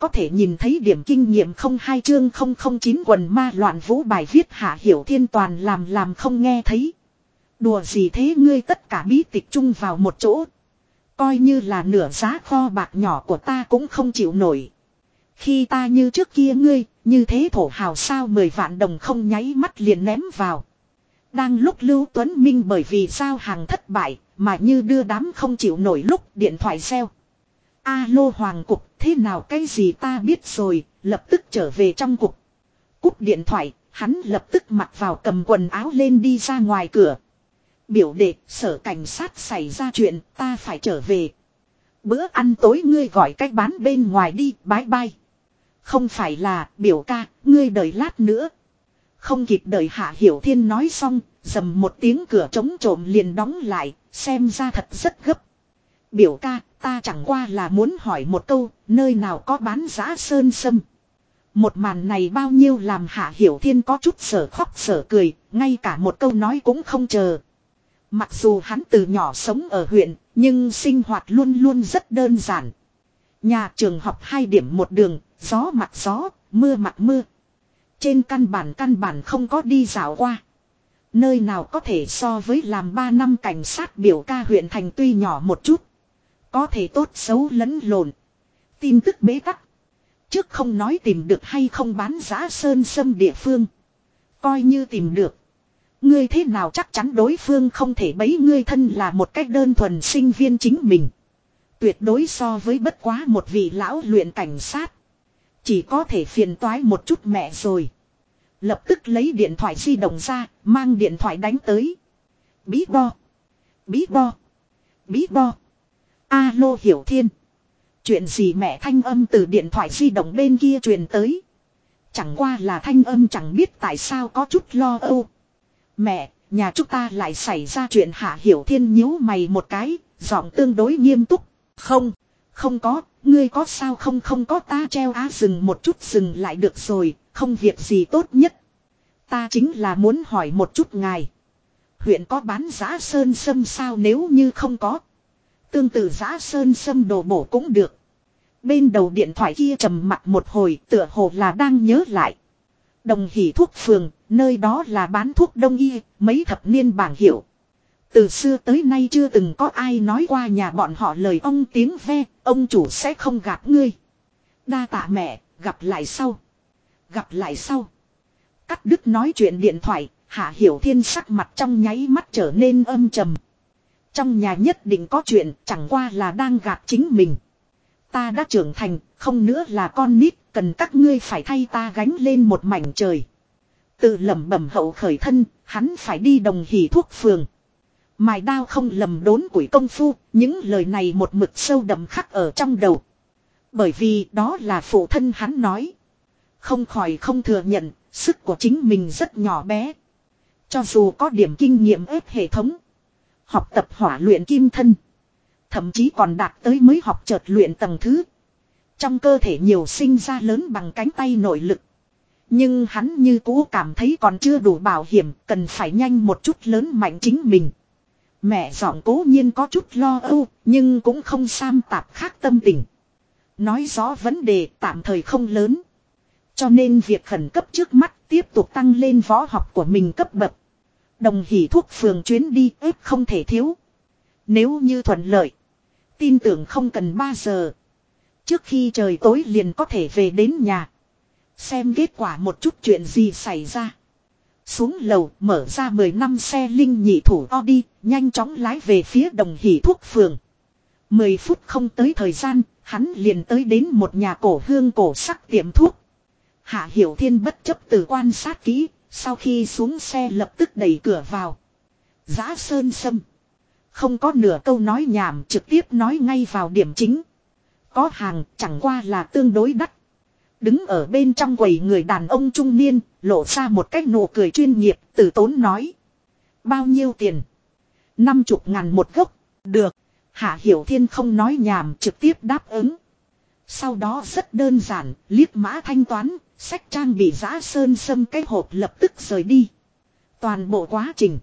có thể nhìn thấy điểm kinh nghiệm không hai chương không không chín quần ma loạn vũ bài viết hạ hiểu thiên toàn làm làm không nghe thấy. Đùa gì thế ngươi tất cả bí tịch chung vào một chỗ. Coi như là nửa giá kho bạc nhỏ của ta cũng không chịu nổi. Khi ta như trước kia ngươi, như thế thổ hào sao mười vạn đồng không nháy mắt liền ném vào. Đang lúc Lưu Tuấn Minh bởi vì sao hàng thất bại, mà như đưa đám không chịu nổi lúc điện thoại xeo Alo Hoàng Cục, thế nào cái gì ta biết rồi, lập tức trở về trong cục. Cúp điện thoại, hắn lập tức mặc vào cầm quần áo lên đi ra ngoài cửa. Biểu đệ, sở cảnh sát xảy ra chuyện, ta phải trở về. Bữa ăn tối ngươi gọi cách bán bên ngoài đi, bái bai. Không phải là, biểu ca, ngươi đợi lát nữa. Không kịp đợi Hạ Hiểu Thiên nói xong, dầm một tiếng cửa trống trộm liền đóng lại, xem ra thật rất gấp. Biểu ca, ta chẳng qua là muốn hỏi một câu, nơi nào có bán giá sơn sâm. Một màn này bao nhiêu làm Hạ Hiểu Thiên có chút sở khóc sở cười, ngay cả một câu nói cũng không chờ. Mặc dù hắn từ nhỏ sống ở huyện, nhưng sinh hoạt luôn luôn rất đơn giản. Nhà trường học hai điểm một đường, gió mặt gió, mưa mặt mưa. Trên căn bản căn bản không có đi dạo qua. Nơi nào có thể so với làm 3 năm cảnh sát biểu ca huyện thành tuy nhỏ một chút. Có thể tốt xấu lẫn lộn. Tin tức bế tắc. Trước không nói tìm được hay không bán giá sơn sâm địa phương. Coi như tìm được. Ngươi thế nào chắc chắn đối phương không thể bấy ngươi thân là một cách đơn thuần sinh viên chính mình. Tuyệt đối so với bất quá một vị lão luyện cảnh sát. Chỉ có thể phiền toái một chút mẹ rồi. Lập tức lấy điện thoại di động ra, mang điện thoại đánh tới. Bí bo. Bí bo. Bí bo. Alo hiểu thiên. Chuyện gì mẹ thanh âm từ điện thoại di động bên kia truyền tới. Chẳng qua là thanh âm chẳng biết tại sao có chút lo âu. Mẹ, nhà chúng ta lại xảy ra chuyện hạ hiểu thiên nhíu mày một cái, giọng tương đối nghiêm túc. Không, không có, ngươi có sao không không có ta treo á dừng một chút dừng lại được rồi, không việc gì tốt nhất. Ta chính là muốn hỏi một chút ngài. Huyện có bán giá sơn sâm sao nếu như không có. Tương tự giã sơn sâm đồ bổ cũng được. Bên đầu điện thoại kia trầm mặt một hồi tựa hồ là đang nhớ lại. Đồng hỷ thuốc phường, nơi đó là bán thuốc đông y, mấy thập niên bảng hiệu. Từ xưa tới nay chưa từng có ai nói qua nhà bọn họ lời ông tiếng ve, ông chủ sẽ không gạt ngươi. Đa tạ mẹ, gặp lại sau. Gặp lại sau. Cắt đứt nói chuyện điện thoại, Hạ Hiểu Thiên sắc mặt trong nháy mắt trở nên âm trầm. Trong nhà nhất định có chuyện, chẳng qua là đang gạt chính mình. Ta đã trưởng thành, không nữa là con nít, cần các ngươi phải thay ta gánh lên một mảnh trời. Tự lẩm bẩm hậu khởi thân, hắn phải đi đồng hỷ thuốc phường. Mài đao không lầm đốn quỷ công phu, những lời này một mực sâu đậm khắc ở trong đầu. Bởi vì đó là phụ thân hắn nói. Không khỏi không thừa nhận, sức của chính mình rất nhỏ bé. Cho dù có điểm kinh nghiệm ép hệ thống. Học tập hỏa luyện kim thân. Thậm chí còn đạt tới mới học chợt luyện tầng thứ. Trong cơ thể nhiều sinh ra lớn bằng cánh tay nội lực. Nhưng hắn như cũ cảm thấy còn chưa đủ bảo hiểm, cần phải nhanh một chút lớn mạnh chính mình. Mẹ giọng cố nhiên có chút lo âu, nhưng cũng không sam tạp khác tâm tình. Nói rõ vấn đề tạm thời không lớn. Cho nên việc khẩn cấp trước mắt tiếp tục tăng lên võ học của mình cấp bậc. Đồng hỷ thuốc phường chuyến đi ếp không thể thiếu. Nếu như thuận lợi. Tin tưởng không cần 3 giờ. Trước khi trời tối liền có thể về đến nhà. Xem kết quả một chút chuyện gì xảy ra. Xuống lầu mở ra 10 năm xe linh nhị thủ Audi, nhanh chóng lái về phía đồng hỷ thuốc phường. 10 phút không tới thời gian, hắn liền tới đến một nhà cổ hương cổ sắc tiệm thuốc. Hạ Hiểu Thiên bất chấp từ quan sát kỹ, sau khi xuống xe lập tức đẩy cửa vào. Giá sơn sâm. Không có nửa câu nói nhảm trực tiếp nói ngay vào điểm chính. Có hàng chẳng qua là tương đối đắt. Đứng ở bên trong quầy người đàn ông trung niên, lộ ra một cách nụ cười chuyên nghiệp, tử tốn nói. Bao nhiêu tiền? Năm chục ngàn một gốc. Được. Hạ Hiểu Thiên không nói nhảm trực tiếp đáp ứng. Sau đó rất đơn giản, liếc mã thanh toán, sách trang bị giã sơn sâm cái hộp lập tức rời đi. Toàn bộ quá trình.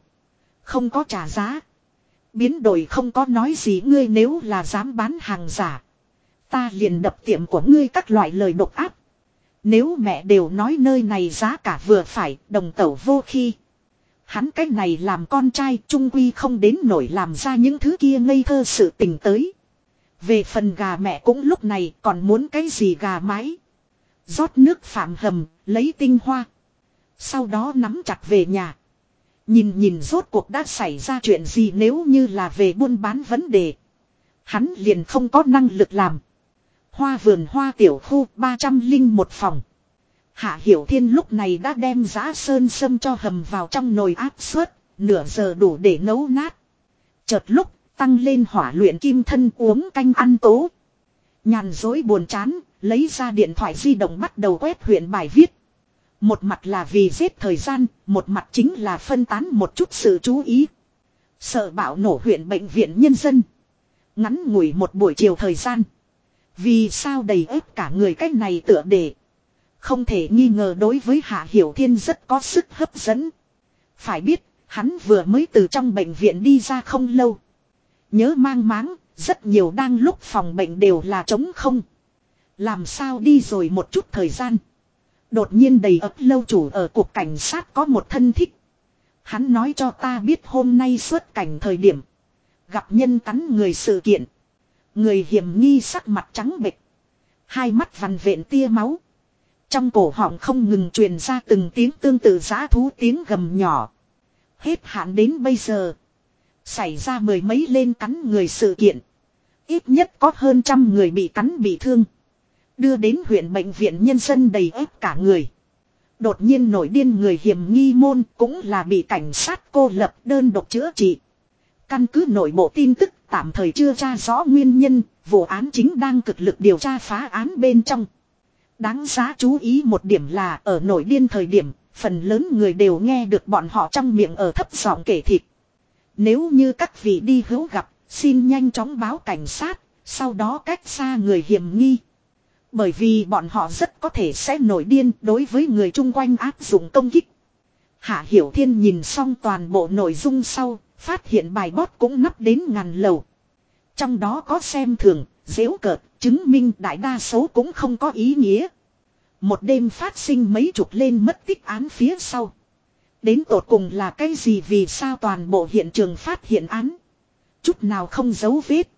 Không có trả giá. Biến đổi không có nói gì ngươi nếu là dám bán hàng giả. Ta liền đập tiệm của ngươi các loại lời độc áp. Nếu mẹ đều nói nơi này giá cả vừa phải, đồng tẩu vô khi. Hắn cách này làm con trai trung quy không đến nổi làm ra những thứ kia ngây thơ sự tình tới. Về phần gà mẹ cũng lúc này còn muốn cái gì gà mái. rót nước phạm hầm, lấy tinh hoa. Sau đó nắm chặt về nhà. Nhìn nhìn rốt cuộc đã xảy ra chuyện gì nếu như là về buôn bán vấn đề. Hắn liền không có năng lực làm. Hoa vườn hoa tiểu khu 300 linh một phòng. Hạ Hiểu Thiên lúc này đã đem giá sơn sâm cho hầm vào trong nồi áp suất, nửa giờ đủ để nấu nát. Chợt lúc, tăng lên hỏa luyện kim thân uống canh ăn tố. Nhàn dối buồn chán, lấy ra điện thoại di động bắt đầu quét huyện bài viết. Một mặt là vì giết thời gian, một mặt chính là phân tán một chút sự chú ý. Sợ bạo nổ huyện bệnh viện nhân dân. Ngắn ngủi một buổi chiều thời gian. Vì sao đầy ép cả người cách này tựa để Không thể nghi ngờ đối với Hạ Hiểu Thiên rất có sức hấp dẫn. Phải biết, hắn vừa mới từ trong bệnh viện đi ra không lâu. Nhớ mang máng, rất nhiều đang lúc phòng bệnh đều là trống không. Làm sao đi rồi một chút thời gian. Đột nhiên đầy ấp lâu chủ ở cục cảnh sát có một thân thích. Hắn nói cho ta biết hôm nay xuất cảnh thời điểm. Gặp nhân cắn người sự kiện. Người hiểm nghi sắc mặt trắng bệch. Hai mắt vằn vện tia máu. Trong cổ họng không ngừng truyền ra từng tiếng tương tự giã thú tiếng gầm nhỏ. Hết hạn đến bây giờ. Xảy ra mười mấy lên cắn người sự kiện. Ít nhất có hơn trăm người bị cắn bị thương. Đưa đến huyện bệnh viện nhân dân đầy ép cả người. Đột nhiên nổi điên người hiểm nghi môn cũng là bị cảnh sát cô lập đơn độc chữa trị. Căn cứ nội bộ tin tức tạm thời chưa tra rõ nguyên nhân, vụ án chính đang cực lực điều tra phá án bên trong. Đáng giá chú ý một điểm là ở nổi điên thời điểm, phần lớn người đều nghe được bọn họ trong miệng ở thấp giọng kể thịt. Nếu như các vị đi hữu gặp, xin nhanh chóng báo cảnh sát, sau đó cách xa người hiểm nghi. Bởi vì bọn họ rất có thể sẽ nổi điên đối với người chung quanh áp dụng công kích. Hạ Hiểu Thiên nhìn xong toàn bộ nội dung sau, phát hiện bài bót cũng nắp đến ngàn lầu. Trong đó có xem thường, dễu cợt, chứng minh đại đa số cũng không có ý nghĩa. Một đêm phát sinh mấy chục lên mất tích án phía sau. Đến tột cùng là cái gì vì sao toàn bộ hiện trường phát hiện án. Chút nào không giấu vết.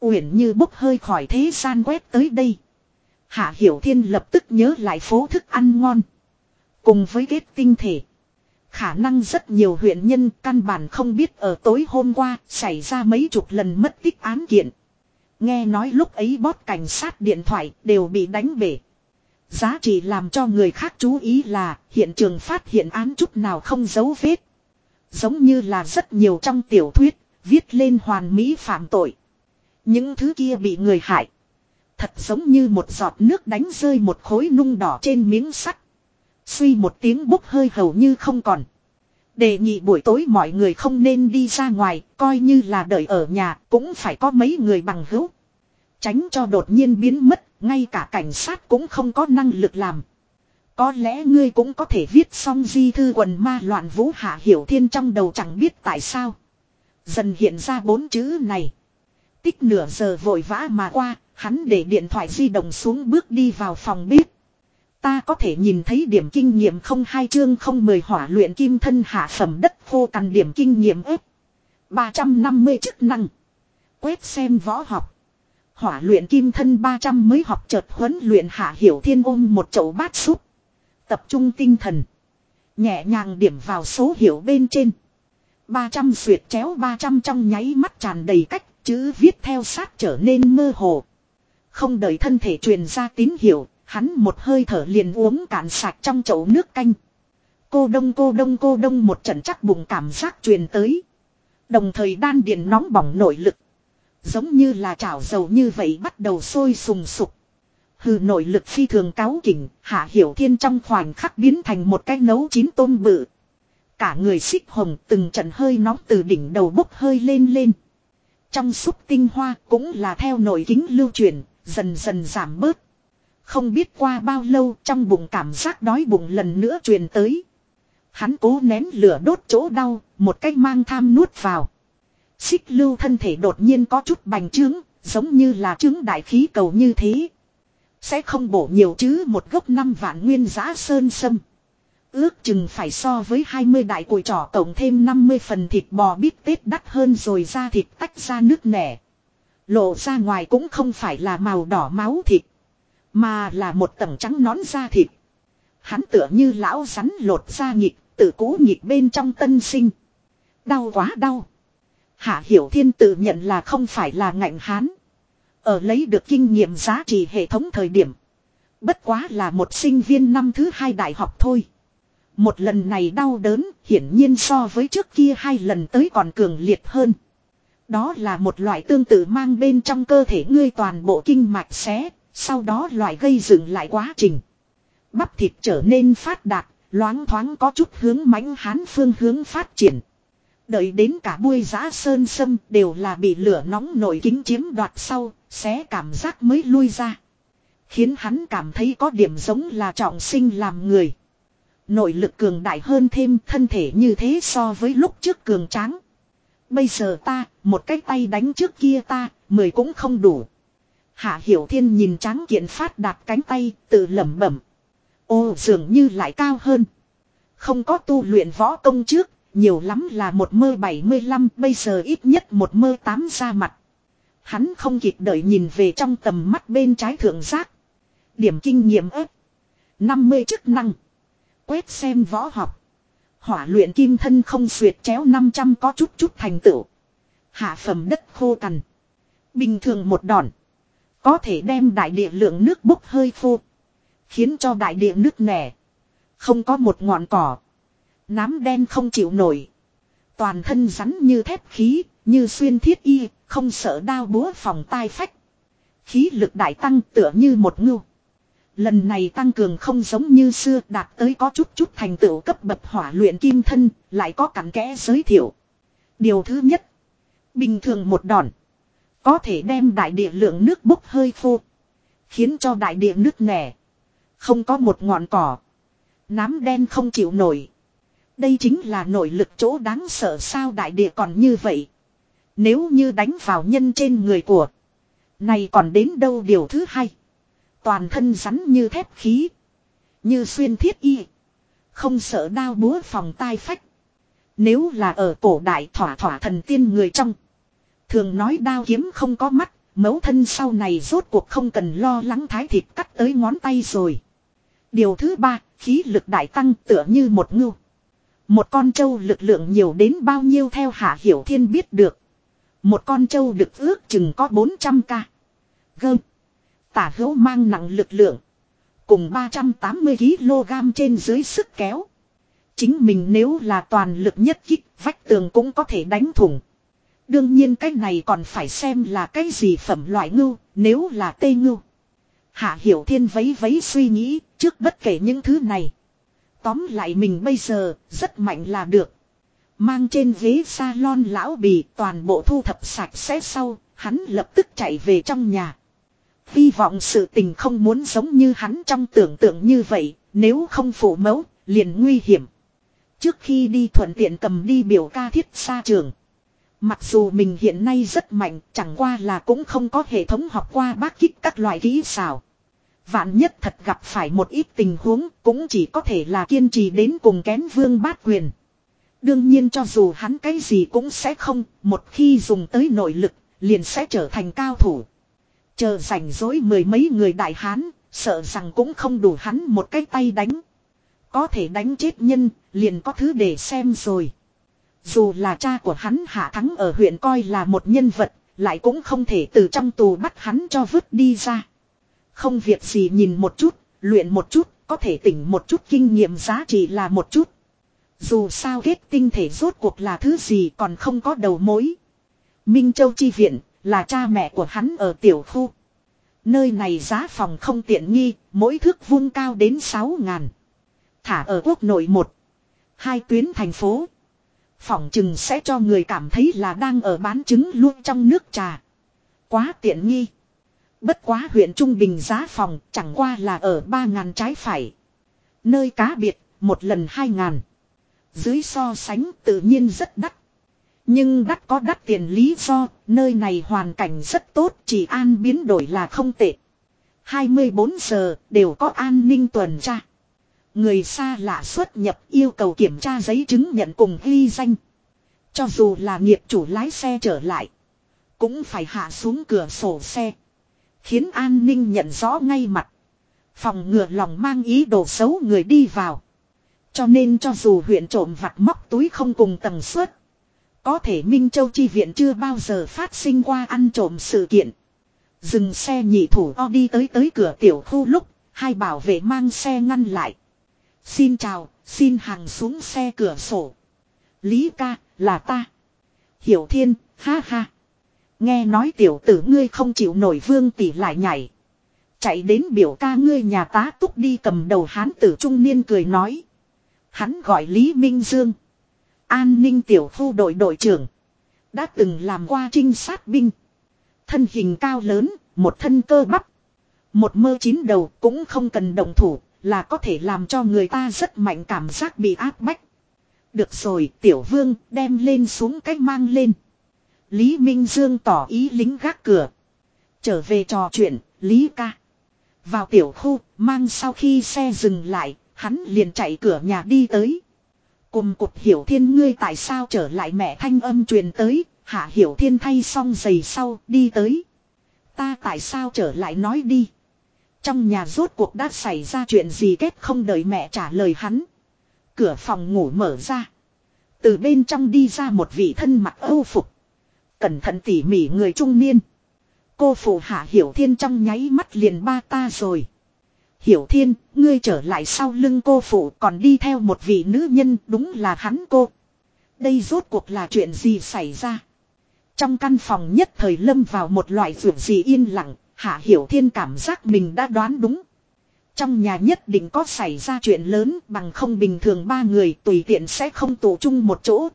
Uyển như bốc hơi khỏi thế gian quét tới đây. Hạ Hiểu Thiên lập tức nhớ lại phố thức ăn ngon. Cùng với kết tinh thể. Khả năng rất nhiều huyện nhân căn bản không biết ở tối hôm qua xảy ra mấy chục lần mất tích án kiện. Nghe nói lúc ấy bót cảnh sát điện thoại đều bị đánh bể. Giá trị làm cho người khác chú ý là hiện trường phát hiện án chút nào không giấu vết. Giống như là rất nhiều trong tiểu thuyết, viết lên hoàn mỹ phạm tội. Những thứ kia bị người hại. Thật giống như một giọt nước đánh rơi một khối nung đỏ trên miếng sắt. Suy một tiếng bốc hơi hầu như không còn. Đề nghị buổi tối mọi người không nên đi ra ngoài, coi như là đợi ở nhà, cũng phải có mấy người bằng hữu. Tránh cho đột nhiên biến mất, ngay cả cảnh sát cũng không có năng lực làm. Có lẽ ngươi cũng có thể viết xong di thư quần ma loạn vũ hạ hiểu thiên trong đầu chẳng biết tại sao. Dần hiện ra bốn chữ này. Tích nửa giờ vội vã mà qua, hắn để điện thoại di động xuống bước đi vào phòng bếp. Ta có thể nhìn thấy điểm kinh nghiệm không hai chương không mười hỏa luyện kim thân hạ phẩm đất khô cằn điểm kinh nghiệm ếp. 350 chức năng. Quét xem võ học. Hỏa luyện kim thân 300 mới học chợt huấn luyện hạ hiểu thiên ôm một chậu bát súp. Tập trung tinh thần. Nhẹ nhàng điểm vào số hiệu bên trên. 300 suyệt chéo 300 trong nháy mắt tràn đầy cách chữ viết theo sát trở nên mơ hồ. Không đợi thân thể truyền ra tín hiệu, hắn một hơi thở liền uống cạn sạch trong chậu nước canh. Cô đông cô đông cô đông một trận chắc bụng cảm giác truyền tới. Đồng thời đan điện nóng bỏng nội lực. Giống như là chảo dầu như vậy bắt đầu sôi sùng sục. Hừ nội lực phi thường cáo kỉnh, hạ hiểu thiên trong khoảnh khắc biến thành một cái nấu chín tôm bự. Cả người xích hồng từng trận hơi nóng từ đỉnh đầu bốc hơi lên lên. Trong súp tinh hoa cũng là theo nội kính lưu truyền, dần dần giảm bớt. Không biết qua bao lâu trong bụng cảm giác đói bụng lần nữa truyền tới. Hắn cố nén lửa đốt chỗ đau, một cách mang tham nuốt vào. Xích lưu thân thể đột nhiên có chút bành trướng, giống như là trướng đại khí cầu như thế. Sẽ không bổ nhiều chứ một gốc năm vạn nguyên giá sơn sâm. Ước chừng phải so với 20 đại củi trỏ tổng thêm 50 phần thịt bò bít tết đắt hơn rồi ra thịt tách ra nước nẻ. Lộ ra ngoài cũng không phải là màu đỏ máu thịt. Mà là một tầng trắng nón da thịt. Hắn tựa như lão rắn lột da nhịp, tự cũ nhịp bên trong tân sinh. Đau quá đau. Hạ Hiểu Thiên tự nhận là không phải là ngạnh hán. Ở lấy được kinh nghiệm giá trị hệ thống thời điểm. Bất quá là một sinh viên năm thứ hai đại học thôi. Một lần này đau đớn hiển nhiên so với trước kia hai lần tới còn cường liệt hơn. Đó là một loại tương tự mang bên trong cơ thể ngươi toàn bộ kinh mạch xé, sau đó loại gây dựng lại quá trình. Bắp thịt trở nên phát đạt, loáng thoáng có chút hướng mãnh hán phương hướng phát triển. Đợi đến cả buôi giã sơn sâm đều là bị lửa nóng nổi kính chiếm đoạt sau, xé cảm giác mới lui ra. Khiến hắn cảm thấy có điểm giống là trọng sinh làm người. Nội lực cường đại hơn thêm thân thể như thế so với lúc trước cường tráng. Bây giờ ta, một cái tay đánh trước kia ta, mười cũng không đủ. Hạ Hiểu Thiên nhìn tráng kiện phát đạp cánh tay, tự lẩm bẩm. Ô dường như lại cao hơn. Không có tu luyện võ công trước, nhiều lắm là một mơ 75, bây giờ ít nhất một mơ 8 ra mặt. Hắn không kịp đợi nhìn về trong tầm mắt bên trái thượng giác. Điểm kinh nghiệm ớt. 50 chức năng. Quét xem võ học. Hỏa luyện kim thân không xuyệt chéo 500 có chút chút thành tựu. Hạ phẩm đất khô cằn. Bình thường một đòn. Có thể đem đại địa lượng nước bốc hơi khô. Khiến cho đại địa nước nẻ. Không có một ngọn cỏ. Nám đen không chịu nổi. Toàn thân rắn như thép khí, như xuyên thiết y, không sợ đao búa phòng tai phách. Khí lực đại tăng tựa như một ngưu. Lần này tăng cường không giống như xưa đạt tới có chút chút thành tựu cấp bậc hỏa luyện kim thân, lại có cặn kẽ giới thiệu. Điều thứ nhất, bình thường một đòn, có thể đem đại địa lượng nước bốc hơi khô, khiến cho đại địa nước nẻ, không có một ngọn cỏ, nám đen không chịu nổi. Đây chính là nội lực chỗ đáng sợ sao đại địa còn như vậy. Nếu như đánh vào nhân trên người của, này còn đến đâu điều thứ hai. Toàn thân rắn như thép khí. Như xuyên thiết y. Không sợ đao búa phòng tai phách. Nếu là ở cổ đại thỏa thỏa thần tiên người trong. Thường nói đao kiếm không có mắt. Mấu thân sau này rốt cuộc không cần lo lắng thái thịt cắt tới ngón tay rồi. Điều thứ ba, khí lực đại tăng tựa như một ngưu. Một con trâu lực lượng nhiều đến bao nhiêu theo Hạ Hiểu Thiên biết được. Một con trâu được ước chừng có 400 ca. Gơm. Tả hữu mang nặng lực lượng. Cùng 380kg trên dưới sức kéo. Chính mình nếu là toàn lực nhất kích, vách tường cũng có thể đánh thủng. Đương nhiên cái này còn phải xem là cái gì phẩm loại ngưu, nếu là tê ngưu. Hạ Hiểu Thiên vấy vấy suy nghĩ, trước bất kể những thứ này. Tóm lại mình bây giờ, rất mạnh là được. Mang trên ghế salon lão bì toàn bộ thu thập sạch sẽ sau, hắn lập tức chạy về trong nhà. Hy vọng sự tình không muốn giống như hắn trong tưởng tượng như vậy, nếu không phủ mẫu, liền nguy hiểm. Trước khi đi thuận tiện cầm đi biểu ca thiết xa trường. Mặc dù mình hiện nay rất mạnh, chẳng qua là cũng không có hệ thống học qua bác kích các loại kỹ xảo. Vạn nhất thật gặp phải một ít tình huống cũng chỉ có thể là kiên trì đến cùng kén vương bát quyền. Đương nhiên cho dù hắn cái gì cũng sẽ không, một khi dùng tới nội lực, liền sẽ trở thành cao thủ. Chờ rảnh rỗi mười mấy người đại hán, sợ rằng cũng không đủ hắn một cái tay đánh. Có thể đánh chết nhân, liền có thứ để xem rồi. Dù là cha của hắn hạ thắng ở huyện coi là một nhân vật, lại cũng không thể từ trong tù bắt hắn cho vứt đi ra. Không việc gì nhìn một chút, luyện một chút, có thể tỉnh một chút kinh nghiệm giá trị là một chút. Dù sao kết tinh thể rốt cuộc là thứ gì còn không có đầu mối. Minh Châu Chi Viện là cha mẹ của hắn ở tiểu khu. Nơi này giá phòng không tiện nghi, mỗi thước vuông cao đến 6 ngàn. Thả ở quốc nội một. Hai tuyến thành phố. Phòng chừng sẽ cho người cảm thấy là đang ở bán trứng luôn trong nước trà. Quá tiện nghi. Bất quá huyện Trung Bình giá phòng chẳng qua là ở 3 ngàn trái phải. Nơi cá biệt, một lần 2 ngàn. Dưới so sánh tự nhiên rất đắt. Nhưng đắt có đắt tiền lý do, nơi này hoàn cảnh rất tốt, chỉ an biến đổi là không tệ. 24 giờ đều có an ninh tuần tra. Người xa lạ xuất nhập yêu cầu kiểm tra giấy chứng nhận cùng ghi danh. Cho dù là nghiệp chủ lái xe trở lại. Cũng phải hạ xuống cửa sổ xe. Khiến an ninh nhận rõ ngay mặt. Phòng ngừa lòng mang ý đồ xấu người đi vào. Cho nên cho dù huyện trộm vặt móc túi không cùng tầng suất. Có thể Minh Châu Chi Viện chưa bao giờ phát sinh qua ăn trộm sự kiện. Dừng xe nhị thủ o đi tới tới cửa tiểu khu lúc, hai bảo vệ mang xe ngăn lại. Xin chào, xin hàng xuống xe cửa sổ. Lý ca, là ta. Hiểu thiên, ha ha. Nghe nói tiểu tử ngươi không chịu nổi vương tỷ lại nhảy. Chạy đến biểu ca ngươi nhà tá túc đi cầm đầu hán tử trung niên cười nói. Hắn gọi Lý Minh Dương. An ninh tiểu khu đội đội trưởng. Đã từng làm qua trinh sát binh. Thân hình cao lớn, một thân cơ bắp. Một mơ chín đầu cũng không cần động thủ, là có thể làm cho người ta rất mạnh cảm giác bị áp bách. Được rồi, tiểu vương, đem lên xuống cách mang lên. Lý Minh Dương tỏ ý lính gác cửa. Trở về trò chuyện, Lý ca. Vào tiểu khu, mang sau khi xe dừng lại, hắn liền chạy cửa nhà đi tới. Cùng cục hiểu thiên ngươi tại sao trở lại mẹ thanh âm truyền tới, hạ hiểu thiên thay xong giày sau, đi tới. Ta tại sao trở lại nói đi. Trong nhà rốt cuộc đã xảy ra chuyện gì kết không đợi mẹ trả lời hắn. Cửa phòng ngủ mở ra. Từ bên trong đi ra một vị thân mặc âu phục. Cẩn thận tỉ mỉ người trung niên. Cô phụ hạ hiểu thiên trong nháy mắt liền ba ta rồi. Hiểu thiên, ngươi trở lại sau lưng cô phụ còn đi theo một vị nữ nhân đúng là hắn cô. Đây rốt cuộc là chuyện gì xảy ra? Trong căn phòng nhất thời lâm vào một loại vượt gì yên lặng, hạ hiểu thiên cảm giác mình đã đoán đúng. Trong nhà nhất định có xảy ra chuyện lớn bằng không bình thường ba người tùy tiện sẽ không tụ chung một chỗ.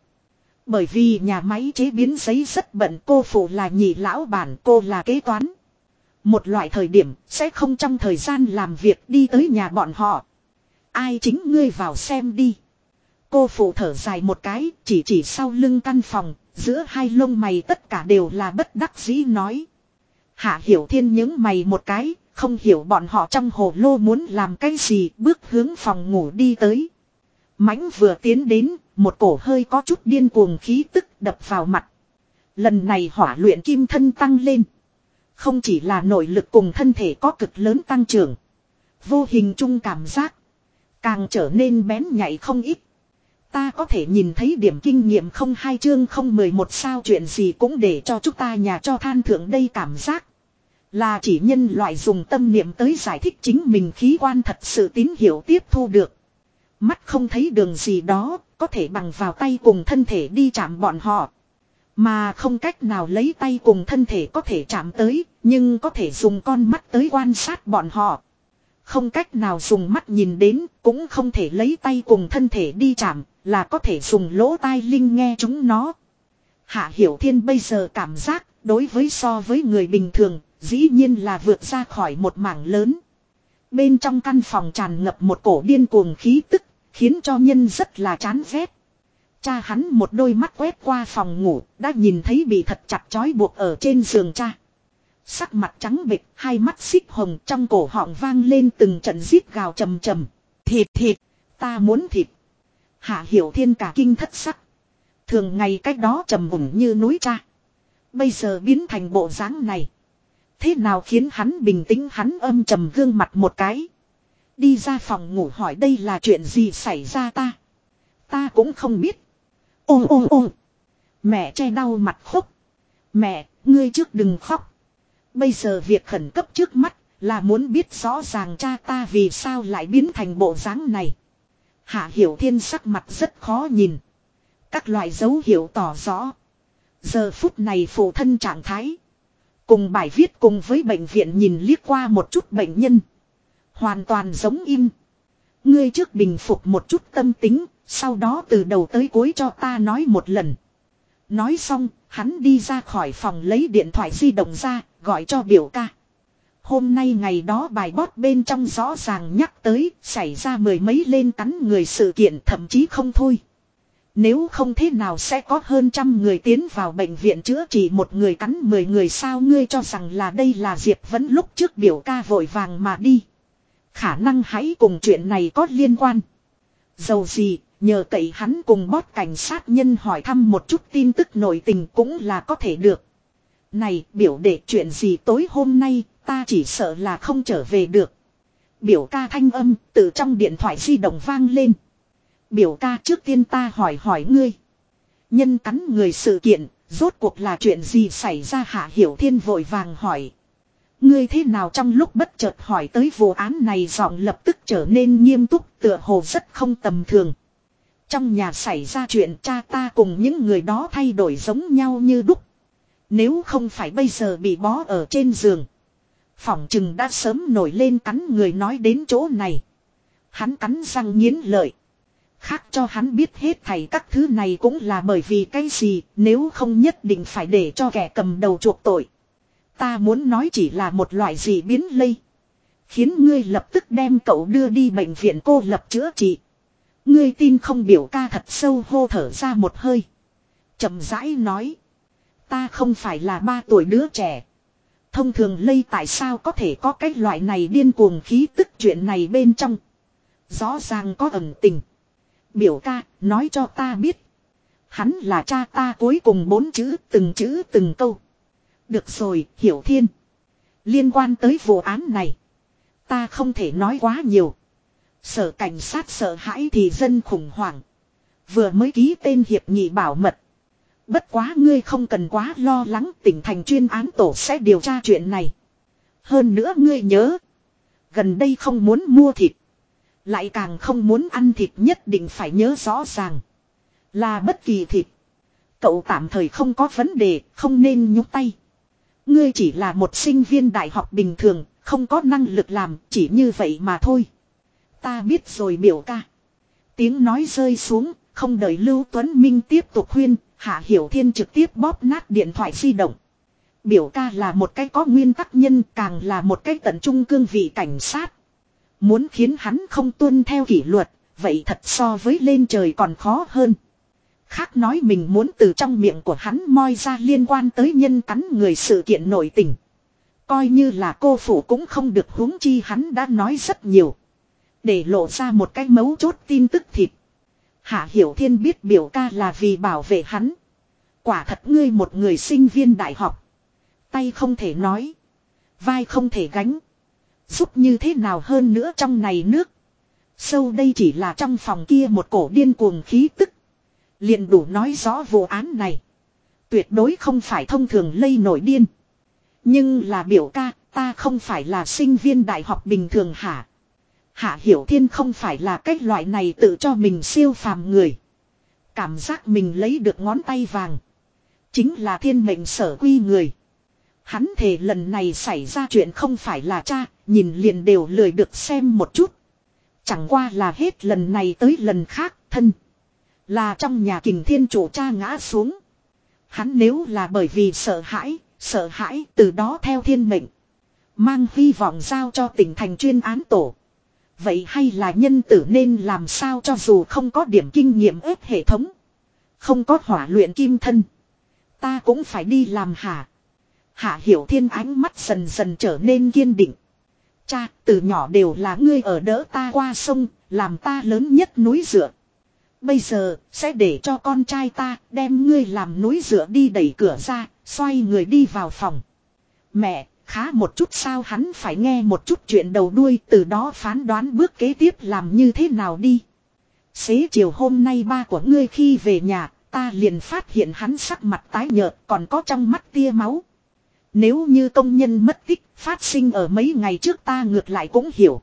Bởi vì nhà máy chế biến giấy rất bận cô phụ là nhị lão bản cô là kế toán. Một loại thời điểm sẽ không trong thời gian làm việc đi tới nhà bọn họ. Ai chính ngươi vào xem đi. Cô phụ thở dài một cái chỉ chỉ sau lưng căn phòng giữa hai lông mày tất cả đều là bất đắc dĩ nói. Hạ hiểu thiên những mày một cái không hiểu bọn họ trong hồ lô muốn làm cái gì bước hướng phòng ngủ đi tới. Mãnh vừa tiến đến, một cổ hơi có chút điên cuồng khí tức đập vào mặt. Lần này hỏa luyện kim thân tăng lên. Không chỉ là nội lực cùng thân thể có cực lớn tăng trưởng. Vô hình chung cảm giác. Càng trở nên bén nhạy không ít. Ta có thể nhìn thấy điểm kinh nghiệm không hai chương không mười một sao chuyện gì cũng để cho chúng ta nhà cho than thượng đây cảm giác. Là chỉ nhân loại dùng tâm niệm tới giải thích chính mình khí quan thật sự tín hiệu tiếp thu được. Mắt không thấy đường gì đó, có thể bằng vào tay cùng thân thể đi chạm bọn họ. Mà không cách nào lấy tay cùng thân thể có thể chạm tới, nhưng có thể dùng con mắt tới quan sát bọn họ. Không cách nào dùng mắt nhìn đến, cũng không thể lấy tay cùng thân thể đi chạm, là có thể dùng lỗ tai linh nghe chúng nó. Hạ Hiểu Thiên bây giờ cảm giác, đối với so với người bình thường, dĩ nhiên là vượt ra khỏi một mảng lớn. Bên trong căn phòng tràn ngập một cổ điên cuồng khí tức, khiến cho nhân rất là chán ghét. Cha hắn một đôi mắt quét qua phòng ngủ, đã nhìn thấy bị thật chặt chói buộc ở trên giường cha. Sắc mặt trắng bệch, hai mắt xích hồng trong cổ họng vang lên từng trận giết gào trầm trầm. Thịt thịt, ta muốn thịt. Hạ hiểu thiên cả kinh thất sắc. Thường ngày cách đó trầm ủng như núi cha. Bây giờ biến thành bộ dáng này. Thế nào khiến hắn bình tĩnh hắn âm trầm gương mặt một cái. Đi ra phòng ngủ hỏi đây là chuyện gì xảy ra ta. Ta cũng không biết. Ôm ôm ôm. Mẹ che đau mặt khóc. Mẹ, ngươi trước đừng khóc. Bây giờ việc khẩn cấp trước mắt là muốn biết rõ ràng cha ta vì sao lại biến thành bộ dáng này. Hạ Hiểu Thiên sắc mặt rất khó nhìn. Các loại dấu hiệu tỏ rõ. Giờ phút này phụ thân trạng thái. Cùng bài viết cùng với bệnh viện nhìn liếc qua một chút bệnh nhân. Hoàn toàn giống im. Ngươi trước bình phục một chút tâm tính, sau đó từ đầu tới cuối cho ta nói một lần. Nói xong, hắn đi ra khỏi phòng lấy điện thoại di động ra, gọi cho biểu ca. Hôm nay ngày đó bài bót bên trong rõ ràng nhắc tới, xảy ra mười mấy lên cắn người sự kiện thậm chí không thôi. Nếu không thế nào sẽ có hơn trăm người tiến vào bệnh viện chữa trị một người cắn mười người sao ngươi cho rằng là đây là Diệp vẫn lúc trước biểu ca vội vàng mà đi. Khả năng hãy cùng chuyện này có liên quan. Dầu gì, nhờ cậy hắn cùng bót cảnh sát nhân hỏi thăm một chút tin tức nội tình cũng là có thể được. Này, biểu đệ chuyện gì tối hôm nay, ta chỉ sợ là không trở về được. Biểu ca thanh âm từ trong điện thoại di động vang lên. Biểu ca trước tiên ta hỏi hỏi ngươi. Nhân cắn người sự kiện, rốt cuộc là chuyện gì xảy ra hạ hiểu thiên vội vàng hỏi. Ngươi thế nào trong lúc bất chợt hỏi tới vụ án này giọng lập tức trở nên nghiêm túc tựa hồ rất không tầm thường. Trong nhà xảy ra chuyện cha ta cùng những người đó thay đổi giống nhau như đúc. Nếu không phải bây giờ bị bó ở trên giường. Phỏng chừng đã sớm nổi lên cắn người nói đến chỗ này. Hắn cắn răng nghiến lợi. Khác cho hắn biết hết thảy các thứ này cũng là bởi vì cái gì, nếu không nhất định phải để cho kẻ cầm đầu chuộc tội. Ta muốn nói chỉ là một loại gì biến lây. Khiến ngươi lập tức đem cậu đưa đi bệnh viện cô lập chữa trị. Ngươi tin không biểu ca thật sâu hô thở ra một hơi. chậm rãi nói. Ta không phải là ba tuổi đứa trẻ. Thông thường lây tại sao có thể có cái loại này điên cuồng khí tức chuyện này bên trong. Rõ ràng có ẩn tình. Biểu ca, nói cho ta biết. Hắn là cha ta cuối cùng bốn chữ, từng chữ từng câu. Được rồi, hiểu thiên. Liên quan tới vụ án này. Ta không thể nói quá nhiều. Sở cảnh sát sợ hãi thì dân khủng hoảng. Vừa mới ký tên hiệp nghị bảo mật. Bất quá ngươi không cần quá lo lắng tỉnh thành chuyên án tổ sẽ điều tra chuyện này. Hơn nữa ngươi nhớ. Gần đây không muốn mua thịt. Lại càng không muốn ăn thịt nhất định phải nhớ rõ ràng. Là bất kỳ thịt. Cậu tạm thời không có vấn đề, không nên nhúc tay. Ngươi chỉ là một sinh viên đại học bình thường, không có năng lực làm, chỉ như vậy mà thôi. Ta biết rồi biểu ca. Tiếng nói rơi xuống, không đợi Lưu Tuấn Minh tiếp tục khuyên, Hạ Hiểu Thiên trực tiếp bóp nát điện thoại di động. Biểu ca là một cái có nguyên tắc nhân càng là một cái tận trung cương vị cảnh sát. Muốn khiến hắn không tuân theo kỷ luật, vậy thật so với lên trời còn khó hơn. Khác nói mình muốn từ trong miệng của hắn moi ra liên quan tới nhân cắn người sự kiện nổi tình. Coi như là cô phủ cũng không được huống chi hắn đã nói rất nhiều. Để lộ ra một cái mấu chốt tin tức thịt. Hạ Hiểu Thiên biết biểu ca là vì bảo vệ hắn. Quả thật ngươi một người sinh viên đại học. Tay không thể nói. Vai không thể gánh. Giúp như thế nào hơn nữa trong này nước. Sâu đây chỉ là trong phòng kia một cổ điên cuồng khí tức liền đủ nói rõ vụ án này. Tuyệt đối không phải thông thường lây nổi điên. Nhưng là biểu ca, ta không phải là sinh viên đại học bình thường hả? Hạ Hiểu Thiên không phải là cách loại này tự cho mình siêu phàm người. Cảm giác mình lấy được ngón tay vàng. Chính là thiên mệnh sở quy người. Hắn thề lần này xảy ra chuyện không phải là cha, nhìn liền đều lười được xem một chút. Chẳng qua là hết lần này tới lần khác, thân. Là trong nhà kình thiên chủ cha ngã xuống. Hắn nếu là bởi vì sợ hãi, sợ hãi từ đó theo thiên mệnh. Mang hy vọng giao cho tỉnh thành chuyên án tổ. Vậy hay là nhân tử nên làm sao cho dù không có điểm kinh nghiệm ếp hệ thống. Không có hỏa luyện kim thân. Ta cũng phải đi làm hả. Hạ hiểu thiên ánh mắt dần dần trở nên kiên định. Cha, từ nhỏ đều là ngươi ở đỡ ta qua sông, làm ta lớn nhất núi dựa. Bây giờ, sẽ để cho con trai ta đem ngươi làm núi dựa đi đẩy cửa ra, xoay người đi vào phòng. Mẹ, khá một chút sao hắn phải nghe một chút chuyện đầu đuôi từ đó phán đoán bước kế tiếp làm như thế nào đi. Xế chiều hôm nay ba của ngươi khi về nhà, ta liền phát hiện hắn sắc mặt tái nhợt còn có trong mắt tia máu. Nếu như công nhân mất tích phát sinh ở mấy ngày trước ta ngược lại cũng hiểu.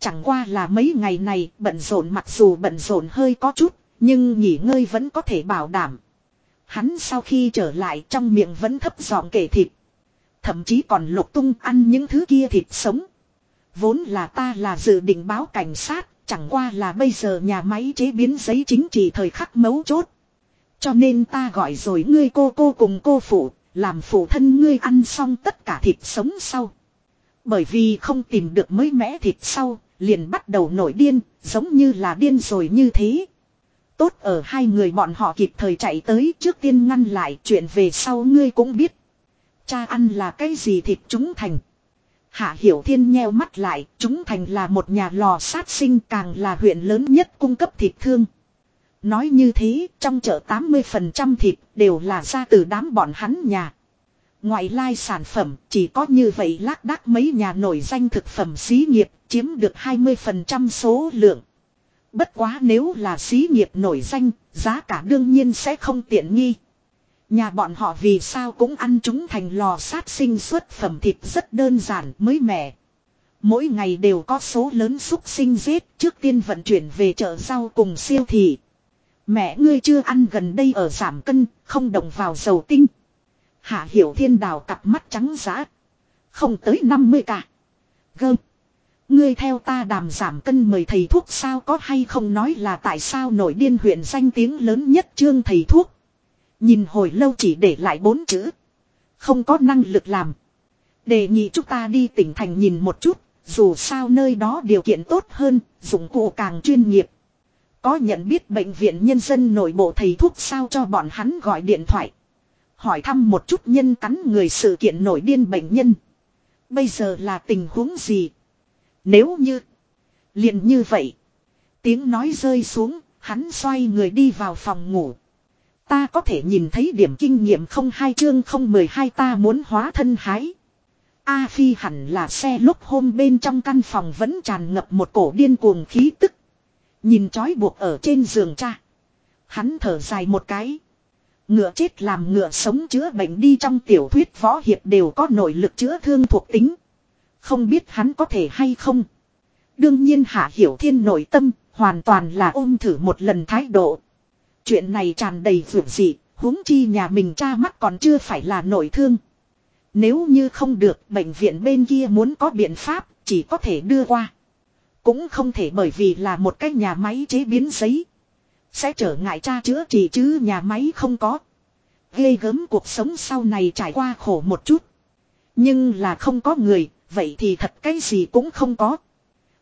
Chẳng qua là mấy ngày này bận rộn mặc dù bận rộn hơi có chút, nhưng nghỉ ngơi vẫn có thể bảo đảm. Hắn sau khi trở lại trong miệng vẫn thấp giọng kể thịt. Thậm chí còn lục tung ăn những thứ kia thịt sống. Vốn là ta là dự định báo cảnh sát, chẳng qua là bây giờ nhà máy chế biến giấy chính trị thời khắc mấu chốt. Cho nên ta gọi rồi ngươi cô cô cùng cô phụ, làm phụ thân ngươi ăn xong tất cả thịt sống sau. Bởi vì không tìm được mới mẻ thịt sau, liền bắt đầu nổi điên, giống như là điên rồi như thế. Tốt ở hai người bọn họ kịp thời chạy tới trước tiên ngăn lại chuyện về sau ngươi cũng biết. Cha ăn là cái gì thịt chúng thành. Hạ Hiểu Thiên nheo mắt lại, chúng thành là một nhà lò sát sinh càng là huyện lớn nhất cung cấp thịt thương. Nói như thế, trong chợ 80% thịt đều là ra từ đám bọn hắn nhà. Ngoại lai sản phẩm chỉ có như vậy lác đác mấy nhà nổi danh thực phẩm xí nghiệp chiếm được 20% số lượng. Bất quá nếu là xí nghiệp nổi danh, giá cả đương nhiên sẽ không tiện nghi. Nhà bọn họ vì sao cũng ăn chúng thành lò sát sinh xuất phẩm thịt rất đơn giản mới mẻ. Mỗi ngày đều có số lớn xúc sinh giết trước tiên vận chuyển về chợ rau cùng siêu thị. Mẹ ngươi chưa ăn gần đây ở giảm cân, không động vào dầu tinh. Hạ hiểu thiên đào cặp mắt trắng giã. Không tới 50 cả. Gơm. Ngươi theo ta đàm giảm cân mời thầy thuốc sao có hay không nói là tại sao nổi điên huyện danh tiếng lớn nhất trương thầy thuốc. Nhìn hồi lâu chỉ để lại bốn chữ. Không có năng lực làm. Đề nghị chúng ta đi tỉnh thành nhìn một chút, dù sao nơi đó điều kiện tốt hơn, dụng cụ càng chuyên nghiệp. Có nhận biết bệnh viện nhân dân nội bộ thầy thuốc sao cho bọn hắn gọi điện thoại. Hỏi thăm một chút nhân cắn người sự kiện nổi điên bệnh nhân. Bây giờ là tình huống gì? Nếu như. liền như vậy. Tiếng nói rơi xuống, hắn xoay người đi vào phòng ngủ. Ta có thể nhìn thấy điểm kinh nghiệm không hai chương không mười hai ta muốn hóa thân hái. A Phi hẳn là xe lúc hôm bên trong căn phòng vẫn tràn ngập một cổ điên cuồng khí tức. Nhìn trói buộc ở trên giường cha. Hắn thở dài một cái. Ngựa chết làm ngựa sống chữa bệnh đi trong tiểu thuyết võ hiệp đều có nội lực chữa thương thuộc tính. Không biết hắn có thể hay không. Đương nhiên Hạ Hiểu Thiên nội tâm, hoàn toàn là ôm thử một lần thái độ. Chuyện này tràn đầy vượt dị, huống chi nhà mình cha mắt còn chưa phải là nội thương. Nếu như không được, bệnh viện bên kia muốn có biện pháp, chỉ có thể đưa qua. Cũng không thể bởi vì là một cái nhà máy chế biến giấy. Sẽ trở ngại cha chữa trị chứ nhà máy không có. Ghê gớm cuộc sống sau này trải qua khổ một chút. Nhưng là không có người, vậy thì thật cái gì cũng không có.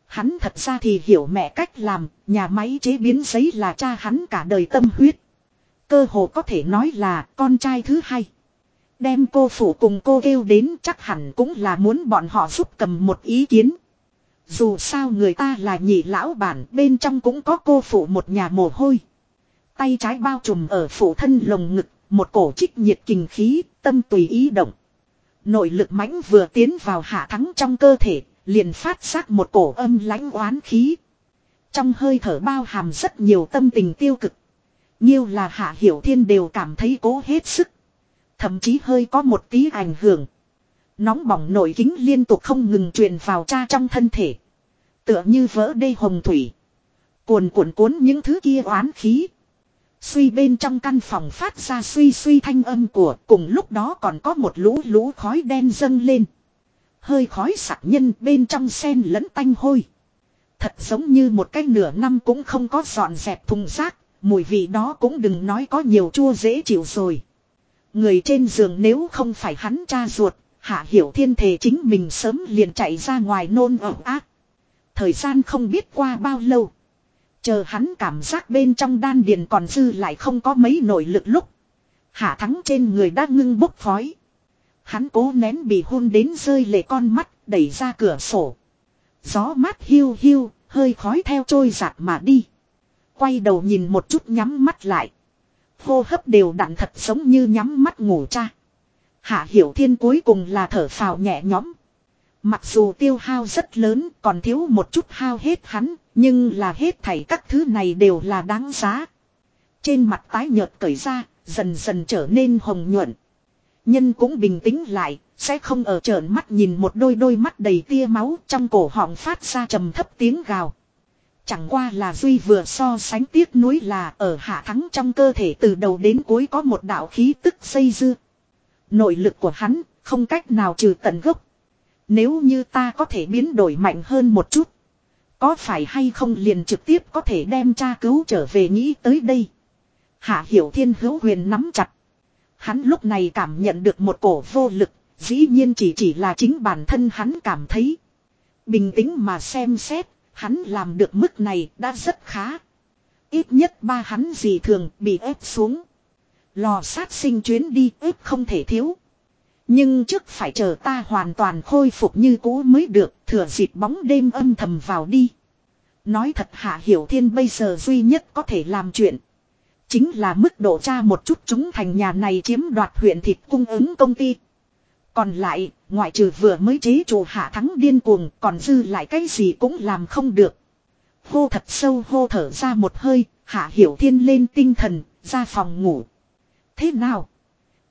Hắn thật ra thì hiểu mẹ cách làm, nhà máy chế biến giấy là cha hắn cả đời tâm huyết. Cơ hồ có thể nói là con trai thứ hai. Đem cô phụ cùng cô kêu đến chắc hẳn cũng là muốn bọn họ giúp cầm một ý kiến. Dù sao người ta là nhị lão bản bên trong cũng có cô phụ một nhà mồ hôi. Tay trái bao trùm ở phụ thân lồng ngực, một cổ trích nhiệt kình khí, tâm tùy ý động. Nội lực mãnh vừa tiến vào hạ thắng trong cơ thể, liền phát giác một cổ âm lãnh oán khí. Trong hơi thở bao hàm rất nhiều tâm tình tiêu cực. Nhiêu là hạ hiểu thiên đều cảm thấy cố hết sức. Thậm chí hơi có một tí ảnh hưởng. Nóng bỏng nổi kính liên tục không ngừng truyền vào cha trong thân thể. Tựa như vỡ đê hồng thủy. Cuồn cuộn cuốn những thứ kia oán khí. Suy bên trong căn phòng phát ra suy suy thanh âm của cùng lúc đó còn có một lũ lũ khói đen dâng lên. Hơi khói sặc nhân bên trong sen lẫn tanh hôi. Thật giống như một cái nửa năm cũng không có dọn dẹp thùng rác, mùi vị đó cũng đừng nói có nhiều chua dễ chịu rồi. Người trên giường nếu không phải hắn cha ruột, hạ hiểu thiên thể chính mình sớm liền chạy ra ngoài nôn ẩu ác. Thời gian không biết qua bao lâu. Chờ hắn cảm giác bên trong đan điền còn dư lại không có mấy nội lực lúc. Hạ thắng trên người đã ngưng bốc khói. Hắn cố nén bị hôn đến rơi lệ con mắt, đẩy ra cửa sổ. Gió mát hiu hiu, hơi khói theo trôi giạt mà đi. Quay đầu nhìn một chút nhắm mắt lại. Hô hấp đều đặn thật giống như nhắm mắt ngủ cha. Hạ hiểu thiên cuối cùng là thở phào nhẹ nhõm. Mặc dù tiêu hao rất lớn còn thiếu một chút hao hết hắn, nhưng là hết thảy các thứ này đều là đáng giá. Trên mặt tái nhợt cởi ra, dần dần trở nên hồng nhuận. Nhân cũng bình tĩnh lại, sẽ không ở trợn mắt nhìn một đôi đôi mắt đầy tia máu trong cổ họng phát ra trầm thấp tiếng gào. Chẳng qua là Duy vừa so sánh tiếc nuối là ở hạ thắng trong cơ thể từ đầu đến cuối có một đạo khí tức xây dưa. Nội lực của hắn không cách nào trừ tận gốc. Nếu như ta có thể biến đổi mạnh hơn một chút. Có phải hay không liền trực tiếp có thể đem cha cứu trở về nghĩ tới đây. Hạ hiểu thiên hữu huyền nắm chặt. Hắn lúc này cảm nhận được một cổ vô lực, dĩ nhiên chỉ chỉ là chính bản thân hắn cảm thấy. Bình tĩnh mà xem xét, hắn làm được mức này đã rất khá. Ít nhất ba hắn gì thường bị ép xuống. Lò sát sinh chuyến đi ép không thể thiếu. Nhưng trước phải chờ ta hoàn toàn khôi phục như cũ mới được, thừa dịp bóng đêm âm thầm vào đi. Nói thật Hạ Hiểu Thiên bây giờ duy nhất có thể làm chuyện. Chính là mức độ tra một chút chúng thành nhà này chiếm đoạt huyện thịt cung ứng công ty. Còn lại, ngoại trừ vừa mới chế chủ hạ thắng điên cuồng, còn dư lại cái gì cũng làm không được. Hô thật sâu hô thở ra một hơi, hạ hiểu thiên lên tinh thần, ra phòng ngủ. Thế nào?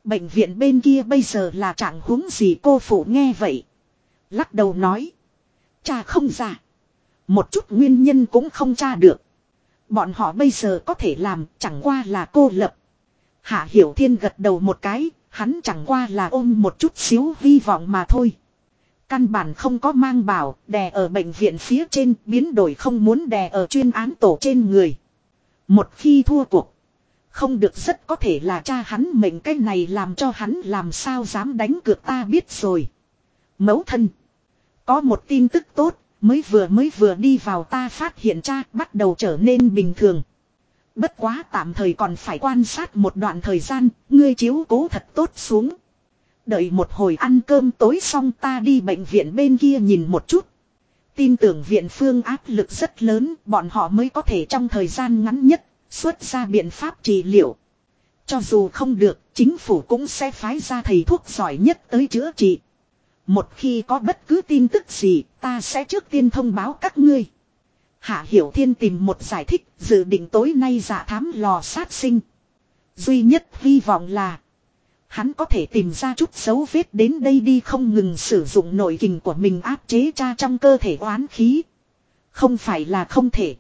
Bệnh viện bên kia bây giờ là trạng huống gì cô phụ nghe vậy? Lắc đầu nói. Cha không ra. Một chút nguyên nhân cũng không tra được. Bọn họ bây giờ có thể làm chẳng qua là cô lập. Hạ Hiểu Thiên gật đầu một cái, hắn chẳng qua là ôm một chút xíu hy vọng mà thôi. Căn bản không có mang bảo, đè ở bệnh viện phía trên, biến đổi không muốn đè ở chuyên án tổ trên người. Một khi thua cuộc, không được rất có thể là cha hắn mệnh cái này làm cho hắn làm sao dám đánh cược ta biết rồi. Mẫu thân. Có một tin tức tốt, mới vừa mới vừa đi vào ta phát hiện cha bắt đầu trở nên bình thường. Bất quá tạm thời còn phải quan sát một đoạn thời gian, ngươi chiếu cố thật tốt xuống. Đợi một hồi ăn cơm tối xong ta đi bệnh viện bên kia nhìn một chút. Tin tưởng viện phương áp lực rất lớn, bọn họ mới có thể trong thời gian ngắn nhất, xuất ra biện pháp trị liệu. Cho dù không được, chính phủ cũng sẽ phái ra thầy thuốc giỏi nhất tới chữa trị. Một khi có bất cứ tin tức gì, ta sẽ trước tiên thông báo các ngươi. Hạ Hiểu Thiên tìm một giải thích, dự định tối nay giả thám lò sát sinh. Duy nhất hy vọng là Hắn có thể tìm ra chút dấu vết đến đây đi không ngừng sử dụng nội kình của mình áp chế cha trong cơ thể oán khí. Không phải là không thể.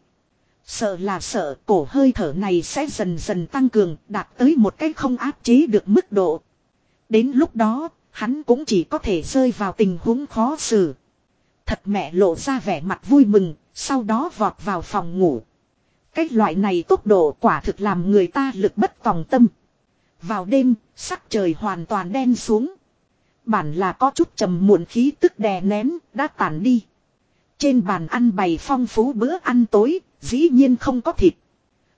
Sợ là sợ cổ hơi thở này sẽ dần dần tăng cường đạt tới một cái không áp chế được mức độ. Đến lúc đó, hắn cũng chỉ có thể rơi vào tình huống khó xử. Thật mẹ lộ ra vẻ mặt vui mừng, sau đó vọt vào phòng ngủ. Cái loại này tốc độ quả thực làm người ta lực bất tòng tâm. Vào đêm, sắc trời hoàn toàn đen xuống. Bản là có chút trầm muộn khí tức đè nén, đã tàn đi. Trên bàn ăn bày phong phú bữa ăn tối, dĩ nhiên không có thịt.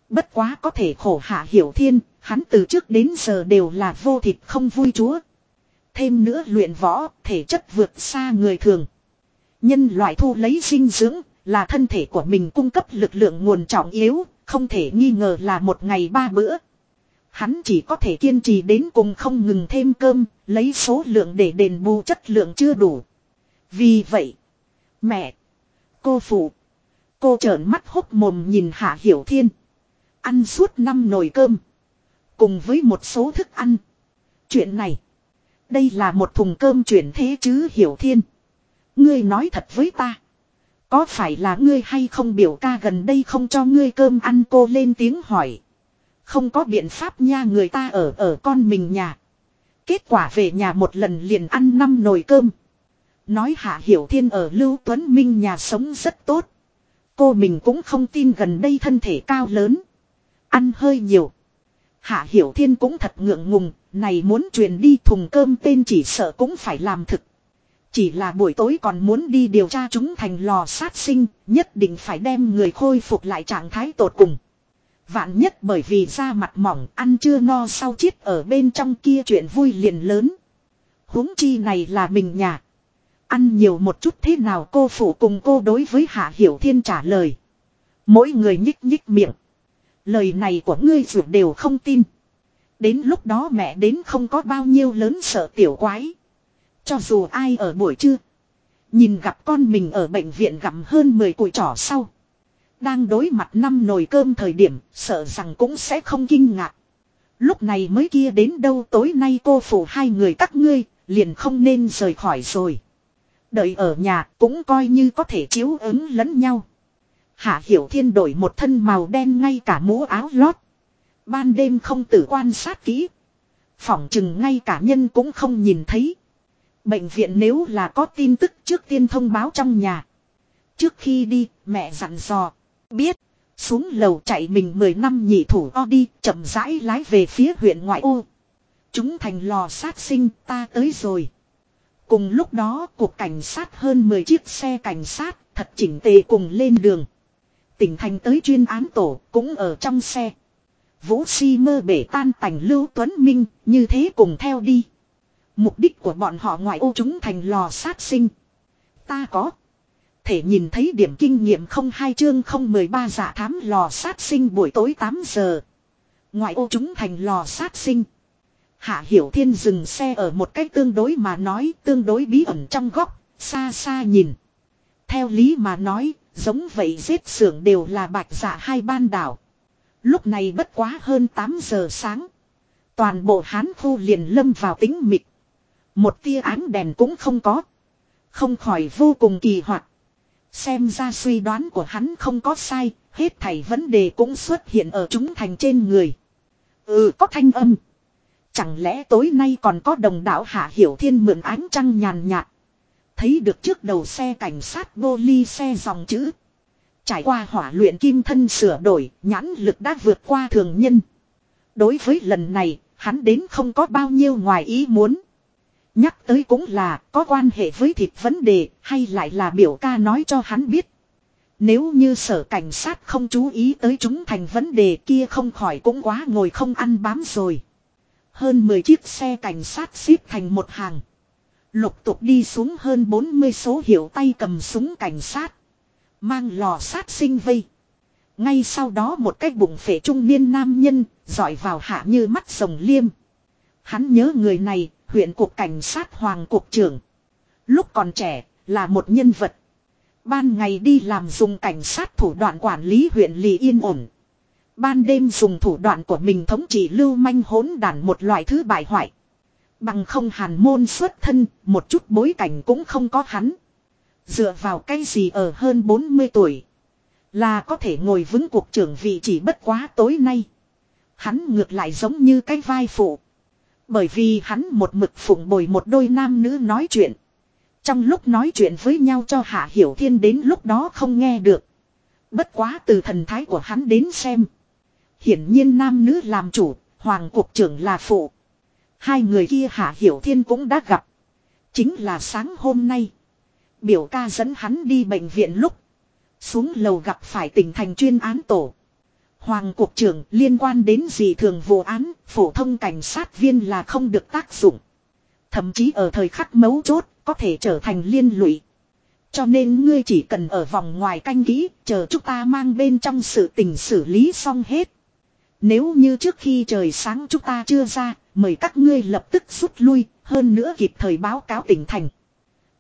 Bất quá có thể khổ hạ hiểu thiên, hắn từ trước đến giờ đều là vô thịt không vui chúa. Thêm nữa luyện võ, thể chất vượt xa người thường. Nhân loại thu lấy dinh dưỡng, là thân thể của mình cung cấp lực lượng nguồn trọng yếu, không thể nghi ngờ là một ngày ba bữa. Hắn chỉ có thể kiên trì đến cùng không ngừng thêm cơm, lấy số lượng để đền bù chất lượng chưa đủ. Vì vậy, mẹ, cô phụ, cô trợn mắt hốc mồm nhìn Hạ Hiểu Thiên. Ăn suốt năm nồi cơm, cùng với một số thức ăn. Chuyện này, đây là một thùng cơm chuyển thế chứ Hiểu Thiên. Ngươi nói thật với ta. Có phải là ngươi hay không biểu ca gần đây không cho ngươi cơm ăn cô lên tiếng hỏi. Không có biện pháp nha người ta ở ở con mình nhà. Kết quả về nhà một lần liền ăn năm nồi cơm. Nói Hạ Hiểu Thiên ở Lưu Tuấn Minh nhà sống rất tốt. Cô mình cũng không tin gần đây thân thể cao lớn. Ăn hơi nhiều. Hạ Hiểu Thiên cũng thật ngượng ngùng, này muốn truyền đi thùng cơm tên chỉ sợ cũng phải làm thực. Chỉ là buổi tối còn muốn đi điều tra chúng thành lò sát sinh, nhất định phải đem người khôi phục lại trạng thái tột cùng. Vạn nhất bởi vì da mặt mỏng ăn chưa no sau chiết ở bên trong kia chuyện vui liền lớn. huống chi này là mình nhà. Ăn nhiều một chút thế nào cô phụ cùng cô đối với Hạ Hiểu Thiên trả lời. Mỗi người nhích nhích miệng. Lời này của ngươi dù đều không tin. Đến lúc đó mẹ đến không có bao nhiêu lớn sợ tiểu quái. Cho dù ai ở buổi trưa. Nhìn gặp con mình ở bệnh viện gặm hơn 10 củi trỏ sau. Đang đối mặt năm nồi cơm thời điểm, sợ rằng cũng sẽ không kinh ngạc. Lúc này mới kia đến đâu tối nay cô phụ hai người các ngươi, liền không nên rời khỏi rồi. Đợi ở nhà cũng coi như có thể chiếu ứng lẫn nhau. Hạ Hiểu Thiên đổi một thân màu đen ngay cả mũ áo lót. Ban đêm không tử quan sát kỹ. Phỏng chừng ngay cả nhân cũng không nhìn thấy. Bệnh viện nếu là có tin tức trước tiên thông báo trong nhà. Trước khi đi, mẹ dặn dò. Biết. Xuống lầu chạy mình 10 năm nhị thủ o đi, chậm rãi lái về phía huyện ngoại ô. Chúng thành lò sát sinh, ta tới rồi. Cùng lúc đó, cuộc cảnh sát hơn 10 chiếc xe cảnh sát, thật chỉnh tề cùng lên đường. Tỉnh thành tới chuyên án tổ cũng ở trong xe. Vũ si mơ bể tan tành Lưu Tuấn Minh như thế cùng theo đi. Mục đích của bọn họ ngoại ô chúng thành lò sát sinh. Ta có. Thể nhìn thấy điểm kinh nghiệm không hai chương không mười ba giả thám lò sát sinh buổi tối 8 giờ. Ngoại ô chúng thành lò sát sinh. Hạ Hiểu Thiên dừng xe ở một cách tương đối mà nói tương đối bí ẩn trong góc, xa xa nhìn. Theo lý mà nói, giống vậy giết sưởng đều là bạch dạ hai ban đảo. Lúc này bất quá hơn 8 giờ sáng. Toàn bộ hán khu liền lâm vào tính mịt. Một tia ánh đèn cũng không có. Không khỏi vô cùng kỳ hoặc. Xem ra suy đoán của hắn không có sai, hết thảy vấn đề cũng xuất hiện ở chúng thành trên người. Ừ có thanh âm. Chẳng lẽ tối nay còn có đồng đạo Hạ Hiểu Thiên mượn ánh trăng nhàn nhạt. Thấy được trước đầu xe cảnh sát vô ly xe dòng chữ. Trải qua hỏa luyện kim thân sửa đổi, nhãn lực đã vượt qua thường nhân. Đối với lần này, hắn đến không có bao nhiêu ngoài ý muốn. Nhắc tới cũng là có quan hệ với thịt vấn đề hay lại là biểu ca nói cho hắn biết. Nếu như sở cảnh sát không chú ý tới chúng thành vấn đề kia không khỏi cũng quá ngồi không ăn bám rồi. Hơn 10 chiếc xe cảnh sát xếp thành một hàng. Lục tục đi xuống hơn 40 số hiệu tay cầm súng cảnh sát. Mang lò sát sinh vây. Ngay sau đó một cái bụng phệ trung niên nam nhân, dọi vào hạ như mắt rồng liêm. Hắn nhớ người này, huyện cục cảnh sát hoàng cục trưởng. Lúc còn trẻ, là một nhân vật. Ban ngày đi làm dùng cảnh sát thủ đoạn quản lý huyện Lì Yên ổn. Ban đêm dùng thủ đoạn của mình thống trị lưu manh hỗn đàn một loại thứ bại hoại. Bằng không hàn môn xuất thân, một chút bối cảnh cũng không có hắn. Dựa vào cái gì ở hơn 40 tuổi. Là có thể ngồi vững cuộc trưởng vị chỉ bất quá tối nay. Hắn ngược lại giống như cái vai phụ. Bởi vì hắn một mực phụng bồi một đôi nam nữ nói chuyện. Trong lúc nói chuyện với nhau cho Hạ Hiểu Thiên đến lúc đó không nghe được. Bất quá từ thần thái của hắn đến xem. Hiển nhiên nam nữ làm chủ, hoàng cục trưởng là phụ. Hai người kia Hạ Hiểu Thiên cũng đã gặp. Chính là sáng hôm nay. Biểu ca dẫn hắn đi bệnh viện lúc. Xuống lầu gặp phải tỉnh thành chuyên án tổ. Hoàng cục trưởng liên quan đến gì thường vụ án, phổ thông cảnh sát viên là không được tác dụng. Thậm chí ở thời khắc mấu chốt, có thể trở thành liên lụy. Cho nên ngươi chỉ cần ở vòng ngoài canh kỹ, chờ chúng ta mang bên trong sự tình xử lý xong hết. Nếu như trước khi trời sáng chúng ta chưa ra, mời các ngươi lập tức rút lui, hơn nữa kịp thời báo cáo tỉnh thành.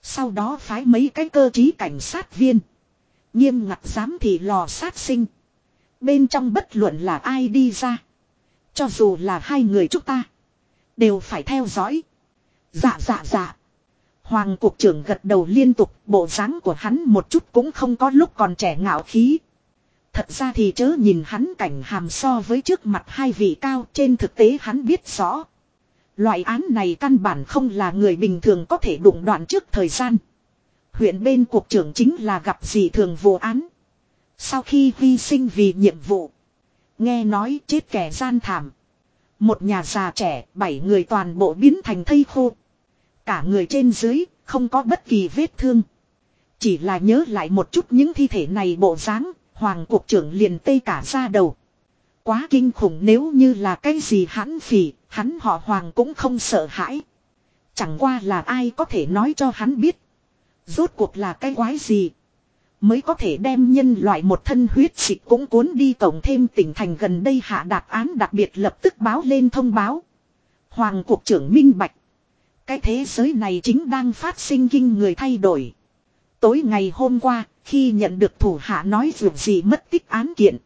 Sau đó phái mấy cái cơ trí cảnh sát viên. Nghiêm ngặt giám thị lò sát sinh. Bên trong bất luận là ai đi ra. Cho dù là hai người chúng ta. Đều phải theo dõi. Dạ dạ dạ. Hoàng cục trưởng gật đầu liên tục. Bộ dáng của hắn một chút cũng không có lúc còn trẻ ngạo khí. Thật ra thì chớ nhìn hắn cảnh hàm so với trước mặt hai vị cao. Trên thực tế hắn biết rõ. Loại án này căn bản không là người bình thường có thể đụng đoạn trước thời gian. Huyện bên cục trưởng chính là gặp gì thường vô án. Sau khi hy sinh vì nhiệm vụ. Nghe nói chết kẻ gian thảm. Một nhà già trẻ, bảy người toàn bộ biến thành thây khô. Cả người trên dưới, không có bất kỳ vết thương. Chỉ là nhớ lại một chút những thi thể này bộ dáng, hoàng cục trưởng liền tê cả ra đầu. Quá kinh khủng nếu như là cái gì hắn phỉ, hắn họ hoàng cũng không sợ hãi. Chẳng qua là ai có thể nói cho hắn biết. Rốt cuộc là cái quái gì. Mới có thể đem nhân loại một thân huyết dịch cũng cuốn đi cộng thêm tỉnh thành gần đây hạ đạt án đặc biệt lập tức báo lên thông báo. Hoàng cục trưởng minh bạch. Cái thế giới này chính đang phát sinh kinh người thay đổi. Tối ngày hôm qua, khi nhận được thủ hạ nói dù gì mất tích án kiện.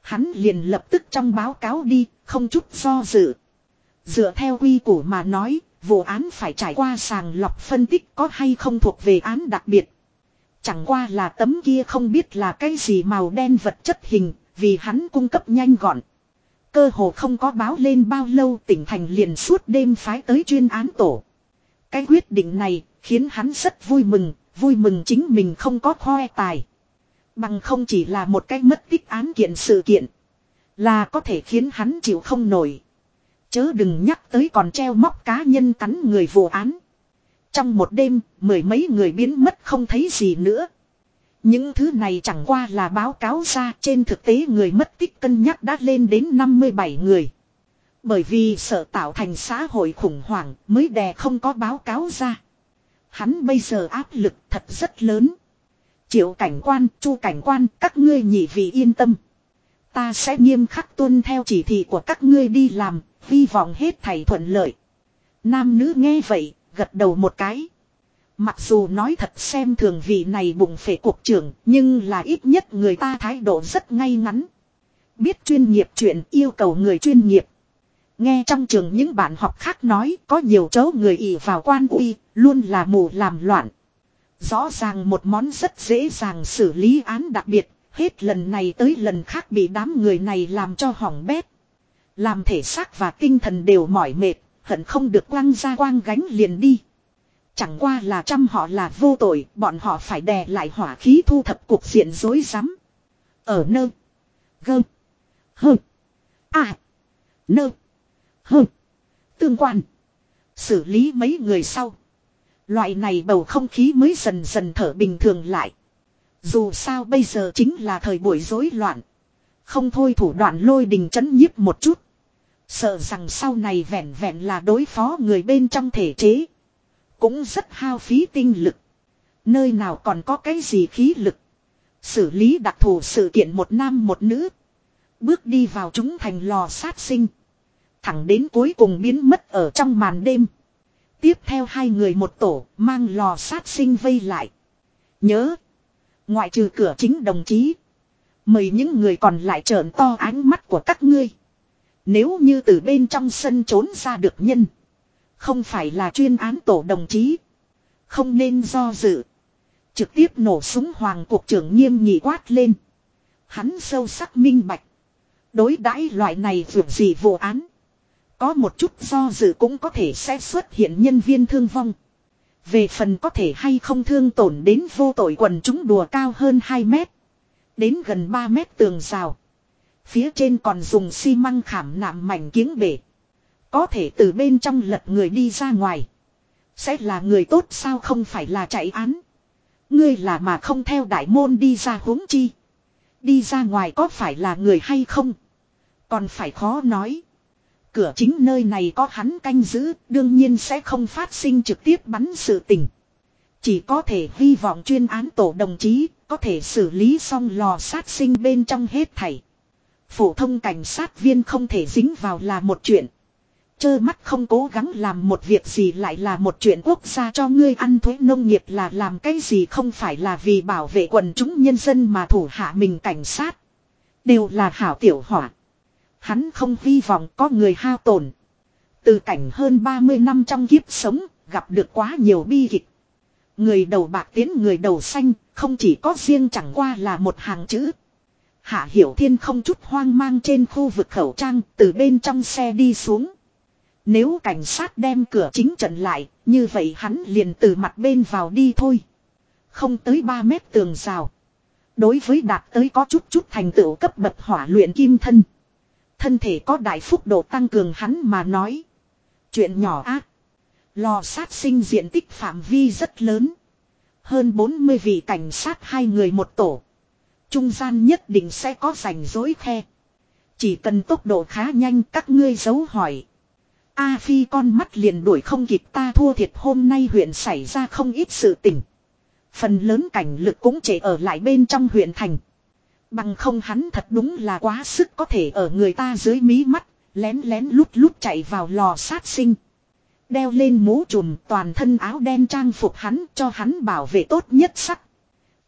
Hắn liền lập tức trong báo cáo đi, không chút do dự. Dựa theo quy củ mà nói, vụ án phải trải qua sàng lọc phân tích có hay không thuộc về án đặc biệt. Chẳng qua là tấm kia không biết là cái gì màu đen vật chất hình, vì hắn cung cấp nhanh gọn. Cơ hồ không có báo lên bao lâu tỉnh thành liền suốt đêm phái tới chuyên án tổ. Cái quyết định này khiến hắn rất vui mừng, vui mừng chính mình không có khoe tài. Bằng không chỉ là một cái mất tích án kiện sự kiện. Là có thể khiến hắn chịu không nổi. Chớ đừng nhắc tới còn treo móc cá nhân cắn người vụ án. Trong một đêm, mười mấy người biến mất không thấy gì nữa. Những thứ này chẳng qua là báo cáo ra trên thực tế người mất tích cân nhắc đã lên đến 57 người. Bởi vì sợ tạo thành xã hội khủng hoảng mới đè không có báo cáo ra. Hắn bây giờ áp lực thật rất lớn. Triệu cảnh quan, chu cảnh quan, các ngươi nhị vị yên tâm. Ta sẽ nghiêm khắc tuân theo chỉ thị của các ngươi đi làm, hy vọng hết thầy thuận lợi. Nam nữ nghe vậy, gật đầu một cái. Mặc dù nói thật xem thường vị này bụng phệ cuộc trưởng, nhưng là ít nhất người ta thái độ rất ngay ngắn. Biết chuyên nghiệp chuyện yêu cầu người chuyên nghiệp. Nghe trong trường những bạn học khác nói có nhiều chỗ người ỉ vào quan uy, luôn là mù làm loạn. Rõ ràng một món rất dễ dàng xử lý án đặc biệt, hết lần này tới lần khác bị đám người này làm cho hỏng bét. Làm thể xác và tinh thần đều mỏi mệt, hận không được quăng ra quang gánh liền đi. Chẳng qua là trăm họ là vô tội, bọn họ phải đè lại hỏa khí thu thập cuộc diện dối rắm Ở nơ. Gơ. Hơ. À. Nơ. Hơ. Tương quan. Xử lý mấy người sau. Loại này bầu không khí mới dần dần thở bình thường lại. Dù sao bây giờ chính là thời buổi rối loạn. Không thôi thủ đoạn lôi đình chấn nhiếp một chút. Sợ rằng sau này vẹn vẹn là đối phó người bên trong thể chế. Cũng rất hao phí tinh lực. Nơi nào còn có cái gì khí lực. Xử lý đặc thù sự kiện một nam một nữ. Bước đi vào chúng thành lò sát sinh. Thẳng đến cuối cùng biến mất ở trong màn đêm. Tiếp theo hai người một tổ mang lò sát sinh vây lại. Nhớ. Ngoại trừ cửa chính đồng chí. Mời những người còn lại trợn to ánh mắt của các ngươi. Nếu như từ bên trong sân trốn ra được nhân. Không phải là chuyên án tổ đồng chí. Không nên do dự. Trực tiếp nổ súng hoàng cuộc trưởng nghiêm nghị quát lên. Hắn sâu sắc minh bạch. Đối đãi loại này vượt gì vụ án. Có một chút do dự cũng có thể sẽ xuất hiện nhân viên thương vong. Về phần có thể hay không thương tổn đến vô tội quần chúng đùa cao hơn 2 mét. Đến gần 3 mét tường rào. Phía trên còn dùng xi măng khảm nạm mảnh kiếng bể. Có thể từ bên trong lật người đi ra ngoài. Sẽ là người tốt sao không phải là chạy án. Ngươi là mà không theo đại môn đi ra huống chi. Đi ra ngoài có phải là người hay không. Còn phải khó nói. Cửa chính nơi này có hắn canh giữ, đương nhiên sẽ không phát sinh trực tiếp bắn sự tình. Chỉ có thể hy vọng chuyên án tổ đồng chí, có thể xử lý xong lò sát sinh bên trong hết thảy. Phổ thông cảnh sát viên không thể dính vào là một chuyện. Chơ mắt không cố gắng làm một việc gì lại là một chuyện quốc gia cho ngươi ăn thuế nông nghiệp là làm cái gì không phải là vì bảo vệ quần chúng nhân dân mà thủ hạ mình cảnh sát. Đều là hảo tiểu hỏa. Hắn không hy vọng có người hao tổn. Từ cảnh hơn 30 năm trong kiếp sống, gặp được quá nhiều bi kịch. Người đầu bạc tiến người đầu xanh, không chỉ có riêng chẳng qua là một hàng chữ. Hạ Hiểu Thiên không chút hoang mang trên khu vực khẩu trang, từ bên trong xe đi xuống. Nếu cảnh sát đem cửa chính trận lại, như vậy hắn liền từ mặt bên vào đi thôi. Không tới 3 mét tường rào. Đối với đạt tới có chút chút thành tựu cấp bậc hỏa luyện kim thân. Thân thể có đại phúc độ tăng cường hắn mà nói. Chuyện nhỏ ác. Lò sát sinh diện tích phạm vi rất lớn. Hơn 40 vị cảnh sát hai người một tổ. Trung gian nhất định sẽ có rảnh dối khe. Chỉ cần tốc độ khá nhanh các ngươi giấu hỏi. A Phi con mắt liền đuổi không kịp ta thua thiệt hôm nay huyện xảy ra không ít sự tình. Phần lớn cảnh lực cũng chỉ ở lại bên trong huyện thành. Bằng không hắn thật đúng là quá sức có thể ở người ta dưới mí mắt, lén lén lút lút chạy vào lò sát sinh. Đeo lên mũ trùm toàn thân áo đen trang phục hắn cho hắn bảo vệ tốt nhất sắc.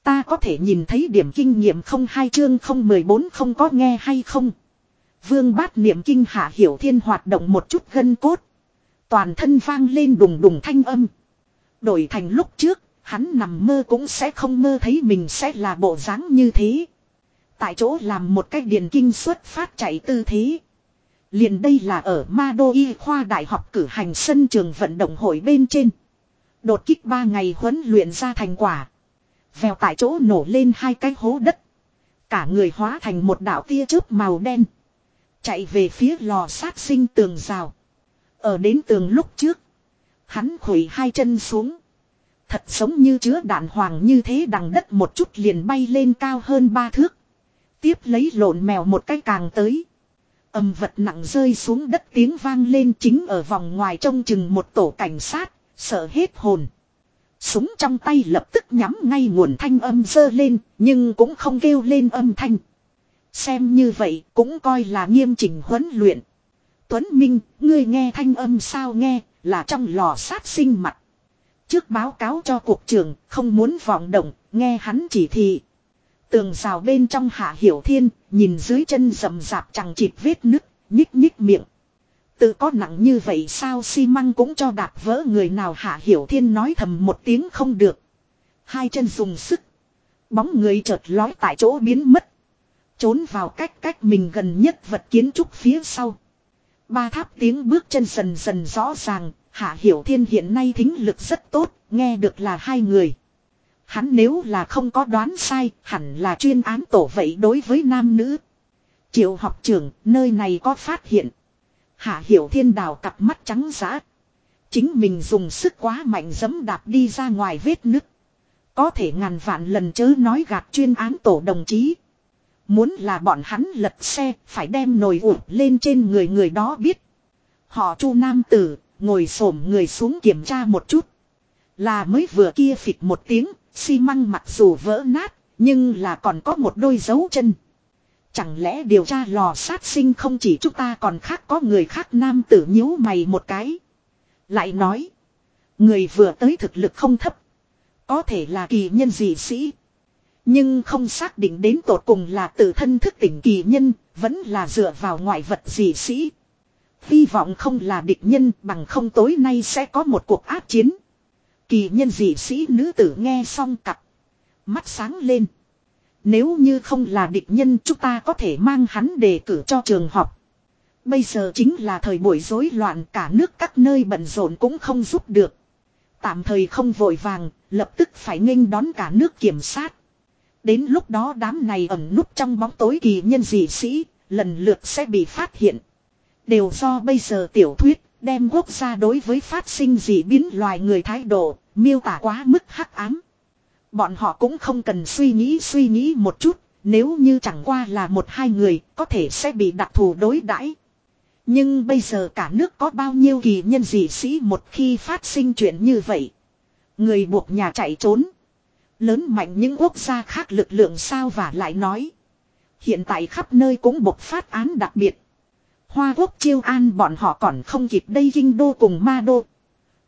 Ta có thể nhìn thấy điểm kinh nghiệm không hai chương không mười bốn không có nghe hay không. Vương bát niệm kinh hạ hiểu thiên hoạt động một chút gân cốt. Toàn thân vang lên đùng đùng thanh âm. Đổi thành lúc trước, hắn nằm mơ cũng sẽ không mơ thấy mình sẽ là bộ dáng như thế. Tại chỗ làm một cách điền kinh xuất phát chạy tư thế. Liền đây là ở Ma Đô Y khoa đại học cử hành sân trường vận động hội bên trên. Đột kích ba ngày huấn luyện ra thành quả. Vèo tại chỗ nổ lên hai cái hố đất. Cả người hóa thành một đạo tia chớp màu đen. Chạy về phía lò sát sinh tường rào. Ở đến tường lúc trước. Hắn khủy hai chân xuống. Thật giống như chứa đạn hoàng như thế đằng đất một chút liền bay lên cao hơn ba thước. Tiếp lấy lộn mèo một cái càng tới. Âm vật nặng rơi xuống đất tiếng vang lên chính ở vòng ngoài trông chừng một tổ cảnh sát, sợ hết hồn. Súng trong tay lập tức nhắm ngay nguồn thanh âm dơ lên, nhưng cũng không kêu lên âm thanh. Xem như vậy cũng coi là nghiêm chỉnh huấn luyện. Tuấn Minh, ngươi nghe thanh âm sao nghe, là trong lò sát sinh mặt. Trước báo cáo cho cục trưởng, không muốn vọng động, nghe hắn chỉ thị. Tường rào bên trong hạ hiểu thiên, nhìn dưới chân rầm rạp chẳng chịt vết nứt, nhích nhích miệng. Tự có nặng như vậy sao xi măng cũng cho đạp vỡ người nào hạ hiểu thiên nói thầm một tiếng không được. Hai chân dùng sức. Bóng người chợt lói tại chỗ biến mất. Trốn vào cách cách mình gần nhất vật kiến trúc phía sau. Ba tháp tiếng bước chân dần dần rõ ràng, Hạ Hiểu Thiên hiện nay thính lực rất tốt, nghe được là hai người. Hắn nếu là không có đoán sai, hẳn là chuyên án tổ vậy đối với nam nữ. Triệu học trưởng, nơi này có phát hiện. Hạ Hiểu Thiên đào cặp mắt trắng giã. Chính mình dùng sức quá mạnh dẫm đạp đi ra ngoài vết nứt. Có thể ngàn vạn lần chớ nói gạt chuyên án tổ đồng chí. Muốn là bọn hắn lật xe, phải đem nồi ủ lên trên người người đó biết. Họ chu nam tử, ngồi xổm người xuống kiểm tra một chút. Là mới vừa kia phịch một tiếng, xi măng mặc dù vỡ nát, nhưng là còn có một đôi dấu chân. Chẳng lẽ điều tra lò sát sinh không chỉ chúng ta còn khác có người khác nam tử nhíu mày một cái. Lại nói. Người vừa tới thực lực không thấp. Có thể là kỳ nhân dị sĩ. Nhưng không xác định đến tột cùng là tự thân thức tỉnh kỳ nhân, vẫn là dựa vào ngoại vật dị sĩ. Hy vọng không là địch nhân bằng không tối nay sẽ có một cuộc áp chiến. Kỳ nhân dị sĩ nữ tử nghe xong cặp. Mắt sáng lên. Nếu như không là địch nhân chúng ta có thể mang hắn đề cử cho trường học. Bây giờ chính là thời buổi rối loạn cả nước các nơi bận rộn cũng không giúp được. Tạm thời không vội vàng, lập tức phải nghênh đón cả nước kiểm sát. Đến lúc đó đám này ẩn núp trong bóng tối kỳ nhân dị sĩ, lần lượt sẽ bị phát hiện. Đều do bây giờ tiểu thuyết, đem quốc gia đối với phát sinh dị biến loài người thái độ, miêu tả quá mức hắc ám. Bọn họ cũng không cần suy nghĩ suy nghĩ một chút, nếu như chẳng qua là một hai người, có thể sẽ bị đặc thù đối đãi. Nhưng bây giờ cả nước có bao nhiêu kỳ nhân dị sĩ một khi phát sinh chuyện như vậy. Người buộc nhà chạy trốn. Lớn mạnh những quốc gia khác lực lượng sao và lại nói. Hiện tại khắp nơi cũng bộc phát án đặc biệt. Hoa quốc chiêu an bọn họ còn không kịp đây kinh đô cùng ma đô.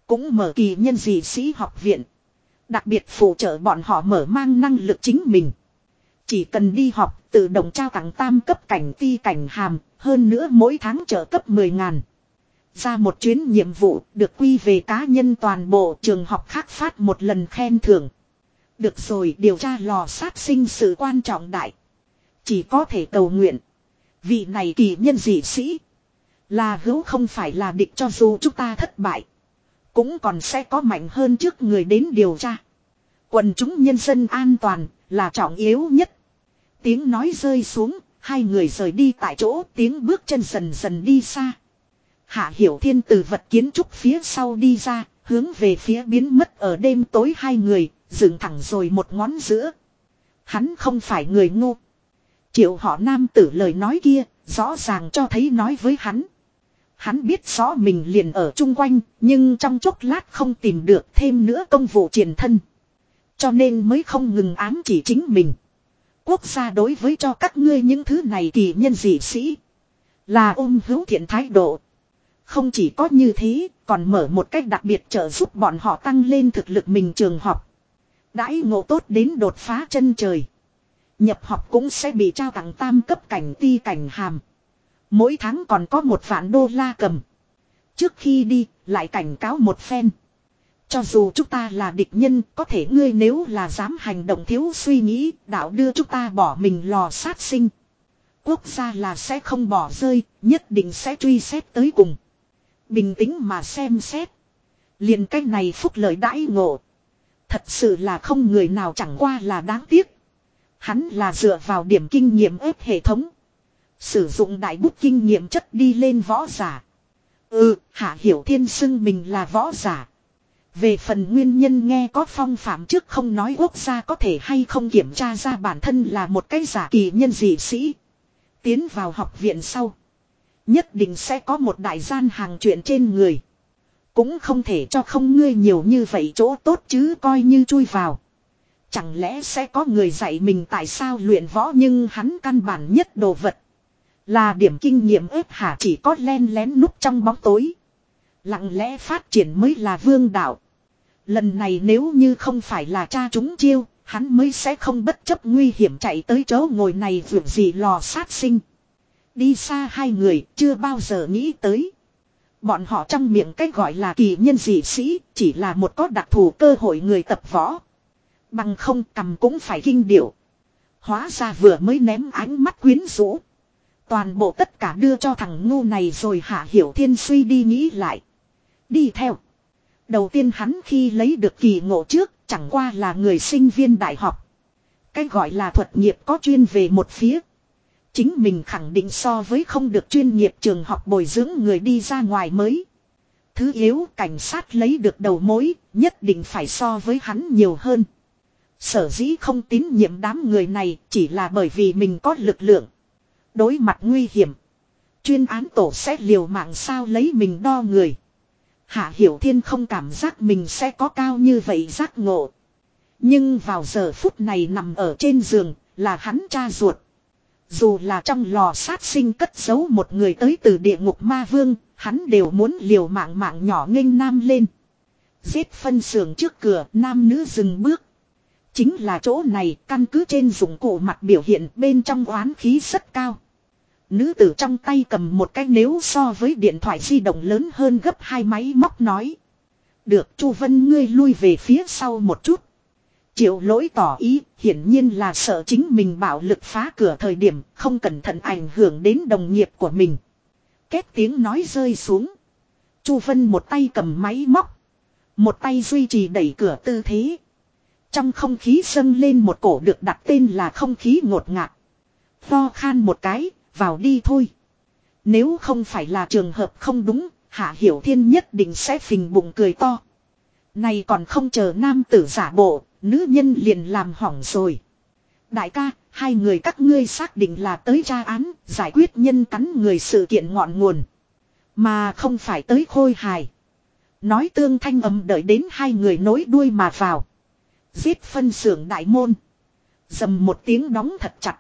Cũng mở kỳ nhân dị sĩ học viện. Đặc biệt phụ trợ bọn họ mở mang năng lực chính mình. Chỉ cần đi học tự động trao tặng tam cấp cảnh ti cảnh hàm, hơn nữa mỗi tháng trợ cấp 10 ngàn. Ra một chuyến nhiệm vụ được quy về cá nhân toàn bộ trường học khác phát một lần khen thưởng. Được rồi điều tra lò sát sinh sự quan trọng đại. Chỉ có thể cầu nguyện. Vị này kỳ nhân dị sĩ. Là hữu không phải là địch cho dù chúng ta thất bại. Cũng còn sẽ có mạnh hơn trước người đến điều tra. Quần chúng nhân dân an toàn là trọng yếu nhất. Tiếng nói rơi xuống, hai người rời đi tại chỗ tiếng bước chân dần dần đi xa. Hạ Hiểu Thiên từ vật kiến trúc phía sau đi ra, hướng về phía biến mất ở đêm tối hai người, dựng thẳng rồi một ngón giữa. Hắn không phải người ngu. Triệu họ nam tử lời nói kia, rõ ràng cho thấy nói với hắn. Hắn biết rõ mình liền ở chung quanh, nhưng trong chốc lát không tìm được thêm nữa công vụ triển thân. Cho nên mới không ngừng ám chỉ chính mình. Quốc gia đối với cho các ngươi những thứ này kỳ nhân dị sĩ. Là ôm hữu thiện thái độ. Không chỉ có như thế, còn mở một cách đặc biệt trợ giúp bọn họ tăng lên thực lực mình trường học. Đãi ngộ tốt đến đột phá chân trời. Nhập học cũng sẽ bị trao tặng tam cấp cảnh ti cảnh hàm. Mỗi tháng còn có một vạn đô la cầm. Trước khi đi, lại cảnh cáo một phen. Cho dù chúng ta là địch nhân, có thể ngươi nếu là dám hành động thiếu suy nghĩ, đạo đưa chúng ta bỏ mình lò sát sinh. Quốc gia là sẽ không bỏ rơi, nhất định sẽ truy xét tới cùng. Bình tĩnh mà xem xét. liền cách này phúc lợi đãi ngộ. Thật sự là không người nào chẳng qua là đáng tiếc. Hắn là dựa vào điểm kinh nghiệm ép hệ thống. Sử dụng đại bút kinh nghiệm chất đi lên võ giả. Ừ, Hạ Hiểu Thiên xưng mình là võ giả. Về phần nguyên nhân nghe có phong phạm trước không nói quốc gia có thể hay không kiểm tra ra bản thân là một cái giả kỳ nhân dị sĩ. Tiến vào học viện sau. Nhất định sẽ có một đại gian hàng chuyện trên người. Cũng không thể cho không ngươi nhiều như vậy chỗ tốt chứ coi như chui vào. Chẳng lẽ sẽ có người dạy mình tại sao luyện võ nhưng hắn căn bản nhất đồ vật. Là điểm kinh nghiệm ếp hạ chỉ có len lén núp trong bóng tối. Lặng lẽ phát triển mới là vương đạo. Lần này nếu như không phải là cha chúng chiêu, hắn mới sẽ không bất chấp nguy hiểm chạy tới chỗ ngồi này vượt gì lò sát sinh. Đi xa hai người chưa bao giờ nghĩ tới. Bọn họ trong miệng cách gọi là kỳ nhân dị sĩ, chỉ là một có đặc thù cơ hội người tập võ. Bằng không cầm cũng phải kinh điệu. Hóa ra vừa mới ném ánh mắt quyến rũ. Toàn bộ tất cả đưa cho thằng ngu này rồi hạ hiểu thiên suy đi nghĩ lại. Đi theo. Đầu tiên hắn khi lấy được kỳ ngộ trước, chẳng qua là người sinh viên đại học. Cái gọi là thuật nghiệp có chuyên về một phía. Chính mình khẳng định so với không được chuyên nghiệp trường học bồi dưỡng người đi ra ngoài mới. Thứ yếu, cảnh sát lấy được đầu mối, nhất định phải so với hắn nhiều hơn. Sở dĩ không tín nhiệm đám người này chỉ là bởi vì mình có lực lượng. Đối mặt nguy hiểm. Chuyên án tổ sẽ liều mạng sao lấy mình đo người. Hạ Hiểu Thiên không cảm giác mình sẽ có cao như vậy giác ngộ. Nhưng vào giờ phút này nằm ở trên giường là hắn cha ruột. Dù là trong lò sát sinh cất giấu một người tới từ địa ngục ma vương, hắn đều muốn liều mạng mạng nhỏ nghênh nam lên. Giết phân xưởng trước cửa, nam nữ dừng bước. Chính là chỗ này, căn cứ trên dụng cụ mặt biểu hiện bên trong oán khí rất cao. Nữ tử trong tay cầm một cái nếu so với điện thoại di động lớn hơn gấp hai máy móc nói. Được Chu Vân ngươi lui về phía sau một chút. Triệu lỗi tỏ ý, hiển nhiên là sợ chính mình bạo lực phá cửa thời điểm, không cẩn thận ảnh hưởng đến đồng nghiệp của mình. Kết tiếng nói rơi xuống. Chu Vân một tay cầm máy móc. Một tay duy trì đẩy cửa tư thế. Trong không khí dâng lên một cổ được đặt tên là không khí ngột ngạt. Lo khan một cái, vào đi thôi. Nếu không phải là trường hợp không đúng, Hạ Hiểu Thiên nhất định sẽ phình bụng cười to. Này còn không chờ nam tử giả bộ, nữ nhân liền làm hỏng rồi. Đại ca, hai người các ngươi xác định là tới tra án, giải quyết nhân cắn người sự kiện ngọn nguồn. Mà không phải tới khôi hài. Nói tương thanh âm đợi đến hai người nối đuôi mà vào. Giết phân xưởng đại môn. Dầm một tiếng đóng thật chặt.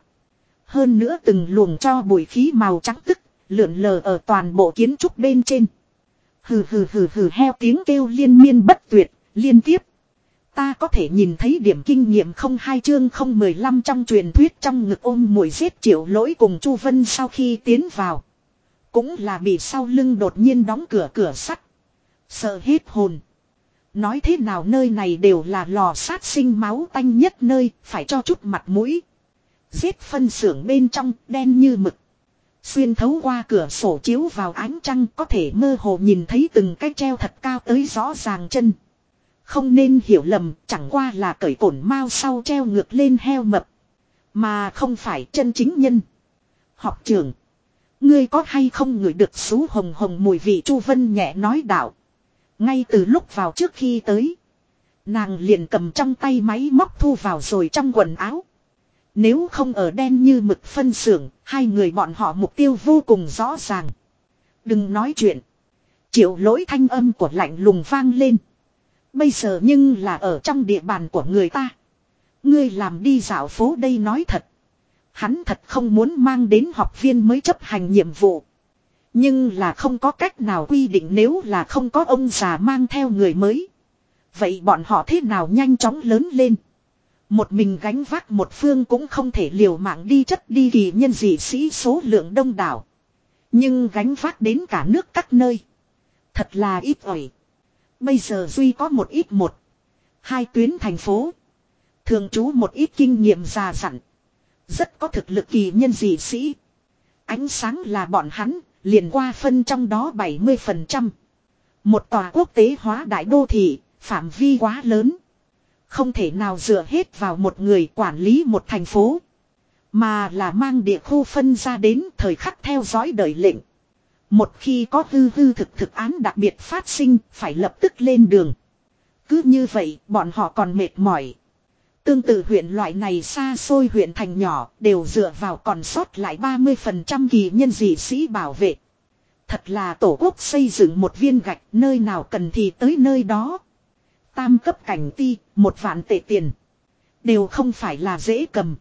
Hơn nữa từng luồng cho bụi khí màu trắng tức, lượn lờ ở toàn bộ kiến trúc bên trên. Hừ hừ hừ hừ heo tiếng kêu liên miên bất tuyệt, liên tiếp. Ta có thể nhìn thấy điểm kinh nghiệm không hai chương không mười lăm trong truyền thuyết trong ngực ôm mùi giết triệu lỗi cùng Chu Vân sau khi tiến vào. Cũng là bị sau lưng đột nhiên đóng cửa cửa sắt. Sợ hết hồn. Nói thế nào nơi này đều là lò sát sinh máu tanh nhất nơi, phải cho chút mặt mũi. Giết phân xưởng bên trong, đen như mực. Xuyên thấu qua cửa sổ chiếu vào ánh trăng có thể mơ hồ nhìn thấy từng cái treo thật cao tới rõ ràng chân. Không nên hiểu lầm, chẳng qua là cởi cổn mau sau treo ngược lên heo mập. Mà không phải chân chính nhân. Học trưởng. Ngươi có hay không ngửi được xú hồng hồng mùi vị Chu Vân nhẹ nói đạo. Ngay từ lúc vào trước khi tới. Nàng liền cầm trong tay máy móc thu vào rồi trong quần áo. Nếu không ở đen như mực phân xưởng, hai người bọn họ mục tiêu vô cùng rõ ràng. Đừng nói chuyện. Triệu lỗi thanh âm của lạnh lùng vang lên. Bây giờ nhưng là ở trong địa bàn của người ta. Ngươi làm đi dạo phố đây nói thật. Hắn thật không muốn mang đến học viên mới chấp hành nhiệm vụ. Nhưng là không có cách nào quy định nếu là không có ông già mang theo người mới. Vậy bọn họ thế nào nhanh chóng lớn lên. Một mình gánh vác một phương cũng không thể liều mạng đi chất đi kỳ nhân dị sĩ số lượng đông đảo. Nhưng gánh vác đến cả nước các nơi. Thật là ít ỏi. Bây giờ duy có một ít một. Hai tuyến thành phố. Thường trú một ít kinh nghiệm già dặn. Rất có thực lực kỳ nhân dị sĩ. Ánh sáng là bọn hắn, liền qua phân trong đó 70%. Một tòa quốc tế hóa đại đô thị, phạm vi quá lớn. Không thể nào dựa hết vào một người quản lý một thành phố. Mà là mang địa khu phân ra đến thời khắc theo dõi đợi lệnh. Một khi có hư hư thực thực án đặc biệt phát sinh, phải lập tức lên đường. Cứ như vậy bọn họ còn mệt mỏi. Tương tự huyện loại này xa xôi huyện thành nhỏ đều dựa vào còn sót lại 30% kỳ nhân dị sĩ bảo vệ. Thật là tổ quốc xây dựng một viên gạch nơi nào cần thì tới nơi đó. Tam cấp cảnh ti, một vạn tệ tiền. Đều không phải là dễ cầm.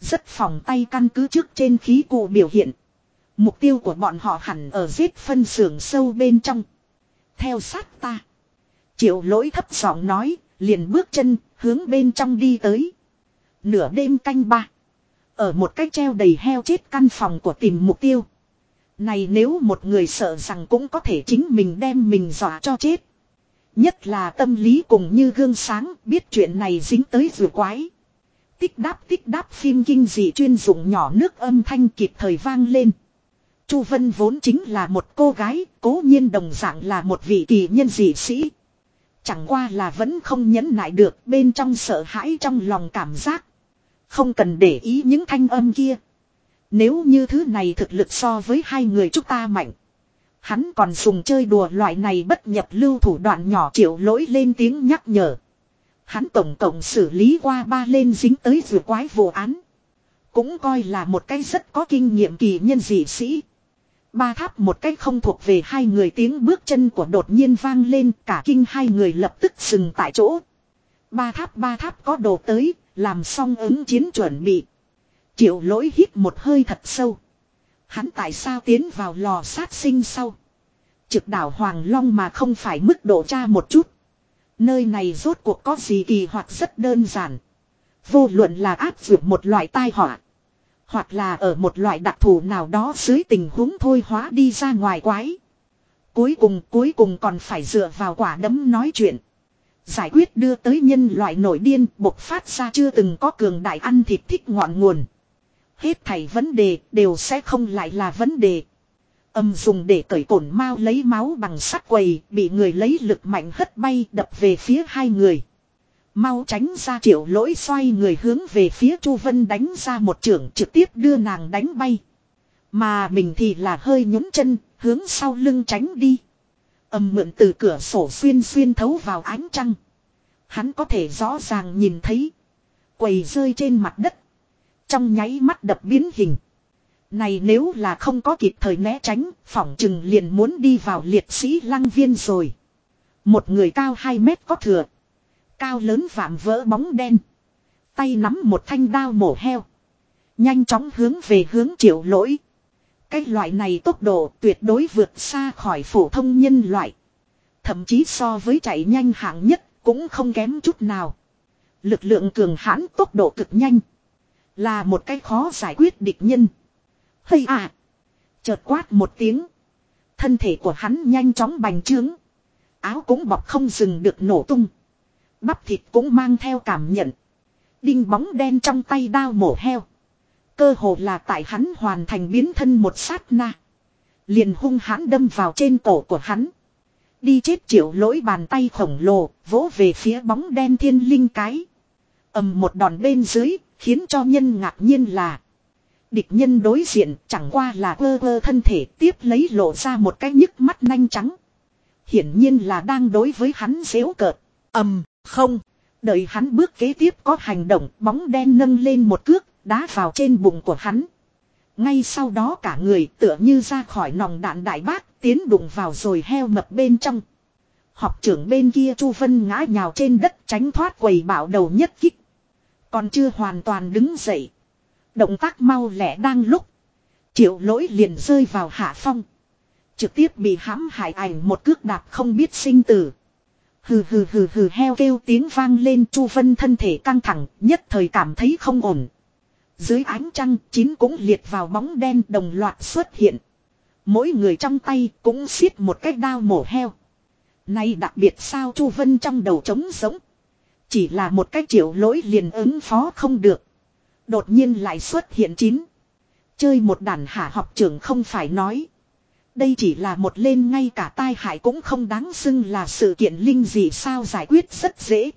Rất phòng tay căn cứ trước trên khí cụ biểu hiện. Mục tiêu của bọn họ hẳn ở giết phân xưởng sâu bên trong. Theo sát ta. Triệu lỗi thấp giọng nói, liền bước chân, hướng bên trong đi tới. Nửa đêm canh ba. Ở một cách treo đầy heo chết căn phòng của tìm mục tiêu. Này nếu một người sợ rằng cũng có thể chính mình đem mình dọa cho chết. Nhất là tâm lý cùng như gương sáng biết chuyện này dính tới rùa quái. Tích đáp tích đáp phim kinh dị chuyên dụng nhỏ nước âm thanh kịp thời vang lên. Chu Vân vốn chính là một cô gái, cố nhiên đồng dạng là một vị kỳ nhân dị sĩ. Chẳng qua là vẫn không nhẫn nại được bên trong sợ hãi trong lòng cảm giác. Không cần để ý những thanh âm kia. Nếu như thứ này thực lực so với hai người chúng ta mạnh. Hắn còn dùng chơi đùa loại này bất nhập lưu thủ đoạn nhỏ triệu lỗi lên tiếng nhắc nhở. Hắn tổng cộng xử lý qua ba lên dính tới vừa quái vụ án. Cũng coi là một cái rất có kinh nghiệm kỳ nhân dị sĩ. Ba tháp một cách không thuộc về hai người tiếng bước chân của đột nhiên vang lên cả kinh hai người lập tức dừng tại chỗ. Ba tháp ba tháp có đồ tới, làm xong ứng chiến chuẩn bị. Triệu lỗi hít một hơi thật sâu. Hắn tại sao tiến vào lò sát sinh sau. Trực đảo Hoàng Long mà không phải mức độ tra một chút. Nơi này rốt cuộc có gì kỳ hoặc rất đơn giản. Vô luận là áp dụng một loại tai họa. Hoặc là ở một loại đặc thù nào đó dưới tình huống thôi hóa đi ra ngoài quái. Cuối cùng cuối cùng còn phải dựa vào quả đấm nói chuyện. Giải quyết đưa tới nhân loại nổi điên bộc phát ra chưa từng có cường đại ăn thịt thích ngọn nguồn. Hết thảy vấn đề đều sẽ không lại là vấn đề. Âm dùng để cởi cổn mau lấy máu bằng sắt quầy bị người lấy lực mạnh hất bay đập về phía hai người. Mau tránh ra triệu lỗi xoay người hướng về phía Chu Vân đánh ra một trưởng trực tiếp đưa nàng đánh bay. Mà mình thì là hơi nhún chân, hướng sau lưng tránh đi. Âm mượn từ cửa sổ xuyên xuyên thấu vào ánh trăng. Hắn có thể rõ ràng nhìn thấy. Quầy rơi trên mặt đất. Trong nháy mắt đập biến hình. Này nếu là không có kịp thời né tránh, phỏng chừng liền muốn đi vào liệt sĩ lăng viên rồi. Một người cao 2 mét có thừa. Cao lớn vạm vỡ bóng đen. Tay nắm một thanh đao mổ heo. Nhanh chóng hướng về hướng triệu lỗi. Cái loại này tốc độ tuyệt đối vượt xa khỏi phổ thông nhân loại. Thậm chí so với chạy nhanh hạng nhất cũng không kém chút nào. Lực lượng cường hãn tốc độ cực nhanh. Là một cái khó giải quyết địch nhân. Hây à! Chợt quát một tiếng. Thân thể của hắn nhanh chóng bành trướng. Áo cũng bọc không dừng được nổ tung. Bắp thịt cũng mang theo cảm nhận. Đinh bóng đen trong tay đao mổ heo. Cơ hồ là tại hắn hoàn thành biến thân một sát na. Liền hung hãn đâm vào trên cổ của hắn. Đi chết triệu lỗi bàn tay khổng lồ, vỗ về phía bóng đen thiên linh cái. ầm một đòn bên dưới, khiến cho nhân ngạc nhiên là. Địch nhân đối diện chẳng qua là cơ cơ thân thể tiếp lấy lộ ra một cái nhức mắt nhanh trắng. Hiển nhiên là đang đối với hắn dễu cợt. ầm, không. Đợi hắn bước kế tiếp có hành động, bóng đen nâng lên một cước, đá vào trên bụng của hắn. Ngay sau đó cả người tựa như ra khỏi nòng đạn đại bác, tiến đụng vào rồi heo mập bên trong. Học trưởng bên kia Chu Vân ngã nhào trên đất tránh thoát quầy bảo đầu nhất kích. Còn chưa hoàn toàn đứng dậy. Động tác mau lẻ đang lúc. Triệu lỗi liền rơi vào hạ phong. Trực tiếp bị hãm hại ảnh một cước đạp không biết sinh tử. Hừ hừ hừ hừ heo kêu tiếng vang lên Chu Vân thân thể căng thẳng, nhất thời cảm thấy không ổn. Dưới ánh trăng, chín cũng liệt vào bóng đen đồng loạt xuất hiện. Mỗi người trong tay cũng xiết một cái đao mổ heo. Nay đặc biệt sao Chu Vân trong đầu trống sống. Chỉ là một cái triệu lỗi liền ứng phó không được. Đột nhiên lại xuất hiện chín. Chơi một đàn hạ học trưởng không phải nói. Đây chỉ là một lên ngay cả tai hại cũng không đáng xưng là sự kiện linh gì sao giải quyết rất dễ.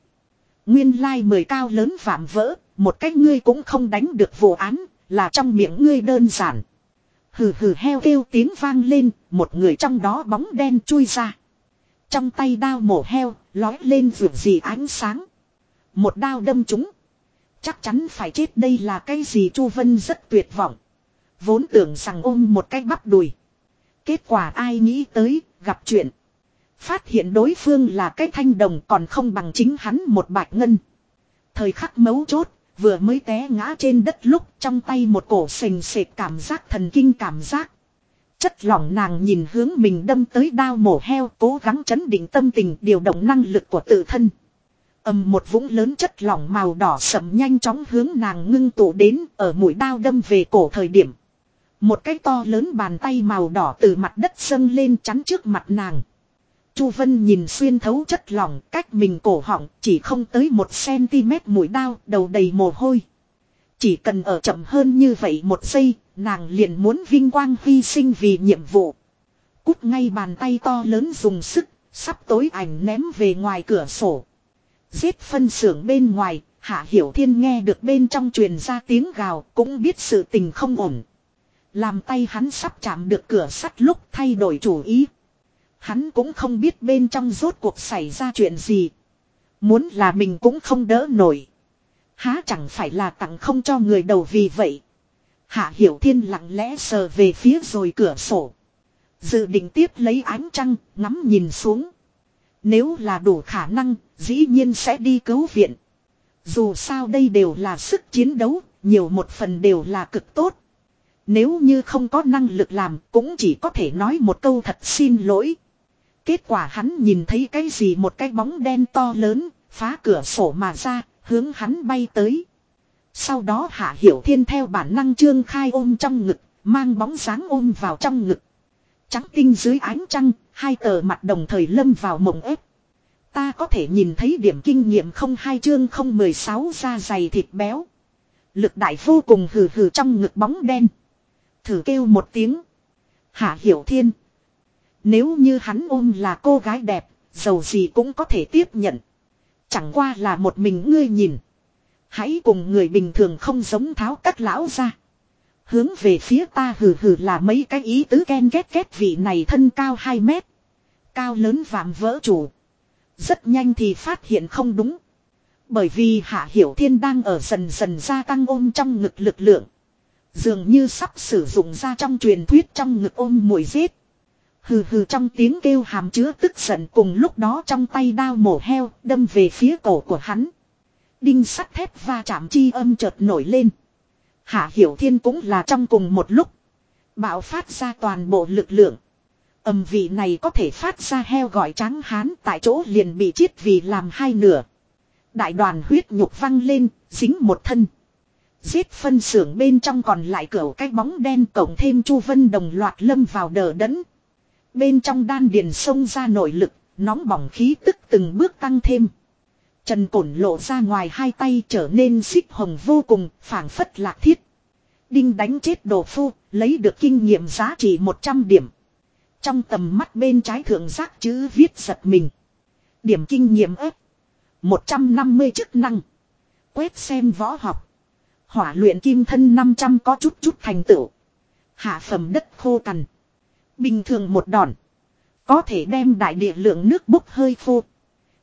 Nguyên lai like mười cao lớn vạm vỡ, một cách ngươi cũng không đánh được vụ án, là trong miệng ngươi đơn giản. Hừ hừ heo kêu tiếng vang lên, một người trong đó bóng đen chui ra. Trong tay đao mổ heo, lói lên vượt gì ánh sáng. Một đao đâm chúng. Chắc chắn phải chết đây là cái gì Chu Vân rất tuyệt vọng. Vốn tưởng rằng ôm một cái bắp đùi. Kết quả ai nghĩ tới, gặp chuyện. Phát hiện đối phương là cái thanh đồng còn không bằng chính hắn một bạch ngân. Thời khắc mấu chốt, vừa mới té ngã trên đất lúc trong tay một cổ sình sệt cảm giác thần kinh cảm giác. Chất lỏng nàng nhìn hướng mình đâm tới đao mổ heo cố gắng chấn định tâm tình điều động năng lực của tự thân ầm một vũng lớn chất lỏng màu đỏ sậm nhanh chóng hướng nàng ngưng tụ đến ở mũi đao đâm về cổ thời điểm. Một cái to lớn bàn tay màu đỏ từ mặt đất dâng lên chắn trước mặt nàng. Chu Vân nhìn xuyên thấu chất lỏng cách mình cổ họng chỉ không tới một cm mũi đao đầu đầy mồ hôi. Chỉ cần ở chậm hơn như vậy một giây, nàng liền muốn vinh quang hy sinh vì nhiệm vụ. Cút ngay bàn tay to lớn dùng sức, sắp tối ảnh ném về ngoài cửa sổ. Giết phân xưởng bên ngoài, Hạ Hiểu Thiên nghe được bên trong truyền ra tiếng gào, cũng biết sự tình không ổn. Làm tay hắn sắp chạm được cửa sắt lúc thay đổi chủ ý. Hắn cũng không biết bên trong rốt cuộc xảy ra chuyện gì. Muốn là mình cũng không đỡ nổi. Há chẳng phải là tặng không cho người đầu vì vậy. Hạ Hiểu Thiên lặng lẽ sờ về phía rồi cửa sổ. Dự định tiếp lấy ánh trăng, ngắm nhìn xuống. Nếu là đủ khả năng, dĩ nhiên sẽ đi cứu viện. Dù sao đây đều là sức chiến đấu, nhiều một phần đều là cực tốt. Nếu như không có năng lực làm, cũng chỉ có thể nói một câu thật xin lỗi. Kết quả hắn nhìn thấy cái gì một cái bóng đen to lớn, phá cửa sổ mà ra, hướng hắn bay tới. Sau đó Hạ Hiểu Thiên theo bản năng trương khai ôm trong ngực, mang bóng sáng ôm vào trong ngực. Trắng tinh dưới ánh trăng, hai tờ mặt đồng thời lâm vào mộng ép. Ta có thể nhìn thấy điểm kinh nghiệm không hai chương không mười sáu da dày thịt béo. Lực đại vô cùng hừ hừ trong ngực bóng đen. Thử kêu một tiếng. Hạ Hiểu Thiên. Nếu như hắn ôm là cô gái đẹp, giàu gì cũng có thể tiếp nhận. Chẳng qua là một mình ngươi nhìn. Hãy cùng người bình thường không giống tháo cắt lão ra. Hướng về phía ta hừ hừ là mấy cái ý tứ ken ghét ghét vị này thân cao 2 mét. Cao lớn vạm vỡ chủ. Rất nhanh thì phát hiện không đúng. Bởi vì Hạ Hiểu Thiên đang ở dần dần gia tăng ôm trong ngực lực lượng. Dường như sắp sử dụng ra trong truyền thuyết trong ngực ôm mùi giết. Hừ hừ trong tiếng kêu hàm chứa tức giận cùng lúc đó trong tay đao mổ heo đâm về phía cổ của hắn. Đinh sắt thép va chạm chi âm chợt nổi lên. Hạ Hiểu Thiên cũng là trong cùng một lúc. Bạo phát ra toàn bộ lực lượng. Âm vị này có thể phát ra heo gọi trắng hán tại chỗ liền bị chiết vì làm hai nửa. Đại đoàn huyết nhục văng lên, dính một thân. Giết phân xưởng bên trong còn lại cửa cái bóng đen cộng thêm chu vân đồng loạt lâm vào đờ đẫn. Bên trong đan điền sông ra nội lực, nóng bỏng khí tức từng bước tăng thêm. Trần Cổn lộ ra ngoài hai tay trở nên xích hồng vô cùng, phảng phất lạc thiết. Đinh đánh chết đồ phu, lấy được kinh nghiệm giá trị 100 điểm. Trong tầm mắt bên trái thượng giác chữ viết giật mình. Điểm kinh nghiệm ếp. 150 chức năng. Quét xem võ học. Hỏa luyện kim thân 500 có chút chút thành tựu. Hạ phẩm đất khô cằn. Bình thường một đòn. Có thể đem đại địa lượng nước bốc hơi khô.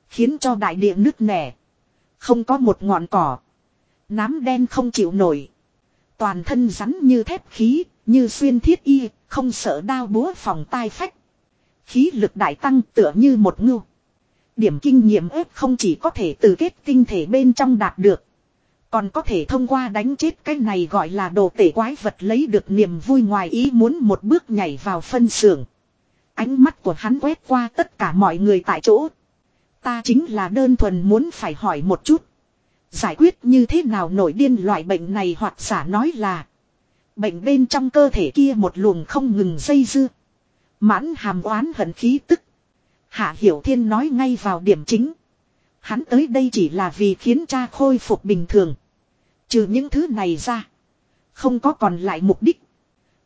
Khiến cho đại địa nước nẻ. Không có một ngọn cỏ. Nám đen không chịu nổi. Toàn thân rắn như thép khí, như xuyên thiết y, không sợ đao búa phòng tai phách. Khí lực đại tăng tựa như một ngưu. Điểm kinh nghiệm ép không chỉ có thể từ kết tinh thể bên trong đạt được. Còn có thể thông qua đánh chết cái này gọi là đồ tể quái vật lấy được niềm vui ngoài ý muốn một bước nhảy vào phân xưởng. Ánh mắt của hắn quét qua tất cả mọi người tại chỗ. Ta chính là đơn thuần muốn phải hỏi một chút. Giải quyết như thế nào nổi điên loại bệnh này hoặc giả nói là. Bệnh bên trong cơ thể kia một luồng không ngừng dây dưa. Mãn hàm oán hận khí tức. Hạ Hiểu Thiên nói ngay vào điểm chính. Hắn tới đây chỉ là vì khiến cha khôi phục bình thường. Trừ những thứ này ra. Không có còn lại mục đích.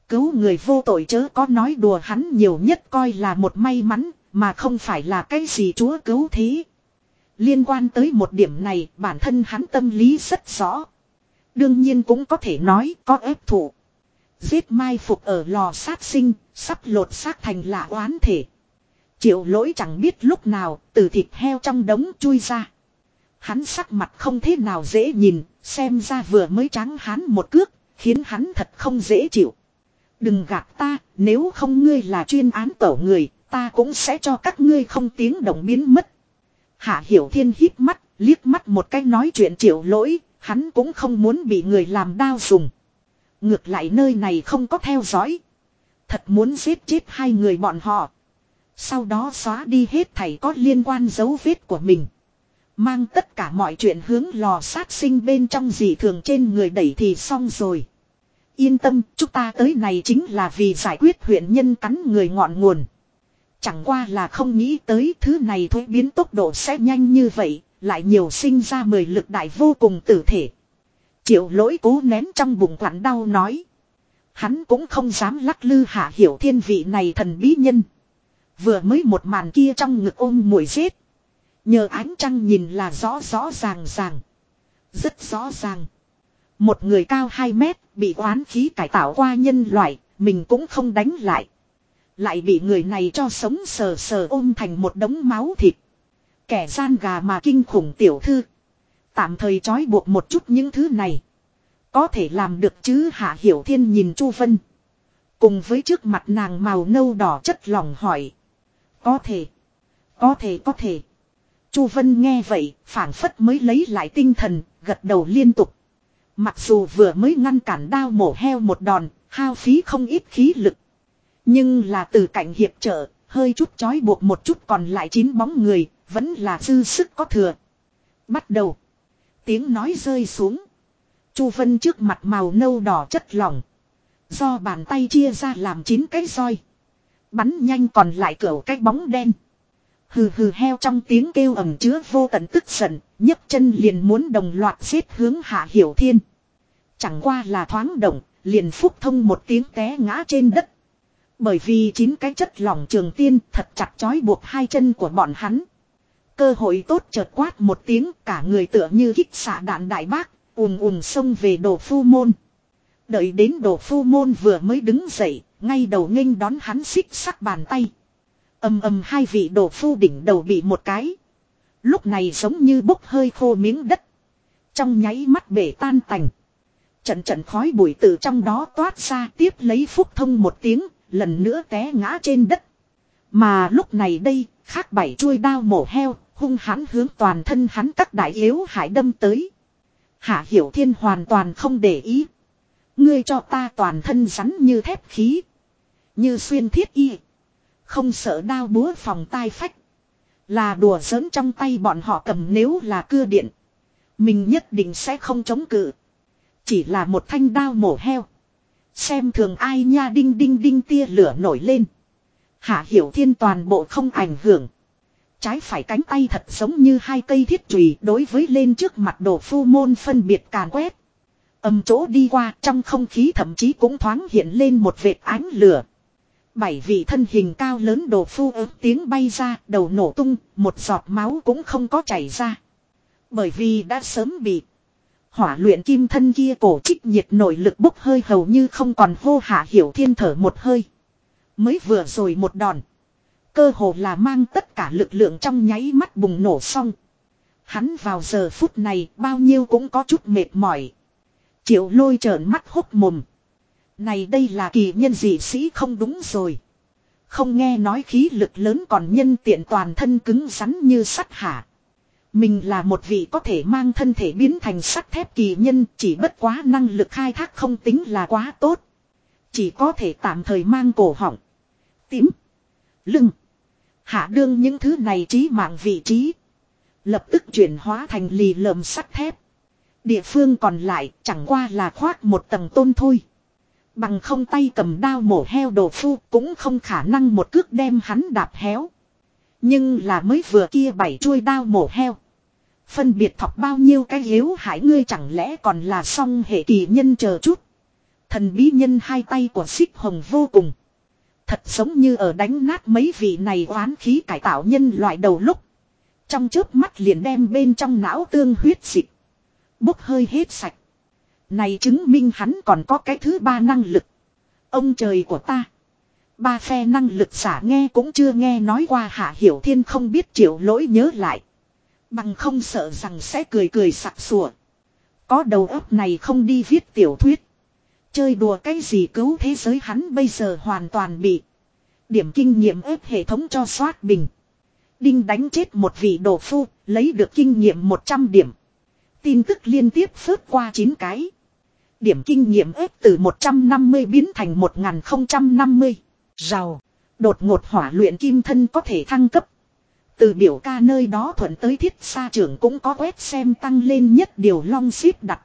Cứu người vô tội chớ có nói đùa hắn nhiều nhất coi là một may mắn, mà không phải là cái gì chúa cứu thế. Liên quan tới một điểm này, bản thân hắn tâm lý rất rõ. Đương nhiên cũng có thể nói có ép thủ. Giết mai phục ở lò sát sinh, sắp lột xác thành lạ oán thể. Triệu lỗi chẳng biết lúc nào từ thịt heo trong đống chui ra. Hắn sắc mặt không thế nào dễ nhìn, xem ra vừa mới trắng hắn một cước, khiến hắn thật không dễ chịu. Đừng gạt ta, nếu không ngươi là chuyên án tổ người, ta cũng sẽ cho các ngươi không tiếng động biến mất. Hạ Hiểu Thiên hít mắt, liếc mắt một cái nói chuyện triệu lỗi, hắn cũng không muốn bị người làm đau dùng. Ngược lại nơi này không có theo dõi. Thật muốn giết chết hai người bọn họ. Sau đó xóa đi hết thầy có liên quan dấu vết của mình. Mang tất cả mọi chuyện hướng lò sát sinh bên trong gì thường trên người đẩy thì xong rồi. Yên tâm, chúng ta tới này chính là vì giải quyết huyện nhân cắn người ngọn nguồn. Chẳng qua là không nghĩ tới thứ này thôi biến tốc độ sẽ nhanh như vậy, lại nhiều sinh ra mười lực đại vô cùng tử thể. Triệu lỗi cố nén trong bụng quặn đau nói. Hắn cũng không dám lắc lư hạ hiểu thiên vị này thần bí nhân. Vừa mới một màn kia trong ngực ôm mùi rết. Nhờ ánh trăng nhìn là rõ rõ ràng ràng. Rất rõ ràng. Một người cao 2 mét bị oán khí cải tạo qua nhân loại, mình cũng không đánh lại. Lại bị người này cho sống sờ sờ ôm thành một đống máu thịt. Kẻ gian gà mà kinh khủng tiểu thư. Tạm thời trói buộc một chút những thứ này. Có thể làm được chứ Hạ Hiểu Thiên nhìn Chu Vân. Cùng với trước mặt nàng màu nâu đỏ chất lỏng hỏi. Có thể. Có thể có thể. Chu Vân nghe vậy, phảng phất mới lấy lại tinh thần, gật đầu liên tục. Mặc dù vừa mới ngăn cản đao mổ heo một đòn, hao phí không ít khí lực. Nhưng là từ cạnh hiệp trợ, hơi chút chói buộc một chút còn lại chín bóng người, vẫn là dư sức có thừa. Bắt đầu. Tiếng nói rơi xuống. Chu Vân trước mặt màu nâu đỏ chất lỏng. Do bàn tay chia ra làm chín cái roi. Bắn nhanh còn lại cửa cái bóng đen. Hừ hừ heo trong tiếng kêu ẩm chứa vô tận tức giận, nhấc chân liền muốn đồng loạt xếp hướng hạ hiểu thiên. Chẳng qua là thoáng động, liền phúc thông một tiếng té ngã trên đất. Bởi vì chín cái chất lỏng trường tiên thật chặt chói buộc hai chân của bọn hắn. Cơ hội tốt chợt quát một tiếng cả người tựa như kích xạ đạn đại bác, ùm ùm xông về đồ phu môn. Đợi đến đồ phu môn vừa mới đứng dậy, ngay đầu nghênh đón hắn xích sắc bàn tay. Âm âm hai vị đồ phu đỉnh đầu bị một cái. Lúc này giống như bốc hơi khô miếng đất. Trong nháy mắt bể tan tành. Trận trận khói bụi từ trong đó toát ra tiếp lấy phúc thông một tiếng, lần nữa té ngã trên đất. Mà lúc này đây, khác bảy chuôi đao mổ heo, hung hãn hướng toàn thân hắn các đại yếu hải đâm tới. Hạ Hiểu Thiên hoàn toàn không để ý. Ngươi cho ta toàn thân rắn như thép khí. Như xuyên thiết y. Không sợ đao búa phòng tai phách. Là đùa giỡn trong tay bọn họ cầm nếu là cưa điện. Mình nhất định sẽ không chống cự. Chỉ là một thanh đao mổ heo. Xem thường ai nha đinh đinh đinh tia lửa nổi lên. Hạ hiểu thiên toàn bộ không ảnh hưởng. Trái phải cánh tay thật giống như hai cây thiết chùy đối với lên trước mặt đồ phu môn phân biệt càn quét. Âm chỗ đi qua trong không khí thậm chí cũng thoáng hiện lên một vệt ánh lửa. Bảy vị thân hình cao lớn đồ phu ớt tiếng bay ra, đầu nổ tung, một giọt máu cũng không có chảy ra. Bởi vì đã sớm bị hỏa luyện kim thân kia cổ trích nhiệt nội lực bốc hơi hầu như không còn hô hạ hiểu thiên thở một hơi. Mới vừa rồi một đòn. Cơ hồ là mang tất cả lực lượng trong nháy mắt bùng nổ xong. Hắn vào giờ phút này bao nhiêu cũng có chút mệt mỏi. Triệu lôi trợn mắt hốc mồm. Này đây là kỳ nhân dị sĩ không đúng rồi. Không nghe nói khí lực lớn còn nhân tiện toàn thân cứng rắn như sắt hả. Mình là một vị có thể mang thân thể biến thành sắt thép kỳ nhân, chỉ bất quá năng lực khai thác không tính là quá tốt. Chỉ có thể tạm thời mang cổ họng. Tím. Lưng. Hạ đương những thứ này trí mạng vị trí. Lập tức chuyển hóa thành lì lợm sắt thép. Địa phương còn lại chẳng qua là khoác một tầng tôn thôi. Bằng không tay cầm đao mổ heo đồ phu cũng không khả năng một cước đem hắn đạp héo. Nhưng là mới vừa kia bảy chuôi đao mổ heo. Phân biệt thọc bao nhiêu cái yếu hại ngươi chẳng lẽ còn là song hệ kỳ nhân chờ chút. Thần bí nhân hai tay của xích hồng vô cùng. Thật giống như ở đánh nát mấy vị này oán khí cải tạo nhân loại đầu lúc. Trong trước mắt liền đem bên trong não tương huyết dịch. Bốc hơi hết sạch. Này chứng minh hắn còn có cái thứ ba năng lực. Ông trời của ta. Ba phe năng lực giả nghe cũng chưa nghe nói qua Hạ Hiểu Thiên không biết triệu lỗi nhớ lại. Bằng không sợ rằng sẽ cười cười sặc sủa. Có đầu óc này không đi viết tiểu thuyết. Chơi đùa cái gì cứu thế giới hắn bây giờ hoàn toàn bị. Điểm kinh nghiệm ép hệ thống cho soát bình. Đinh đánh chết một vị đồ phu, lấy được kinh nghiệm 100 điểm. Tin tức liên tiếp phớt qua 9 cái. Điểm kinh nghiệm ép từ 150 biến thành 1050. Rào. Đột ngột hỏa luyện kim thân có thể thăng cấp. Từ biểu ca nơi đó thuận tới thiết xa trưởng cũng có quét xem tăng lên nhất điều long ship đặt.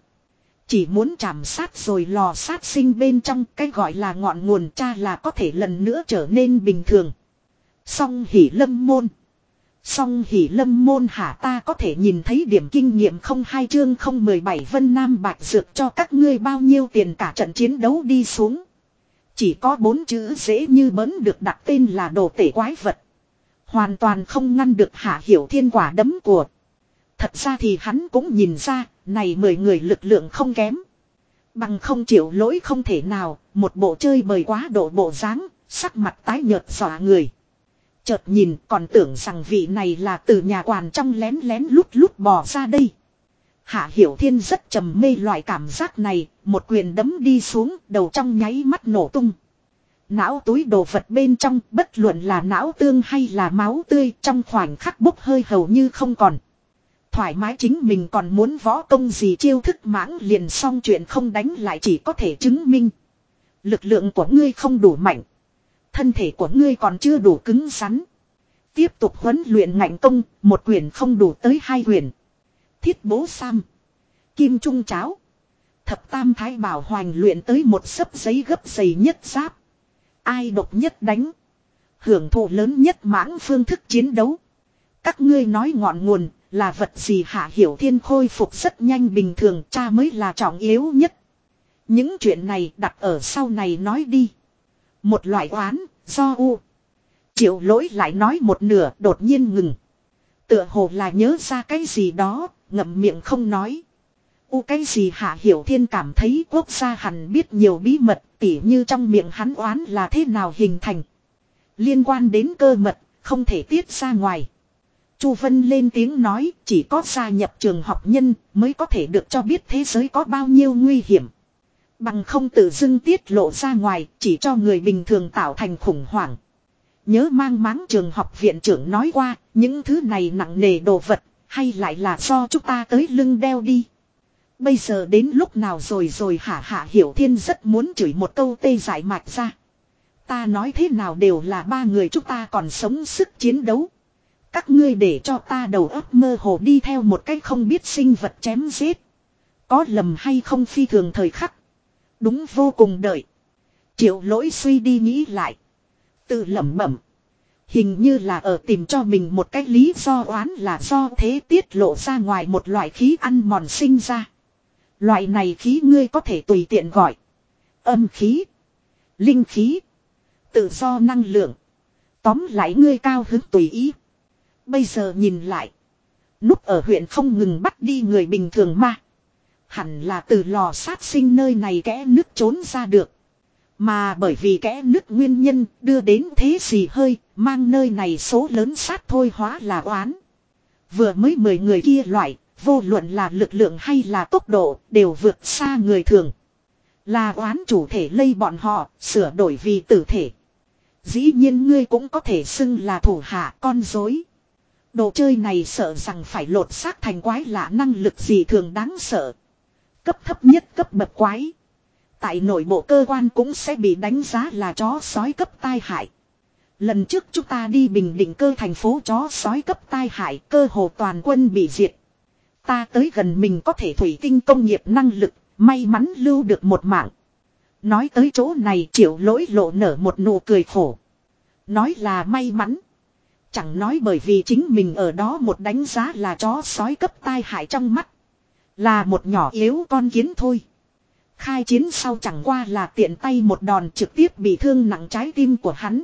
Chỉ muốn chạm sát rồi lò sát sinh bên trong cái gọi là ngọn nguồn cha là có thể lần nữa trở nên bình thường. Song hỉ lâm môn. Song hỉ lâm môn hả ta có thể nhìn thấy điểm kinh nghiệm không hai chương không mười bảy vân nam bạch dược cho các ngươi bao nhiêu tiền cả trận chiến đấu đi xuống. Chỉ có bốn chữ dễ như bấn được đặt tên là đồ tể quái vật. Hoàn toàn không ngăn được hạ hiểu thiên quả đấm của. Thật ra thì hắn cũng nhìn ra, này mười người lực lượng không kém. Bằng không chịu lỗi không thể nào, một bộ chơi bời quá độ bộ dáng, sắc mặt tái nhợt dọa người. Chợt nhìn còn tưởng rằng vị này là từ nhà quản trong lén lén lút lút bò ra đây. Hạ Hiểu Thiên rất trầm mê loại cảm giác này, một quyền đấm đi xuống, đầu trong nháy mắt nổ tung. Não túi đồ vật bên trong, bất luận là não tương hay là máu tươi, trong khoảnh khắc bốc hơi hầu như không còn. Thoải mái chính mình còn muốn võ công gì chiêu thức mãng liền xong chuyện không đánh lại chỉ có thể chứng minh. Lực lượng của ngươi không đủ mạnh. Thân thể của ngươi còn chưa đủ cứng rắn. Tiếp tục huấn luyện ngạnh công, một quyền không đủ tới hai quyền. Thiết bố sam. Kim trung cháo. Thập tam thái bảo hoành luyện tới một sấp giấy gấp dày nhất giáp. Ai độc nhất đánh. Hưởng thụ lớn nhất mãng phương thức chiến đấu. Các ngươi nói ngọn nguồn là vật gì hạ hiểu thiên khôi phục rất nhanh bình thường cha mới là trọng yếu nhất. Những chuyện này đặt ở sau này nói đi. Một loại oán, do u. Triệu lỗi lại nói một nửa đột nhiên ngừng. Tựa hồ là nhớ ra cái gì đó, ngậm miệng không nói. U cái gì hạ hiểu thiên cảm thấy quốc gia hẳn biết nhiều bí mật tỉ như trong miệng hắn oán là thế nào hình thành. Liên quan đến cơ mật, không thể tiết ra ngoài. Chu Vân lên tiếng nói, chỉ có gia nhập trường học nhân mới có thể được cho biết thế giới có bao nhiêu nguy hiểm. Bằng không tự dưng tiết lộ ra ngoài, chỉ cho người bình thường tạo thành khủng hoảng. Nhớ mang máng trường học viện trưởng nói qua, những thứ này nặng nề đồ vật, hay lại là do chúng ta tới lưng đeo đi. Bây giờ đến lúc nào rồi rồi hả hả hiểu thiên rất muốn chửi một câu tê giải mạch ra. Ta nói thế nào đều là ba người chúng ta còn sống sức chiến đấu. Các ngươi để cho ta đầu óc mơ hồ đi theo một cách không biết sinh vật chém giết. Có lầm hay không phi thường thời khắc. Đúng vô cùng đợi. Triệu lỗi suy đi nghĩ lại. Tự lẩm bẩm. Hình như là ở tìm cho mình một cách lý do oán là do thế tiết lộ ra ngoài một loại khí ăn mòn sinh ra. Loại này khí ngươi có thể tùy tiện gọi. Âm khí. Linh khí. Tự do năng lượng. Tóm lại ngươi cao hứng tùy ý. Bây giờ nhìn lại. Núp ở huyện không ngừng bắt đi người bình thường mà. Hẳn là từ lò sát sinh nơi này kẽ nước trốn ra được. Mà bởi vì kẽ nước nguyên nhân đưa đến thế gì hơi, mang nơi này số lớn sát thôi hóa là oán. Vừa mới mười người kia loại, vô luận là lực lượng hay là tốc độ, đều vượt xa người thường. Là oán chủ thể lây bọn họ, sửa đổi vì tử thể. Dĩ nhiên ngươi cũng có thể xưng là thủ hạ con dối. Đồ chơi này sợ rằng phải lột xác thành quái lạ năng lực gì thường đáng sợ. Cấp thấp nhất cấp bậc quái. Tại nội bộ cơ quan cũng sẽ bị đánh giá là chó sói cấp tai hại. Lần trước chúng ta đi bình định cơ thành phố chó sói cấp tai hại cơ hồ toàn quân bị diệt. Ta tới gần mình có thể thủy tinh công nghiệp năng lực, may mắn lưu được một mạng. Nói tới chỗ này triệu lỗi lộ nở một nụ cười khổ. Nói là may mắn. Chẳng nói bởi vì chính mình ở đó một đánh giá là chó sói cấp tai hại trong mắt. Là một nhỏ yếu con kiến thôi. Khai chiến sau chẳng qua là tiện tay một đòn trực tiếp bị thương nặng trái tim của hắn.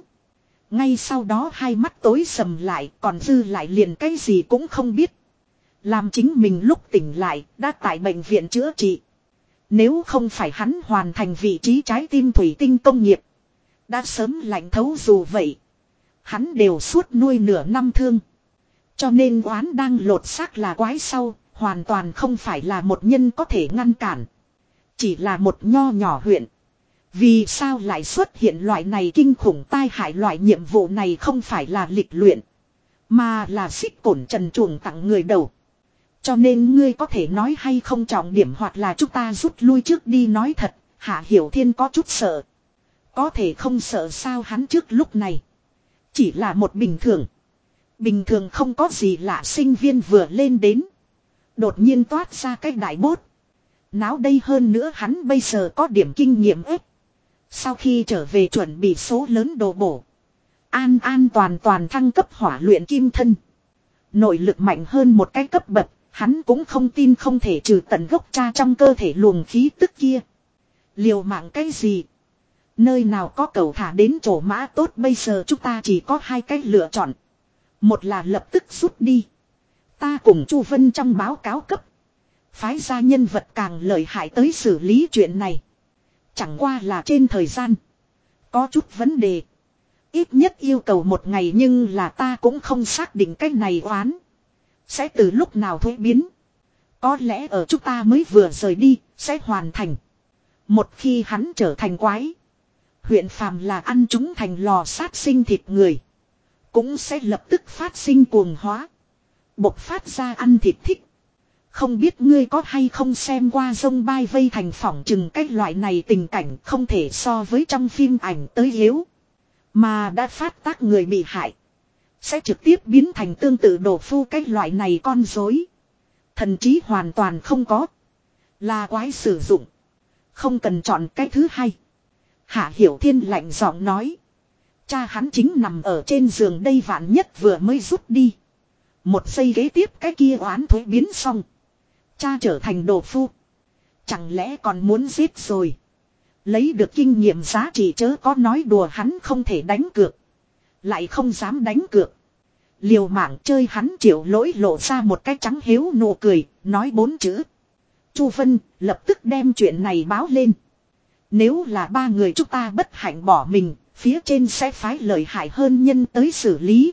Ngay sau đó hai mắt tối sầm lại, còn dư lại liền cái gì cũng không biết. Làm chính mình lúc tỉnh lại, đã tại bệnh viện chữa trị. Nếu không phải hắn hoàn thành vị trí trái tim thủy tinh công nghiệp. Đã sớm lạnh thấu dù vậy. Hắn đều suốt nuôi nửa năm thương. Cho nên oán đang lột xác là quái sau, hoàn toàn không phải là một nhân có thể ngăn cản. Chỉ là một nho nhỏ huyện. Vì sao lại xuất hiện loại này kinh khủng tai hại loại nhiệm vụ này không phải là lịch luyện. Mà là xích cổn trần chuồng tặng người đầu. Cho nên ngươi có thể nói hay không trọng điểm hoặc là chúng ta rút lui trước đi nói thật, Hạ Hiểu Thiên có chút sợ. Có thể không sợ sao hắn trước lúc này. Chỉ là một bình thường. Bình thường không có gì lạ sinh viên vừa lên đến. Đột nhiên toát ra cái đại bốt. Náo đây hơn nữa hắn bây giờ có điểm kinh nghiệm ếp. Sau khi trở về chuẩn bị số lớn đồ bổ. An an toàn toàn thăng cấp hỏa luyện kim thân. Nội lực mạnh hơn một cái cấp bậc, hắn cũng không tin không thể trừ tận gốc cha trong cơ thể luồng khí tức kia. Liều mạng cái gì? Nơi nào có cầu thả đến chỗ mã tốt bây giờ chúng ta chỉ có hai cách lựa chọn. Một là lập tức rút đi. Ta cùng Chu Vân trong báo cáo cấp. Phái ra nhân vật càng lợi hại tới xử lý chuyện này. Chẳng qua là trên thời gian. Có chút vấn đề. Ít nhất yêu cầu một ngày nhưng là ta cũng không xác định cách này oán. Sẽ từ lúc nào thuế biến. Có lẽ ở chúng ta mới vừa rời đi, sẽ hoàn thành. Một khi hắn trở thành quái. Huyện phàm là ăn chúng thành lò sát sinh thịt người. Cũng sẽ lập tức phát sinh cuồng hóa. Bộc phát ra ăn thịt thích. Không biết ngươi có hay không xem qua sông bay vây thành phỏng chừng cách loại này tình cảnh không thể so với trong phim ảnh tới yếu. Mà đã phát tác người bị hại. Sẽ trực tiếp biến thành tương tự đổ phu cách loại này con dối. Thần trí hoàn toàn không có. Là quái sử dụng. Không cần chọn cái thứ hai. Hạ Hiểu Thiên lạnh giọng nói. Cha hắn chính nằm ở trên giường đây vạn nhất vừa mới rút đi. Một giây ghế tiếp cái kia oán thuế biến xong. Cha trở thành đồ phu. Chẳng lẽ còn muốn giết rồi. Lấy được kinh nghiệm giá trị chớ có nói đùa hắn không thể đánh cược. Lại không dám đánh cược. Liều mạng chơi hắn chịu lỗi lộ ra một cái trắng hiếu nụ cười, nói bốn chữ. Chu Vân lập tức đem chuyện này báo lên. Nếu là ba người chúng ta bất hạnh bỏ mình, phía trên sẽ phái lợi hại hơn nhân tới xử lý.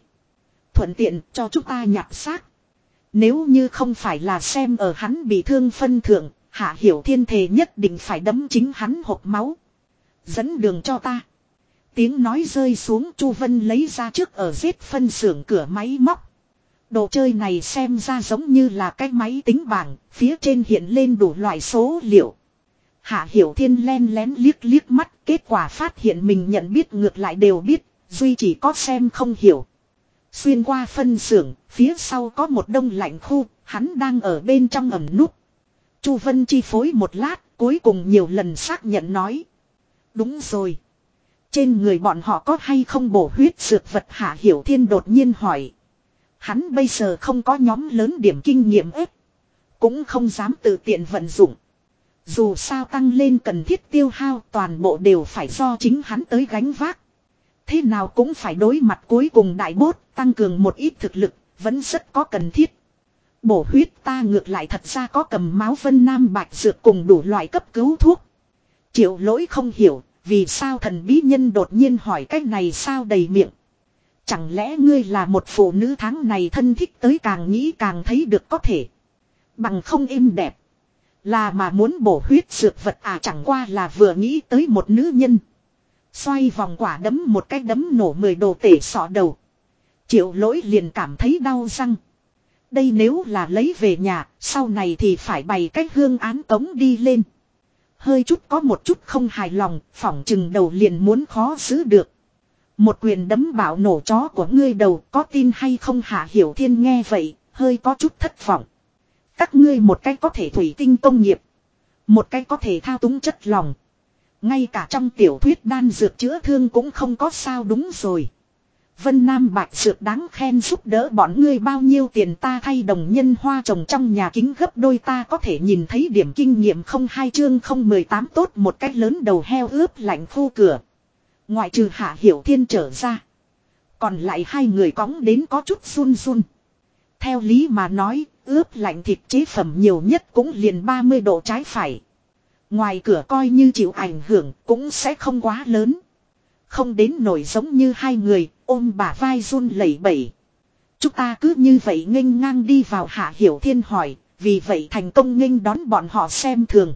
Thuận tiện cho chúng ta nhặt xác. Nếu như không phải là xem ở hắn bị thương phân thượng, hạ hiểu thiên thể nhất định phải đấm chính hắn hộp máu. Dẫn đường cho ta. Tiếng nói rơi xuống Chu Vân lấy ra trước ở giết phân xưởng cửa máy móc. Đồ chơi này xem ra giống như là cái máy tính bảng, phía trên hiện lên đủ loại số liệu. Hạ Hiểu Thiên len lén liếc liếc mắt, kết quả phát hiện mình nhận biết ngược lại đều biết, duy chỉ có xem không hiểu. Xuyên qua phân xưởng, phía sau có một đông lạnh khu, hắn đang ở bên trong ẩm nút. Chu Vân chi phối một lát, cuối cùng nhiều lần xác nhận nói. Đúng rồi. Trên người bọn họ có hay không bổ huyết dược vật Hạ Hiểu Thiên đột nhiên hỏi. Hắn bây giờ không có nhóm lớn điểm kinh nghiệm ếp. Cũng không dám tự tiện vận dụng. Dù sao tăng lên cần thiết tiêu hao toàn bộ đều phải do chính hắn tới gánh vác. Thế nào cũng phải đối mặt cuối cùng đại bốt tăng cường một ít thực lực, vẫn rất có cần thiết. Bổ huyết ta ngược lại thật ra có cầm máu vân nam bạch dược cùng đủ loại cấp cứu thuốc. Triệu lỗi không hiểu, vì sao thần bí nhân đột nhiên hỏi cách này sao đầy miệng. Chẳng lẽ ngươi là một phụ nữ tháng này thân thích tới càng nghĩ càng thấy được có thể. Bằng không êm đẹp. Là mà muốn bổ huyết dược vật à chẳng qua là vừa nghĩ tới một nữ nhân. Xoay vòng quả đấm một cái đấm nổ mười đồ tể sọ đầu. Triệu lỗi liền cảm thấy đau răng. Đây nếu là lấy về nhà, sau này thì phải bày cách hương án tống đi lên. Hơi chút có một chút không hài lòng, phỏng chừng đầu liền muốn khó giữ được. Một quyền đấm bảo nổ chó của ngươi đầu có tin hay không hạ hiểu thiên nghe vậy, hơi có chút thất vọng. Các ngươi một cái có thể thủy tinh công nghiệp. Một cái có thể thao túng chất lòng. Ngay cả trong tiểu thuyết đan dược chữa thương cũng không có sao đúng rồi. Vân Nam Bạch Dược đáng khen giúp đỡ bọn ngươi bao nhiêu tiền ta thay đồng nhân hoa trồng trong nhà kính gấp đôi ta có thể nhìn thấy điểm kinh nghiệm không hai chương không mười tám tốt một cách lớn đầu heo ướp lạnh khu cửa. Ngoại trừ Hạ Hiểu Thiên trở ra. Còn lại hai người cóng đến có chút run run. Theo lý mà nói, ướp lạnh thịt chế phẩm nhiều nhất cũng liền 30 độ trái phải. Ngoài cửa coi như chịu ảnh hưởng cũng sẽ không quá lớn. Không đến nổi giống như hai người, ôm bà vai run lẩy bẩy. Chúng ta cứ như vậy nghênh ngang đi vào hạ hiểu thiên hỏi, vì vậy thành công nghênh đón bọn họ xem thường.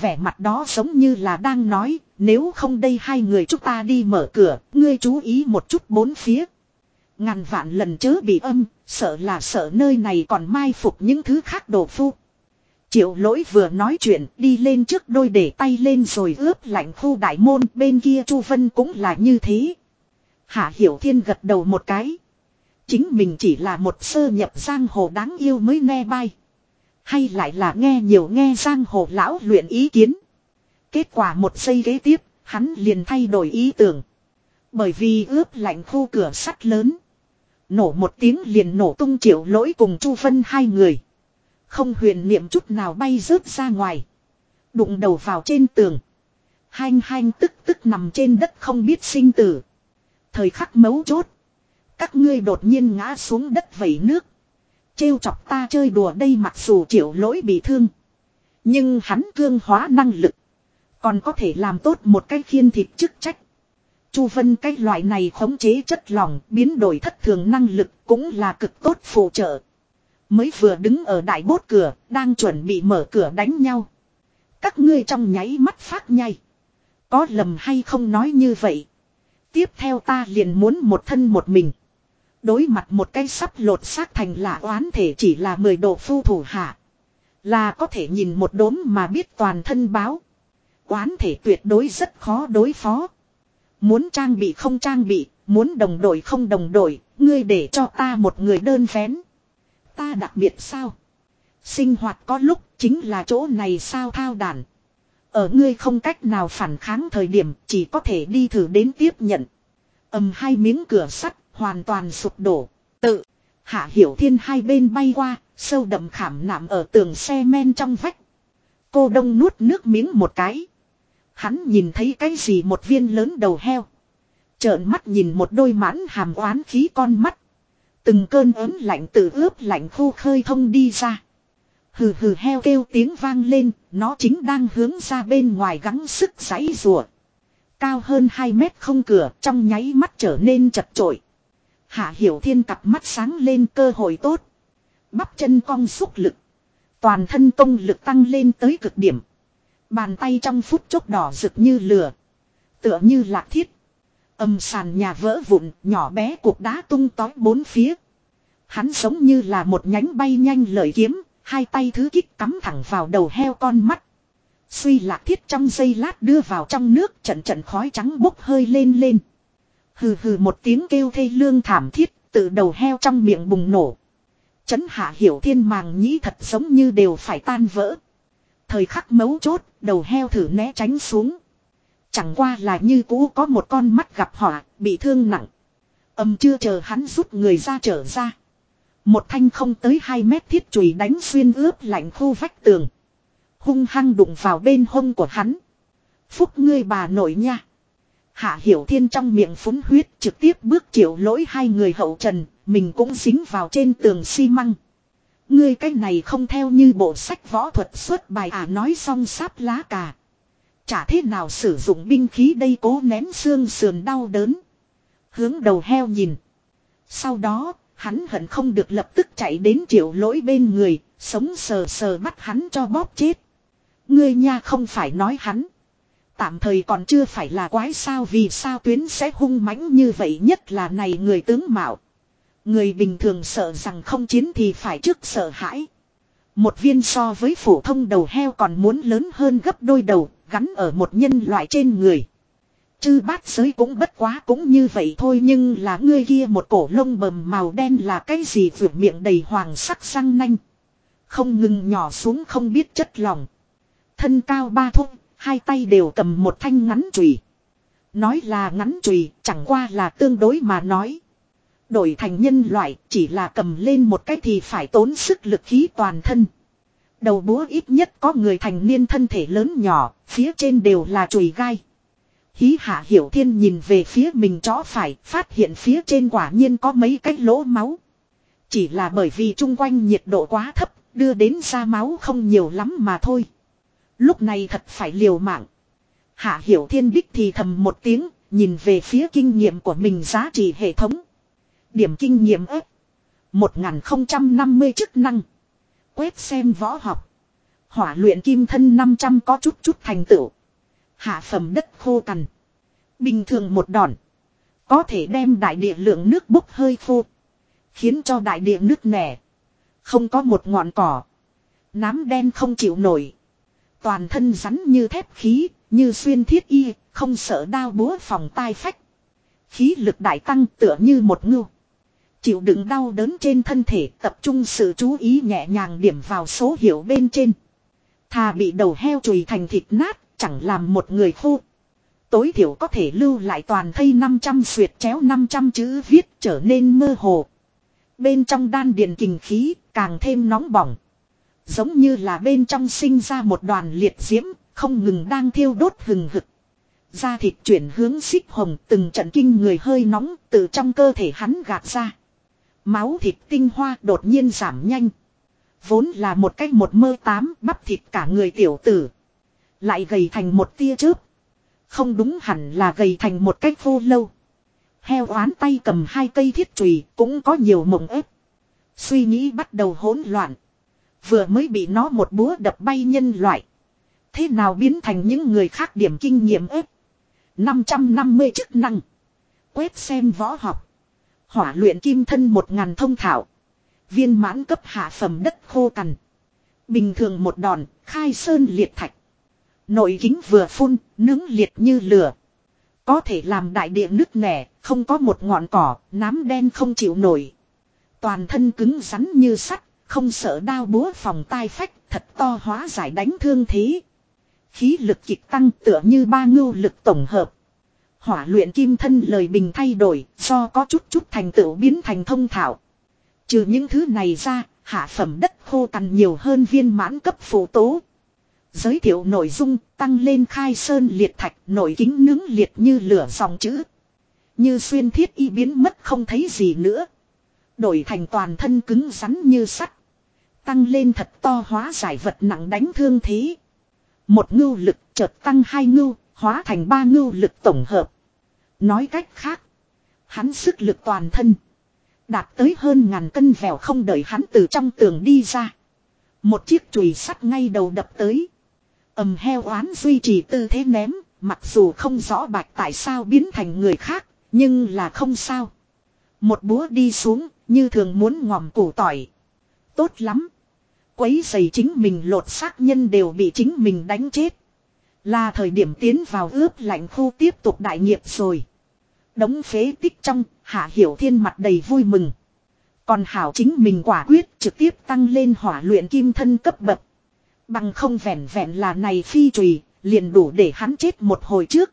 Vẻ mặt đó giống như là đang nói, nếu không đây hai người chúng ta đi mở cửa, ngươi chú ý một chút bốn phía. Ngàn vạn lần chớ bị âm, sợ là sợ nơi này còn mai phục những thứ khác đồ phu. Triệu lỗi vừa nói chuyện đi lên trước đôi để tay lên rồi ướp lạnh khu đại môn bên kia Chu Vân cũng là như thế. Hạ Hiểu Thiên gật đầu một cái. Chính mình chỉ là một sơ nhập giang hồ đáng yêu mới nghe bay. Hay lại là nghe nhiều nghe giang hồ lão luyện ý kiến. Kết quả một giây kế tiếp, hắn liền thay đổi ý tưởng. Bởi vì ướp lạnh khu cửa sắt lớn. Nổ một tiếng liền nổ tung triệu lỗi cùng Chu Vân hai người. Không huyền niệm chút nào bay rớt ra ngoài. Đụng đầu vào trên tường. Hanh hanh tức tức nằm trên đất không biết sinh tử. Thời khắc mấu chốt. Các ngươi đột nhiên ngã xuống đất vẩy nước. Trêu chọc ta chơi đùa đây mặc dù triệu lỗi bị thương. Nhưng hắn cương hóa năng lực. Còn có thể làm tốt một cái khiên thịt chức trách. Chu Vân cái loại này khống chế chất lỏng biến đổi thất thường năng lực cũng là cực tốt phụ trợ. Mới vừa đứng ở đại bốt cửa, đang chuẩn bị mở cửa đánh nhau. Các ngươi trong nháy mắt phát nhai. Có lầm hay không nói như vậy. Tiếp theo ta liền muốn một thân một mình. Đối mặt một cái sắp lột xác thành lạ oán thể chỉ là mười độ phu thủ hạ. Là có thể nhìn một đốm mà biết toàn thân báo. Oán thể tuyệt đối rất khó đối phó. Muốn trang bị không trang bị, muốn đồng đội không đồng đội, ngươi để cho ta một người đơn phén. Ta đặc biệt sao? Sinh hoạt có lúc chính là chỗ này sao thao đàn. Ở ngươi không cách nào phản kháng thời điểm chỉ có thể đi thử đến tiếp nhận. ầm hai miếng cửa sắt hoàn toàn sụp đổ. Tự, hạ hiểu thiên hai bên bay qua, sâu đậm khảm nạm ở tường xe men trong vách. Cô đông nuốt nước miếng một cái. Hắn nhìn thấy cái gì một viên lớn đầu heo. Trợn mắt nhìn một đôi mãn hàm oán khí con mắt. Từng cơn ớn lạnh tự ướp lạnh khu khơi thông đi ra. Hừ hừ heo kêu tiếng vang lên, nó chính đang hướng ra bên ngoài gắng sức giãy rùa. Cao hơn 2 mét không cửa, trong nháy mắt trở nên chật trội. Hạ Hiểu Thiên cặp mắt sáng lên cơ hội tốt. Bắp chân cong xúc lực. Toàn thân công lực tăng lên tới cực điểm. Bàn tay trong phút chốc đỏ rực như lửa. Tựa như lạc thiết. Âm sàn nhà vỡ vụn, nhỏ bé cục đá tung tói bốn phía. Hắn giống như là một nhánh bay nhanh lợi kiếm, hai tay thứ kích cắm thẳng vào đầu heo con mắt. Suy lạc thiết trong giây lát đưa vào trong nước trận trận khói trắng bốc hơi lên lên. Hừ hừ một tiếng kêu thê lương thảm thiết, từ đầu heo trong miệng bùng nổ. Chấn hạ hiểu thiên màng nhĩ thật giống như đều phải tan vỡ. Thời khắc mấu chốt, đầu heo thử né tránh xuống. Chẳng qua là như cũ có một con mắt gặp họa, bị thương nặng. Âm chưa chờ hắn rút người ra trở ra. Một thanh không tới 2 mét thiết chùy đánh xuyên ướp lạnh khu vách tường. Hung hăng đụng vào bên hông của hắn. Phúc ngươi bà nội nha. Hạ Hiểu Thiên trong miệng phúng huyết trực tiếp bước triệu lỗi hai người hậu trần, mình cũng dính vào trên tường xi măng. Ngươi cái này không theo như bộ sách võ thuật xuất bài à nói xong sáp lá cà. Chả thế nào sử dụng binh khí đây cố nén xương sườn đau đớn. Hướng đầu heo nhìn. Sau đó, hắn hận không được lập tức chạy đến triệu lỗi bên người, sống sờ sờ bắt hắn cho bóp chết. Ngươi nha không phải nói hắn. Tạm thời còn chưa phải là quái sao vì sao tuyến sẽ hung mãnh như vậy nhất là này người tướng mạo. Người bình thường sợ rằng không chiến thì phải trước sợ hãi. Một viên so với phổ thông đầu heo còn muốn lớn hơn gấp đôi đầu, gắn ở một nhân loại trên người. Chư bát giới cũng bất quá cũng như vậy thôi nhưng là ngươi kia một cổ lông bầm màu đen là cái gì vượt miệng đầy hoàng sắc răng nanh. Không ngừng nhỏ xuống không biết chất lòng. Thân cao ba thúc, hai tay đều cầm một thanh ngắn chùy. Nói là ngắn chùy, chẳng qua là tương đối mà nói. Đổi thành nhân loại chỉ là cầm lên một cái thì phải tốn sức lực khí toàn thân. Đầu búa ít nhất có người thành niên thân thể lớn nhỏ, phía trên đều là chùy gai. Hí hạ hiểu thiên nhìn về phía mình chó phải, phát hiện phía trên quả nhiên có mấy cái lỗ máu. Chỉ là bởi vì chung quanh nhiệt độ quá thấp, đưa đến ra máu không nhiều lắm mà thôi. Lúc này thật phải liều mạng. Hạ hiểu thiên đích thì thầm một tiếng, nhìn về phía kinh nghiệm của mình giá trị hệ thống. Điểm kinh nghiệm ếp. 1050 chức năng. Quét xem võ học. Hỏa luyện kim thân 500 có chút chút thành tựu. Hạ phẩm đất khô cằn. Bình thường một đòn. Có thể đem đại địa lượng nước bốc hơi khô. Khiến cho đại địa nước nẻ. Không có một ngọn cỏ. Nám đen không chịu nổi. Toàn thân rắn như thép khí, như xuyên thiết y, không sợ đao búa phòng tai phách. Khí lực đại tăng tựa như một ngưu. Chịu đựng đau đớn trên thân thể tập trung sự chú ý nhẹ nhàng điểm vào số hiệu bên trên. Thà bị đầu heo chùi thành thịt nát, chẳng làm một người khô. Tối thiểu có thể lưu lại toàn thây 500 xuyệt chéo 500 chữ viết trở nên mơ hồ. Bên trong đan điền kình khí càng thêm nóng bỏng. Giống như là bên trong sinh ra một đoàn liệt diễm, không ngừng đang thiêu đốt hừng hực. Da thịt chuyển hướng xích hồng từng trận kinh người hơi nóng từ trong cơ thể hắn gạt ra. Máu thịt tinh hoa đột nhiên giảm nhanh. Vốn là một cách một mơ tám bắp thịt cả người tiểu tử. Lại gầy thành một tia chớp. Không đúng hẳn là gầy thành một cách vô lâu. Heo oán tay cầm hai cây thiết chùy cũng có nhiều mộng ép. Suy nghĩ bắt đầu hỗn loạn. Vừa mới bị nó một búa đập bay nhân loại. Thế nào biến thành những người khác điểm kinh nghiệm ếp. 550 chức năng. Quét xem võ học. Hỏa luyện kim thân một ngàn thông thảo. Viên mãn cấp hạ phẩm đất khô cằn. Bình thường một đòn, khai sơn liệt thạch. Nội kính vừa phun, nướng liệt như lửa. Có thể làm đại địa nứt nẻ, không có một ngọn cỏ, nám đen không chịu nổi. Toàn thân cứng rắn như sắt, không sợ đao búa phòng tai phách, thật to hóa giải đánh thương thế. Khí lực kịch tăng tựa như ba ngưu lực tổng hợp. Hỏa luyện kim thân lời bình thay đổi, do có chút chút thành tựu biến thành thông thảo. Trừ những thứ này ra, hạ phẩm đất khô cằn nhiều hơn viên mãn cấp phụ tố. Giới thiệu nội dung tăng lên khai sơn liệt thạch nổi kính nướng liệt như lửa dòng chữ. Như xuyên thiết y biến mất không thấy gì nữa. Đổi thành toàn thân cứng rắn như sắt. Tăng lên thật to hóa giải vật nặng đánh thương thế. Một ngưu lực chợt tăng hai ngưu, hóa thành ba ngưu lực tổng hợp. Nói cách khác, hắn sức lực toàn thân. Đạt tới hơn ngàn cân vèo không đợi hắn từ trong tường đi ra. Một chiếc chùy sắt ngay đầu đập tới. ầm heo oán duy trì tư thế ném, mặc dù không rõ bạch tại sao biến thành người khác, nhưng là không sao. Một búa đi xuống, như thường muốn ngòm củ tỏi. Tốt lắm. Quấy giày chính mình lột xác nhân đều bị chính mình đánh chết. Là thời điểm tiến vào ướp lạnh khu tiếp tục đại nghiệp rồi. Đống phế tích trong, Hạ Hiểu Thiên mặt đầy vui mừng. Còn Hảo chính mình quả quyết trực tiếp tăng lên hỏa luyện kim thân cấp bậc. Bằng không vẹn vẹn là này phi trùy, liền đủ để hắn chết một hồi trước.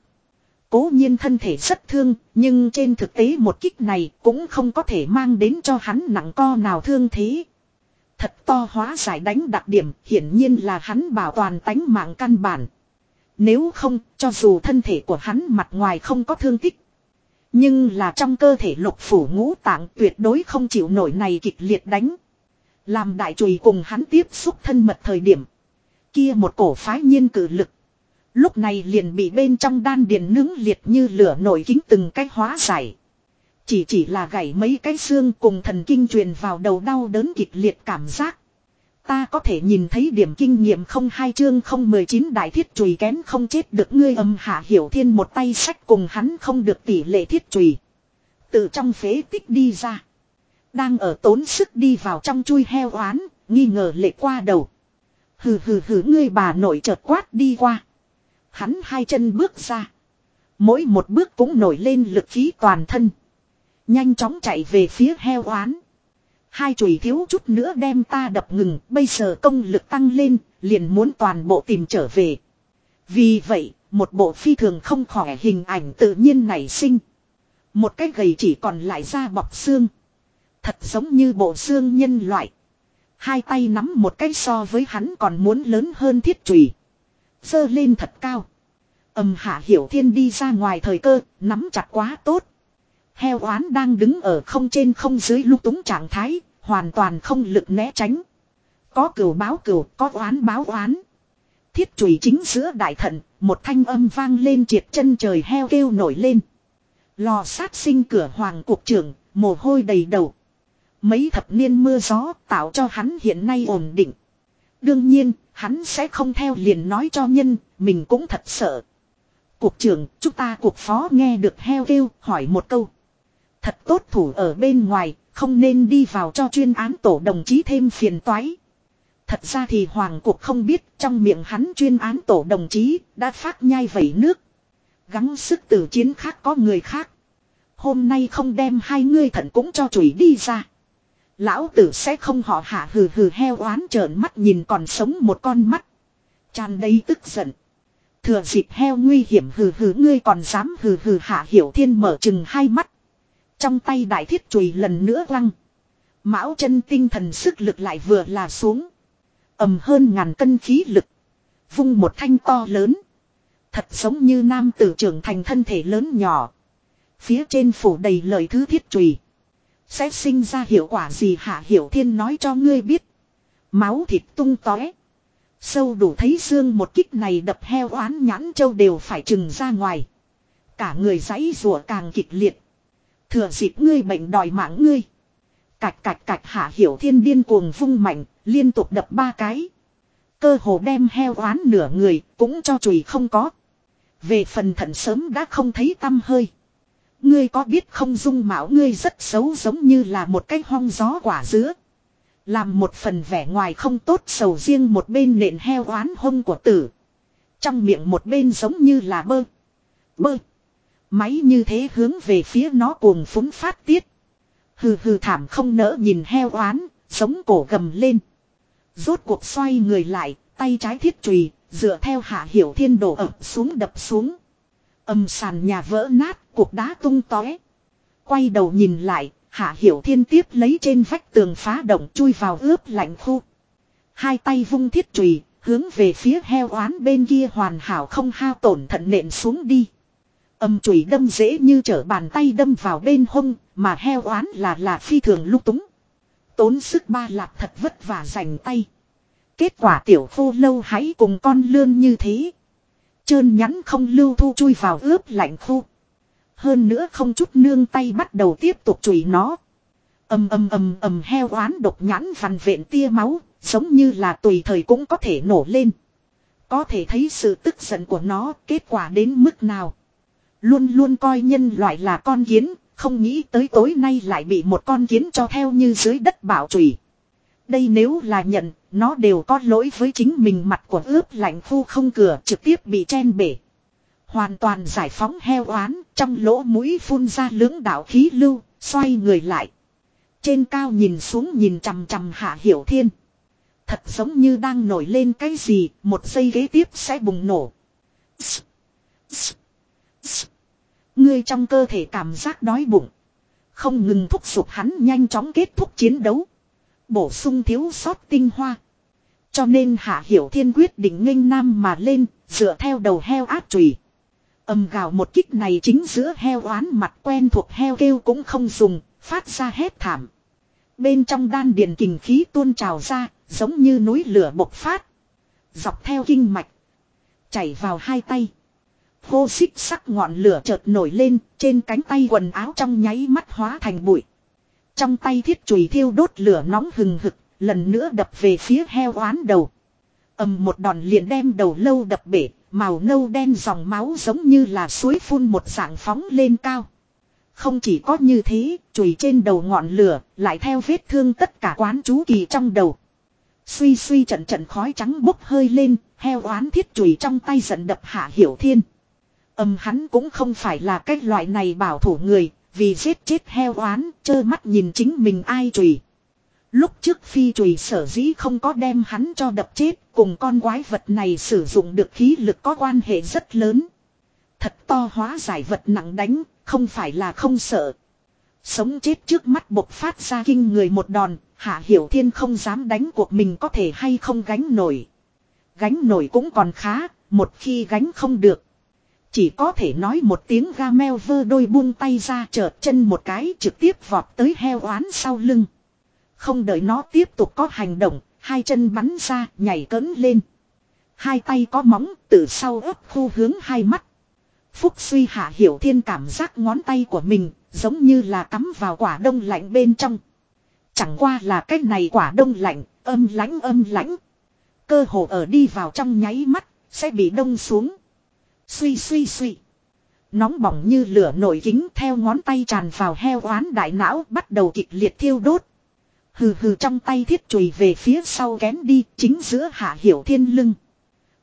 Cố nhiên thân thể rất thương, nhưng trên thực tế một kích này cũng không có thể mang đến cho hắn nặng co nào thương thế. Thật to hóa giải đánh đặc điểm, hiển nhiên là hắn bảo toàn tánh mạng căn bản. Nếu không, cho dù thân thể của hắn mặt ngoài không có thương tích. Nhưng là trong cơ thể lục phủ ngũ tạng tuyệt đối không chịu nổi này kịch liệt đánh. Làm đại chùy cùng hắn tiếp xúc thân mật thời điểm. Kia một cổ phái nhiên cử lực. Lúc này liền bị bên trong đan điền nướng liệt như lửa nổi kính từng cái hóa giải. Chỉ chỉ là gãy mấy cái xương cùng thần kinh truyền vào đầu đau đớn kịch liệt cảm giác. Ta có thể nhìn thấy điểm kinh nghiệm không hai chương không mười chín đại thiết chùy kén không chết được ngươi âm hạ hiểu thiên một tay sách cùng hắn không được tỷ lệ thiết chùy. Từ trong phế tích đi ra. Đang ở tốn sức đi vào trong chui heo oán, nghi ngờ lệ qua đầu. Hừ hừ hừ ngươi bà nội chợt quát đi qua. Hắn hai chân bước ra. Mỗi một bước cũng nổi lên lực khí toàn thân. Nhanh chóng chạy về phía heo oán. Hai chùy thiếu chút nữa đem ta đập ngừng, bây giờ công lực tăng lên, liền muốn toàn bộ tìm trở về. Vì vậy, một bộ phi thường không khỏe hình ảnh tự nhiên nảy sinh. Một cái gầy chỉ còn lại da bọc xương. Thật giống như bộ xương nhân loại. Hai tay nắm một cái so với hắn còn muốn lớn hơn thiết chùy Dơ lên thật cao. Âm hạ hiểu thiên đi ra ngoài thời cơ, nắm chặt quá tốt. Heo oán đang đứng ở không trên không dưới lúc túng trạng thái, hoàn toàn không lực né tránh. Có cửu báo cửu, có oán báo oán. Thiết chùy chính giữa đại thận, một thanh âm vang lên triệt chân trời heo kêu nổi lên. Lò sát sinh cửa hoàng cục trưởng, mồ hôi đầy đầu. Mấy thập niên mưa gió tạo cho hắn hiện nay ổn định. Đương nhiên, hắn sẽ không theo liền nói cho nhân, mình cũng thật sợ. Cục trưởng, chúng ta cục phó nghe được heo kêu, hỏi một câu. Thật tốt thủ ở bên ngoài, không nên đi vào cho chuyên án tổ đồng chí thêm phiền toái. Thật ra thì Hoàng Cục không biết trong miệng hắn chuyên án tổ đồng chí đã phát nhai vẩy nước. Gắng sức từ chiến khác có người khác. Hôm nay không đem hai ngươi thận cũng cho chùi đi ra. Lão tử sẽ không họ hạ hừ hừ heo oán trợn mắt nhìn còn sống một con mắt. Tràn đầy tức giận. Thừa dịp heo nguy hiểm hừ hừ ngươi còn dám hừ hừ hạ hiểu thiên mở chừng hai mắt. Trong tay đại thiết chùy lần nữa lăng. Mão chân tinh thần sức lực lại vừa là xuống. ầm hơn ngàn cân khí lực. Vung một thanh to lớn. Thật giống như nam tử trưởng thành thân thể lớn nhỏ. Phía trên phủ đầy lời thứ thiết chùy Sẽ sinh ra hiệu quả gì hạ hiểu thiên nói cho ngươi biết. Máu thịt tung tóe. Sâu đủ thấy xương một kích này đập heo oán nhãn châu đều phải trừng ra ngoài. Cả người giấy rùa càng kịch liệt. Thừa dịp ngươi bệnh đòi mạng ngươi. Cạch cạch cạch hạ hiểu thiên điên cuồng vung mạnh, liên tục đập ba cái. Cơ hồ đem heo oán nửa người, cũng cho chùi không có. Về phần thận sớm đã không thấy tâm hơi. Ngươi có biết không dung mạo ngươi rất xấu giống như là một cái hong gió quả dứa. Làm một phần vẻ ngoài không tốt sầu riêng một bên nện heo oán hông của tử. Trong miệng một bên giống như là bơ. Bơ. Máy như thế hướng về phía nó cuồng phúng phát tiết. Hừ hừ thảm không nỡ nhìn heo oán, sống cổ gầm lên. Rốt cuộc xoay người lại, tay trái thiết chùy dựa theo hạ hiểu thiên đổ ập xuống đập xuống. Âm sàn nhà vỡ nát, cục đá tung tóe. Quay đầu nhìn lại, hạ hiểu thiên tiếp lấy trên vách tường phá động chui vào ướp lạnh khu. Hai tay vung thiết chùy hướng về phía heo oán bên kia hoàn hảo không hao tổn thận nện xuống đi. Âm chùy đâm dễ như trở bàn tay đâm vào bên hông, mà heo oán là là phi thường lúc túng. Tốn sức ba lạp thật vất vả giành tay. Kết quả tiểu khô lâu hãy cùng con lươn như thế. Trơn nhắn không lưu thu chui vào ướp lạnh khô. Hơn nữa không chút nương tay bắt đầu tiếp tục chùi nó. ầm ầm ầm ầm heo oán độc nhãn vằn vện tia máu, giống như là tùy thời cũng có thể nổ lên. Có thể thấy sự tức giận của nó kết quả đến mức nào. Luôn luôn coi nhân loại là con kiến, không nghĩ tới tối nay lại bị một con kiến cho theo như dưới đất bảo trùy. Đây nếu là nhận, nó đều có lỗi với chính mình mặt của ướp lạnh khu không cửa trực tiếp bị chen bể. Hoàn toàn giải phóng heo oán, trong lỗ mũi phun ra lưỡng đạo khí lưu, xoay người lại. Trên cao nhìn xuống nhìn chằm chằm hạ hiểu thiên. Thật giống như đang nổi lên cái gì, một giây ghế tiếp sẽ bùng nổ. Ngươi trong cơ thể cảm giác đói bụng. Không ngừng thúc giục hắn nhanh chóng kết thúc chiến đấu. Bổ sung thiếu sót tinh hoa. Cho nên Hạ Hiểu Thiên quyết định nghênh nam mà lên, dựa theo đầu heo áp trùy. Âm gào một kích này chính giữa heo oán mặt quen thuộc heo kêu cũng không dùng, phát ra hết thảm. Bên trong đan điền kình khí tuôn trào ra, giống như núi lửa bộc phát. Dọc theo kinh mạch. Chảy vào hai tay. Hô xích sắc ngọn lửa chợt nổi lên, trên cánh tay quần áo trong nháy mắt hóa thành bụi. Trong tay thiết chùy thiêu đốt lửa nóng hừng hực, lần nữa đập về phía heo oán đầu. ầm một đòn liền đem đầu lâu đập bể, màu nâu đen dòng máu giống như là suối phun một dạng phóng lên cao. Không chỉ có như thế, chùy trên đầu ngọn lửa, lại theo vết thương tất cả quán chú kỳ trong đầu. Suy suy trận trận khói trắng bốc hơi lên, heo oán thiết chùy trong tay giận đập hạ hiểu thiên. Âm hắn cũng không phải là cái loại này bảo thủ người, vì giết chết heo oán, trơ mắt nhìn chính mình ai chùy. Lúc trước phi chùy sở dĩ không có đem hắn cho đập chết, cùng con quái vật này sử dụng được khí lực có quan hệ rất lớn. Thật to hóa giải vật nặng đánh, không phải là không sợ. Sống chết trước mắt bộc phát ra kinh người một đòn, Hạ Hiểu Thiên không dám đánh cuộc mình có thể hay không gánh nổi. Gánh nổi cũng còn khá, một khi gánh không được. Chỉ có thể nói một tiếng ga meo vơ đôi buông tay ra chợt chân một cái trực tiếp vọt tới heo oán sau lưng. Không đợi nó tiếp tục có hành động, hai chân bắn ra nhảy cấn lên. Hai tay có móng từ sau ấp khu hướng hai mắt. Phúc suy hạ hiểu thiên cảm giác ngón tay của mình giống như là cắm vào quả đông lạnh bên trong. Chẳng qua là cái này quả đông lạnh, âm lãnh âm lãnh. Cơ hồ ở đi vào trong nháy mắt, sẽ bị đông xuống. Suy suy suy. Nóng bỏng như lửa nổi kính theo ngón tay tràn vào heo oán đại não bắt đầu kịch liệt thiêu đốt. Hừ hừ trong tay thiết chùy về phía sau kém đi chính giữa hạ hiểu thiên lưng.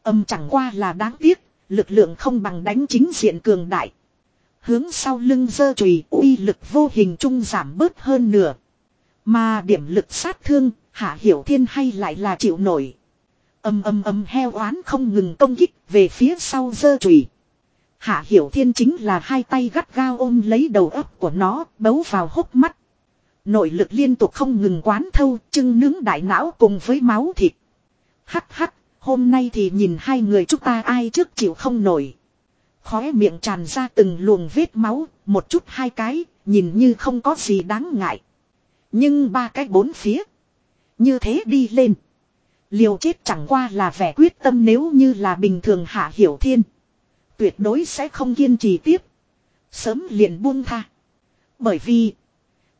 Âm chẳng qua là đáng tiếc, lực lượng không bằng đánh chính diện cường đại. Hướng sau lưng dơ chùy uy lực vô hình trung giảm bớt hơn nửa. Mà điểm lực sát thương, hạ hiểu thiên hay lại là chịu nổi. Âm âm âm heo oán không ngừng công kích về phía sau dơ chùy. Hạ hiểu thiên chính là hai tay gắt gao ôm lấy đầu óc của nó, bấu vào hốc mắt. Nội lực liên tục không ngừng quán thâu, chưng nướng đại não cùng với máu thịt. Hắc hắc, hôm nay thì nhìn hai người chúng ta ai trước chịu không nổi. Khóe miệng tràn ra từng luồng vết máu, một chút hai cái, nhìn như không có gì đáng ngại. Nhưng ba cái bốn phía. Như thế đi lên. Liều chết chẳng qua là vẻ quyết tâm nếu như là bình thường hạ hiểu thiên. Tuyệt đối sẽ không kiên trì tiếp. Sớm liền buông tha. Bởi vì.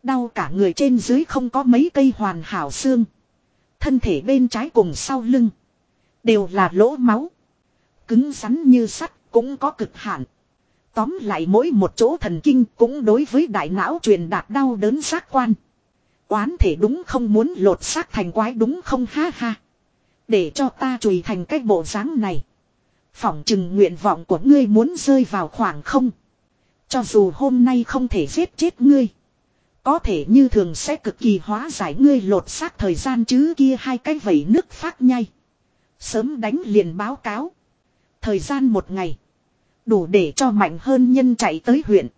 Đau cả người trên dưới không có mấy cây hoàn hảo xương. Thân thể bên trái cùng sau lưng. Đều là lỗ máu. Cứng rắn như sắt cũng có cực hạn. Tóm lại mỗi một chỗ thần kinh cũng đối với đại não truyền đạt đau đớn giác quan. quán thể đúng không muốn lột xác thành quái đúng không ha ha. Để cho ta chùi thành cái bộ dáng này. Phỏng chừng nguyện vọng của ngươi muốn rơi vào khoảng không. Cho dù hôm nay không thể giết chết ngươi. Có thể như thường sẽ cực kỳ hóa giải ngươi lột xác thời gian chứ kia hai cái vẩy nước phát nhai. Sớm đánh liền báo cáo. Thời gian một ngày. Đủ để cho mạnh hơn nhân chạy tới huyện.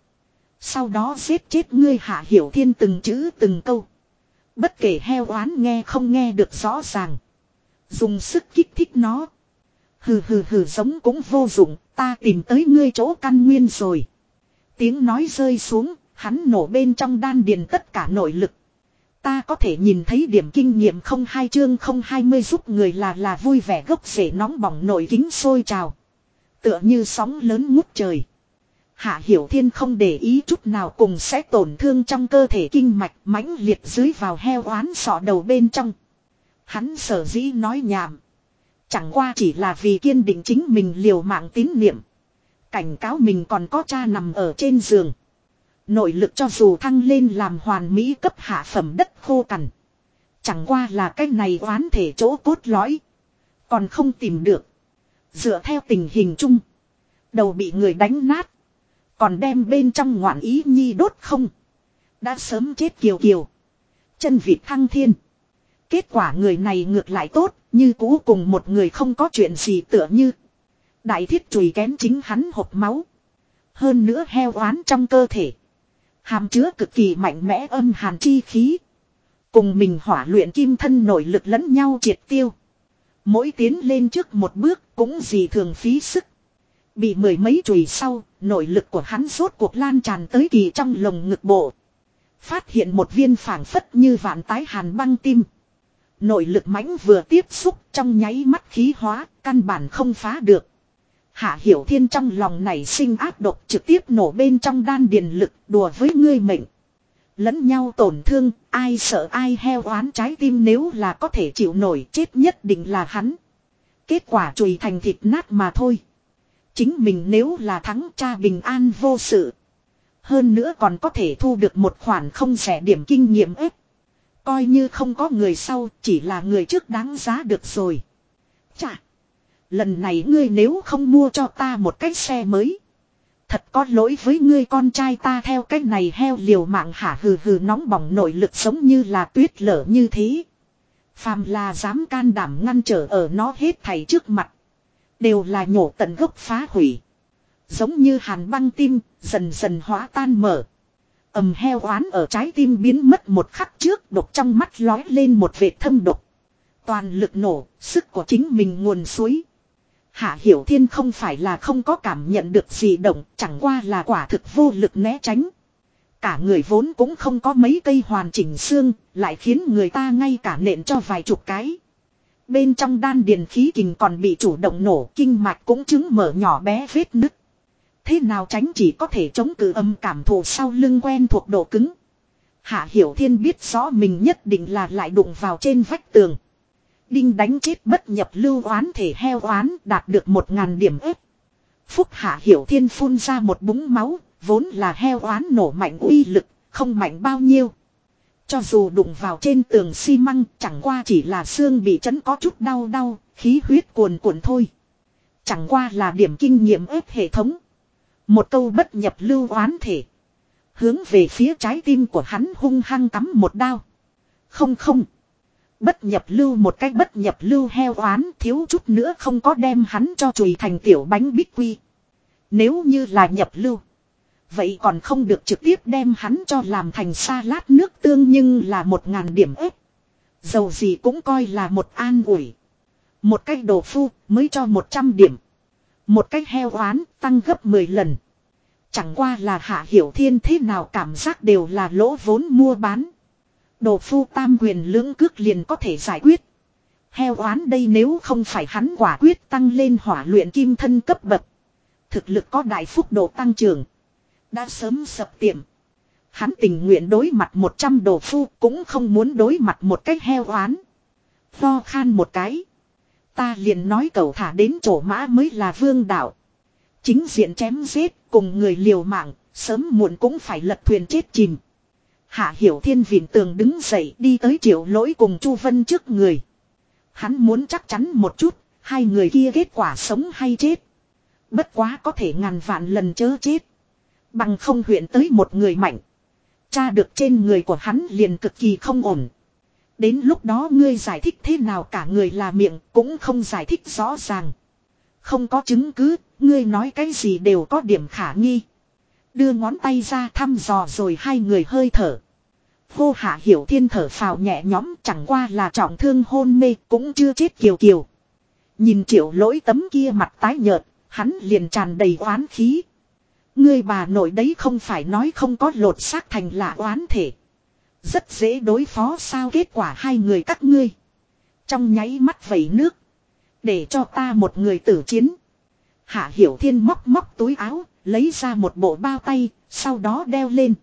Sau đó giết chết ngươi hạ hiểu thiên từng chữ từng câu. Bất kể heo oán nghe không nghe được rõ ràng. Dùng sức kích thích nó. Hừ hừ hừ giống cũng vô dụng, ta tìm tới ngươi chỗ căn nguyên rồi. Tiếng nói rơi xuống, hắn nổ bên trong đan điền tất cả nội lực. Ta có thể nhìn thấy điểm kinh nghiệm không hai chương không hai mươi giúp người là là vui vẻ gốc rễ nóng bỏng nổi kính sôi trào. Tựa như sóng lớn ngút trời. Hạ Hiểu Thiên không để ý chút nào cùng sẽ tổn thương trong cơ thể kinh mạch mãnh liệt dưới vào heo oán sọ đầu bên trong. Hắn sở dĩ nói nhảm. Chẳng qua chỉ là vì kiên định chính mình liều mạng tín niệm. Cảnh cáo mình còn có cha nằm ở trên giường. Nội lực cho dù thăng lên làm hoàn mỹ cấp hạ phẩm đất khô cằn. Chẳng qua là cái này oán thể chỗ cốt lõi. Còn không tìm được. Dựa theo tình hình chung. Đầu bị người đánh nát. Còn đem bên trong ngoạn ý nhi đốt không. Đã sớm chết kiều kiều. Chân vịt thăng thiên. Kết quả người này ngược lại tốt, như cũ cùng một người không có chuyện gì tựa như. Đại thiết chùi kén chính hắn hộp máu. Hơn nữa heo oán trong cơ thể. Hàm chứa cực kỳ mạnh mẽ âm hàn chi khí. Cùng mình hỏa luyện kim thân nội lực lẫn nhau triệt tiêu. Mỗi tiến lên trước một bước cũng gì thường phí sức. Bị mười mấy chùi sau, nội lực của hắn rốt cuộc lan tràn tới kỳ trong lồng ngực bộ. Phát hiện một viên phảng phất như vạn tái hàn băng tim. Nội lực mãnh vừa tiếp xúc trong nháy mắt khí hóa, căn bản không phá được. Hạ Hiểu Thiên trong lòng này sinh áp độc trực tiếp nổ bên trong đan điền lực đùa với ngươi mệnh. Lẫn nhau tổn thương, ai sợ ai heo oán trái tim nếu là có thể chịu nổi chết nhất định là hắn. Kết quả chùi thành thịt nát mà thôi. Chính mình nếu là thắng cha bình an vô sự. Hơn nữa còn có thể thu được một khoản không rẻ điểm kinh nghiệm ếp. Coi như không có người sau, chỉ là người trước đáng giá được rồi. Chà! Lần này ngươi nếu không mua cho ta một cái xe mới. Thật có lỗi với ngươi con trai ta theo cách này heo liều mạng hả hừ hừ nóng bỏng nội lực sống như là tuyết lở như thế. Phàm là dám can đảm ngăn trở ở nó hết thảy trước mặt. Đều là nhổ tận gốc phá hủy. Giống như hàn băng tim, dần dần hóa tan mở ầm heo oán ở trái tim biến mất một khắc trước độc trong mắt lói lên một vệt thâm độc. Toàn lực nổ, sức của chính mình nguồn suối. Hạ Hiểu Thiên không phải là không có cảm nhận được gì động, chẳng qua là quả thực vô lực né tránh. Cả người vốn cũng không có mấy cây hoàn chỉnh xương, lại khiến người ta ngay cả nện cho vài chục cái. Bên trong đan điền khí kình còn bị chủ động nổ kinh mạch cũng chứng mở nhỏ bé vết nứt. Thế nào tránh chỉ có thể chống cự âm cảm thụ sau lưng quen thuộc độ cứng. Hạ Hiểu Thiên biết rõ mình nhất định là lại đụng vào trên vách tường. Đinh đánh chết bất nhập lưu oán thể heo oán đạt được một ngàn điểm ếp. Phúc Hạ Hiểu Thiên phun ra một búng máu, vốn là heo oán nổ mạnh uy lực, không mạnh bao nhiêu. Cho dù đụng vào trên tường xi măng chẳng qua chỉ là xương bị chấn có chút đau đau, khí huyết cuồn cuộn thôi. Chẳng qua là điểm kinh nghiệm ếp hệ thống. Một câu bất nhập lưu oán thể. Hướng về phía trái tim của hắn hung hăng cắm một đao. Không không. Bất nhập lưu một cách bất nhập lưu heo oán thiếu chút nữa không có đem hắn cho chùi thành tiểu bánh bích quy. Nếu như là nhập lưu. Vậy còn không được trực tiếp đem hắn cho làm thành sa lát nước tương nhưng là một ngàn điểm ếp. Dầu gì cũng coi là một an ủi. Một cách đồ phu mới cho một trăm điểm. Một cách heo oán tăng gấp mười lần. Chẳng qua là hạ hiểu thiên thế nào cảm giác đều là lỗ vốn mua bán. Đồ phu tam quyền lưỡng cước liền có thể giải quyết. Heo oán đây nếu không phải hắn quả quyết tăng lên hỏa luyện kim thân cấp bậc. Thực lực có đại phúc độ tăng trưởng. Đã sớm sập tiệm. Hắn tình nguyện đối mặt 100 đồ phu cũng không muốn đối mặt một cách heo oán. Lo khan một cái. Ta liền nói cầu thả đến chỗ mã mới là vương đạo. Chính diện chém giết cùng người liều mạng, sớm muộn cũng phải lật thuyền chết chìm. Hạ Hiểu Thiên viện tường đứng dậy đi tới triệu lỗi cùng Chu Vân trước người. Hắn muốn chắc chắn một chút, hai người kia kết quả sống hay chết. Bất quá có thể ngàn vạn lần chớ chết. Bằng không huyện tới một người mạnh. Cha được trên người của hắn liền cực kỳ không ổn. Đến lúc đó ngươi giải thích thế nào cả người là miệng cũng không giải thích rõ ràng. Không có chứng cứ, ngươi nói cái gì đều có điểm khả nghi. Đưa ngón tay ra thăm dò rồi hai người hơi thở. Hô hạ hiểu thiên thở phào nhẹ nhõm chẳng qua là trọng thương hôn mê cũng chưa chết kiều kiều. Nhìn triệu lỗi tấm kia mặt tái nhợt, hắn liền tràn đầy oán khí. Ngươi bà nội đấy không phải nói không có lột xác thành là oán thể. Rất dễ đối phó sao kết quả hai người các ngươi. Trong nháy mắt vẩy nước. Để cho ta một người tử chiến. Hạ Hiểu Thiên móc móc túi áo, lấy ra một bộ bao tay, sau đó đeo lên.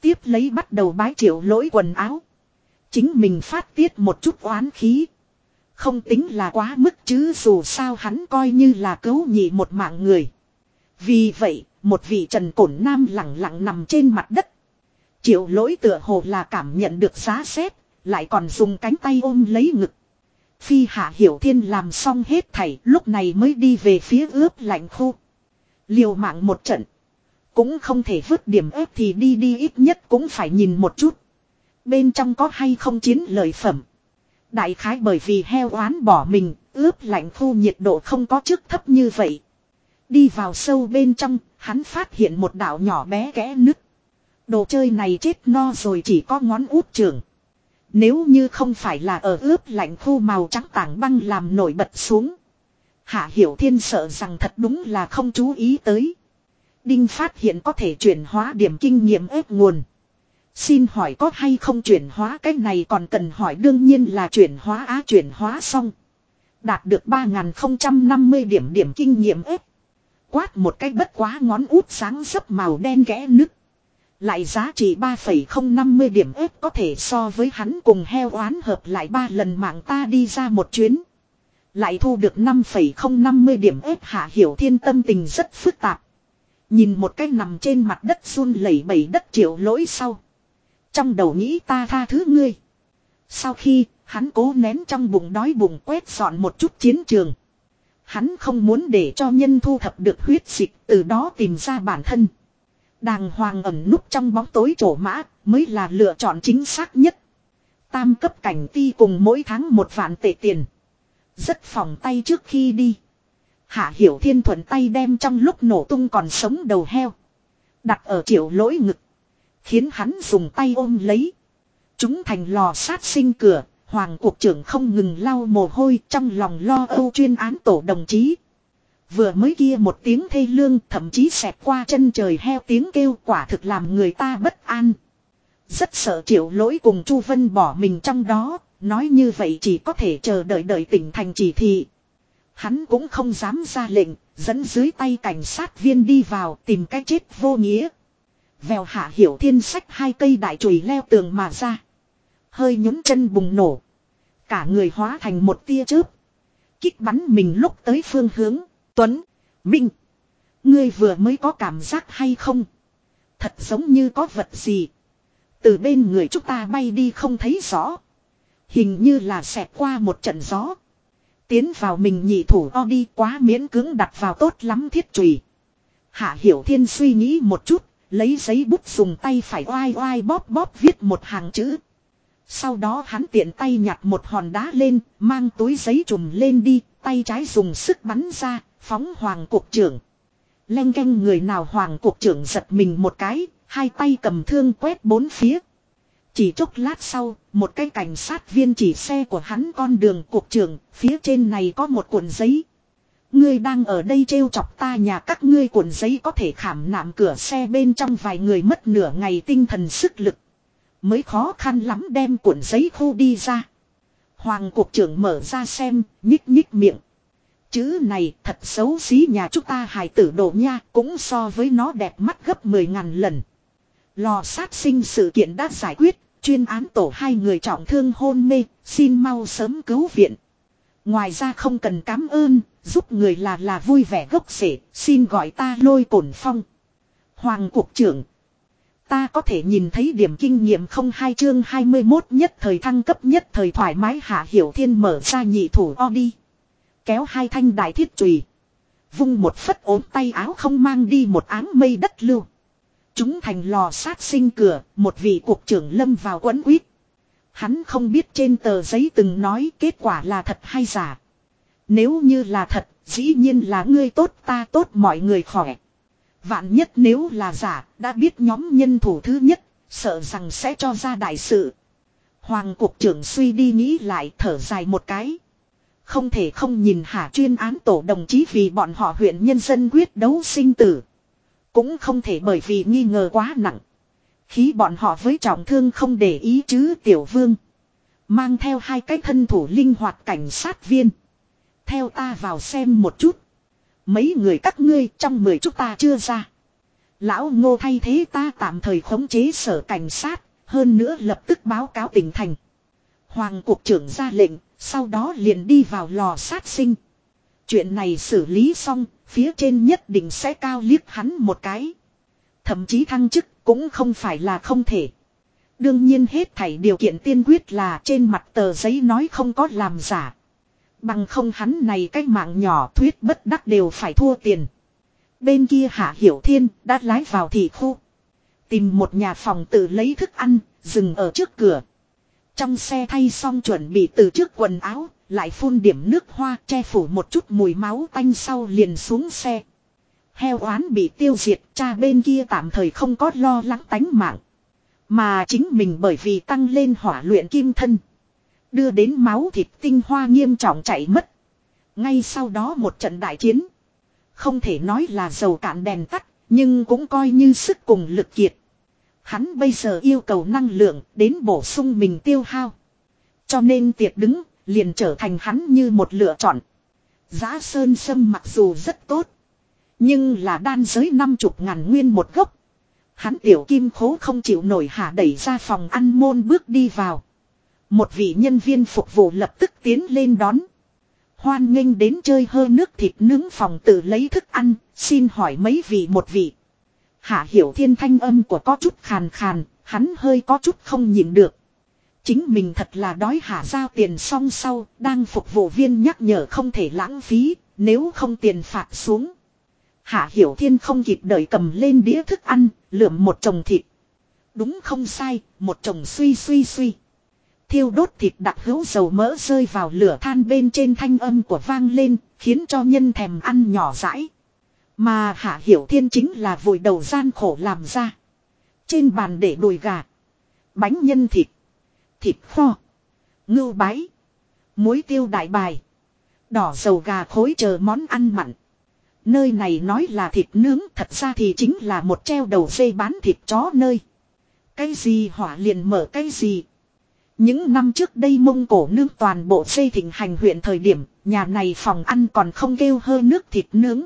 Tiếp lấy bắt đầu bái triệu lỗi quần áo. Chính mình phát tiết một chút oán khí. Không tính là quá mức chứ dù sao hắn coi như là cứu nhị một mạng người. Vì vậy, một vị trần cổn nam lặng lặng nằm trên mặt đất. Triệu lỗi tựa hồ là cảm nhận được giá xét, lại còn dùng cánh tay ôm lấy ngực. Phi hạ hiểu thiên làm xong hết thảy lúc này mới đi về phía ướp lạnh khu. Liều mạng một trận. Cũng không thể vứt điểm ép thì đi đi ít nhất cũng phải nhìn một chút. Bên trong có hay không chiến lợi phẩm. Đại khái bởi vì heo oán bỏ mình, ướp lạnh khu nhiệt độ không có trước thấp như vậy. Đi vào sâu bên trong, hắn phát hiện một đảo nhỏ bé kẽ nứt. Đồ chơi này chết no rồi chỉ có ngón út trưởng. Nếu như không phải là ở ướp lạnh khu màu trắng tảng băng làm nổi bật xuống. Hạ Hiểu Thiên sợ rằng thật đúng là không chú ý tới. Đinh phát hiện có thể chuyển hóa điểm kinh nghiệm ép nguồn. Xin hỏi có hay không chuyển hóa cái này còn cần hỏi đương nhiên là chuyển hóa á, chuyển hóa xong. Đạt được 3.050 điểm điểm kinh nghiệm ép. Quát một cái bất quá ngón út sáng sấp màu đen ghẽ nứt. Lại giá trị 3,050 điểm ếp có thể so với hắn cùng heo oán hợp lại ba lần mạng ta đi ra một chuyến. Lại thu được 5,050 điểm ếp hạ hiểu thiên tâm tình rất phức tạp. Nhìn một cái nằm trên mặt đất run lẩy bẩy đất triệu lỗi sau. Trong đầu nghĩ ta tha thứ ngươi. Sau khi hắn cố nén trong bụng đói bụng quét dọn một chút chiến trường. Hắn không muốn để cho nhân thu thập được huyết dịch từ đó tìm ra bản thân. Đàng hoàng ẩn núp trong bóng tối trổ mã mới là lựa chọn chính xác nhất. Tam cấp cảnh ti cùng mỗi tháng một vạn tệ tiền. Rất phòng tay trước khi đi. Hạ hiểu thiên thuận tay đem trong lúc nổ tung còn sống đầu heo. Đặt ở triệu lỗi ngực. Khiến hắn dùng tay ôm lấy. Chúng thành lò sát sinh cửa. Hoàng cuộc trưởng không ngừng lau mồ hôi trong lòng lo âu chuyên án tổ đồng chí. Vừa mới kia một tiếng thê lương thậm chí xẹt qua chân trời heo tiếng kêu quả thực làm người ta bất an. Rất sợ triệu lỗi cùng Chu Vân bỏ mình trong đó, Nói như vậy chỉ có thể chờ đợi đợi tỉnh thành chỉ thị. Hắn cũng không dám ra lệnh, dẫn dưới tay cảnh sát viên đi vào tìm cái chết vô nghĩa. Vèo hạ hiểu thiên sách hai cây đại chùy leo tường mà ra. Hơi nhún chân bùng nổ. Cả người hóa thành một tia chớp. Kích bắn mình lúc tới phương hướng. Tuấn, Minh. Ngươi vừa mới có cảm giác hay không? Thật giống như có vật gì. Từ bên người chúng ta bay đi không thấy rõ. Hình như là xẹt qua một trận gió. Tiến vào mình nhị thủ o đi quá miễn cưỡng đặt vào tốt lắm thiết trùy. Hạ Hiểu Thiên suy nghĩ một chút, lấy giấy bút dùng tay phải oai oai bóp bóp viết một hàng chữ. Sau đó hắn tiện tay nhặt một hòn đá lên, mang túi giấy trùm lên đi, tay trái dùng sức bắn ra, phóng hoàng cục trưởng. len canh người nào hoàng cục trưởng giật mình một cái, hai tay cầm thương quét bốn phía. Chỉ chốc lát sau, một cái cảnh sát viên chỉ xe của hắn con đường cục trưởng, phía trên này có một cuộn giấy. Ngươi đang ở đây trêu chọc ta nhà các ngươi cuộn giấy có thể khảm nạm cửa xe bên trong vài người mất nửa ngày tinh thần sức lực. Mới khó khăn lắm đem cuộn giấy khu đi ra. Hoàng cục trưởng mở ra xem, nhích nhích miệng. Chữ này thật xấu xí nhà chúng ta hài tử độ nha cũng so với nó đẹp mắt gấp 10 ngàn lần. Lò sát sinh sự kiện đã giải quyết, chuyên án tổ hai người trọng thương hôn mê, xin mau sớm cứu viện. Ngoài ra không cần cảm ơn, giúp người là là vui vẻ gốc rể, xin gọi ta lôi cổn phong. Hoàng cục trưởng. Ta có thể nhìn thấy điểm kinh nghiệm không hai chương 21 nhất thời thăng cấp nhất thời thoải mái hạ hiểu thiên mở ra nhị thủ o đi. Kéo hai thanh đại thiết chùy Vung một phất ốm tay áo không mang đi một áng mây đất lưu. Chúng thành lò sát sinh cửa, một vị cục trưởng lâm vào quấn quýt. Hắn không biết trên tờ giấy từng nói kết quả là thật hay giả. Nếu như là thật, dĩ nhiên là ngươi tốt ta tốt mọi người khỏe. Vạn nhất nếu là giả, đã biết nhóm nhân thủ thứ nhất, sợ rằng sẽ cho ra đại sự. Hoàng cục trưởng suy đi nghĩ lại thở dài một cái. Không thể không nhìn hạ chuyên án tổ đồng chí vì bọn họ huyện nhân dân quyết đấu sinh tử. Cũng không thể bởi vì nghi ngờ quá nặng. Khí bọn họ với trọng thương không để ý chứ, tiểu vương. Mang theo hai cái thân thủ linh hoạt cảnh sát viên. Theo ta vào xem một chút. Mấy người các ngươi trong mười chúng ta chưa ra. Lão ngô thay thế ta tạm thời khống chế sở cảnh sát. Hơn nữa lập tức báo cáo tỉnh thành. Hoàng cục trưởng ra lệnh. Sau đó liền đi vào lò sát sinh. Chuyện này xử lý xong. Phía trên nhất định sẽ cao liếc hắn một cái. Thậm chí thăng chức cũng không phải là không thể. Đương nhiên hết thảy điều kiện tiên quyết là trên mặt tờ giấy nói không có làm giả. Bằng không hắn này cái mạng nhỏ thuyết bất đắc đều phải thua tiền. Bên kia Hạ Hiểu Thiên đã lái vào thị khu. Tìm một nhà phòng tự lấy thức ăn, dừng ở trước cửa. Trong xe thay xong chuẩn bị từ trước quần áo, lại phun điểm nước hoa che phủ một chút mùi máu tanh sau liền xuống xe. Heo oán bị tiêu diệt, cha bên kia tạm thời không có lo lắng tánh mạng. Mà chính mình bởi vì tăng lên hỏa luyện kim thân. Đưa đến máu thịt tinh hoa nghiêm trọng chảy mất. Ngay sau đó một trận đại chiến. Không thể nói là dầu cạn đèn tắt, nhưng cũng coi như sức cùng lực kiệt. Hắn bây giờ yêu cầu năng lượng đến bổ sung mình tiêu hao. Cho nên tiệc đứng, liền trở thành hắn như một lựa chọn. Giá sơn sâm mặc dù rất tốt. Nhưng là đan giới năm chục ngàn nguyên một gốc. Hắn tiểu kim khố không chịu nổi hạ đẩy ra phòng ăn môn bước đi vào. Một vị nhân viên phục vụ lập tức tiến lên đón. Hoan nghênh đến chơi hơ nước thịt nướng phòng tự lấy thức ăn, xin hỏi mấy vị một vị. Hạ hiểu thiên thanh âm của có chút khàn khàn, hắn hơi có chút không nhịn được. Chính mình thật là đói hạ giao tiền xong sau, đang phục vụ viên nhắc nhở không thể lãng phí, nếu không tiền phạt xuống. Hạ Hiểu Thiên không kịp đợi cầm lên đĩa thức ăn, lượm một chồng thịt. Đúng không sai, một chồng suy suy suy. Thiêu đốt thịt đặc hữu dầu mỡ rơi vào lửa than bên trên thanh âm của vang lên, khiến cho nhân thèm ăn nhỏ rãi. Mà Hạ Hiểu Thiên chính là vội đầu gian khổ làm ra. Trên bàn để đùi gà, bánh nhân thịt, thịt kho, ngưu bái, muối tiêu đại bài, đỏ dầu gà khối chờ món ăn mặn. Nơi này nói là thịt nướng thật ra thì chính là một treo đầu dây bán thịt chó nơi. Cái gì hỏa liền mở cái gì. Những năm trước đây Mông Cổ nương toàn bộ xây thịnh hành huyện thời điểm, nhà này phòng ăn còn không kêu hơi nước thịt nướng.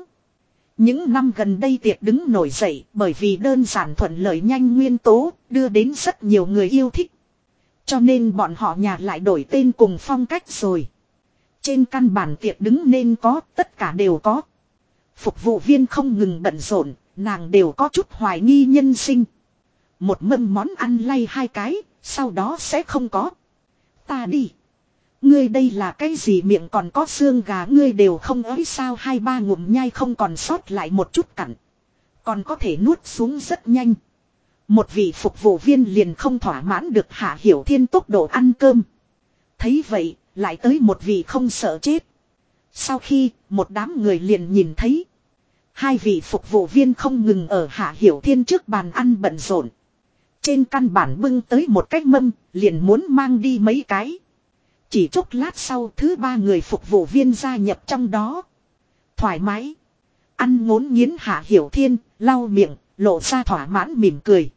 Những năm gần đây tiệc đứng nổi dậy bởi vì đơn giản thuận lợi nhanh nguyên tố, đưa đến rất nhiều người yêu thích. Cho nên bọn họ nhà lại đổi tên cùng phong cách rồi. Trên căn bản tiệc đứng nên có, tất cả đều có. Phục vụ viên không ngừng bận rộn, nàng đều có chút hoài nghi nhân sinh. Một mâm món ăn lay hai cái, sau đó sẽ không có. Ta đi. Ngươi đây là cái gì miệng còn có xương gà ngươi đều không ấy sao hai ba ngụm nhai không còn sót lại một chút cặn. Còn có thể nuốt xuống rất nhanh. Một vị phục vụ viên liền không thỏa mãn được hạ hiểu thiên tốc độ ăn cơm. Thấy vậy, lại tới một vị không sợ chết. Sau khi, một đám người liền nhìn thấy. Hai vị phục vụ viên không ngừng ở hạ hiểu thiên trước bàn ăn bận rộn. Trên căn bản bưng tới một cái mâm, liền muốn mang đi mấy cái. Chỉ chốc lát sau thứ ba người phục vụ viên gia nhập trong đó. Thoải mái. Ăn ngốn nghiến hạ hiểu thiên, lau miệng, lộ ra thỏa mãn mỉm cười.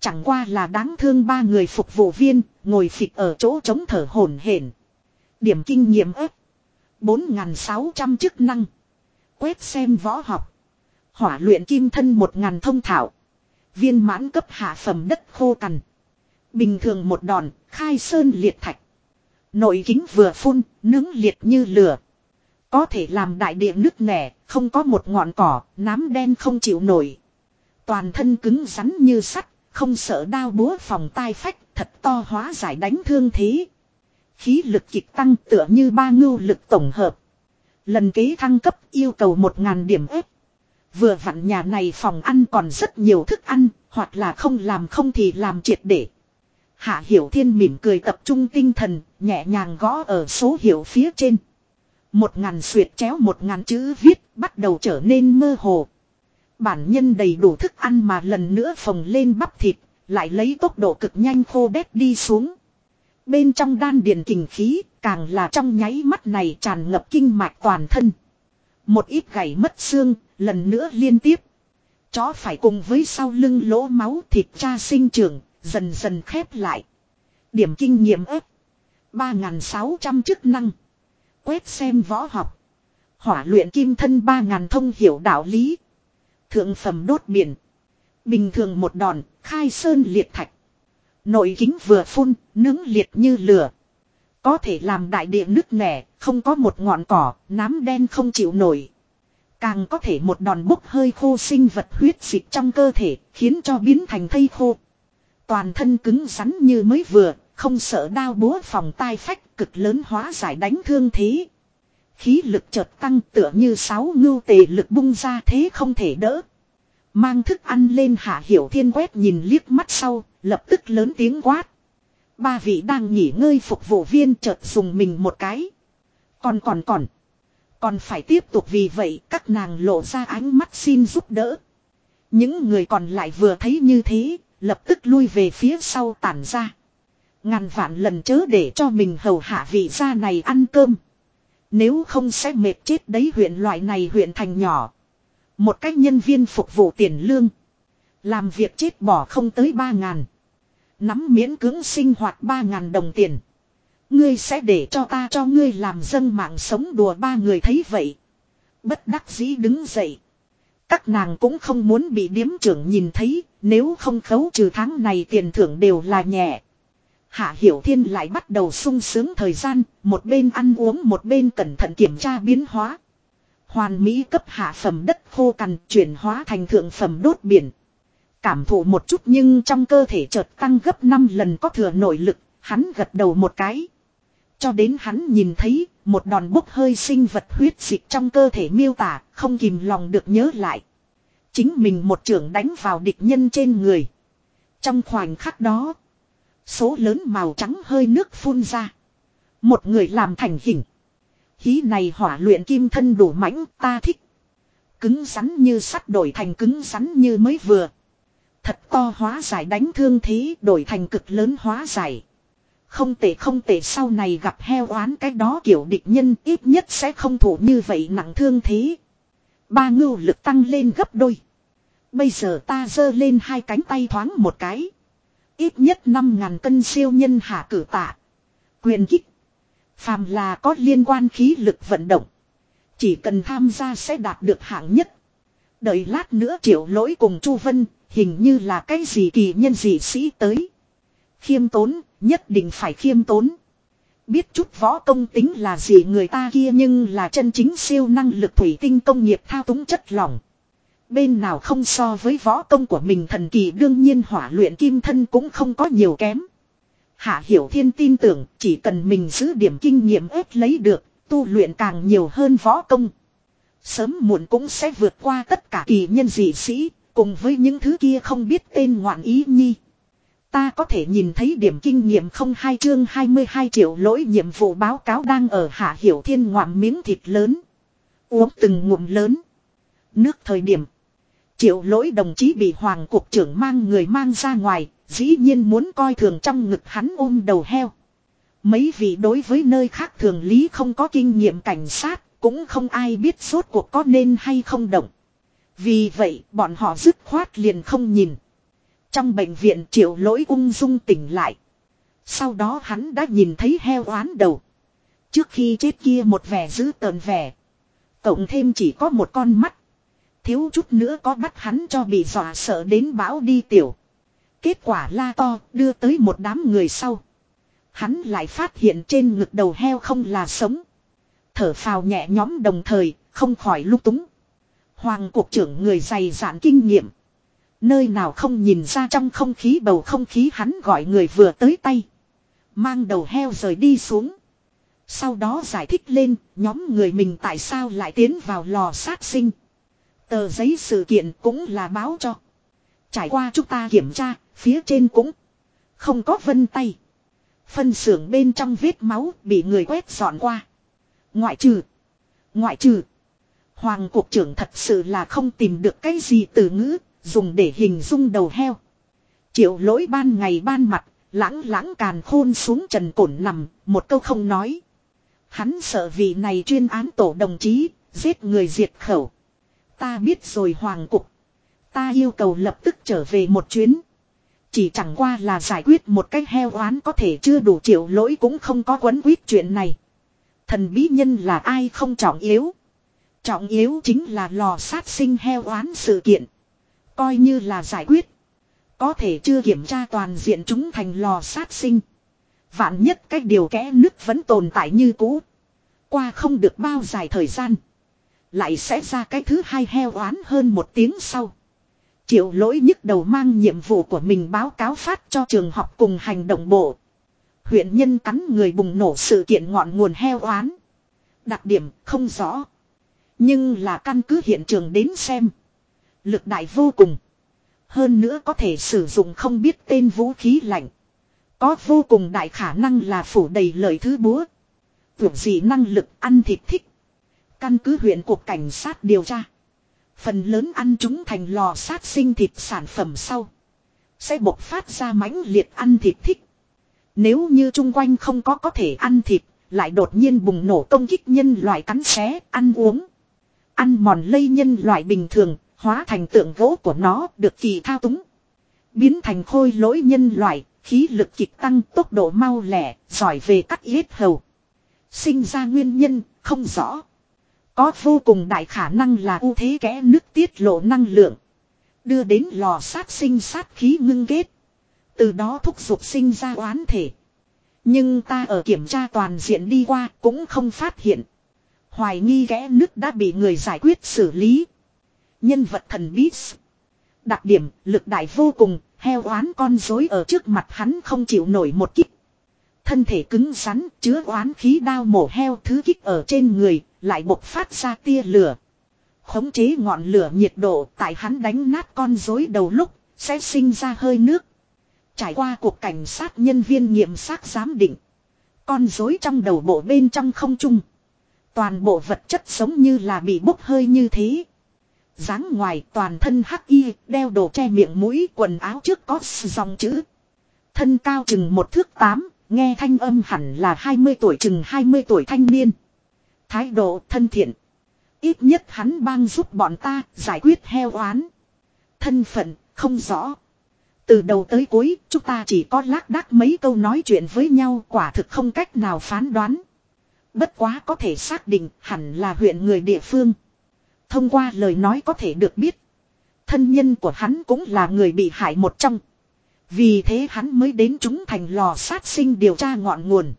Chẳng qua là đáng thương ba người phục vụ viên, ngồi phịch ở chỗ chống thở hổn hển. Điểm kinh nghiệm ếp. 4.600 chức năng. Quét xem võ học. Hỏa luyện kim thân 1.000 thông thảo. Viên mãn cấp hạ phẩm đất khô cằn. Bình thường một đòn, khai sơn liệt thạch. Nội kính vừa phun, nướng liệt như lửa. Có thể làm đại địa nứt nẻ, không có một ngọn cỏ, nám đen không chịu nổi. Toàn thân cứng rắn như sắt, không sợ đao búa phòng tai phách, thật to hóa giải đánh thương thế. Khí lực kịch tăng tựa như ba ngưu lực tổng hợp. Lần kế thăng cấp yêu cầu một ngàn điểm ép. Vừa vặn nhà này phòng ăn còn rất nhiều thức ăn, hoặc là không làm không thì làm triệt để. Hạ Hiểu Thiên mỉm cười tập trung tinh thần, nhẹ nhàng gõ ở số hiệu phía trên. Một ngàn suyệt chéo một ngàn chữ viết, bắt đầu trở nên mơ hồ. Bản nhân đầy đủ thức ăn mà lần nữa phồng lên bắp thịt, lại lấy tốc độ cực nhanh khô đét đi xuống. Bên trong đan điền kinh khí, càng là trong nháy mắt này tràn ngập kinh mạch toàn thân. Một ít gãy mất xương, lần nữa liên tiếp. Chó phải cùng với sau lưng lỗ máu thịt cha sinh trưởng, dần dần khép lại. Điểm kinh nghiệm ếp. 3.600 chức năng. Quét xem võ học. Hỏa luyện kim thân 3.000 thông hiểu đạo lý. Thượng phẩm đốt biển. Bình thường một đòn, khai sơn liệt thạch. Nội kính vừa phun, nướng liệt như lửa. Có thể làm đại địa nứt nẻ, không có một ngọn cỏ, nám đen không chịu nổi. Càng có thể một đòn bốc hơi khô sinh vật huyết dịch trong cơ thể, khiến cho biến thành thây khô. Toàn thân cứng rắn như mới vừa, không sợ đao búa phòng tai phách cực lớn hóa giải đánh thương thế. Khí lực chợt tăng tựa như sáu ngưu tề lực bung ra thế không thể đỡ. Mang thức ăn lên hạ hiểu thiên quét nhìn liếc mắt sau, lập tức lớn tiếng quát. Ba vị đang nghỉ ngơi phục vụ viên chợt dùng mình một cái. Còn còn còn. Còn phải tiếp tục vì vậy các nàng lộ ra ánh mắt xin giúp đỡ. Những người còn lại vừa thấy như thế, lập tức lui về phía sau tản ra. Ngàn vạn lần chớ để cho mình hầu hạ vị gia này ăn cơm. Nếu không sẽ mệt chết đấy huyện loại này huyện thành nhỏ. Một cách nhân viên phục vụ tiền lương. Làm việc chết bỏ không tới ba ngàn. Nắm miễn cưỡng sinh hoạt ba ngàn đồng tiền. Ngươi sẽ để cho ta cho ngươi làm dân mạng sống đùa ba người thấy vậy. Bất đắc dĩ đứng dậy. Các nàng cũng không muốn bị điếm trưởng nhìn thấy, nếu không khấu trừ tháng này tiền thưởng đều là nhẹ. Hạ Hiểu Thiên lại bắt đầu sung sướng thời gian, một bên ăn uống một bên cẩn thận kiểm tra biến hóa. Hoàn Mỹ cấp hạ phẩm đất khô cằn chuyển hóa thành thượng phẩm đốt biển. Cảm thụ một chút nhưng trong cơ thể chợt tăng gấp 5 lần có thừa nội lực, hắn gật đầu một cái. Cho đến hắn nhìn thấy một đòn bốc hơi sinh vật huyết dịch trong cơ thể miêu tả, không kìm lòng được nhớ lại. Chính mình một trưởng đánh vào địch nhân trên người. Trong khoảnh khắc đó, số lớn màu trắng hơi nước phun ra. Một người làm thành hình. Hí này hỏa luyện kim thân đủ mãnh ta thích. Cứng rắn như sắt đổi thành cứng rắn như mới vừa. Thật to hóa giải đánh thương thế đổi thành cực lớn hóa giải. Không tệ không tệ sau này gặp heo oán cái đó kiểu địch nhân ít nhất sẽ không thủ như vậy nặng thương thế. Ba ngưu lực tăng lên gấp đôi. Bây giờ ta giơ lên hai cánh tay thoáng một cái. Ít nhất 5.000 cân siêu nhân hạ cử tạ. Quyền kích. Phàm là có liên quan khí lực vận động. Chỉ cần tham gia sẽ đạt được hạng nhất. Đợi lát nữa triệu lỗi cùng Chu Vân, hình như là cái gì kỳ nhân dị sĩ tới. Khiêm tốn, nhất định phải khiêm tốn. Biết chút võ công tính là gì người ta kia nhưng là chân chính siêu năng lực thủy tinh công nghiệp thao túng chất lỏng. Bên nào không so với võ công của mình thần kỳ đương nhiên hỏa luyện kim thân cũng không có nhiều kém. Hạ Hiểu Thiên tin tưởng chỉ cần mình giữ điểm kinh nghiệm ép lấy được, tu luyện càng nhiều hơn võ công. Sớm muộn cũng sẽ vượt qua tất cả kỳ nhân dị sĩ, cùng với những thứ kia không biết tên ngoạn ý nhi. Ta có thể nhìn thấy điểm kinh nghiệm không hai chương 22 triệu lỗi nhiệm vụ báo cáo đang ở Hạ Hiểu Thiên ngoạm miếng thịt lớn. Uống từng ngụm lớn. Nước thời điểm. Triệu lỗi đồng chí bị Hoàng Cục trưởng mang người mang ra ngoài, dĩ nhiên muốn coi thường trong ngực hắn ôm đầu heo. Mấy vị đối với nơi khác thường lý không có kinh nghiệm cảnh sát, cũng không ai biết suốt cuộc có nên hay không động. Vì vậy, bọn họ dứt khoát liền không nhìn. Trong bệnh viện triệu lỗi ung dung tỉnh lại. Sau đó hắn đã nhìn thấy heo oán đầu. Trước khi chết kia một vẻ dữ tợn vẻ. Cộng thêm chỉ có một con mắt. Thiếu chút nữa có bắt hắn cho bị dọa sợ đến bão đi tiểu. Kết quả la to đưa tới một đám người sau. Hắn lại phát hiện trên ngực đầu heo không là sống. Thở phào nhẹ nhóm đồng thời, không khỏi lúc túng. Hoàng cục trưởng người dày dạn kinh nghiệm. Nơi nào không nhìn ra trong không khí bầu không khí hắn gọi người vừa tới tay. Mang đầu heo rời đi xuống. Sau đó giải thích lên nhóm người mình tại sao lại tiến vào lò sát sinh. Tờ giấy sự kiện cũng là báo cho. Trải qua chúng ta kiểm tra, phía trên cũng không có vân tay. Phân xưởng bên trong vết máu bị người quét dọn qua. Ngoại trừ. Ngoại trừ. Hoàng cục trưởng thật sự là không tìm được cái gì từ ngữ, dùng để hình dung đầu heo. Triệu lỗi ban ngày ban mặt, lãng lãng càn khôn xuống trần cổn nằm, một câu không nói. Hắn sợ vì này chuyên án tổ đồng chí, giết người diệt khẩu. Ta biết rồi hoàng cục. Ta yêu cầu lập tức trở về một chuyến. Chỉ chẳng qua là giải quyết một cái heo oán có thể chưa đủ triệu lỗi cũng không có quấn quýt chuyện này. Thần bí nhân là ai không trọng yếu. Trọng yếu chính là lò sát sinh heo oán sự kiện. Coi như là giải quyết. Có thể chưa kiểm tra toàn diện chúng thành lò sát sinh. Vạn nhất cách điều kẽ nước vẫn tồn tại như cũ. Qua không được bao dài thời gian. Lại sẽ ra cái thứ hai heo oán hơn một tiếng sau. Triệu lỗi nhức đầu mang nhiệm vụ của mình báo cáo phát cho trường học cùng hành động bộ. Huyện nhân cắn người bùng nổ sự kiện ngọn nguồn heo oán. Đặc điểm không rõ. Nhưng là căn cứ hiện trường đến xem. Lực đại vô cùng. Hơn nữa có thể sử dụng không biết tên vũ khí lạnh. Có vô cùng đại khả năng là phủ đầy lời thứ búa. Tưởng gì năng lực ăn thịt thích. Căn cứ huyện cục cảnh sát điều tra. Phần lớn ăn chúng thành lò sát sinh thịt sản phẩm sau. Sẽ bộc phát ra mãnh liệt ăn thịt thích. Nếu như chung quanh không có có thể ăn thịt, lại đột nhiên bùng nổ công kích nhân loại cắn xé, ăn uống. Ăn mòn lây nhân loại bình thường, hóa thành tượng gỗ của nó được kỳ thao túng. Biến thành khôi lỗi nhân loại, khí lực kịch tăng tốc độ mau lẻ, giỏi về cắt yết hầu. Sinh ra nguyên nhân, không rõ. Có vô cùng đại khả năng là ưu thế kẽ nước tiết lộ năng lượng. Đưa đến lò sát sinh sát khí ngưng kết. Từ đó thúc giục sinh ra oán thể. Nhưng ta ở kiểm tra toàn diện đi qua cũng không phát hiện. Hoài nghi kẽ nước đã bị người giải quyết xử lý. Nhân vật thần bí. Đặc điểm, lực đại vô cùng, heo oán con rối ở trước mặt hắn không chịu nổi một kích. Thân thể cứng rắn, chứa oán khí đao mổ heo thứ kích ở trên người, lại bộc phát ra tia lửa. Khống chế ngọn lửa nhiệt độ tại hắn đánh nát con rối đầu lúc, sẽ sinh ra hơi nước. Trải qua cuộc cảnh sát nhân viên nghiệm xác giám định. Con rối trong đầu bộ bên trong không trung. Toàn bộ vật chất sống như là bị bốc hơi như thế dáng ngoài toàn thân hắc y, đeo đồ che miệng mũi, quần áo trước có dòng chữ. Thân cao chừng một thước tám, nghe thanh âm hẳn là 20 tuổi chừng 20 tuổi thanh niên. Thái độ thân thiện. Ít nhất hắn bang giúp bọn ta giải quyết heo oán. Thân phận không rõ. Từ đầu tới cuối, chúng ta chỉ có lác đác mấy câu nói chuyện với nhau quả thực không cách nào phán đoán. Bất quá có thể xác định hẳn là huyện người địa phương. Thông qua lời nói có thể được biết. Thân nhân của hắn cũng là người bị hại một trong. Vì thế hắn mới đến chúng thành lò sát sinh điều tra ngọn nguồn.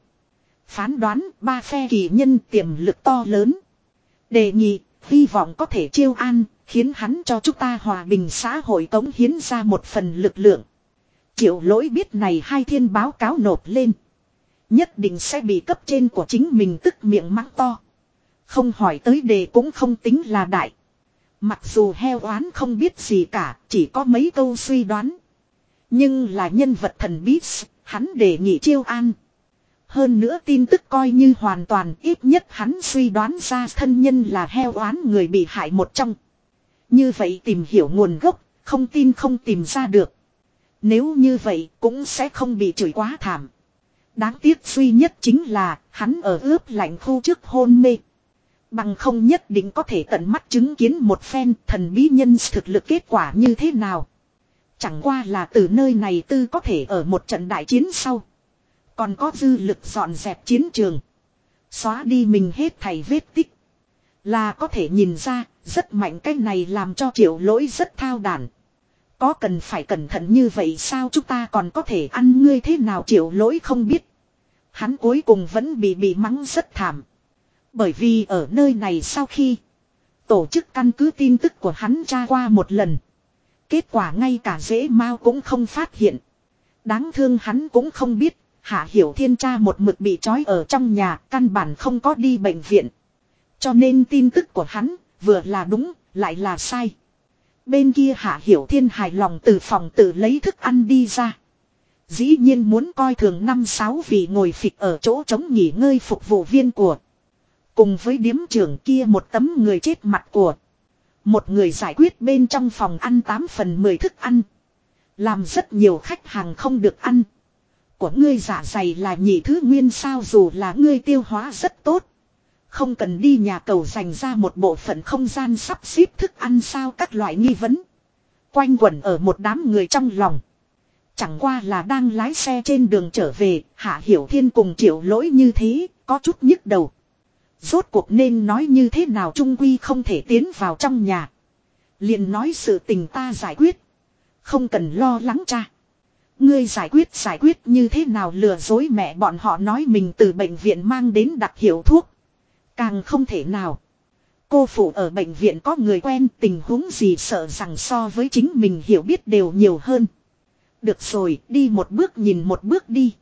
Phán đoán ba phe kỳ nhân tiềm lực to lớn. Đề nghị, hy vọng có thể chiêu an, khiến hắn cho chúng ta hòa bình xã hội cống hiến ra một phần lực lượng. Triệu lỗi biết này hai thiên báo cáo nộp lên. Nhất định sẽ bị cấp trên của chính mình tức miệng mắng to. Không hỏi tới đề cũng không tính là đại. Mặc dù heo oán không biết gì cả, chỉ có mấy câu suy đoán. Nhưng là nhân vật thần bí, hắn đề nghị chiêu an. Hơn nữa tin tức coi như hoàn toàn ít nhất hắn suy đoán ra thân nhân là heo oán người bị hại một trong. Như vậy tìm hiểu nguồn gốc, không tin không tìm ra được. Nếu như vậy cũng sẽ không bị chửi quá thảm. Đáng tiếc duy nhất chính là hắn ở ướp lạnh khu trước hôn mê. Bằng không nhất định có thể tận mắt chứng kiến một phen thần bí nhân thực lực kết quả như thế nào. Chẳng qua là từ nơi này tư có thể ở một trận đại chiến sau. Còn có dư lực dọn dẹp chiến trường. Xóa đi mình hết thầy vết tích. Là có thể nhìn ra, rất mạnh cái này làm cho triệu lỗi rất thao đản. Có cần phải cẩn thận như vậy sao chúng ta còn có thể ăn ngươi thế nào triệu lỗi không biết. Hắn cuối cùng vẫn bị bị mắng rất thảm. Bởi vì ở nơi này sau khi tổ chức căn cứ tin tức của hắn tra qua một lần. Kết quả ngay cả dễ mau cũng không phát hiện. Đáng thương hắn cũng không biết, Hạ Hiểu Thiên cha một mực bị trói ở trong nhà, căn bản không có đi bệnh viện. Cho nên tin tức của hắn, vừa là đúng, lại là sai. Bên kia Hạ Hiểu Thiên hài lòng từ phòng tự lấy thức ăn đi ra. Dĩ nhiên muốn coi thường năm sáu vị ngồi phịch ở chỗ chống nghỉ ngơi phục vụ viên của. Cùng với điếm trưởng kia một tấm người chết mặt của. Một người giải quyết bên trong phòng ăn 8 phần 10 thức ăn. Làm rất nhiều khách hàng không được ăn. Của ngươi giả dày là nhị thứ nguyên sao dù là ngươi tiêu hóa rất tốt. Không cần đi nhà cầu dành ra một bộ phận không gian sắp xếp thức ăn sao các loại nghi vấn. Quanh quẩn ở một đám người trong lòng. Chẳng qua là đang lái xe trên đường trở về, Hạ Hiểu Thiên cùng triệu lỗi như thế, có chút nhức đầu. Rốt cuộc nên nói như thế nào Trung Quy không thể tiến vào trong nhà. liền nói sự tình ta giải quyết. Không cần lo lắng cha. Ngươi giải quyết giải quyết như thế nào lừa dối mẹ bọn họ nói mình từ bệnh viện mang đến đặc hiệu thuốc. Càng không thể nào. Cô phụ ở bệnh viện có người quen tình huống gì sợ rằng so với chính mình hiểu biết đều nhiều hơn. Được rồi, đi một bước nhìn một bước đi.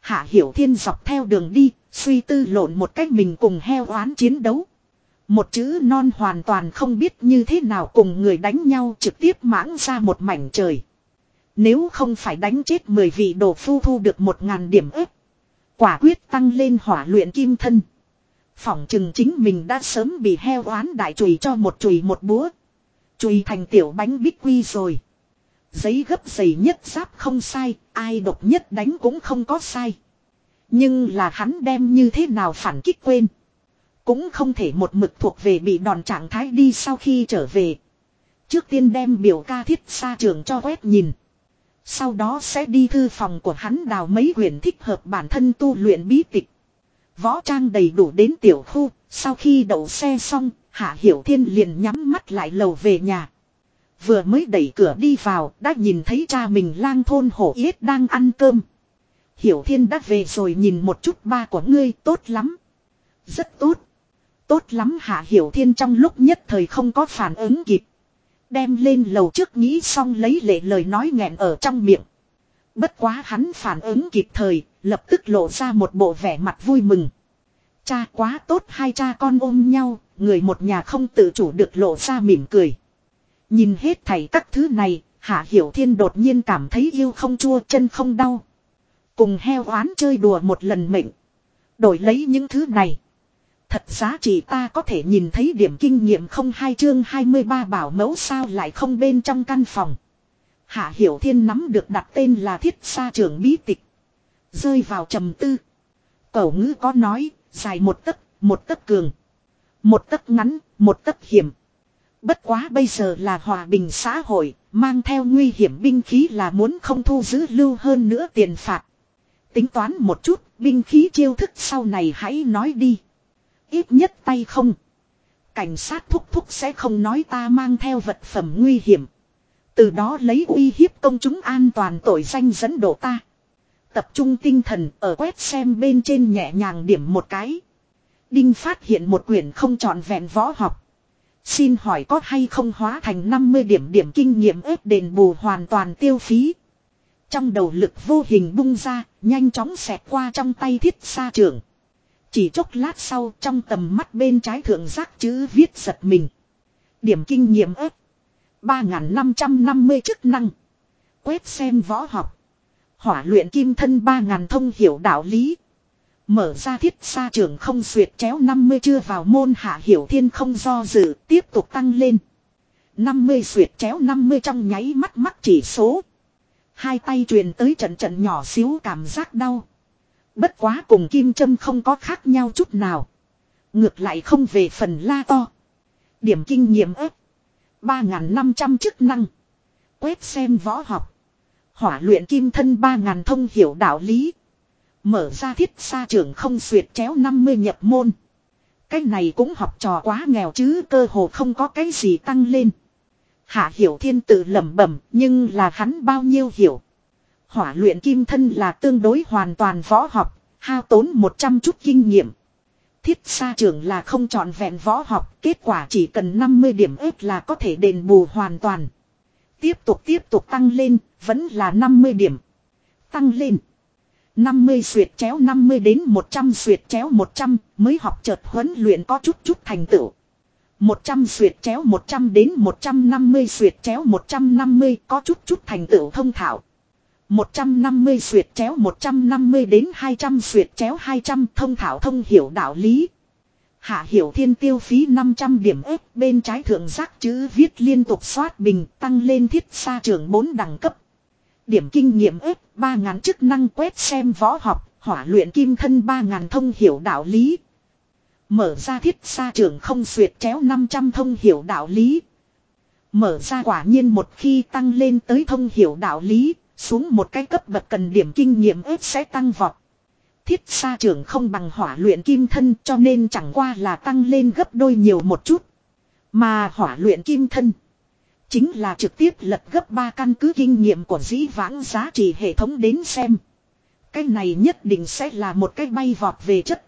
Hạ Hiểu Thiên dọc theo đường đi, suy tư lộn một cách mình cùng heo oán chiến đấu. Một chữ non hoàn toàn không biết như thế nào cùng người đánh nhau trực tiếp mãng ra một mảnh trời. Nếu không phải đánh chết 10 vị đồ phu thu được một ngàn điểm ếp. Quả quyết tăng lên hỏa luyện kim thân. Phỏng chừng chính mình đã sớm bị heo oán đại chùy cho một chùy một búa. Chùy thành tiểu bánh bích quy rồi. Giấy gấp dày nhất giáp không sai, ai độc nhất đánh cũng không có sai. Nhưng là hắn đem như thế nào phản kích quên. Cũng không thể một mực thuộc về bị đòn trạng thái đi sau khi trở về. Trước tiên đem biểu ca thiết xa trường cho quét nhìn. Sau đó sẽ đi thư phòng của hắn đào mấy quyển thích hợp bản thân tu luyện bí tịch. Võ trang đầy đủ đến tiểu khu, sau khi đậu xe xong, Hạ Hiểu Thiên liền nhắm mắt lại lầu về nhà. Vừa mới đẩy cửa đi vào, đã nhìn thấy cha mình lang thôn hổ yết đang ăn cơm. Hiểu Thiên đã về rồi nhìn một chút ba của ngươi tốt lắm. Rất tốt. Tốt lắm Hạ Hiểu Thiên trong lúc nhất thời không có phản ứng kịp. Đem lên lầu trước nghĩ xong lấy lệ lời nói nghẹn ở trong miệng. Bất quá hắn phản ứng kịp thời, lập tức lộ ra một bộ vẻ mặt vui mừng. Cha quá tốt hai cha con ôm nhau, người một nhà không tự chủ được lộ ra mỉm cười. Nhìn hết thảy các thứ này, Hạ Hiểu Thiên đột nhiên cảm thấy yêu không chua chân không đau. Cùng heo oán chơi đùa một lần mệnh. Đổi lấy những thứ này. Thật giá trị ta có thể nhìn thấy điểm kinh nghiệm không hai chương 23 bảo mẫu sao lại không bên trong căn phòng. Hạ Hiểu Thiên nắm được đặt tên là thiết sa trưởng bí tịch. Rơi vào trầm tư. Cẩu ngữ có nói, dài một tấc, một tấc cường. Một tấc ngắn, một tấc hiểm. Bất quá bây giờ là hòa bình xã hội, mang theo nguy hiểm binh khí là muốn không thu giữ lưu hơn nữa tiền phạt. Tính toán một chút, binh khí chiêu thức sau này hãy nói đi. Ít nhất tay không. Cảnh sát thúc thúc sẽ không nói ta mang theo vật phẩm nguy hiểm. Từ đó lấy uy hiếp công chúng an toàn tội danh dẫn độ ta. Tập trung tinh thần ở quét xem bên trên nhẹ nhàng điểm một cái. Đinh phát hiện một quyển không trọn vẹn võ học. Xin hỏi có hay không hóa thành 50 điểm điểm kinh nghiệm ếp đền bù hoàn toàn tiêu phí. Trong đầu lực vô hình bung ra, nhanh chóng xẹt qua trong tay thiết xa trường. Chỉ chốc lát sau trong tầm mắt bên trái thượng giác chữ viết giật mình. Điểm kinh nghiệm ớt. 3.550 chức năng. Quét xem võ học. Hỏa luyện kim thân 3.000 thông hiểu đạo lý. Mở ra thiết xa trường không xuyệt chéo 50 chưa vào môn hạ hiểu thiên không do dự tiếp tục tăng lên. 50 xuyệt chéo 50 trong nháy mắt mắt chỉ số. Hai tay truyền tới trận trận nhỏ xíu cảm giác đau. Bất quá cùng kim châm không có khác nhau chút nào. Ngược lại không về phần la to. Điểm kinh nghiệm ếp. 3.500 chức năng. Quét xem võ học. Hỏa luyện kim thân 3.000 thông hiểu đạo lý. Mở ra thiết xa trường không xuyệt chéo 50 nhập môn. Cái này cũng học trò quá nghèo chứ cơ hồ không có cái gì tăng lên. Hạ hiểu thiên tự lẩm bẩm nhưng là hắn bao nhiêu hiểu. Hỏa luyện kim thân là tương đối hoàn toàn võ học, hao tốn 100 chút kinh nghiệm. Thiết xa trưởng là không trọn vẹn võ học, kết quả chỉ cần 50 điểm ếp là có thể đền bù hoàn toàn. Tiếp tục tiếp tục tăng lên, vẫn là 50 điểm. Tăng lên. 50 suyệt chéo 50 đến 100 suyệt chéo 100 mới học chợt huấn luyện có chút chút thành tựu. 100 suyệt chéo 100 đến 150 suyệt chéo 150 có chút chút thành tựu thông thảo. 150 suyệt chéo 150 đến 200 suyệt chéo 200 thông thảo thông hiểu đạo lý. Hạ hiểu thiên tiêu phí 500 điểm ếp bên trái thượng giác chữ viết liên tục xoát bình tăng lên thiết xa trường 4 đẳng cấp. Điểm kinh nghiệm ếp 3.000 chức năng quét xem võ học, hỏa luyện kim thân 3.000 thông hiểu đạo lý. Mở ra thiết xa trường không xuyệt chéo 500 thông hiểu đạo lý. Mở ra quả nhiên một khi tăng lên tới thông hiểu đạo lý, xuống một cái cấp bậc cần điểm kinh nghiệm ếp sẽ tăng vọt. Thiết xa trường không bằng hỏa luyện kim thân cho nên chẳng qua là tăng lên gấp đôi nhiều một chút. Mà hỏa luyện kim thân Chính là trực tiếp lật gấp ba căn cứ kinh nghiệm của dĩ vãng giá trị hệ thống đến xem. Cái này nhất định sẽ là một cái bay vọt về chất.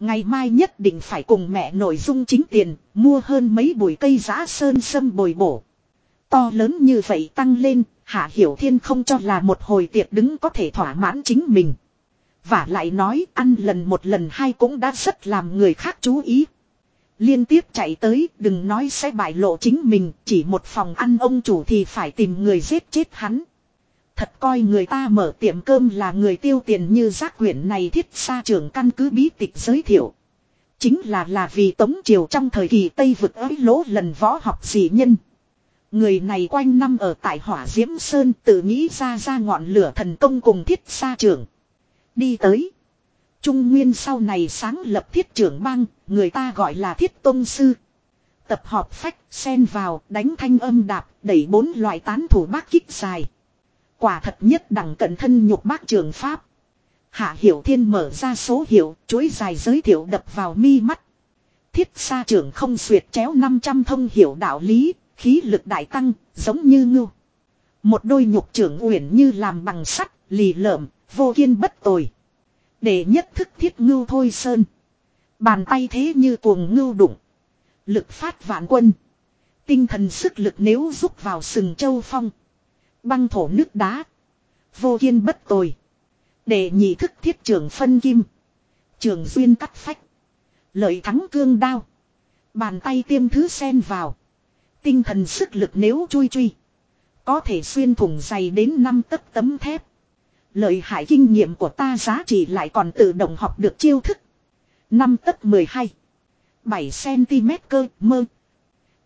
Ngày mai nhất định phải cùng mẹ nội dung chính tiền, mua hơn mấy bụi cây giá sơn sâm bồi bổ. To lớn như vậy tăng lên, Hạ Hiểu Thiên không cho là một hồi tiệc đứng có thể thỏa mãn chính mình. Và lại nói ăn lần một lần hai cũng đã rất làm người khác chú ý. Liên tiếp chạy tới đừng nói sẽ bại lộ chính mình chỉ một phòng ăn ông chủ thì phải tìm người giết chết hắn. Thật coi người ta mở tiệm cơm là người tiêu tiền như giác quyển này thiết xa trưởng căn cứ bí tịch giới thiệu. Chính là là vì Tống Triều trong thời kỳ Tây vực ấy lỗ lần võ học dị nhân. Người này quanh năm ở tại hỏa diễm sơn tự nghĩ ra ra ngọn lửa thần công cùng thiết xa trưởng. Đi tới. Trung Nguyên sau này sáng lập thiết trưởng bang, người ta gọi là thiết tôn sư. Tập họp phách, xen vào, đánh thanh âm đạp, đẩy bốn loại tán thủ bác kích dài. Quả thật nhất đẳng cận thân nhục bác trường Pháp. Hạ Hiểu Thiên mở ra số hiệu, chuỗi dài giới thiệu đập vào mi mắt. Thiết xa trưởng không xuyệt chéo 500 thông hiểu đạo lý, khí lực đại tăng, giống như ngưu. Một đôi nhục trưởng uyển như làm bằng sắt, lì lợm, vô kiên bất tồi. Để nhất thức thiết ngưu thôi sơn. Bàn tay thế như cuồng ngưu đụng. Lực phát vạn quân. Tinh thần sức lực nếu rút vào sừng châu phong. Băng thổ nước đá. Vô kiên bất tồi. Để nhị thức thiết trường phân kim. Trường duyên cắt phách. Lợi thắng cương đao. Bàn tay tiêm thứ sen vào. Tinh thần sức lực nếu chui chui. Có thể xuyên thủng dày đến năm tấc tấm thép. Lợi hại kinh nghiệm của ta giá trị lại còn tự động học được chiêu thức. năm tấc 12. 7cm cơ mơ.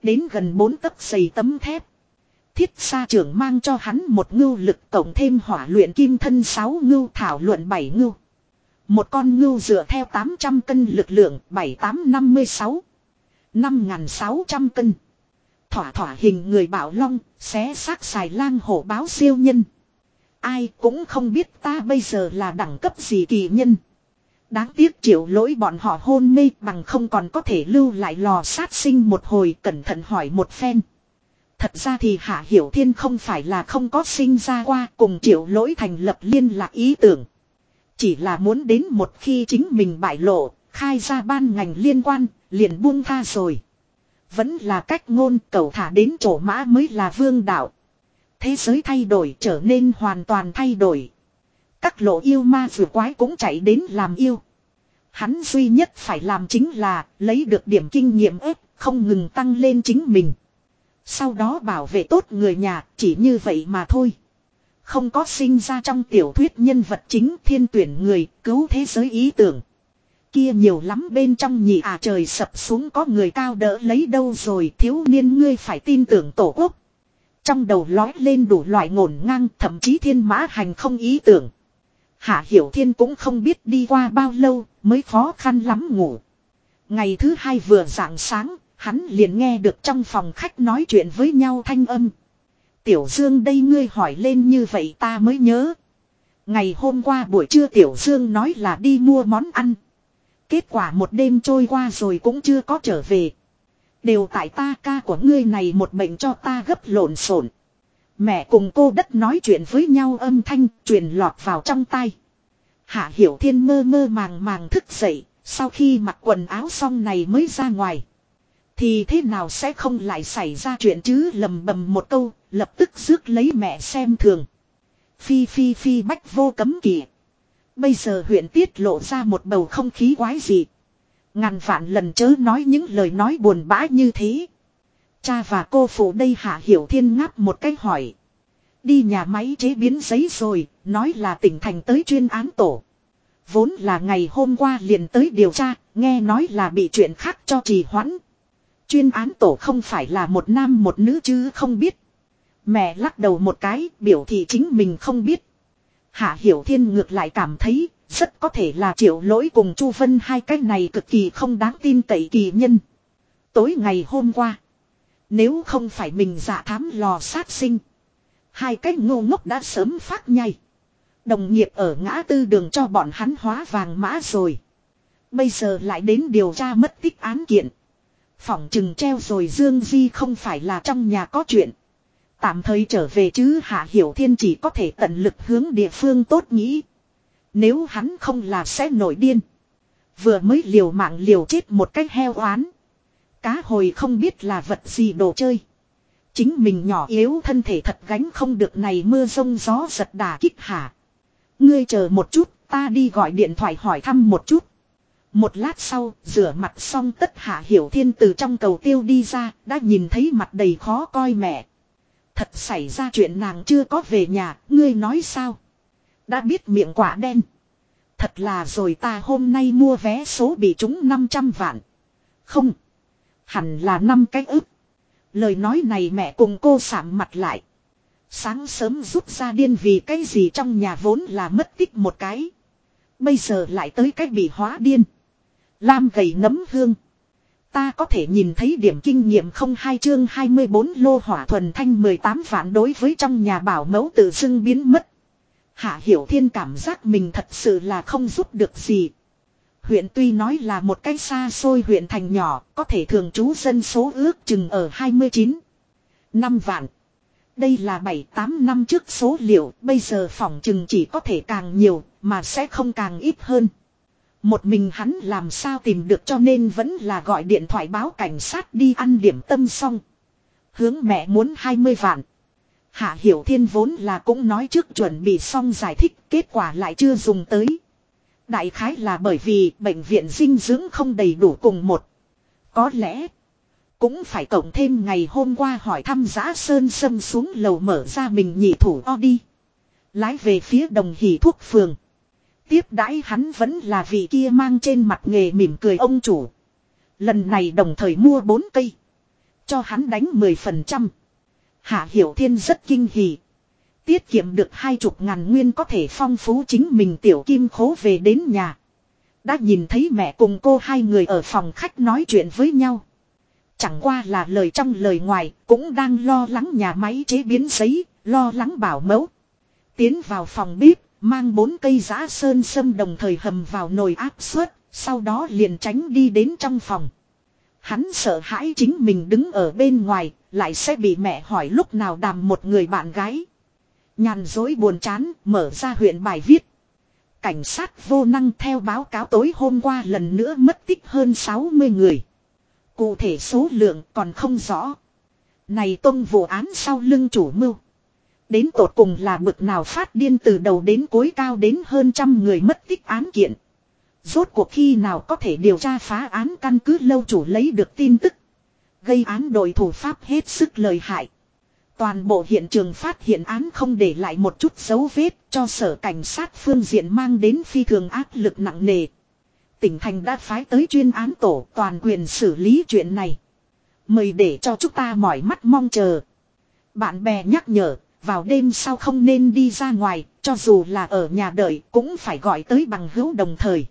Đến gần 4 tấc dày tấm thép. Thiết sa trưởng mang cho hắn một ngưu lực tổng thêm hỏa luyện kim thân 6 ngưu thảo luận 7 ngưu. Một con ngưu dựa theo 800 cân lực lượng 7856. 5.600 cân. thỏa thỏa hình người bảo long, xé xác xài lang hổ báo siêu nhân. Ai cũng không biết ta bây giờ là đẳng cấp gì kỳ nhân. Đáng tiếc triệu lỗi bọn họ hôn mê bằng không còn có thể lưu lại lò sát sinh một hồi cẩn thận hỏi một phen. Thật ra thì Hạ Hiểu Thiên không phải là không có sinh ra qua cùng triệu lỗi thành lập liên lạc ý tưởng. Chỉ là muốn đến một khi chính mình bại lộ, khai ra ban ngành liên quan, liền buông tha rồi. Vẫn là cách ngôn cầu thả đến chỗ mã mới là vương đạo. Thế giới thay đổi trở nên hoàn toàn thay đổi. Các lộ yêu ma vừa quái cũng chạy đến làm yêu. Hắn duy nhất phải làm chính là lấy được điểm kinh nghiệm ếp, không ngừng tăng lên chính mình. Sau đó bảo vệ tốt người nhà, chỉ như vậy mà thôi. Không có sinh ra trong tiểu thuyết nhân vật chính thiên tuyển người, cứu thế giới ý tưởng. Kia nhiều lắm bên trong nhị à trời sập xuống có người cao đỡ lấy đâu rồi thiếu niên ngươi phải tin tưởng tổ quốc. Trong đầu lói lên đủ loại ngổn ngang thậm chí thiên mã hành không ý tưởng. Hạ Hiểu Thiên cũng không biết đi qua bao lâu mới khó khăn lắm ngủ. Ngày thứ hai vừa rạng sáng, hắn liền nghe được trong phòng khách nói chuyện với nhau thanh âm. Tiểu Dương đây ngươi hỏi lên như vậy ta mới nhớ. Ngày hôm qua buổi trưa Tiểu Dương nói là đi mua món ăn. Kết quả một đêm trôi qua rồi cũng chưa có trở về. Đều tại ta ca của ngươi này một mệnh cho ta gấp lộn xộn. Mẹ cùng cô đất nói chuyện với nhau âm thanh truyền lọt vào trong tay. Hạ Hiểu Thiên mơ mơ màng màng thức dậy, sau khi mặc quần áo xong này mới ra ngoài. Thì thế nào sẽ không lại xảy ra chuyện chứ lầm bầm một câu, lập tức rước lấy mẹ xem thường. Phi phi phi bách vô cấm kỵ. Bây giờ huyện tiết lộ ra một bầu không khí quái dị. Ngàn vạn lần chớ nói những lời nói buồn bã như thế. Cha và cô phụ đây hạ hiểu thiên ngáp một cái hỏi. Đi nhà máy chế biến giấy rồi, nói là tỉnh thành tới chuyên án tổ. Vốn là ngày hôm qua liền tới điều tra, nghe nói là bị chuyện khác cho trì hoãn. Chuyên án tổ không phải là một nam một nữ chứ không biết. Mẹ lắc đầu một cái, biểu thị chính mình không biết. Hạ Hiểu Thiên ngược lại cảm thấy, rất có thể là triệu lỗi cùng Chu Vân hai cái này cực kỳ không đáng tin cậy kỳ nhân. Tối ngày hôm qua, nếu không phải mình giả thám lò sát sinh, hai cái ngô ngốc đã sớm phát nhai. Đồng nghiệp ở ngã tư đường cho bọn hắn hóa vàng mã rồi. Bây giờ lại đến điều tra mất tích án kiện. Phỏng chừng treo rồi Dương Di không phải là trong nhà có chuyện. Tạm thời trở về chứ Hạ Hiểu Thiên chỉ có thể tận lực hướng địa phương tốt nghĩ. Nếu hắn không là sẽ nổi điên. Vừa mới liều mạng liều chết một cách heo oán. Cá hồi không biết là vật gì đồ chơi. Chính mình nhỏ yếu thân thể thật gánh không được này mưa rông gió giật đà kích hạ. Ngươi chờ một chút, ta đi gọi điện thoại hỏi thăm một chút. Một lát sau, rửa mặt xong tất hạ hiểu thiên từ trong cầu tiêu đi ra, đã nhìn thấy mặt đầy khó coi mẹ. Thật xảy ra chuyện nàng chưa có về nhà, ngươi nói sao? Đã biết miệng quả đen. Thật là rồi ta hôm nay mua vé số bị trúng 500 vạn. Không. Hẳn là năm cái ức. Lời nói này mẹ cùng cô sạm mặt lại. Sáng sớm rút ra điên vì cái gì trong nhà vốn là mất tích một cái. Bây giờ lại tới cái bị hóa điên. Lam gầy nấm hương. Ta có thể nhìn thấy điểm kinh nghiệm không hai chương 24 lô hỏa thuần thanh 18 vạn đối với trong nhà bảo mẫu tự dưng biến mất. Hạ Hiểu Thiên cảm giác mình thật sự là không giúp được gì. Huyện tuy nói là một cái xa xôi huyện thành nhỏ, có thể thường trú dân số ước chừng ở 29. năm vạn. Đây là 7-8 năm trước số liệu, bây giờ phòng chừng chỉ có thể càng nhiều, mà sẽ không càng ít hơn. Một mình hắn làm sao tìm được cho nên vẫn là gọi điện thoại báo cảnh sát đi ăn điểm tâm xong. Hướng mẹ muốn 20 vạn. Hạ Hiểu Thiên vốn là cũng nói trước chuẩn bị xong giải thích, kết quả lại chưa dùng tới. Đại khái là bởi vì bệnh viện dinh dưỡng không đầy đủ cùng một. Có lẽ cũng phải cộng thêm ngày hôm qua hỏi thăm giã sơn sâm xuống lầu mở ra mình nhị thủ o đi. Lái về phía đồng hỷ thuốc phường. Tiếp đãi hắn vẫn là vị kia mang trên mặt nghề mỉm cười ông chủ. Lần này đồng thời mua bốn cây. Cho hắn đánh 10%. Hạ Hiểu Thiên rất kinh hỉ. Tiết kiệm được hai chục ngàn nguyên có thể phong phú chính mình tiểu kim khố về đến nhà. Đã nhìn thấy mẹ cùng cô hai người ở phòng khách nói chuyện với nhau. Chẳng qua là lời trong lời ngoài, cũng đang lo lắng nhà máy chế biến giấy, lo lắng bảo mẫu. Tiến vào phòng bếp, mang bốn cây giã sơn sâm đồng thời hầm vào nồi áp suất, sau đó liền tránh đi đến trong phòng. Hắn sợ hãi chính mình đứng ở bên ngoài, lại sẽ bị mẹ hỏi lúc nào đàm một người bạn gái. Nhàn dối buồn chán, mở ra huyện bài viết. Cảnh sát vô năng theo báo cáo tối hôm qua lần nữa mất tích hơn 60 người. Cụ thể số lượng còn không rõ. Này tông vụ án sau lưng chủ mưu. Đến tột cùng là bực nào phát điên từ đầu đến cuối cao đến hơn trăm người mất tích án kiện. Rốt cuộc khi nào có thể điều tra phá án căn cứ lâu chủ lấy được tin tức. Gây án đội thủ pháp hết sức lời hại. Toàn bộ hiện trường phát hiện án không để lại một chút dấu vết cho sở cảnh sát phương diện mang đến phi thường áp lực nặng nề. Tỉnh thành đã phái tới chuyên án tổ toàn quyền xử lý chuyện này. Mời để cho chúng ta mỏi mắt mong chờ. Bạn bè nhắc nhở, vào đêm sau không nên đi ra ngoài, cho dù là ở nhà đợi cũng phải gọi tới bằng hữu đồng thời.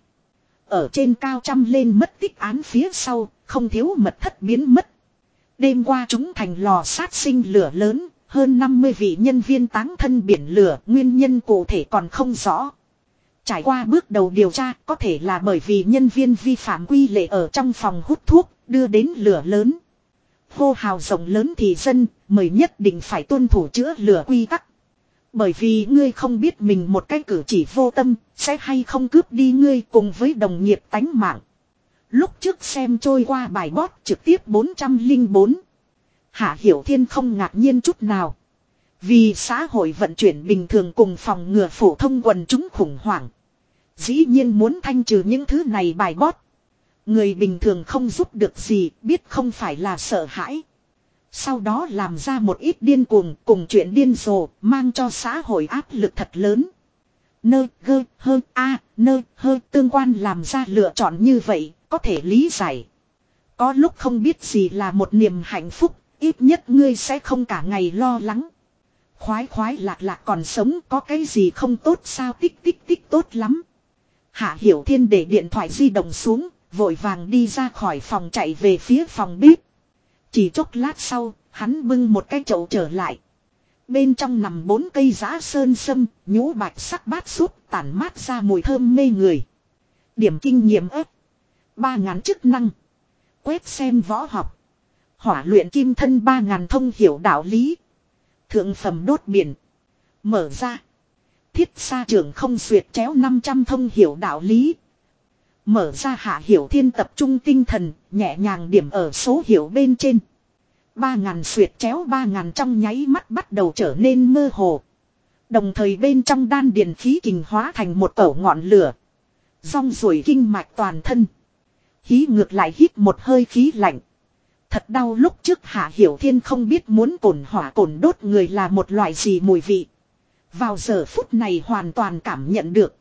Ở trên cao trăm lên mất tích án phía sau, không thiếu mật thất biến mất. Đêm qua chúng thành lò sát sinh lửa lớn, hơn 50 vị nhân viên táng thân biển lửa, nguyên nhân cụ thể còn không rõ. Trải qua bước đầu điều tra, có thể là bởi vì nhân viên vi phạm quy lệ ở trong phòng hút thuốc, đưa đến lửa lớn. Hô hào rộng lớn thì dân, mời nhất định phải tuân thủ chữa lửa quy tắc. Bởi vì ngươi không biết mình một cái cử chỉ vô tâm, sẽ hay không cướp đi ngươi cùng với đồng nghiệp tánh mạng. Lúc trước xem trôi qua bài bót trực tiếp 404. Hạ Hiểu Thiên không ngạc nhiên chút nào. Vì xã hội vận chuyển bình thường cùng phòng ngừa phổ thông quần chúng khủng hoảng. Dĩ nhiên muốn thanh trừ những thứ này bài bót. Người bình thường không giúp được gì, biết không phải là sợ hãi. Sau đó làm ra một ít điên cuồng cùng chuyện điên rồ, mang cho xã hội áp lực thật lớn. Nơ gơ hơ a nơ hơ tương quan làm ra lựa chọn như vậy, có thể lý giải. Có lúc không biết gì là một niềm hạnh phúc, ít nhất ngươi sẽ không cả ngày lo lắng. Khoái khoái lạc lạc còn sống có cái gì không tốt sao tích tích tích tốt lắm. Hạ Hiểu Thiên để điện thoại di động xuống, vội vàng đi ra khỏi phòng chạy về phía phòng bếp. Chỉ chốc lát sau, hắn bưng một cái chậu trở lại. Bên trong nằm bốn cây giá sơn sâm, nhũ bạch sắc bát súp, tản mát ra mùi thơm mê người. Điểm kinh nghiệm ếp. Ba ngàn chức năng. Quét xem võ học. Hỏa luyện kim thân ba ngàn thông hiểu đạo lý. Thượng phẩm đốt biển. Mở ra. Thiết xa trưởng không xuyệt chéo 500 thông hiểu đạo lý. Mở ra hạ hiểu thiên tập trung tinh thần, nhẹ nhàng điểm ở số hiểu bên trên. Ba ngàn xuyệt chéo ba ngàn trong nháy mắt bắt đầu trở nên mơ hồ. Đồng thời bên trong đan điền khí kình hóa thành một tổ ngọn lửa. Rong rủi kinh mạch toàn thân. Hí ngược lại hít một hơi khí lạnh. Thật đau lúc trước Hạ Hiểu Thiên không biết muốn cồn hỏa cồn đốt người là một loại gì mùi vị. Vào giờ phút này hoàn toàn cảm nhận được.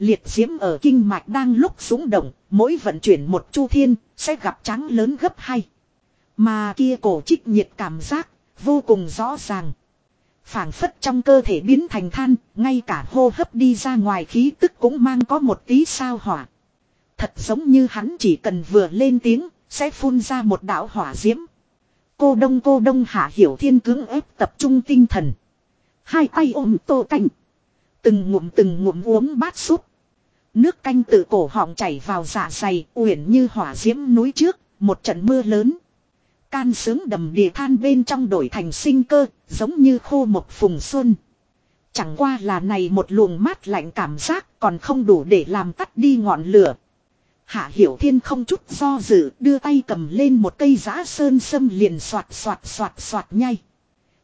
Liệt diễm ở kinh mạch đang lúc súng động, mỗi vận chuyển một chu thiên, sẽ gặp trắng lớn gấp hai. Mà kia cổ trích nhiệt cảm giác, vô cùng rõ ràng. phảng phất trong cơ thể biến thành than, ngay cả hô hấp đi ra ngoài khí tức cũng mang có một tí sao hỏa. Thật giống như hắn chỉ cần vừa lên tiếng, sẽ phun ra một đạo hỏa diễm. Cô đông cô đông hạ hiểu thiên cưỡng ép tập trung tinh thần. Hai tay ôm tô cảnh Từng ngụm từng ngụm uống bát súp. Nước canh từ cổ họng chảy vào dạ dày, uyển như hỏa diễm núi trước, một trận mưa lớn. Can sướng đầm địa than bên trong đổi thành sinh cơ, giống như khô một phùng xuân. Chẳng qua là này một luồng mát lạnh cảm giác còn không đủ để làm tắt đi ngọn lửa. Hạ Hiểu Thiên không chút do dự đưa tay cầm lên một cây giã sơn sâm liền soạt soạt soạt soạt nhay.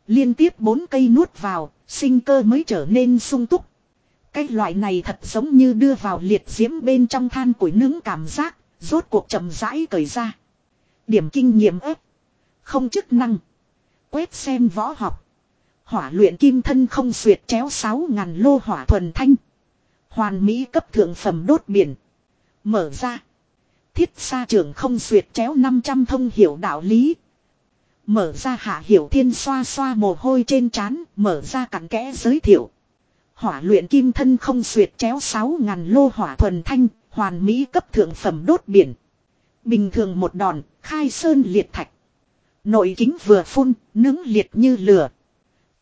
Liên tiếp bốn cây nuốt vào, sinh cơ mới trở nên sung túc. Cái loại này thật giống như đưa vào liệt diễm bên trong than củi nướng cảm giác, rốt cuộc chậm rãi cởi ra. Điểm kinh nghiệm ếp. Không chức năng. Quét xem võ học. Hỏa luyện kim thân không xuyệt chéo sáu ngàn lô hỏa thuần thanh. Hoàn mỹ cấp thượng phẩm đốt biển. Mở ra. Thiết xa trưởng không xuyệt chéo 500 thông hiểu đạo lý. Mở ra hạ hiểu thiên xoa xoa mồ hôi trên trán, mở ra cặn kẽ giới thiệu. Hỏa luyện kim thân không xuyệt chéo 6 ngàn lô hỏa thuần thanh, hoàn mỹ cấp thượng phẩm đốt biển. Bình thường một đòn, khai sơn liệt thạch. Nội kính vừa phun, nướng liệt như lửa.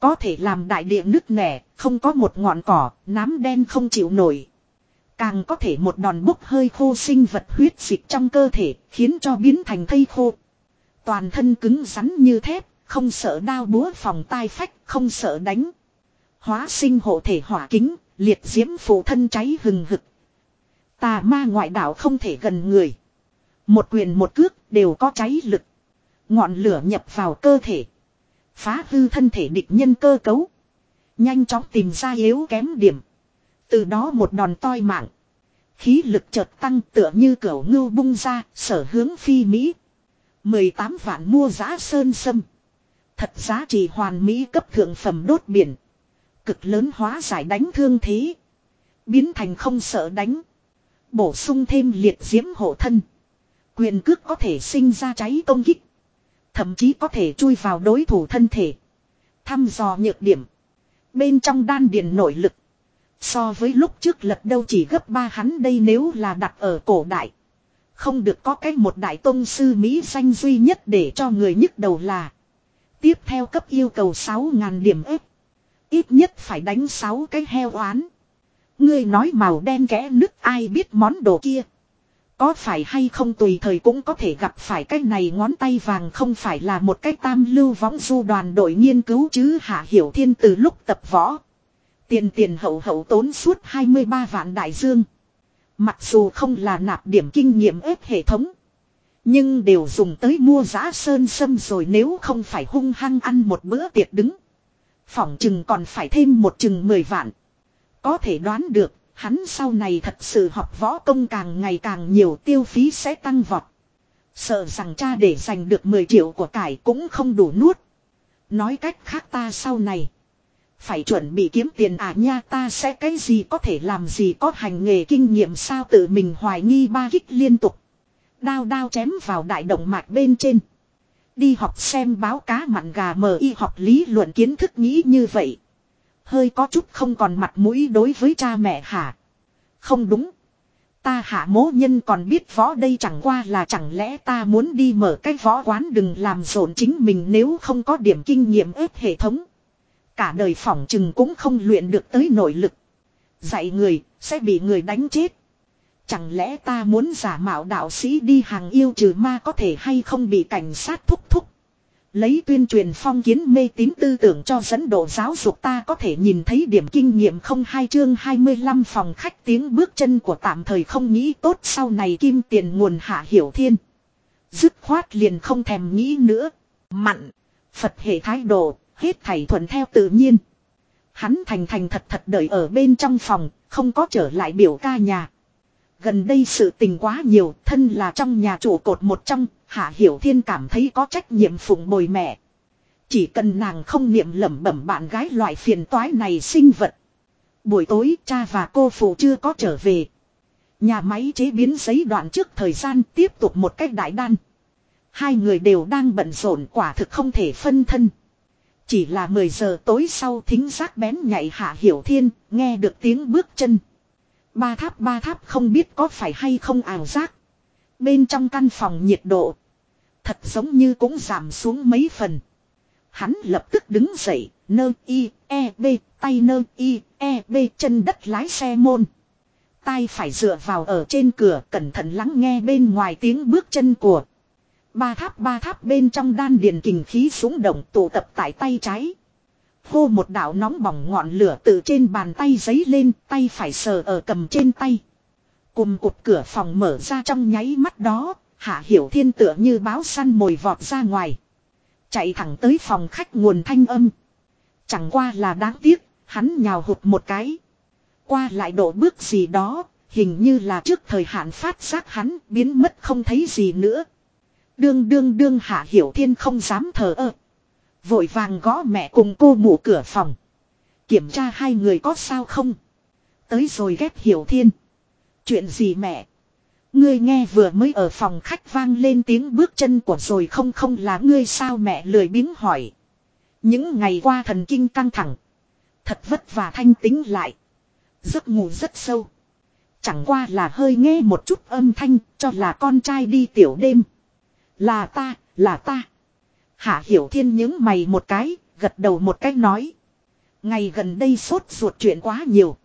Có thể làm đại địa nứt nẻ, không có một ngọn cỏ, nám đen không chịu nổi. Càng có thể một đòn bốc hơi khô sinh vật huyết dịch trong cơ thể, khiến cho biến thành thây khô. Toàn thân cứng rắn như thép, không sợ đao búa phòng tai phách, không sợ đánh. Hóa sinh hộ thể hỏa kính, liệt diễm phụ thân cháy hừng hực. Tà ma ngoại đạo không thể gần người. Một quyền một cước đều có cháy lực. Ngọn lửa nhập vào cơ thể. Phá hư thân thể địch nhân cơ cấu. Nhanh chóng tìm ra yếu kém điểm. Từ đó một đòn toi mạng. Khí lực chợt tăng tựa như cẩu ngưu bung ra, sở hướng phi Mỹ. 18 vạn mua giá sơn sâm. Thật giá trị hoàn mỹ cấp thượng phẩm đốt biển. Cực lớn hóa giải đánh thương thế. Biến thành không sợ đánh. Bổ sung thêm liệt diễm hộ thân. Quyền cước có thể sinh ra cháy công kích. Thậm chí có thể chui vào đối thủ thân thể. Thăm dò nhược điểm. Bên trong đan điền nội lực. So với lúc trước lật đâu chỉ gấp ba hắn đây nếu là đặt ở cổ đại. Không được có cách một đại tôn sư Mỹ danh duy nhất để cho người nhức đầu là. Tiếp theo cấp yêu cầu 6.000 điểm ếp. Ít nhất phải đánh 6 cái heo oán. Ngươi nói màu đen kẽ nứt ai biết món đồ kia. Có phải hay không tùy thời cũng có thể gặp phải cái này ngón tay vàng không phải là một cái tam lưu võng du đoàn đội nghiên cứu chứ Hạ Hiểu Thiên từ lúc tập võ. Tiền tiền hậu hậu tốn suốt 23 vạn đại dương. Mặc dù không là nạp điểm kinh nghiệm ép hệ thống. Nhưng đều dùng tới mua giá sơn sâm rồi nếu không phải hung hăng ăn một bữa tiệc đứng. Phỏng chừng còn phải thêm một chừng 10 vạn. Có thể đoán được, hắn sau này thật sự học võ công càng ngày càng nhiều tiêu phí sẽ tăng vọt. Sợ rằng cha để giành được 10 triệu của cải cũng không đủ nuốt. Nói cách khác ta sau này. Phải chuẩn bị kiếm tiền à nha ta sẽ cái gì có thể làm gì có hành nghề kinh nghiệm sao tự mình hoài nghi ba kích liên tục. Đao đao chém vào đại động mạch bên trên. Đi học xem báo cá mặn gà mờ y học lý luận kiến thức nghĩ như vậy. Hơi có chút không còn mặt mũi đối với cha mẹ hả. Không đúng. Ta hạ mố nhân còn biết võ đây chẳng qua là chẳng lẽ ta muốn đi mở cái võ quán đừng làm rộn chính mình nếu không có điểm kinh nghiệm ếp hệ thống. Cả đời phỏng chừng cũng không luyện được tới nội lực. Dạy người, sẽ bị người đánh chết. Chẳng lẽ ta muốn giả mạo đạo sĩ đi hàng yêu trừ ma có thể hay không bị cảnh sát thúc thúc. Lấy tuyên truyền phong kiến mê tín tư tưởng cho dẫn độ giáo dục ta có thể nhìn thấy điểm kinh nghiệm không hai chương 25 phòng khách tiếng bước chân của tạm thời không nghĩ tốt sau này kim tiền nguồn hạ hiểu thiên. Dứt khoát liền không thèm nghĩ nữa. Mặn. Phật hệ thái độ, hết thảy thuận theo tự nhiên. Hắn thành thành thật thật đợi ở bên trong phòng, không có trở lại biểu ca nhà. Gần đây sự tình quá nhiều, thân là trong nhà chủ cột một trong, Hạ Hiểu Thiên cảm thấy có trách nhiệm phụng bồi mẹ. Chỉ cần nàng không niệm lẩm bẩm bạn gái loại phiền toái này sinh vật. Buổi tối cha và cô phụ chưa có trở về. Nhà máy chế biến giấy đoạn trước thời gian tiếp tục một cách đại đan. Hai người đều đang bận rộn quả thực không thể phân thân. Chỉ là 10 giờ tối sau thính giác bén nhạy hạ hiểu thiên, nghe được tiếng bước chân. Ba tháp ba tháp không biết có phải hay không ảo giác. Bên trong căn phòng nhiệt độ. Thật giống như cũng giảm xuống mấy phần. Hắn lập tức đứng dậy, nơ y, e, b, tay nơ y, e, b, chân đất lái xe môn. Tay phải dựa vào ở trên cửa cẩn thận lắng nghe bên ngoài tiếng bước chân của. Ba tháp ba tháp bên trong đan điền kình khí súng động tụ tập tại tay trái. Hô một đạo nóng bỏng ngọn lửa từ trên bàn tay giấy lên, tay phải sờ ở cầm trên tay. Cùng cụt cửa phòng mở ra trong nháy mắt đó, Hạ Hiểu Thiên tựa như báo săn mồi vọt ra ngoài. Chạy thẳng tới phòng khách nguồn thanh âm. Chẳng qua là đáng tiếc, hắn nhào hụt một cái. Qua lại độ bước gì đó, hình như là trước thời hạn phát giác hắn biến mất không thấy gì nữa. Đương đương đương Hạ Hiểu Thiên không dám thờ ơ. Vội vàng gõ mẹ cùng cô mụ cửa phòng. Kiểm tra hai người có sao không. Tới rồi ghép Hiểu Thiên. Chuyện gì mẹ? Ngươi nghe vừa mới ở phòng khách vang lên tiếng bước chân của rồi không không là ngươi sao mẹ lười biếng hỏi. Những ngày qua thần kinh căng thẳng. Thật vất vả thanh tính lại. Giấc ngủ rất sâu. Chẳng qua là hơi nghe một chút âm thanh cho là con trai đi tiểu đêm. Là ta, là ta. Hạ Hiểu Thiên những mày một cái, gật đầu một cái nói. Ngày gần đây sốt ruột chuyện quá nhiều.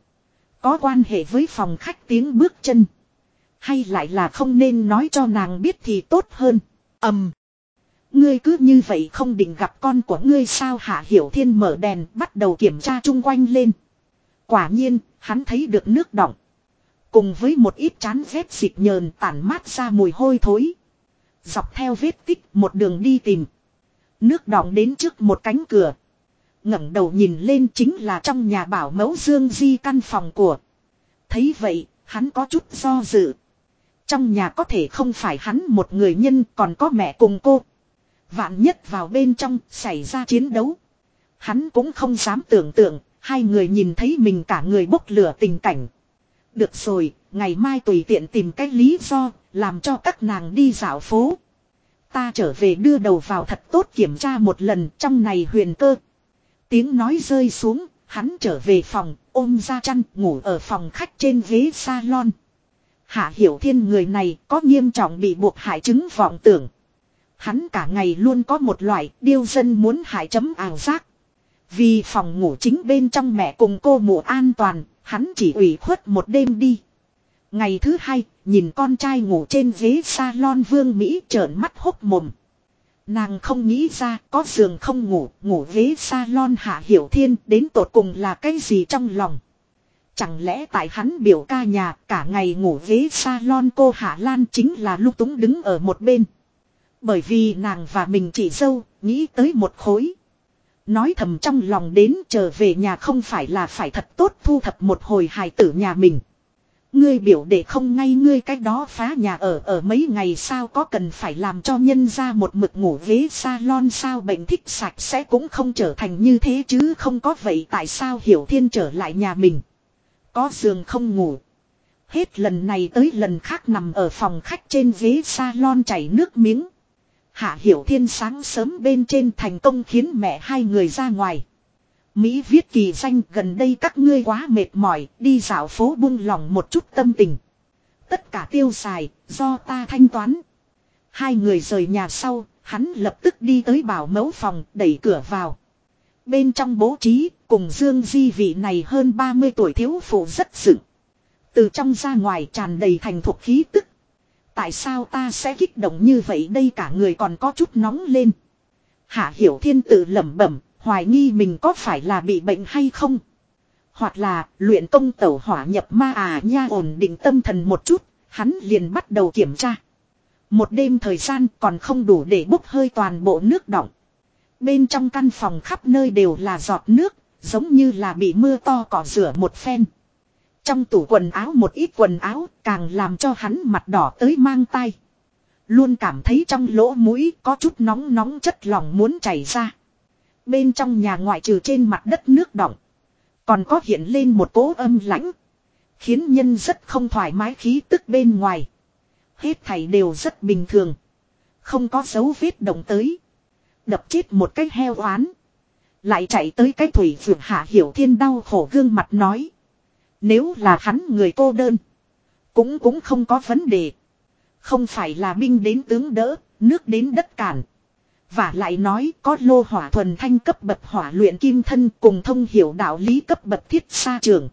Có quan hệ với phòng khách tiếng bước chân. Hay lại là không nên nói cho nàng biết thì tốt hơn. ầm Ngươi cứ như vậy không định gặp con của ngươi sao Hạ Hiểu Thiên mở đèn bắt đầu kiểm tra chung quanh lên. Quả nhiên, hắn thấy được nước đọng. Cùng với một ít chán rét xịt nhờn tản mát ra mùi hôi thối. Dọc theo vết tích một đường đi tìm. Nước đọng đến trước một cánh cửa. ngẩng đầu nhìn lên chính là trong nhà bảo mẫu Dương Di căn phòng của. Thấy vậy, hắn có chút do dự. Trong nhà có thể không phải hắn một người nhân còn có mẹ cùng cô. Vạn nhất vào bên trong xảy ra chiến đấu. Hắn cũng không dám tưởng tượng, hai người nhìn thấy mình cả người bốc lửa tình cảnh. Được rồi, ngày mai tùy tiện tìm cách lý do, làm cho các nàng đi dạo phố. Ta trở về đưa đầu vào thật tốt kiểm tra một lần trong này huyền cơ. Tiếng nói rơi xuống, hắn trở về phòng, ôm ra chăn, ngủ ở phòng khách trên ghế salon. Hạ hiểu thiên người này có nghiêm trọng bị buộc hại chứng vọng tưởng. Hắn cả ngày luôn có một loại điêu dân muốn hại chấm ảo giác. Vì phòng ngủ chính bên trong mẹ cùng cô mụ an toàn, hắn chỉ ủy khuất một đêm đi. Ngày thứ hai, nhìn con trai ngủ trên ghế salon vương Mỹ trợn mắt hốc mồm. Nàng không nghĩ ra có giường không ngủ, ngủ ghế salon hạ hiểu thiên đến tột cùng là cái gì trong lòng. Chẳng lẽ tại hắn biểu ca nhà cả ngày ngủ ghế salon cô Hạ Lan chính là lúc túng đứng ở một bên. Bởi vì nàng và mình chỉ dâu, nghĩ tới một khối. Nói thầm trong lòng đến trở về nhà không phải là phải thật tốt thu thập một hồi hài tử nhà mình. Ngươi biểu để không ngay ngươi cách đó phá nhà ở ở mấy ngày sao có cần phải làm cho nhân ra một mực ngủ ghế salon sao bệnh thích sạch sẽ cũng không trở thành như thế chứ không có vậy tại sao hiểu thiên trở lại nhà mình. Có giường không ngủ. Hết lần này tới lần khác nằm ở phòng khách trên ghế salon chảy nước miếng. Hạ Hiểu Thiên sáng sớm bên trên thành công khiến mẹ hai người ra ngoài. Mỹ viết kỳ danh gần đây các ngươi quá mệt mỏi, đi dạo phố buông lòng một chút tâm tình. Tất cả tiêu xài, do ta thanh toán. Hai người rời nhà sau, hắn lập tức đi tới bảo mẫu phòng, đẩy cửa vào. Bên trong bố trí, cùng Dương Di vị này hơn 30 tuổi thiếu phụ rất sự. Từ trong ra ngoài tràn đầy thành thuộc khí tức. Tại sao ta sẽ kích động như vậy đây cả người còn có chút nóng lên. Hạ Hiểu Thiên tự lẩm bẩm, hoài nghi mình có phải là bị bệnh hay không. Hoặc là luyện công tẩu hỏa nhập ma à nha ổn định tâm thần một chút, hắn liền bắt đầu kiểm tra. Một đêm thời gian còn không đủ để bốc hơi toàn bộ nước động. Bên trong căn phòng khắp nơi đều là giọt nước, giống như là bị mưa to cỏ rửa một phen. Trong tủ quần áo một ít quần áo càng làm cho hắn mặt đỏ tới mang tay. Luôn cảm thấy trong lỗ mũi có chút nóng nóng chất lỏng muốn chảy ra. Bên trong nhà ngoại trừ trên mặt đất nước đọng. Còn có hiện lên một cố âm lãnh. Khiến nhân rất không thoải mái khí tức bên ngoài. Hết thảy đều rất bình thường. Không có dấu vết động tới. Đập chết một cái heo oán. Lại chạy tới cái thủy vượt hạ hiểu thiên đau khổ gương mặt nói. Nếu là hắn người cô đơn. Cũng cũng không có vấn đề. Không phải là binh đến tướng đỡ, nước đến đất cản. Và lại nói có lô hỏa thuần thanh cấp bậc hỏa luyện kim thân cùng thông hiểu đạo lý cấp bậc thiết xa trường.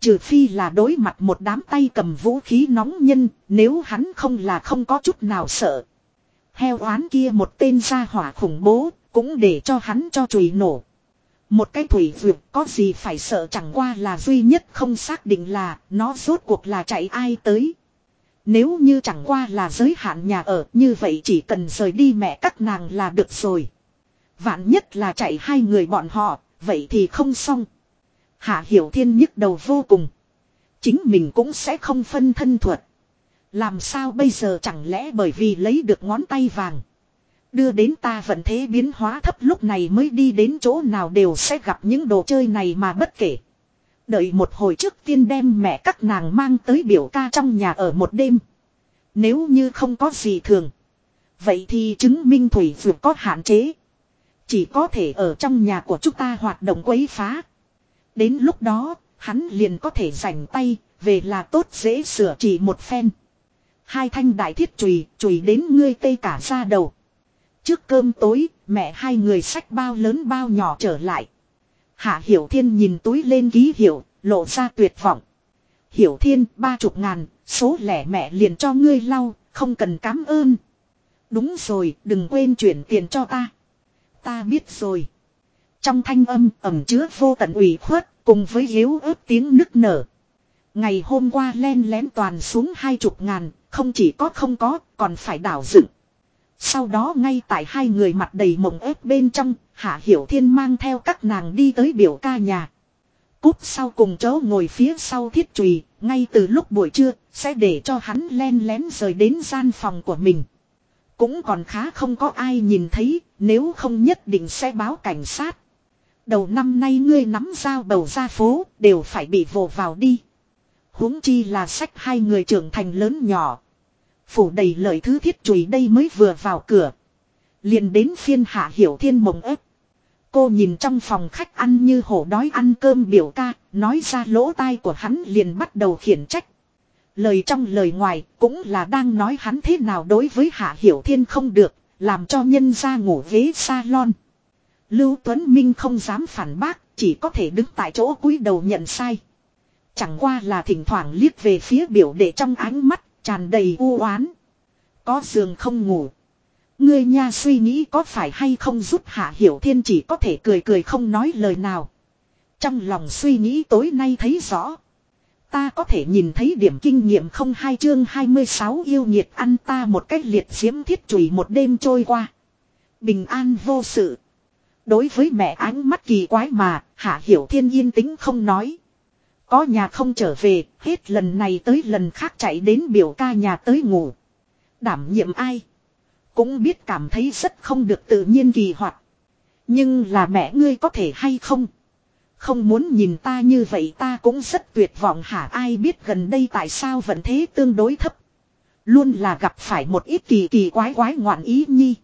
Trừ phi là đối mặt một đám tay cầm vũ khí nóng nhân, nếu hắn không là không có chút nào sợ. Heo oán kia một tên gia hỏa khủng bố, cũng để cho hắn cho chùi nổ. Một cái thủy vượt có gì phải sợ chẳng qua là duy nhất không xác định là nó rốt cuộc là chạy ai tới. Nếu như chẳng qua là giới hạn nhà ở như vậy chỉ cần rời đi mẹ các nàng là được rồi. Vạn nhất là chạy hai người bọn họ, vậy thì không xong. Hạ Hiểu Thiên nhức đầu vô cùng. Chính mình cũng sẽ không phân thân thuật. Làm sao bây giờ chẳng lẽ bởi vì lấy được ngón tay vàng. Đưa đến ta vận thế biến hóa thấp lúc này mới đi đến chỗ nào đều sẽ gặp những đồ chơi này mà bất kể. Đợi một hồi trước tiên đem mẹ các nàng mang tới biểu ca trong nhà ở một đêm. Nếu như không có gì thường. Vậy thì chứng minh thủy vượt có hạn chế. Chỉ có thể ở trong nhà của chúng ta hoạt động quấy phá. Đến lúc đó, hắn liền có thể rảnh tay, về là tốt dễ sửa chỉ một phen. Hai thanh đại thiết chùy, chùy đến ngươi tê cả ra đầu. Trước cơm tối, mẹ hai người sách bao lớn bao nhỏ trở lại. Hạ Hiểu Thiên nhìn túi lên ký hiệu, lộ ra tuyệt vọng. Hiểu Thiên, ba chục ngàn, số lẻ mẹ liền cho ngươi lau, không cần cảm ơn. Đúng rồi, đừng quên chuyển tiền cho ta. Ta biết rồi. Trong thanh âm ẩm chứa vô tận ủy khuất, cùng với yếu ớt tiếng nức nở. Ngày hôm qua len lén toàn xuống hai chục ngàn, không chỉ có không có, còn phải đảo dựng. Sau đó ngay tại hai người mặt đầy mộng ép bên trong, Hạ Hiểu Thiên mang theo các nàng đi tới biểu ca nhà. Cúp sau cùng chỗ ngồi phía sau thiết trùy, ngay từ lúc buổi trưa, sẽ để cho hắn len lén rời đến gian phòng của mình. Cũng còn khá không có ai nhìn thấy, nếu không nhất định sẽ báo cảnh sát. Đầu năm nay ngươi nắm dao bầu ra phố, đều phải bị vồ vào đi. huống chi là sách hai người trưởng thành lớn nhỏ. Phủ đầy lời thứ thiết trùy đây mới vừa vào cửa. liền đến phiên hạ hiểu thiên mộng ép. Cô nhìn trong phòng khách ăn như hổ đói ăn cơm biểu ca, nói ra lỗ tai của hắn liền bắt đầu khiển trách. Lời trong lời ngoài cũng là đang nói hắn thế nào đối với Hạ Hiểu Thiên không được, làm cho nhân ra ngủ ghế salon. Lưu Tuấn Minh không dám phản bác, chỉ có thể đứng tại chỗ cúi đầu nhận sai. Chẳng qua là thỉnh thoảng liếc về phía biểu đệ trong ánh mắt, tràn đầy u oán. Có giường không ngủ. Ngươi nha suy nghĩ có phải hay không giúp Hạ Hiểu Thiên chỉ có thể cười cười không nói lời nào. Trong lòng suy nghĩ tối nay thấy rõ. Ta có thể nhìn thấy điểm kinh nghiệm không hai chương 26 yêu nhiệt ăn ta một cách liệt diễm thiết chùy một đêm trôi qua. Bình an vô sự. Đối với mẹ ánh mắt kỳ quái mà, Hạ Hiểu Thiên yên tĩnh không nói. Có nhà không trở về, hết lần này tới lần khác chạy đến biểu ca nhà tới ngủ. Đảm nhiệm ai? Cũng biết cảm thấy rất không được tự nhiên kỳ hoạt. Nhưng là mẹ ngươi có thể hay không? Không muốn nhìn ta như vậy ta cũng rất tuyệt vọng hả ai biết gần đây tại sao vẫn thế tương đối thấp. Luôn là gặp phải một ít kỳ kỳ quái quái ngoạn ý nhi.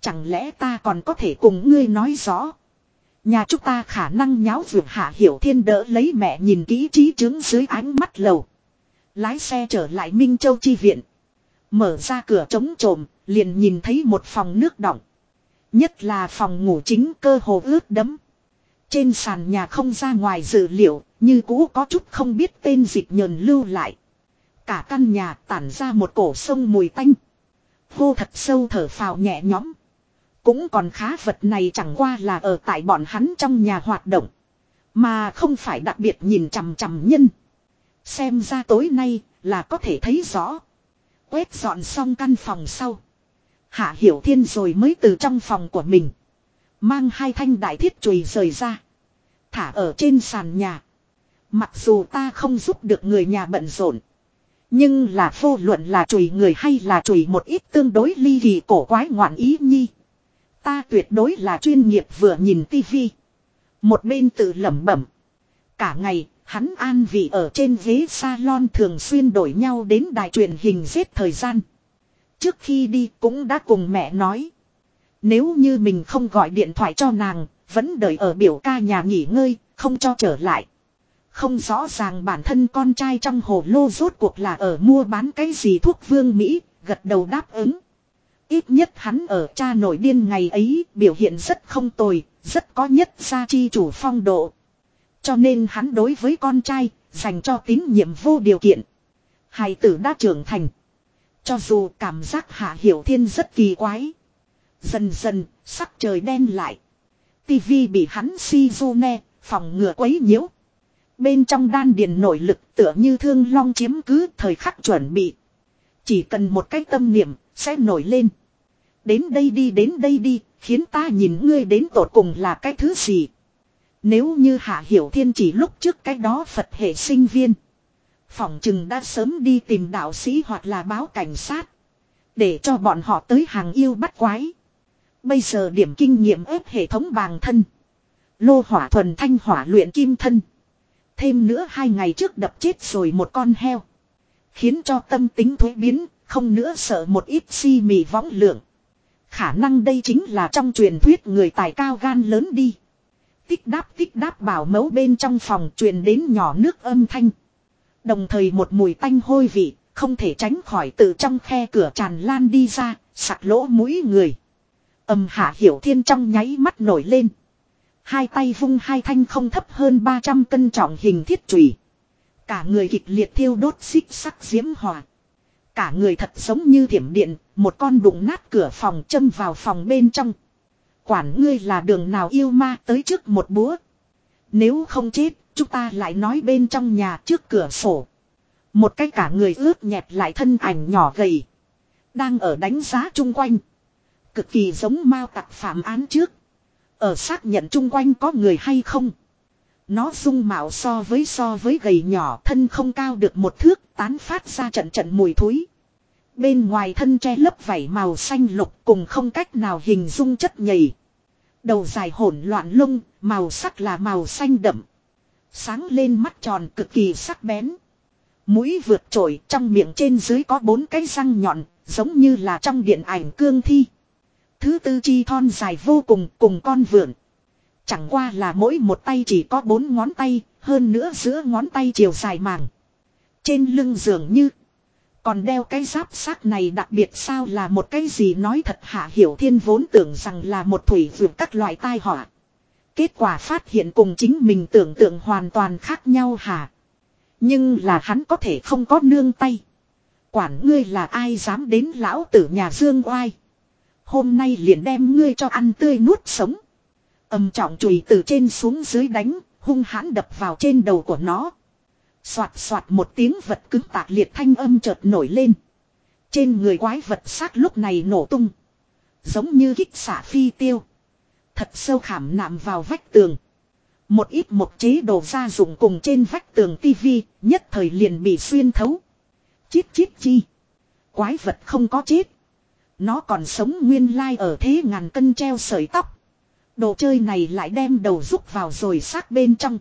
Chẳng lẽ ta còn có thể cùng ngươi nói rõ. Nhà chúng ta khả năng nháo vượt hạ hiểu thiên đỡ lấy mẹ nhìn kỹ trí chứng dưới ánh mắt lầu. Lái xe trở lại Minh Châu Chi Viện. Mở ra cửa trống trộm, liền nhìn thấy một phòng nước đọng. Nhất là phòng ngủ chính cơ hồ ướt đấm. Trên sàn nhà không ra ngoài dự liệu, như cũ có chút không biết tên dịch nhờn lưu lại. Cả căn nhà tản ra một cổ sông mùi tanh. Hô thật sâu thở phào nhẹ nhõm. Cũng còn khá vật này chẳng qua là ở tại bọn hắn trong nhà hoạt động. Mà không phải đặc biệt nhìn chằm chằm nhân. Xem ra tối nay là có thể thấy rõ. Quét dọn xong căn phòng sau. Hạ Hiểu Thiên rồi mới từ trong phòng của mình. Mang hai thanh đại thiết chùy rời ra. Thả ở trên sàn nhà. Mặc dù ta không giúp được người nhà bận rộn. Nhưng là vô luận là chùy người hay là chùy một ít tương đối ly kỳ cổ quái ngoạn ý nhi. Ta tuyệt đối là chuyên nghiệp vừa nhìn tivi. Một bên tự lẩm bẩm. Cả ngày, hắn an vị ở trên ghế salon thường xuyên đổi nhau đến đài truyền hình giết thời gian. Trước khi đi cũng đã cùng mẹ nói. Nếu như mình không gọi điện thoại cho nàng, vẫn đợi ở biểu ca nhà nghỉ ngơi, không cho trở lại. Không rõ ràng bản thân con trai trong hồ lô rốt cuộc là ở mua bán cái gì thuốc vương Mỹ, gật đầu đáp ứng. Ít nhất hắn ở cha nổi điên ngày ấy biểu hiện rất không tồi, rất có nhất gia chi chủ phong độ. Cho nên hắn đối với con trai, dành cho tín nhiệm vô điều kiện. Hài tử đã trưởng thành. Cho dù cảm giác hạ hiểu thiên rất kỳ quái. Dần dần, sắc trời đen lại. Tivi bị hắn si du ne, phòng ngừa quấy nhiễu. Bên trong đan điền nội lực tựa như thương long chiếm cứ thời khắc chuẩn bị. Chỉ cần một cái tâm niệm, sẽ nổi lên. Đến đây đi đến đây đi, khiến ta nhìn ngươi đến tột cùng là cái thứ gì. Nếu như Hạ Hiểu Thiên chỉ lúc trước cái đó Phật hệ sinh viên. Phỏng chừng đã sớm đi tìm đạo sĩ hoặc là báo cảnh sát. Để cho bọn họ tới hàng yêu bắt quái. Bây giờ điểm kinh nghiệm ép hệ thống bàng thân. Lô hỏa thuần thanh hỏa luyện kim thân. Thêm nữa hai ngày trước đập chết rồi một con heo. Khiến cho tâm tính thuế biến, không nữa sợ một ít si mì võng lượng. Khả năng đây chính là trong truyền thuyết người tài cao gan lớn đi. Tích đáp tích đáp bảo mẫu bên trong phòng truyền đến nhỏ nước âm thanh. Đồng thời một mùi tanh hôi vị, không thể tránh khỏi từ trong khe cửa tràn lan đi ra, sặc lỗ mũi người. Âm hạ hiểu thiên trong nháy mắt nổi lên. Hai tay vung hai thanh không thấp hơn 300 cân trọng hình thiết trùy. Cả người kịch liệt thiêu đốt xích sắc diễm hòa Cả người thật giống như thiểm điện, một con đụng nát cửa phòng châm vào phòng bên trong. Quản ngươi là đường nào yêu ma tới trước một búa. Nếu không chết, chúng ta lại nói bên trong nhà trước cửa sổ. Một cái cả người ướt nhẹt lại thân ảnh nhỏ gầy. Đang ở đánh giá chung quanh. Cực kỳ giống mao tặc phạm án trước. Ở xác nhận chung quanh có người hay không. Nó dung mạo so với so với gầy nhỏ thân không cao được một thước tán phát ra trận trận mùi thúi. Bên ngoài thân che lớp vảy màu xanh lục cùng không cách nào hình dung chất nhầy. Đầu dài hỗn loạn lông, màu sắc là màu xanh đậm. Sáng lên mắt tròn cực kỳ sắc bén. Mũi vượt trội trong miệng trên dưới có bốn cái răng nhọn, giống như là trong điện ảnh cương thi. Thứ tư chi thon dài vô cùng cùng con vượn. Chẳng qua là mỗi một tay chỉ có bốn ngón tay, hơn nữa giữa ngón tay chiều dài màng. Trên lưng dường như còn đeo cái giáp xác này đặc biệt sao là một cái gì nói thật hạ hiểu thiên vốn tưởng rằng là một thủy vượt các loại tai họa. Kết quả phát hiện cùng chính mình tưởng tượng hoàn toàn khác nhau hả. Nhưng là hắn có thể không có nương tay. Quản ngươi là ai dám đến lão tử nhà Dương oai. Hôm nay liền đem ngươi cho ăn tươi nuốt sống. Âm trọng chùy từ trên xuống dưới đánh, hung hãn đập vào trên đầu của nó. Xoạt xoạt một tiếng vật cứng tạc liệt thanh âm chợt nổi lên. Trên người quái vật xác lúc này nổ tung. Giống như kích xả phi tiêu. Thật sâu khảm nạm vào vách tường. Một ít một chế đồ gia dụng cùng trên vách tường tivi nhất thời liền bị xuyên thấu. Chít chít chi. Quái vật không có chết. Nó còn sống nguyên lai ở thế ngàn cân treo sợi tóc. Đồ chơi này lại đem đầu rút vào rồi xác bên trong.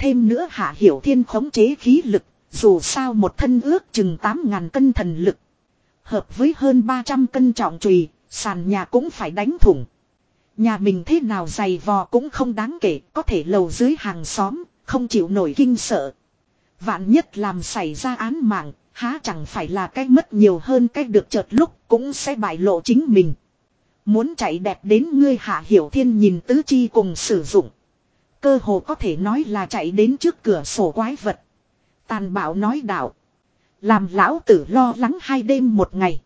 Thêm nữa hạ hiểu thiên khống chế khí lực, dù sao một thân ước chừng 8.000 cân thần lực. Hợp với hơn 300 cân trọng trùy, sàn nhà cũng phải đánh thủng. Nhà mình thế nào dày vò cũng không đáng kể, có thể lầu dưới hàng xóm, không chịu nổi kinh sợ. Vạn nhất làm xảy ra án mạng, há chẳng phải là cái mất nhiều hơn cái được chợt lúc cũng sẽ bại lộ chính mình. Muốn chạy đẹp đến ngươi hạ hiểu thiên nhìn tứ chi cùng sử dụng. Cơ hồ có thể nói là chạy đến trước cửa sổ quái vật. Tàn bạo nói đạo. Làm lão tử lo lắng hai đêm một ngày.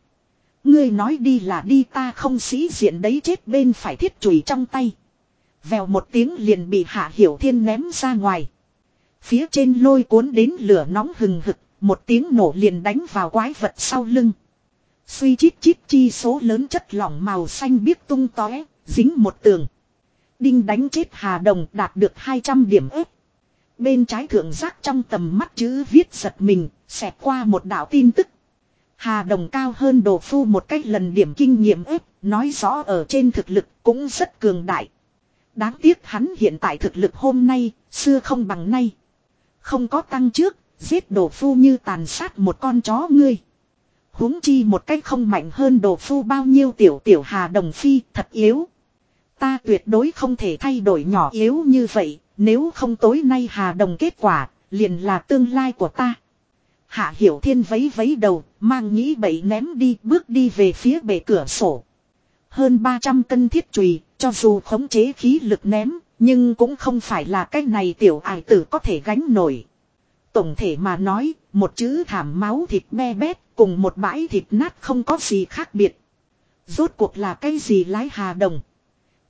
Ngươi nói đi là đi ta không sĩ diện đấy chết bên phải thiết chùy trong tay. Vèo một tiếng liền bị hạ hiểu thiên ném ra ngoài. Phía trên lôi cuốn đến lửa nóng hừng hực, một tiếng nổ liền đánh vào quái vật sau lưng. Suy chít chít chi số lớn chất lỏng màu xanh biếc tung tóe, dính một tường. Đinh đánh chết Hà Đồng đạt được 200 điểm ếp. Bên trái thượng giác trong tầm mắt chữ viết giật mình, xẹt qua một đạo tin tức. Hà Đồng cao hơn đồ phu một cách lần điểm kinh nghiệm ếp, nói rõ ở trên thực lực cũng rất cường đại. Đáng tiếc hắn hiện tại thực lực hôm nay, xưa không bằng nay. Không có tăng trước, giết đồ phu như tàn sát một con chó ngươi. huống chi một cách không mạnh hơn đồ phu bao nhiêu tiểu tiểu Hà Đồng Phi thật yếu. Ta tuyệt đối không thể thay đổi nhỏ yếu như vậy, nếu không tối nay Hà Đồng kết quả, liền là tương lai của ta. Hạ Hiểu Thiên vấy vấy đầu, mang nghĩ bậy ném đi, bước đi về phía bể cửa sổ. Hơn 300 cân thiết chùy, cho dù khống chế khí lực ném, nhưng cũng không phải là cái này tiểu ải tử có thể gánh nổi. Tổng thể mà nói, một chữ thảm máu thịt me bét, cùng một bãi thịt nát không có gì khác biệt. Rốt cuộc là cái gì lái hà đồng.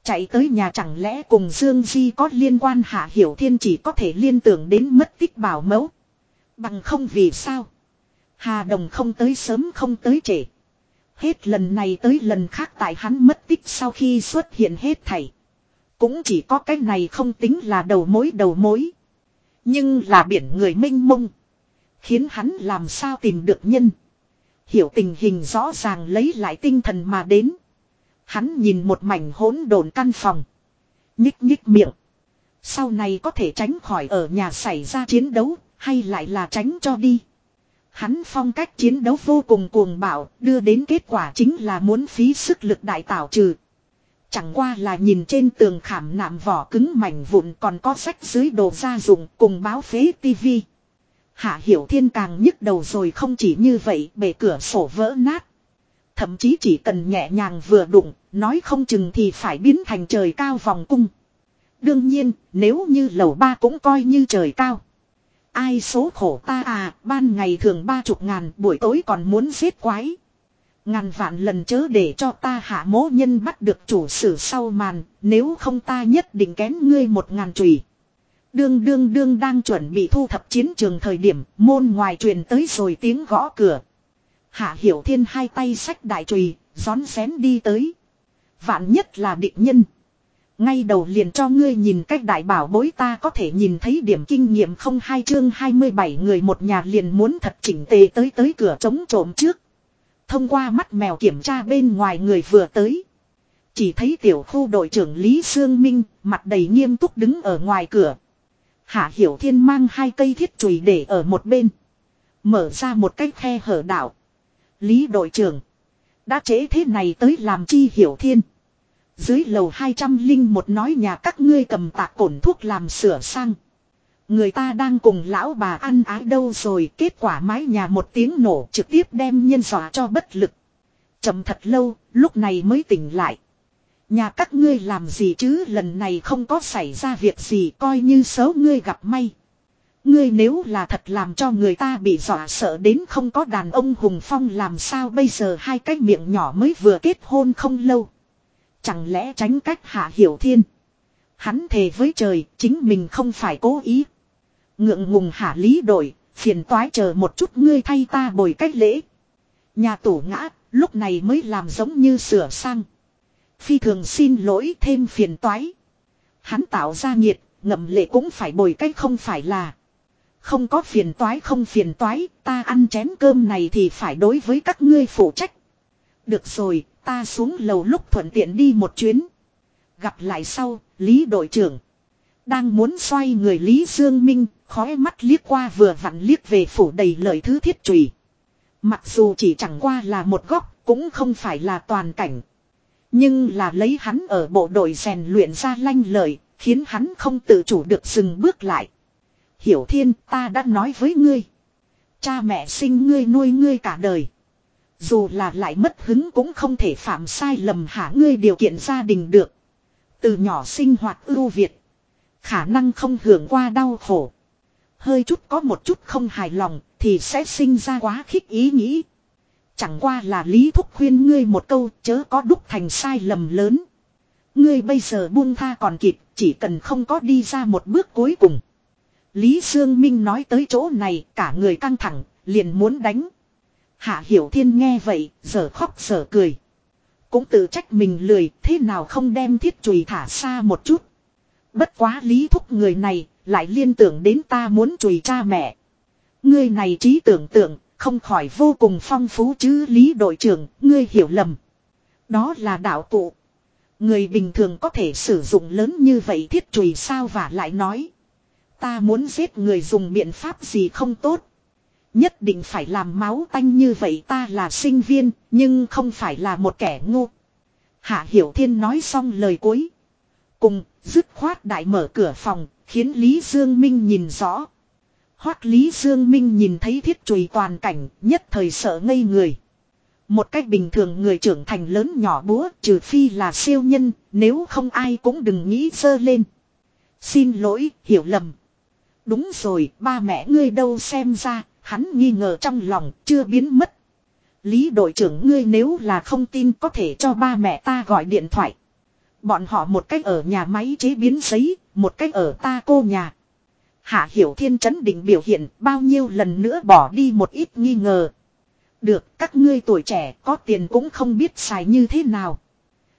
Chạy tới nhà chẳng lẽ cùng Dương Di có liên quan Hạ Hiểu Thiên chỉ có thể liên tưởng đến mất tích bảo mẫu. Bằng không vì sao. Hà Đồng không tới sớm không tới trễ. Hết lần này tới lần khác tại hắn mất tích sau khi xuất hiện hết thảy. Cũng chỉ có cái này không tính là đầu mối đầu mối. Nhưng là biển người minh mông. Khiến hắn làm sao tìm được nhân. Hiểu tình hình rõ ràng lấy lại tinh thần mà đến. Hắn nhìn một mảnh hỗn độn căn phòng. Nhích nhích miệng. Sau này có thể tránh khỏi ở nhà xảy ra chiến đấu, hay lại là tránh cho đi. Hắn phong cách chiến đấu vô cùng cuồng bạo, đưa đến kết quả chính là muốn phí sức lực đại tạo trừ. Chẳng qua là nhìn trên tường khảm nạm vỏ cứng mảnh vụn còn có sách dưới đồ gia dụng cùng báo phế tivi. Hạ Hiểu Thiên càng nhức đầu rồi không chỉ như vậy bể cửa sổ vỡ nát. Thậm chí chỉ cần nhẹ nhàng vừa đụng, nói không chừng thì phải biến thành trời cao vòng cung. Đương nhiên, nếu như lầu ba cũng coi như trời cao. Ai số khổ ta à, ban ngày thường ba chục ngàn, buổi tối còn muốn giết quái. Ngàn vạn lần chớ để cho ta hạ mố nhân bắt được chủ sử sau màn, nếu không ta nhất định kén ngươi một ngàn chùy. Đương đương đương đang chuẩn bị thu thập chiến trường thời điểm, môn ngoài truyền tới rồi tiếng gõ cửa. Hạ hiểu thiên hai tay sách đại chùy, rón rén đi tới. Vạn nhất là định nhân. Ngay đầu liền cho ngươi nhìn cách đại bảo bối ta có thể nhìn thấy điểm kinh nghiệm không hai chương 27 người một nhà liền muốn thật chỉnh tề tới tới cửa chống trộm trước. Thông qua mắt mèo kiểm tra bên ngoài người vừa tới. Chỉ thấy tiểu khu đội trưởng Lý Sương Minh mặt đầy nghiêm túc đứng ở ngoài cửa. Hạ Hiểu Thiên mang hai cây thiết chùy để ở một bên. Mở ra một cái khe hở đảo. Lý đội trưởng. Đã chế thế này tới làm chi Hiểu Thiên. Dưới lầu 200 linh một nói nhà các ngươi cầm tạc cổn thuốc làm sửa sang. Người ta đang cùng lão bà ăn ái đâu rồi kết quả mái nhà một tiếng nổ trực tiếp đem nhân dọa cho bất lực. chậm thật lâu, lúc này mới tỉnh lại. Nhà các ngươi làm gì chứ lần này không có xảy ra việc gì coi như xấu ngươi gặp may. Ngươi nếu là thật làm cho người ta bị dọa sợ đến không có đàn ông hùng phong làm sao bây giờ hai cái miệng nhỏ mới vừa kết hôn không lâu. Chẳng lẽ tránh cách hạ hiểu thiên. Hắn thề với trời chính mình không phải cố ý. Ngượng ngùng hạ lý đổi, phiền toái chờ một chút ngươi thay ta bồi cách lễ. Nhà tủ ngã, lúc này mới làm giống như sửa sang. Phi thường xin lỗi thêm phiền toái. Hắn tạo ra nhiệt, ngậm lệ cũng phải bồi cách không phải là. Không có phiền toái không phiền toái, ta ăn chén cơm này thì phải đối với các ngươi phụ trách. Được rồi, ta xuống lầu lúc thuận tiện đi một chuyến. Gặp lại sau, Lý đội trưởng. Đang muốn xoay người Lý Dương Minh, khói mắt liếc qua vừa vặn liếc về phủ đầy lời thứ thiết trùy. Mặc dù chỉ chẳng qua là một góc, cũng không phải là toàn cảnh. Nhưng là lấy hắn ở bộ đội rèn luyện ra lanh lợi, khiến hắn không tự chủ được dừng bước lại. Hiểu thiên ta đã nói với ngươi. Cha mẹ sinh ngươi nuôi ngươi cả đời. Dù là lại mất hứng cũng không thể phạm sai lầm hả ngươi điều kiện gia đình được. Từ nhỏ sinh hoạt ưu việt. Khả năng không hưởng qua đau khổ. Hơi chút có một chút không hài lòng thì sẽ sinh ra quá khích ý nghĩ. Chẳng qua là lý thúc khuyên ngươi một câu chớ có đúc thành sai lầm lớn. Ngươi bây giờ buông tha còn kịp, chỉ cần không có đi ra một bước cuối cùng. Lý Sương Minh nói tới chỗ này, cả người căng thẳng, liền muốn đánh. Hạ Hiểu Thiên nghe vậy, giờ khóc giờ cười. Cũng tự trách mình lười, thế nào không đem thiết chùy thả xa một chút. Bất quá lý thúc người này, lại liên tưởng đến ta muốn chùy cha mẹ. Ngươi này trí tưởng tượng, không khỏi vô cùng phong phú chứ lý đội trưởng, ngươi hiểu lầm. Đó là đạo cụ. Người bình thường có thể sử dụng lớn như vậy thiết chùy sao và lại nói. Ta muốn giết người dùng biện pháp gì không tốt. Nhất định phải làm máu tanh như vậy ta là sinh viên, nhưng không phải là một kẻ ngu. Hạ Hiểu Thiên nói xong lời cuối. Cùng, dứt khoát đại mở cửa phòng, khiến Lý Dương Minh nhìn rõ. Hoác Lý Dương Minh nhìn thấy thiết chùy toàn cảnh, nhất thời sợ ngây người. Một cách bình thường người trưởng thành lớn nhỏ búa trừ phi là siêu nhân, nếu không ai cũng đừng nghĩ dơ lên. Xin lỗi, hiểu lầm. Đúng rồi, ba mẹ ngươi đâu xem ra, hắn nghi ngờ trong lòng, chưa biến mất. Lý đội trưởng ngươi nếu là không tin có thể cho ba mẹ ta gọi điện thoại. Bọn họ một cách ở nhà máy chế biến giấy, một cách ở ta cô nhà. Hạ Hiểu Thiên chấn định biểu hiện bao nhiêu lần nữa bỏ đi một ít nghi ngờ. Được, các ngươi tuổi trẻ có tiền cũng không biết xài như thế nào.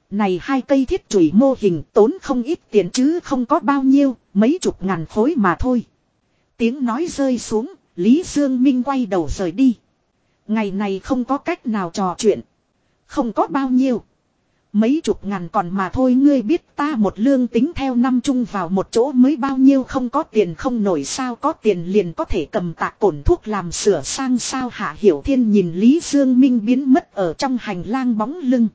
Này hai cây thiết chùy mô hình tốn không ít tiền chứ không có bao nhiêu, mấy chục ngàn khối mà thôi. Tiếng nói rơi xuống, Lý Dương Minh quay đầu rời đi. Ngày này không có cách nào trò chuyện. Không có bao nhiêu. Mấy chục ngàn còn mà thôi ngươi biết ta một lương tính theo năm chung vào một chỗ mới bao nhiêu không có tiền không nổi sao có tiền liền có thể cầm tạc cổn thuốc làm sửa sang sao hạ hiểu thiên nhìn Lý Dương Minh biến mất ở trong hành lang bóng lưng.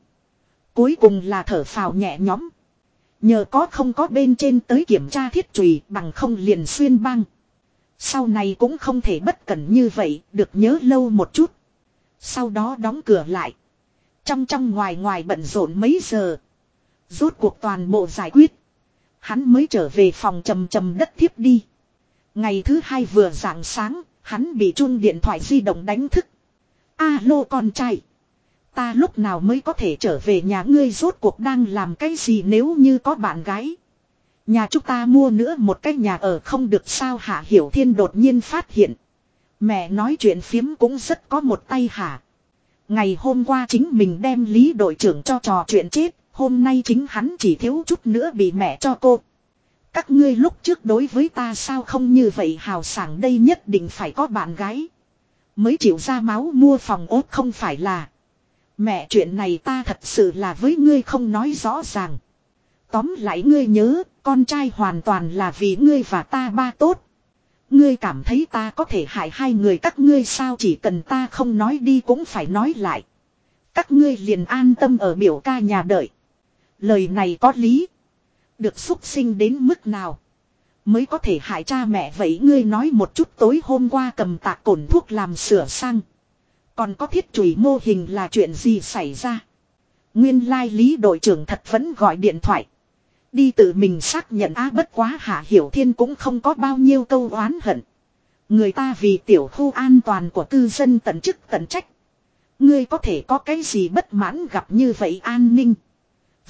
Cuối cùng là thở phào nhẹ nhõm. Nhờ có không có bên trên tới kiểm tra thiết trùy bằng không liền xuyên băng. Sau này cũng không thể bất cẩn như vậy, được nhớ lâu một chút. Sau đó đóng cửa lại. Trong trong ngoài ngoài bận rộn mấy giờ. Rốt cuộc toàn bộ giải quyết. Hắn mới trở về phòng trầm trầm đất thiếp đi. Ngày thứ hai vừa rạng sáng, hắn bị chuông điện thoại di động đánh thức. Alo con trai. Ta lúc nào mới có thể trở về nhà ngươi rốt cuộc đang làm cái gì nếu như có bạn gái. Nhà chúng ta mua nữa một cái nhà ở không được sao Hạ Hiểu Thiên đột nhiên phát hiện. Mẹ nói chuyện phiếm cũng rất có một tay hả. Ngày hôm qua chính mình đem Lý đội trưởng cho trò chuyện chết, hôm nay chính hắn chỉ thiếu chút nữa bị mẹ cho cô. Các ngươi lúc trước đối với ta sao không như vậy hào sảng đây nhất định phải có bạn gái. Mới chịu ra máu mua phòng ốt không phải là. Mẹ chuyện này ta thật sự là với ngươi không nói rõ ràng. Tóm lại ngươi nhớ, con trai hoàn toàn là vì ngươi và ta ba tốt. Ngươi cảm thấy ta có thể hại hai người các ngươi sao chỉ cần ta không nói đi cũng phải nói lại. Các ngươi liền an tâm ở biểu ca nhà đợi. Lời này có lý. Được xúc sinh đến mức nào. Mới có thể hại cha mẹ vậy ngươi nói một chút tối hôm qua cầm tạc cổn thuốc làm sửa sang. Còn có thiết chùy mô hình là chuyện gì xảy ra. Nguyên lai lý đội trưởng thật vẫn gọi điện thoại. Đi tự mình xác nhận, á, bất quá hạ hiểu thiên cũng không có bao nhiêu câu oán hận. Người ta vì tiểu khu an toàn của cư dân tận chức tận trách. Ngươi có thể có cái gì bất mãn gặp như vậy an ninh.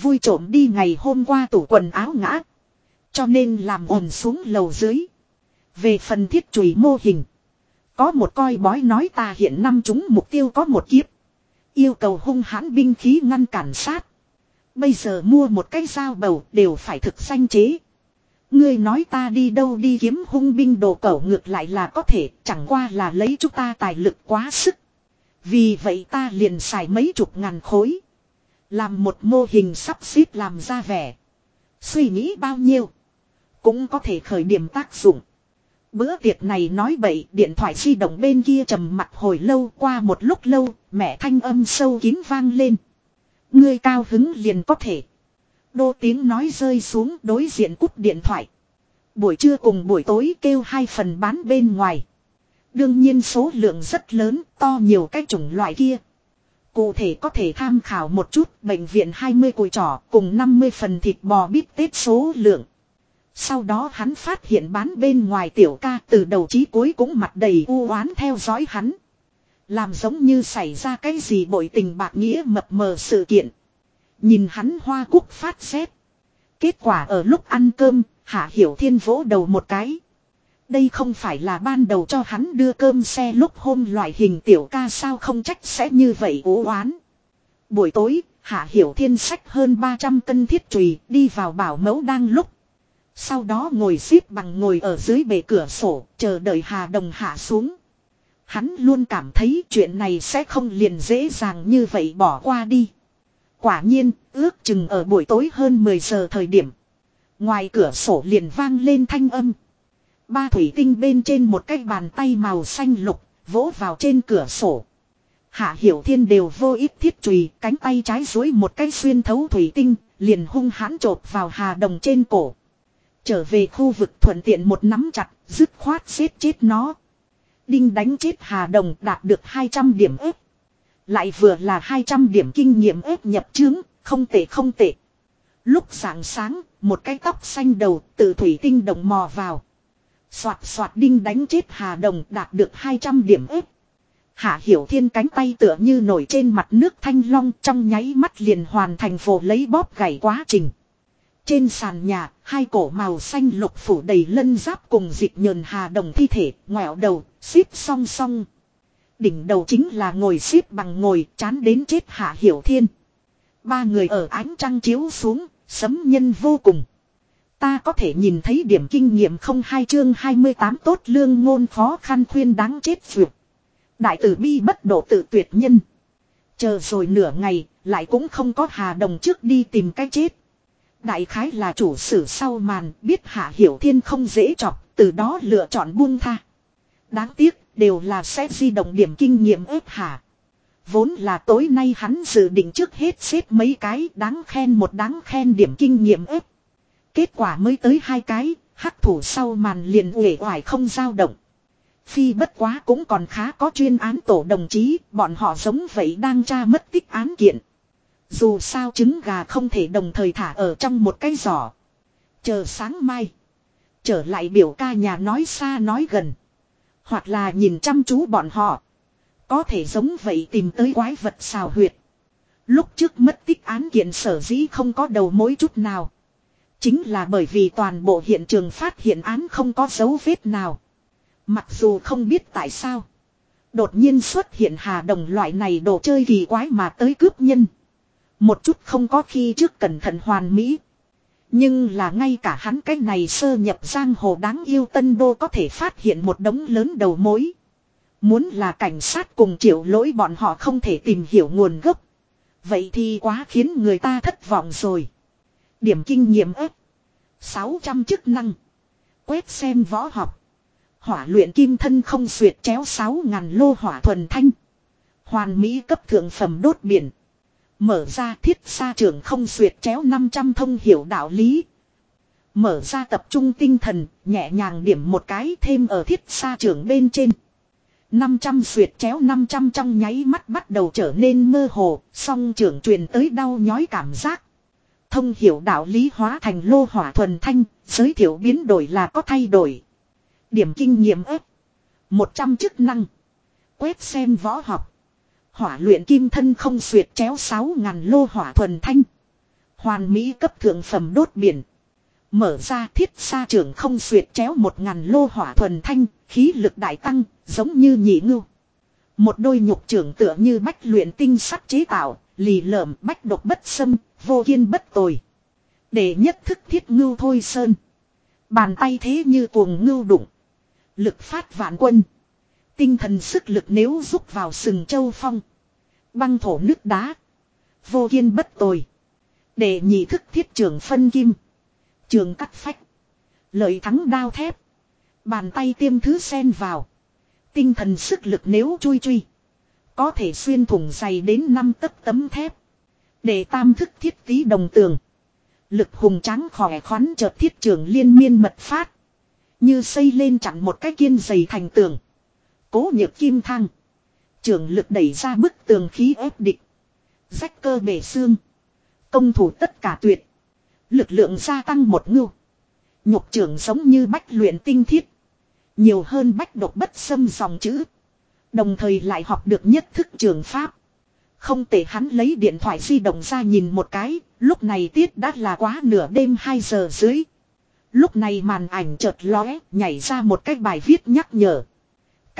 Vui trộm đi ngày hôm qua tủ quần áo ngã. Cho nên làm ồn xuống lầu dưới. Về phần thiết chùy mô hình. Có một coi bói nói ta hiện năm chúng mục tiêu có một kiếp. Yêu cầu hung hãn binh khí ngăn cản sát. Bây giờ mua một cái dao bầu đều phải thực sanh chế. Ngươi nói ta đi đâu đi kiếm hung binh đồ cẩu ngược lại là có thể, chẳng qua là lấy chúng ta tài lực quá sức. Vì vậy ta liền xài mấy chục ngàn khối. Làm một mô hình sắp xếp làm ra vẻ. Suy nghĩ bao nhiêu. Cũng có thể khởi điểm tác dụng. Bữa tiệc này nói bậy điện thoại di động bên kia trầm mặt hồi lâu qua một lúc lâu mẹ thanh âm sâu kín vang lên. Ngươi cao hứng liền có thể. Đô tiếng nói rơi xuống đối diện cúp điện thoại. Buổi trưa cùng buổi tối kêu hai phần bán bên ngoài. Đương nhiên số lượng rất lớn, to nhiều cái chủng loại kia. Cụ thể có thể tham khảo một chút bệnh viện 20 cùi trỏ cùng 50 phần thịt bò bít tết số lượng. Sau đó hắn phát hiện bán bên ngoài tiểu ca từ đầu chí cuối cũng mặt đầy u oán theo dõi hắn. Làm giống như xảy ra cái gì bội tình bạc nghĩa mập mờ sự kiện. Nhìn hắn hoa cúc phát xét. Kết quả ở lúc ăn cơm, Hạ Hiểu Thiên vỗ đầu một cái. Đây không phải là ban đầu cho hắn đưa cơm xe lúc hôm loại hình tiểu ca sao không trách sẽ như vậy ố oán. Buổi tối, Hạ Hiểu Thiên sách hơn 300 cân thiết trùy đi vào bảo mẫu đang lúc. Sau đó ngồi xếp bằng ngồi ở dưới bề cửa sổ, chờ đợi Hà Đồng hạ xuống. Hắn luôn cảm thấy chuyện này sẽ không liền dễ dàng như vậy bỏ qua đi. Quả nhiên, ước chừng ở buổi tối hơn 10 giờ thời điểm. Ngoài cửa sổ liền vang lên thanh âm. Ba thủy tinh bên trên một cái bàn tay màu xanh lục, vỗ vào trên cửa sổ. Hạ Hiểu Thiên đều vô ít thiết chùy, cánh tay trái dối một cái xuyên thấu thủy tinh, liền hung hãn trột vào Hà Đồng trên cổ. Trở về khu vực thuận tiện một nắm chặt, dứt khoát xếp chết nó. Đinh đánh chết Hà Đồng đạt được 200 điểm ếp. Lại vừa là 200 điểm kinh nghiệm ếp nhập chứng, không tệ không tệ. Lúc sáng sáng, một cái tóc xanh đầu từ thủy tinh đồng mò vào. Xoạt xoạt đinh đánh chết Hà Đồng đạt được 200 điểm ếp. Hạ Hiểu Thiên cánh tay tựa như nổi trên mặt nước thanh long trong nháy mắt liền hoàn thành phổ lấy bóp gãy quá trình. Trên sàn nhà, hai cổ màu xanh lục phủ đầy lân giáp cùng dịch nhờn Hà Đồng thi thể, ngoẹo đầu, xếp song song. Đỉnh đầu chính là ngồi xếp bằng ngồi, chán đến chết Hạ Hiểu Thiên. Ba người ở ánh trăng chiếu xuống, sấm nhân vô cùng. Ta có thể nhìn thấy điểm kinh nghiệm không hai chương 28 tốt lương ngôn khó khăn khuyên đáng chết vượt. Đại tử bi bất độ tự tuyệt nhân. Chờ rồi nửa ngày, lại cũng không có hà đồng trước đi tìm cái chết. Đại khái là chủ sử sau màn biết hạ hiểu thiên không dễ chọc, từ đó lựa chọn buông tha. Đáng tiếc, đều là sẽ di động điểm kinh nghiệm ép hạ. Vốn là tối nay hắn dự định trước hết xếp mấy cái đáng khen một đáng khen điểm kinh nghiệm ép. Kết quả mới tới hai cái, Hắc thủ sau màn liền uể oải không dao động. Phi bất quá cũng còn khá có chuyên án tổ đồng chí, bọn họ giống vậy đang tra mất tích án kiện. Dù sao trứng gà không thể đồng thời thả ở trong một cái giỏ. Chờ sáng mai. Trở lại biểu ca nhà nói xa nói gần. Hoặc là nhìn chăm chú bọn họ. Có thể giống vậy tìm tới quái vật xào huyệt. Lúc trước mất tích án kiện sở dĩ không có đầu mối chút nào. Chính là bởi vì toàn bộ hiện trường phát hiện án không có dấu vết nào. Mặc dù không biết tại sao. Đột nhiên xuất hiện hà đồng loại này đồ chơi kỳ quái mà tới cướp nhân. Một chút không có khi trước cẩn thận hoàn mỹ. Nhưng là ngay cả hắn cái này sơ nhập giang hồ đáng yêu tân đô có thể phát hiện một đống lớn đầu mối. Muốn là cảnh sát cùng triệu lỗi bọn họ không thể tìm hiểu nguồn gốc. Vậy thì quá khiến người ta thất vọng rồi. Điểm kinh nghiệm ếp. 600 chức năng. Quét xem võ học. Hỏa luyện kim thân không xuyệt chéo 6.000 lô hỏa thuần thanh. Hoàn mỹ cấp thượng phẩm đốt biển. Mở ra thiết xa trưởng không xuyệt chéo 500 thông hiểu đạo lý. Mở ra tập trung tinh thần, nhẹ nhàng điểm một cái thêm ở thiết xa trưởng bên trên. 500 xuyệt chéo 500 trong nháy mắt bắt đầu trở nên mơ hồ, song trưởng truyền tới đau nhói cảm giác. Thông hiểu đạo lý hóa thành lô hỏa thuần thanh, giới thiệu biến đổi là có thay đổi. Điểm kinh nghiệm ếp. 100 chức năng. Quét xem võ học. Hỏa luyện kim thân không xuyệt chéo 6.000 lô hỏa thuần thanh. Hoàn mỹ cấp thượng phẩm đốt biển. Mở ra thiết xa trưởng không xuyệt chéo 1.000 lô hỏa thuần thanh, khí lực đại tăng, giống như nhị ngưu. Một đôi nhục trưởng tựa như bách luyện tinh sắt chế tạo, lì lợm bách độc bất xâm, vô kiên bất tồi. Để nhất thức thiết ngưu thôi sơn. Bàn tay thế như cuồng ngưu đụng. Lực phát vạn quân. Tinh thần sức lực nếu rút vào sừng châu phong. Băng thổ nước đá. Vô kiên bất tồi. Để nhị thức thiết trường phân kim. Trường cắt phách. Lợi thắng đao thép. Bàn tay tiêm thứ sen vào. Tinh thần sức lực nếu chui chui. Có thể xuyên thủng dày đến năm tấc tấm thép. Để tam thức thiết tí đồng tường. Lực hùng tráng khỏe khoắn chợt thiết trường liên miên mật phát. Như xây lên chặn một cái kiên dày thành tường. Cố nhược kim thăng. Trường lực đẩy ra bức tường khí ép địch. Rách cơ bể xương. Công thủ tất cả tuyệt. Lực lượng gia tăng một ngưu. Nhục trưởng giống như bách luyện tinh thiết. Nhiều hơn bách độc bất xâm dòng chữ. Đồng thời lại học được nhất thức trường pháp. Không thể hắn lấy điện thoại di động ra nhìn một cái, lúc này tiết đã là quá nửa đêm 2 giờ dưới. Lúc này màn ảnh chợt lóe, nhảy ra một cái bài viết nhắc nhở.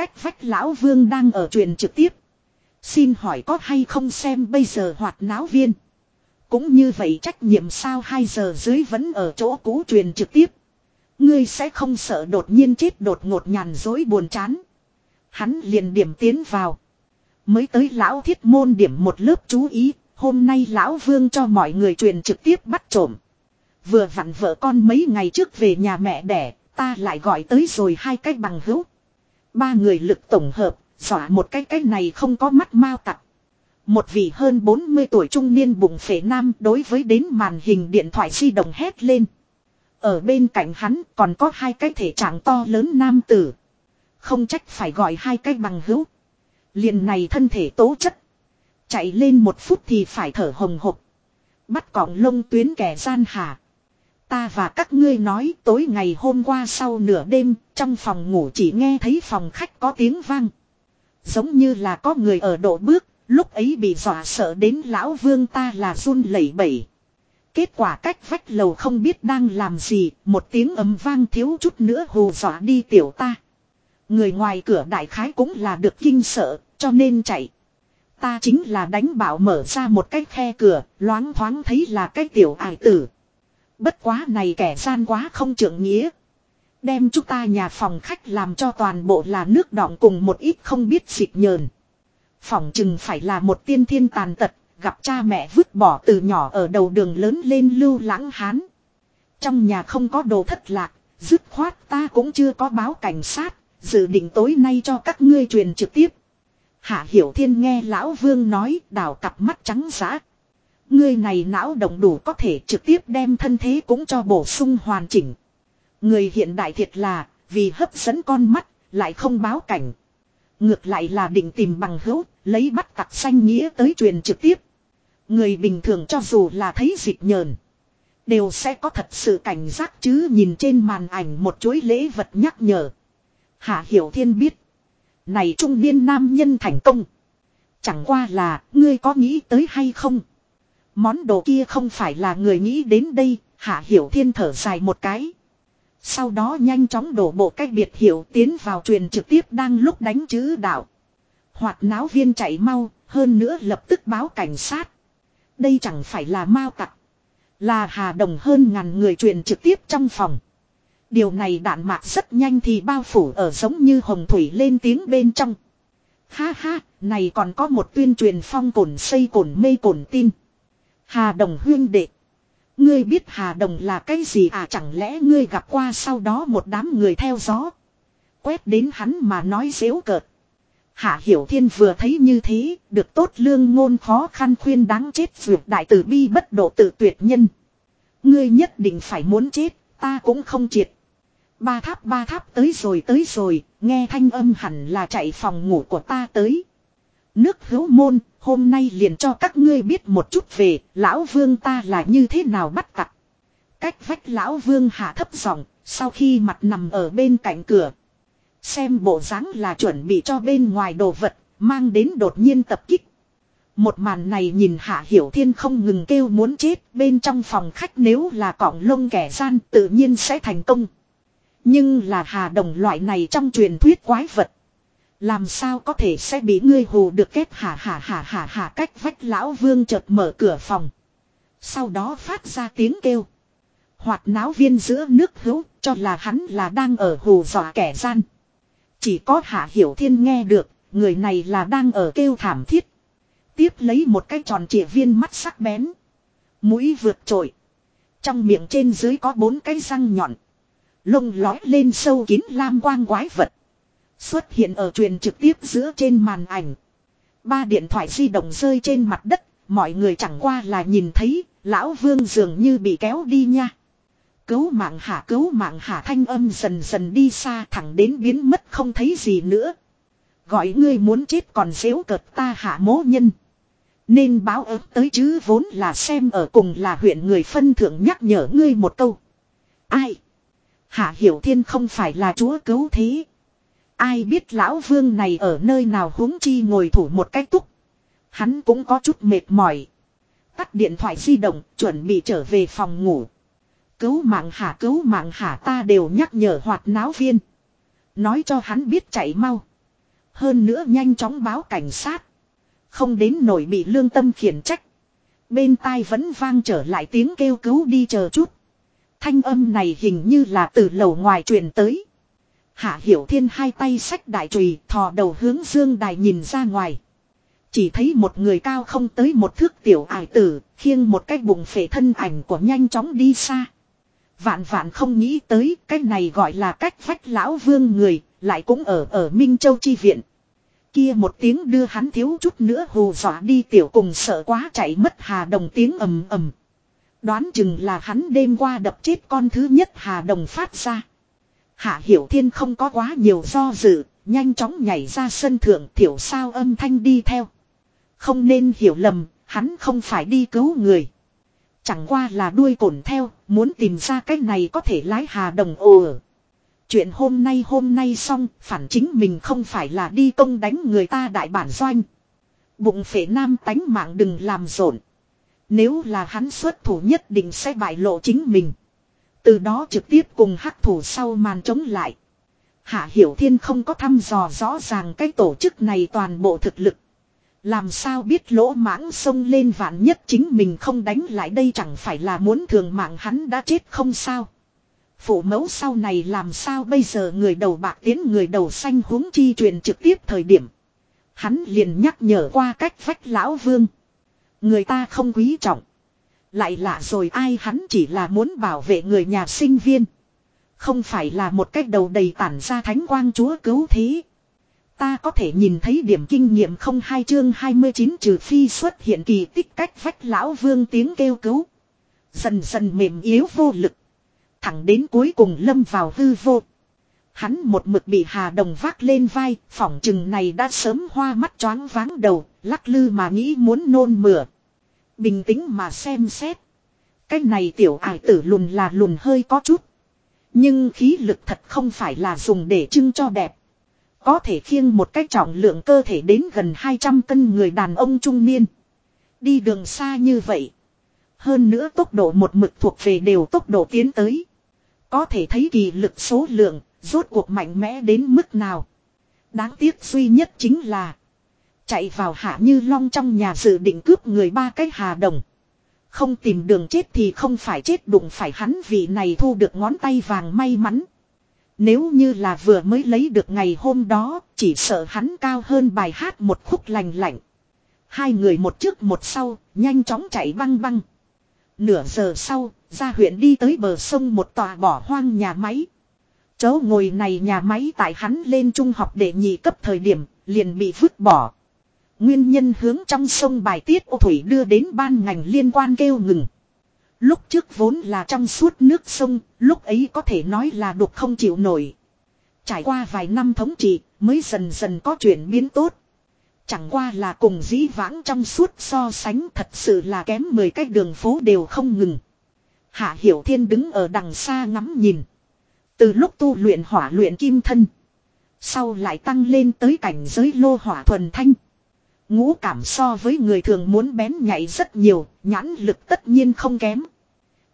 Cách vách lão vương đang ở truyền trực tiếp. Xin hỏi có hay không xem bây giờ hoạt náo viên. Cũng như vậy trách nhiệm sao 2 giờ dưới vẫn ở chỗ cũ truyền trực tiếp. Ngươi sẽ không sợ đột nhiên chết đột ngột nhàn dối buồn chán. Hắn liền điểm tiến vào. Mới tới lão thiết môn điểm một lớp chú ý, hôm nay lão vương cho mọi người truyền trực tiếp bắt trộm. Vừa vặn vợ con mấy ngày trước về nhà mẹ đẻ, ta lại gọi tới rồi hai cái bằng hữu. Ba người lực tổng hợp, dọa một cái cái này không có mắt mau tặc. Một vị hơn 40 tuổi trung niên bụng phế nam đối với đến màn hình điện thoại di động hét lên. Ở bên cạnh hắn còn có hai cái thể trạng to lớn nam tử. Không trách phải gọi hai cái bằng hữu. liền này thân thể tố chất. Chạy lên một phút thì phải thở hồng hộc. Bắt cọng lông tuyến kẻ gian hà. Ta và các ngươi nói tối ngày hôm qua sau nửa đêm, trong phòng ngủ chỉ nghe thấy phòng khách có tiếng vang. Giống như là có người ở độ bước, lúc ấy bị dọa sợ đến lão vương ta là run lẩy bẩy. Kết quả cách vách lầu không biết đang làm gì, một tiếng ấm vang thiếu chút nữa hù dọa đi tiểu ta. Người ngoài cửa đại khái cũng là được kinh sợ, cho nên chạy. Ta chính là đánh bảo mở ra một cái khe cửa, loáng thoáng thấy là cái tiểu ải tử. Bất quá này kẻ gian quá không trưởng nghĩa. Đem chúng ta nhà phòng khách làm cho toàn bộ là nước đọng cùng một ít không biết xịt nhờn. Phòng chừng phải là một tiên thiên tàn tật, gặp cha mẹ vứt bỏ từ nhỏ ở đầu đường lớn lên lưu lãng hán. Trong nhà không có đồ thất lạc, dứt khoát ta cũng chưa có báo cảnh sát, dự định tối nay cho các ngươi truyền trực tiếp. Hạ Hiểu Thiên nghe Lão Vương nói đảo cặp mắt trắng giã. Ngươi này não động đủ có thể trực tiếp đem thân thế cũng cho bổ sung hoàn chỉnh. Người hiện đại thiệt là, vì hấp dẫn con mắt, lại không báo cảnh. Ngược lại là định tìm bằng hữu, lấy bắt tặc xanh nghĩa tới truyền trực tiếp. Người bình thường cho dù là thấy dịp nhờn. Đều sẽ có thật sự cảnh giác chứ nhìn trên màn ảnh một chuỗi lễ vật nhắc nhở. Hạ Hiểu Thiên biết. Này trung niên nam nhân thành công. Chẳng qua là, ngươi có nghĩ tới hay không? Món đồ kia không phải là người nghĩ đến đây, Hạ Hiểu Thiên thở dài một cái. Sau đó nhanh chóng đổ bộ cách biệt hiểu tiến vào truyền trực tiếp đang lúc đánh chữ đạo. Hoạt náo viên chạy mau, hơn nữa lập tức báo cảnh sát. Đây chẳng phải là mao tặc. Là Hà Đồng hơn ngàn người truyền trực tiếp trong phòng. Điều này đạn mạc rất nhanh thì bao phủ ở giống như hồng thủy lên tiếng bên trong. Ha ha, này còn có một tuyên truyền phong cồn xây cồn mê cồn tin. Hà Đồng huyên đệ. Ngươi biết Hà Đồng là cái gì à chẳng lẽ ngươi gặp qua sau đó một đám người theo gió. Quét đến hắn mà nói dễu cợt. Hạ Hiểu Thiên vừa thấy như thế, được tốt lương ngôn khó khăn khuyên đáng chết vượt đại tử bi bất độ tự tuyệt nhân. Ngươi nhất định phải muốn chết, ta cũng không triệt. Ba tháp ba tháp tới rồi tới rồi, nghe thanh âm hẳn là chạy phòng ngủ của ta tới. Nước hữu môn, hôm nay liền cho các ngươi biết một chút về, lão vương ta là như thế nào bắt tặc. Cách vách lão vương hạ thấp giọng, sau khi mặt nằm ở bên cạnh cửa. Xem bộ dáng là chuẩn bị cho bên ngoài đồ vật, mang đến đột nhiên tập kích. Một màn này nhìn Hạ Hiểu Thiên không ngừng kêu muốn chết, bên trong phòng khách nếu là cọng lông kẻ gian tự nhiên sẽ thành công. Nhưng là Hà Đồng loại này trong truyền thuyết quái vật. Làm sao có thể sẽ bị ngươi hù được kết hả hả hả hả hả cách vách lão vương chợt mở cửa phòng. Sau đó phát ra tiếng kêu. Hoạt náo viên giữa nước hữu cho là hắn là đang ở hù dọa kẻ gian. Chỉ có hạ hiểu thiên nghe được, người này là đang ở kêu thảm thiết. Tiếp lấy một cái tròn trịa viên mắt sắc bén. Mũi vượt trội. Trong miệng trên dưới có bốn cái răng nhọn. Lông lói lên sâu kín lam quang quái vật. Xuất hiện ở truyền trực tiếp giữa trên màn ảnh. Ba điện thoại di động rơi trên mặt đất, mọi người chẳng qua là nhìn thấy, lão vương dường như bị kéo đi nha. Cứu mạng hạ cứu mạng hạ thanh âm dần dần đi xa thẳng đến biến mất không thấy gì nữa. Gọi ngươi muốn chết còn xéo cợt ta hạ mố nhân. Nên báo ớt tới chứ vốn là xem ở cùng là huyện người phân thượng nhắc nhở ngươi một câu. Ai? Hạ Hiểu Thiên không phải là chúa cứu thế. Ai biết lão vương này ở nơi nào huống chi ngồi thủ một cách túc. Hắn cũng có chút mệt mỏi. Tắt điện thoại di động, chuẩn bị trở về phòng ngủ. Cứu mạng hả cứu mạng hả ta đều nhắc nhở hoạt náo viên. Nói cho hắn biết chạy mau. Hơn nữa nhanh chóng báo cảnh sát. Không đến nổi bị lương tâm khiển trách. Bên tai vẫn vang trở lại tiếng kêu cứu đi chờ chút. Thanh âm này hình như là từ lầu ngoài truyền tới. Hạ Hiểu Thiên hai tay sách đại chùy thò đầu hướng dương đài nhìn ra ngoài. Chỉ thấy một người cao không tới một thước tiểu ải tử, khiêng một cái bụng phệ thân ảnh của nhanh chóng đi xa. Vạn vạn không nghĩ tới cái này gọi là cách vách lão vương người, lại cũng ở ở Minh Châu Chi Viện. Kia một tiếng đưa hắn thiếu chút nữa hù dọa đi tiểu cùng sợ quá chạy mất hà đồng tiếng ầm ầm. Đoán chừng là hắn đêm qua đập chết con thứ nhất hà đồng phát ra. Hạ Hiểu Thiên không có quá nhiều do dự, nhanh chóng nhảy ra sân thượng thiểu sao âm thanh đi theo. Không nên hiểu lầm, hắn không phải đi cứu người. Chẳng qua là đuôi cổn theo, muốn tìm ra cách này có thể lái hà đồng ồ. Chuyện hôm nay hôm nay xong, phản chính mình không phải là đi công đánh người ta đại bản doanh. Bụng phệ nam tánh mạng đừng làm rộn. Nếu là hắn xuất thủ nhất định sẽ bại lộ chính mình. Từ đó trực tiếp cùng hắc thủ sau màn chống lại. Hạ Hiểu Thiên không có thăm dò rõ ràng cái tổ chức này toàn bộ thực lực. Làm sao biết lỗ mãng xông lên vạn nhất chính mình không đánh lại đây chẳng phải là muốn thường mạng hắn đã chết không sao. Phụ mẫu sau này làm sao bây giờ người đầu bạc tiến người đầu xanh huống chi truyền trực tiếp thời điểm. Hắn liền nhắc nhở qua cách vách lão vương. Người ta không quý trọng. Lại lạ rồi ai hắn chỉ là muốn bảo vệ người nhà sinh viên. Không phải là một cách đầu đầy tản ra thánh quang chúa cứu thế. Ta có thể nhìn thấy điểm kinh nghiệm không hai chương 29 trừ phi xuất hiện kỳ tích cách vách lão vương tiếng kêu cứu. Dần dần mềm yếu vô lực. Thẳng đến cuối cùng lâm vào hư vô. Hắn một mực bị Hà Đồng vác lên vai, phỏng chừng này đã sớm hoa mắt choáng váng đầu, lắc lư mà nghĩ muốn nôn mửa. Bình tĩnh mà xem xét. Cái này tiểu ải tử lùn là lùn hơi có chút. Nhưng khí lực thật không phải là dùng để trưng cho đẹp. Có thể khiêng một cái trọng lượng cơ thể đến gần 200 cân người đàn ông trung niên. Đi đường xa như vậy. Hơn nữa tốc độ một mực thuộc về đều tốc độ tiến tới. Có thể thấy kỳ lực số lượng, rốt cuộc mạnh mẽ đến mức nào. Đáng tiếc duy nhất chính là Chạy vào hạ như long trong nhà dự định cướp người ba cái hà đồng. Không tìm đường chết thì không phải chết đụng phải hắn vì này thu được ngón tay vàng may mắn. Nếu như là vừa mới lấy được ngày hôm đó, chỉ sợ hắn cao hơn bài hát một khúc lành lạnh. Hai người một trước một sau, nhanh chóng chạy băng băng. Nửa giờ sau, ra huyện đi tới bờ sông một tòa bỏ hoang nhà máy. Chỗ ngồi này nhà máy tại hắn lên trung học để nhị cấp thời điểm, liền bị vứt bỏ. Nguyên nhân hướng trong sông bài tiết ô thủy đưa đến ban ngành liên quan kêu ngừng. Lúc trước vốn là trong suốt nước sông, lúc ấy có thể nói là đục không chịu nổi. Trải qua vài năm thống trị, mới dần dần có chuyển biến tốt. Chẳng qua là cùng dĩ vãng trong suốt so sánh thật sự là kém 10 cái đường phố đều không ngừng. Hạ Hiểu Thiên đứng ở đằng xa ngắm nhìn. Từ lúc tu luyện hỏa luyện kim thân. Sau lại tăng lên tới cảnh giới lô hỏa thuần thanh. Ngũ cảm so với người thường muốn bén nhạy rất nhiều, nhãn lực tất nhiên không kém.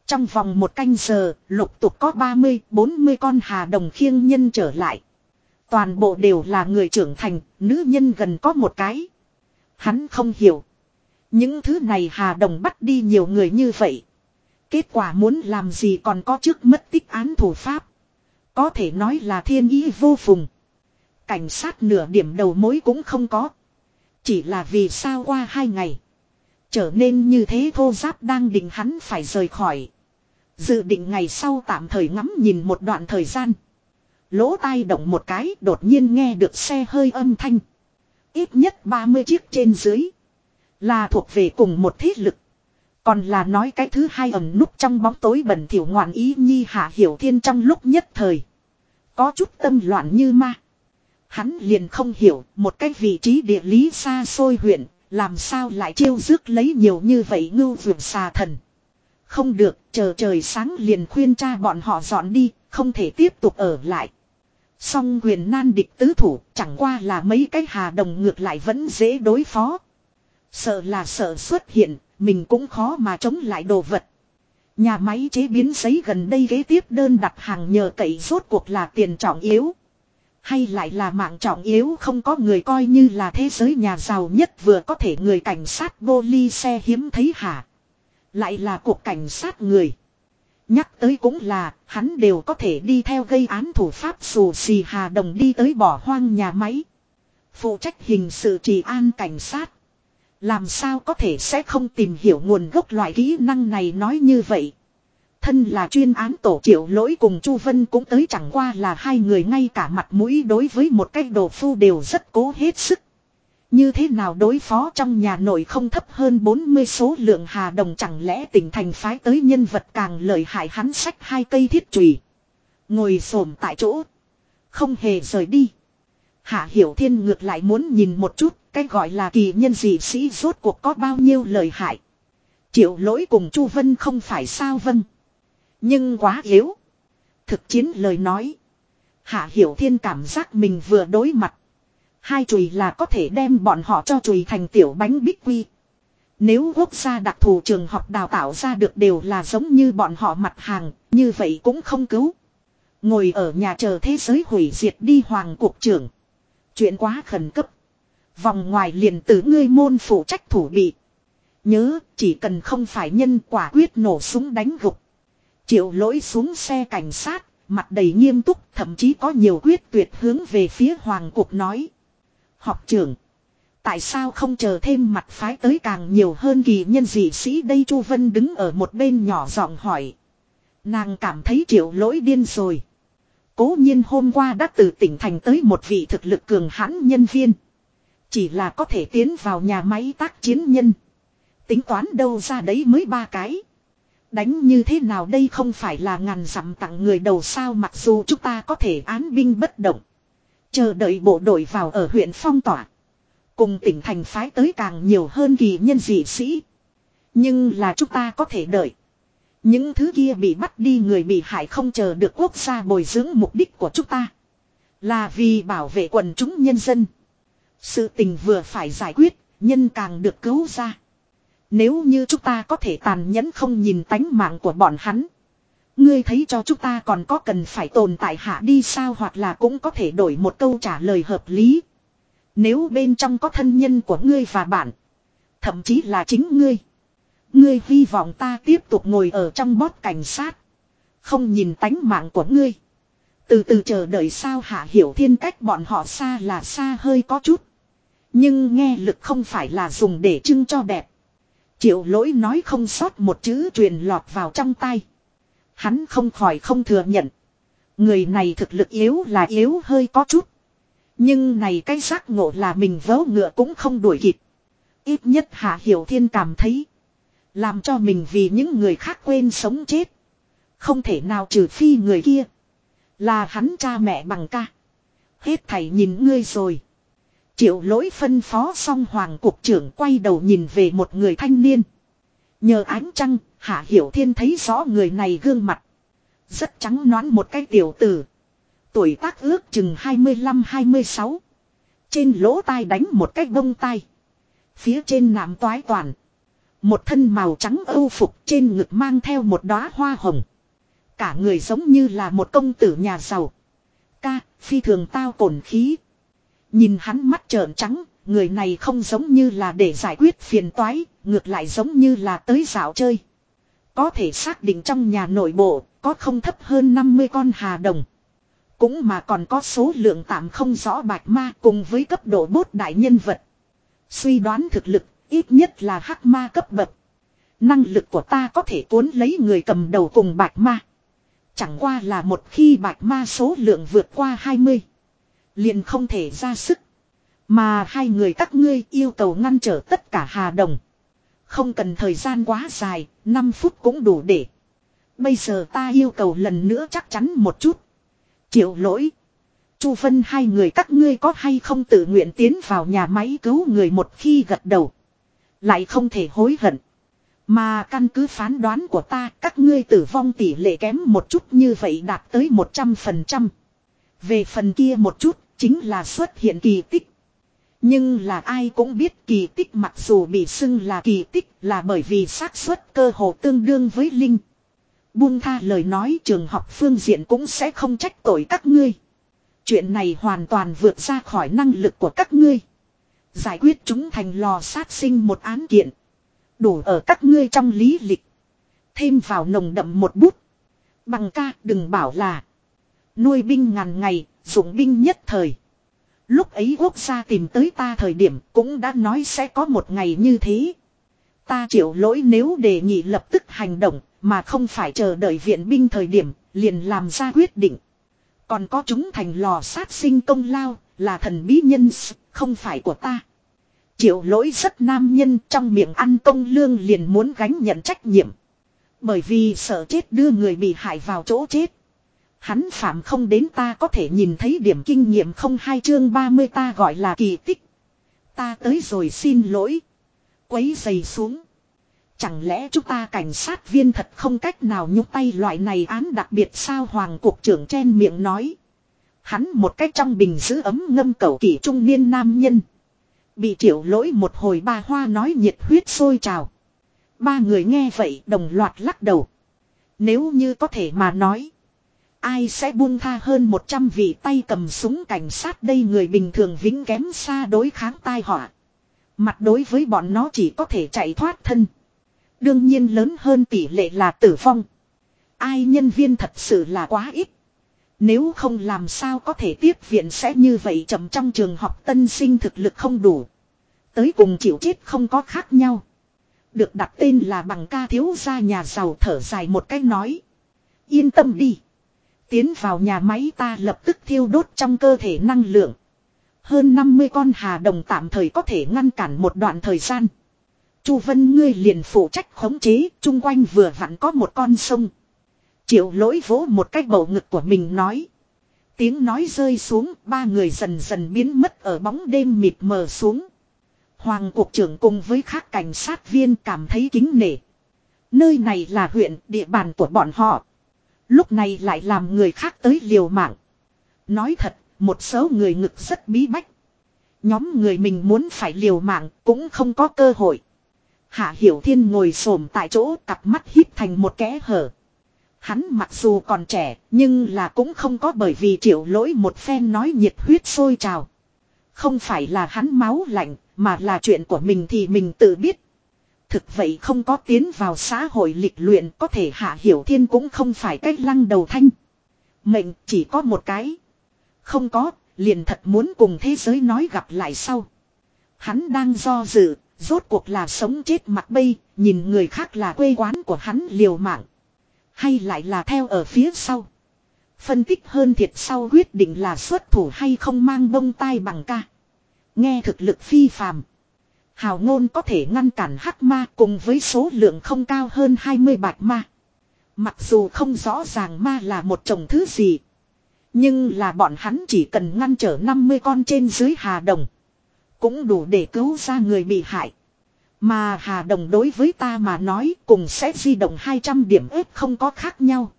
Trong vòng một canh giờ, lục tục có 30, 40 con hà đồng khiêng nhân trở lại. Toàn bộ đều là người trưởng thành, nữ nhân gần có một cái. Hắn không hiểu. Những thứ này hà đồng bắt đi nhiều người như vậy. Kết quả muốn làm gì còn có trước mất tích án thủ pháp. Có thể nói là thiên ý vô phùng. Cảnh sát nửa điểm đầu mối cũng không có. Chỉ là vì sao qua hai ngày. Trở nên như thế thô giáp đang định hắn phải rời khỏi. Dự định ngày sau tạm thời ngắm nhìn một đoạn thời gian. Lỗ tai động một cái đột nhiên nghe được xe hơi âm thanh. Ít nhất 30 chiếc trên dưới. Là thuộc về cùng một thế lực. Còn là nói cái thứ hai ẩn núp trong bóng tối bẩn thỉu ngoạn ý nhi hạ hiểu thiên trong lúc nhất thời. Có chút tâm loạn như ma. Hắn liền không hiểu một cái vị trí địa lý xa xôi huyện, làm sao lại chiêu rước lấy nhiều như vậy ngưu vượt xà thần. Không được, chờ trời sáng liền khuyên cha bọn họ dọn đi, không thể tiếp tục ở lại. Song huyền nan địch tứ thủ, chẳng qua là mấy cái hà đồng ngược lại vẫn dễ đối phó. Sợ là sợ xuất hiện, mình cũng khó mà chống lại đồ vật. Nhà máy chế biến giấy gần đây ghế tiếp đơn đặt hàng nhờ cậy rốt cuộc là tiền trọng yếu. Hay lại là mạng trọng yếu không có người coi như là thế giới nhà giàu nhất vừa có thể người cảnh sát bô ly xe hiếm thấy hả. Lại là cuộc cảnh sát người. Nhắc tới cũng là, hắn đều có thể đi theo gây án thủ pháp xù xì hà đồng đi tới bỏ hoang nhà máy. Phụ trách hình sự trì an cảnh sát. Làm sao có thể sẽ không tìm hiểu nguồn gốc loại kỹ năng này nói như vậy. Thân là chuyên án tổ triệu lỗi cùng Chu Vân cũng tới chẳng qua là hai người ngay cả mặt mũi đối với một cái đồ phu đều rất cố hết sức. Như thế nào đối phó trong nhà nội không thấp hơn 40 số lượng hà đồng chẳng lẽ tỉnh thành phái tới nhân vật càng lợi hại hắn sách hai cây thiết chùy Ngồi xổm tại chỗ. Không hề rời đi. Hạ Hiểu Thiên ngược lại muốn nhìn một chút, cái gọi là kỳ nhân dị sĩ rốt cuộc có bao nhiêu lợi hại. Triệu lỗi cùng Chu Vân không phải sao vâng. Nhưng quá yếu. Thực chiến lời nói. Hạ Hiểu Thiên cảm giác mình vừa đối mặt. Hai chùy là có thể đem bọn họ cho chùy thành tiểu bánh bích quy. Nếu quốc gia đặc thù trường học đào tạo ra được đều là giống như bọn họ mặt hàng, như vậy cũng không cứu. Ngồi ở nhà chờ thế giới hủy diệt đi hoàng cục trưởng. Chuyện quá khẩn cấp. Vòng ngoài liền tử ngươi môn phụ trách thủ bị. Nhớ, chỉ cần không phải nhân quả quyết nổ súng đánh gục. Triệu lỗi xuống xe cảnh sát, mặt đầy nghiêm túc, thậm chí có nhiều quyết tuyệt hướng về phía hoàng cục nói. Học trưởng, tại sao không chờ thêm mặt phái tới càng nhiều hơn kỳ nhân dị sĩ đây Chu Vân đứng ở một bên nhỏ giọng hỏi. Nàng cảm thấy triệu lỗi điên rồi. Cố nhiên hôm qua đã từ tỉnh thành tới một vị thực lực cường hãn nhân viên. Chỉ là có thể tiến vào nhà máy tác chiến nhân. Tính toán đâu ra đấy mới ba cái. Đánh như thế nào đây không phải là ngàn dặm tặng người đầu sao mặc dù chúng ta có thể án binh bất động. Chờ đợi bộ đội vào ở huyện phong tỏa. Cùng tỉnh thành phái tới càng nhiều hơn kỳ nhân dị sĩ. Nhưng là chúng ta có thể đợi. Những thứ kia bị bắt đi người bị hại không chờ được quốc gia bồi dưỡng mục đích của chúng ta. Là vì bảo vệ quần chúng nhân dân. Sự tình vừa phải giải quyết, nhân càng được cứu ra. Nếu như chúng ta có thể tàn nhẫn không nhìn tánh mạng của bọn hắn. Ngươi thấy cho chúng ta còn có cần phải tồn tại hạ đi sao hoặc là cũng có thể đổi một câu trả lời hợp lý. Nếu bên trong có thân nhân của ngươi và bạn. Thậm chí là chính ngươi. Ngươi hy vọng ta tiếp tục ngồi ở trong bót cảnh sát. Không nhìn tánh mạng của ngươi. Từ từ chờ đợi sao hạ hiểu thiên cách bọn họ xa là xa hơi có chút. Nhưng nghe lực không phải là dùng để trưng cho đẹp. Triệu lỗi nói không sót một chữ truyền lọt vào trong tay. Hắn không khỏi không thừa nhận. Người này thực lực yếu là yếu hơi có chút. Nhưng này cái giác ngộ là mình vớ ngựa cũng không đuổi kịp. Ít nhất Hạ Hiểu Thiên cảm thấy. Làm cho mình vì những người khác quên sống chết. Không thể nào trừ phi người kia. Là hắn cha mẹ bằng ca. Hết thảy nhìn ngươi rồi. Triệu lỗi phân phó xong hoàng cục trưởng quay đầu nhìn về một người thanh niên. Nhờ ánh trăng, Hạ Hiểu Thiên thấy rõ người này gương mặt. Rất trắng nõn một cái tiểu tử. Tuổi tác ước chừng 25-26. Trên lỗ tai đánh một cái bông tai. Phía trên nạm toái toàn. Một thân màu trắng âu phục trên ngực mang theo một đóa hoa hồng. Cả người giống như là một công tử nhà giàu. Ca, phi thường tao cổn khí. Nhìn hắn mắt trợn trắng, người này không giống như là để giải quyết phiền toái, ngược lại giống như là tới dạo chơi. Có thể xác định trong nhà nội bộ, có không thấp hơn 50 con hà đồng. Cũng mà còn có số lượng tạm không rõ bạch ma cùng với cấp độ bốt đại nhân vật. Suy đoán thực lực, ít nhất là hắc ma cấp bậc. Năng lực của ta có thể cuốn lấy người cầm đầu cùng bạch ma. Chẳng qua là một khi bạch ma số lượng vượt qua 20. Liền không thể ra sức. Mà hai người các ngươi yêu cầu ngăn trở tất cả hà đồng. Không cần thời gian quá dài, 5 phút cũng đủ để. Bây giờ ta yêu cầu lần nữa chắc chắn một chút. chịu lỗi. Chu phân hai người các ngươi có hay không tự nguyện tiến vào nhà máy cứu người một khi gật đầu. Lại không thể hối hận. Mà căn cứ phán đoán của ta các ngươi tử vong tỷ lệ kém một chút như vậy đạt tới 100%. Về phần kia một chút chính là xuất hiện kỳ tích. Nhưng là ai cũng biết kỳ tích mặc dù bị xưng là kỳ tích là bởi vì xác suất cơ hồ tương đương với linh. Buông tha lời nói trường học phương diện cũng sẽ không trách tội các ngươi. Chuyện này hoàn toàn vượt ra khỏi năng lực của các ngươi. Giải quyết chúng thành lò sát sinh một án kiện. Đủ ở các ngươi trong lý lịch. Thêm vào nồng đậm một bút. Bằng ca đừng bảo là. Nuôi binh ngàn ngày, dụng binh nhất thời. Lúc ấy quốc gia tìm tới ta thời điểm cũng đã nói sẽ có một ngày như thế. Ta chịu lỗi nếu đề nghị lập tức hành động mà không phải chờ đợi viện binh thời điểm liền làm ra quyết định. Còn có chúng thành lò sát sinh công lao là thần bí nhân không phải của ta. Chịu lỗi rất nam nhân trong miệng ăn công lương liền muốn gánh nhận trách nhiệm. Bởi vì sợ chết đưa người bị hại vào chỗ chết. Hắn phạm không đến ta có thể nhìn thấy điểm kinh nghiệm không hai chương 30 ta gọi là kỳ tích. Ta tới rồi xin lỗi. Quấy giày xuống. Chẳng lẽ chúng ta cảnh sát viên thật không cách nào nhúc tay loại này án đặc biệt sao Hoàng Cục trưởng chen miệng nói. Hắn một cách trong bình giữ ấm ngâm cầu kỳ trung niên nam nhân. Bị triệu lỗi một hồi ba hoa nói nhiệt huyết sôi trào. Ba người nghe vậy đồng loạt lắc đầu. Nếu như có thể mà nói. Ai sẽ buông tha hơn 100 vị tay cầm súng cảnh sát đây người bình thường vĩnh kém xa đối kháng tai họa. Mặt đối với bọn nó chỉ có thể chạy thoát thân. Đương nhiên lớn hơn tỷ lệ là tử vong. Ai nhân viên thật sự là quá ít. Nếu không làm sao có thể tiếp viện sẽ như vậy chậm trong trường học tân sinh thực lực không đủ. Tới cùng chịu chết không có khác nhau. Được đặt tên là bằng ca thiếu gia nhà giàu thở dài một cách nói. Yên tâm đi. Tiến vào nhà máy ta lập tức thiêu đốt trong cơ thể năng lượng. Hơn 50 con hà đồng tạm thời có thể ngăn cản một đoạn thời gian. Chu Vân ngươi liền phụ trách khống chế, chung quanh vừa vặn có một con sông. Triệu lỗi vỗ một cái bầu ngực của mình nói. Tiếng nói rơi xuống, ba người dần dần biến mất ở bóng đêm mịt mờ xuống. Hoàng cục trưởng cùng với các cảnh sát viên cảm thấy kính nể. Nơi này là huyện địa bàn của bọn họ. Lúc này lại làm người khác tới liều mạng. Nói thật, một số người ngực rất bí bách. Nhóm người mình muốn phải liều mạng cũng không có cơ hội. Hạ Hiểu Thiên ngồi xổm tại chỗ cặp mắt híp thành một kẽ hở. Hắn mặc dù còn trẻ nhưng là cũng không có bởi vì triệu lỗi một phen nói nhiệt huyết sôi trào. Không phải là hắn máu lạnh mà là chuyện của mình thì mình tự biết. Thực vậy không có tiến vào xã hội lịch luyện có thể hạ hiểu thiên cũng không phải cách lăng đầu thanh. Mệnh chỉ có một cái. Không có, liền thật muốn cùng thế giới nói gặp lại sau. Hắn đang do dự, rốt cuộc là sống chết mặt bây, nhìn người khác là quê quán của hắn liều mạng. Hay lại là theo ở phía sau. Phân tích hơn thiệt sau quyết định là xuất thủ hay không mang bông tai bằng ca. Nghe thực lực phi phàm. Hào ngôn có thể ngăn cản hắc ma cùng với số lượng không cao hơn 20 bạch ma. Mặc dù không rõ ràng ma là một chồng thứ gì. Nhưng là bọn hắn chỉ cần ngăn trở 50 con trên dưới hà đồng. Cũng đủ để cứu ra người bị hại. Mà hà đồng đối với ta mà nói cùng sẽ di động 200 điểm ếp không có khác nhau.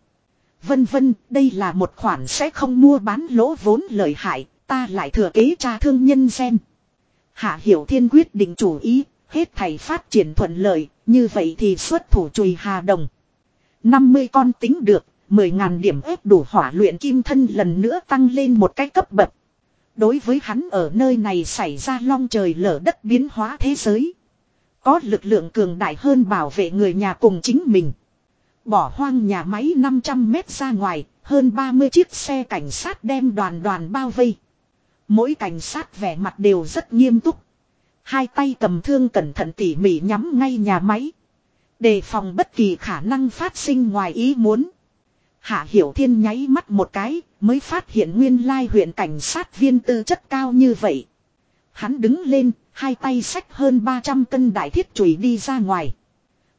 Vân vân, đây là một khoản sẽ không mua bán lỗ vốn lợi hại, ta lại thừa kế cha thương nhân gen. Hạ Hiểu Thiên quyết định chủ ý, hết thầy phát triển thuận lợi, như vậy thì xuất thủ chùi Hà Đồng. 50 con tính được, 10.000 điểm ép đủ hỏa luyện kim thân lần nữa tăng lên một cái cấp bậc. Đối với hắn ở nơi này xảy ra long trời lở đất biến hóa thế giới. Có lực lượng cường đại hơn bảo vệ người nhà cùng chính mình. Bỏ hoang nhà máy 500 mét ra ngoài, hơn 30 chiếc xe cảnh sát đem đoàn đoàn bao vây. Mỗi cảnh sát vẻ mặt đều rất nghiêm túc. Hai tay cầm thương cẩn thận tỉ mỉ nhắm ngay nhà máy. Đề phòng bất kỳ khả năng phát sinh ngoài ý muốn. Hạ Hiểu Thiên nháy mắt một cái, mới phát hiện nguyên lai huyện cảnh sát viên tư chất cao như vậy. Hắn đứng lên, hai tay xách hơn 300 cân đại thiết chùy đi ra ngoài.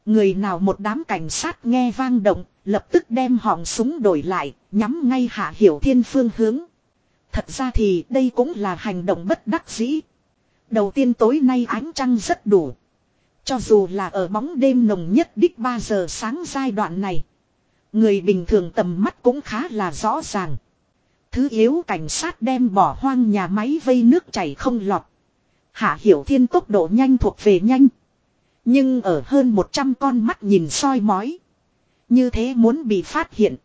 Người nào một đám cảnh sát nghe vang động, lập tức đem họng súng đổi lại, nhắm ngay Hạ Hiểu Thiên phương hướng. Thật ra thì đây cũng là hành động bất đắc dĩ. Đầu tiên tối nay ánh trăng rất đủ. Cho dù là ở bóng đêm nồng nhất đích 3 giờ sáng giai đoạn này. Người bình thường tầm mắt cũng khá là rõ ràng. Thứ yếu cảnh sát đem bỏ hoang nhà máy vây nước chảy không lọt. Hạ hiểu thiên tốc độ nhanh thuộc về nhanh. Nhưng ở hơn 100 con mắt nhìn soi mói. Như thế muốn bị phát hiện.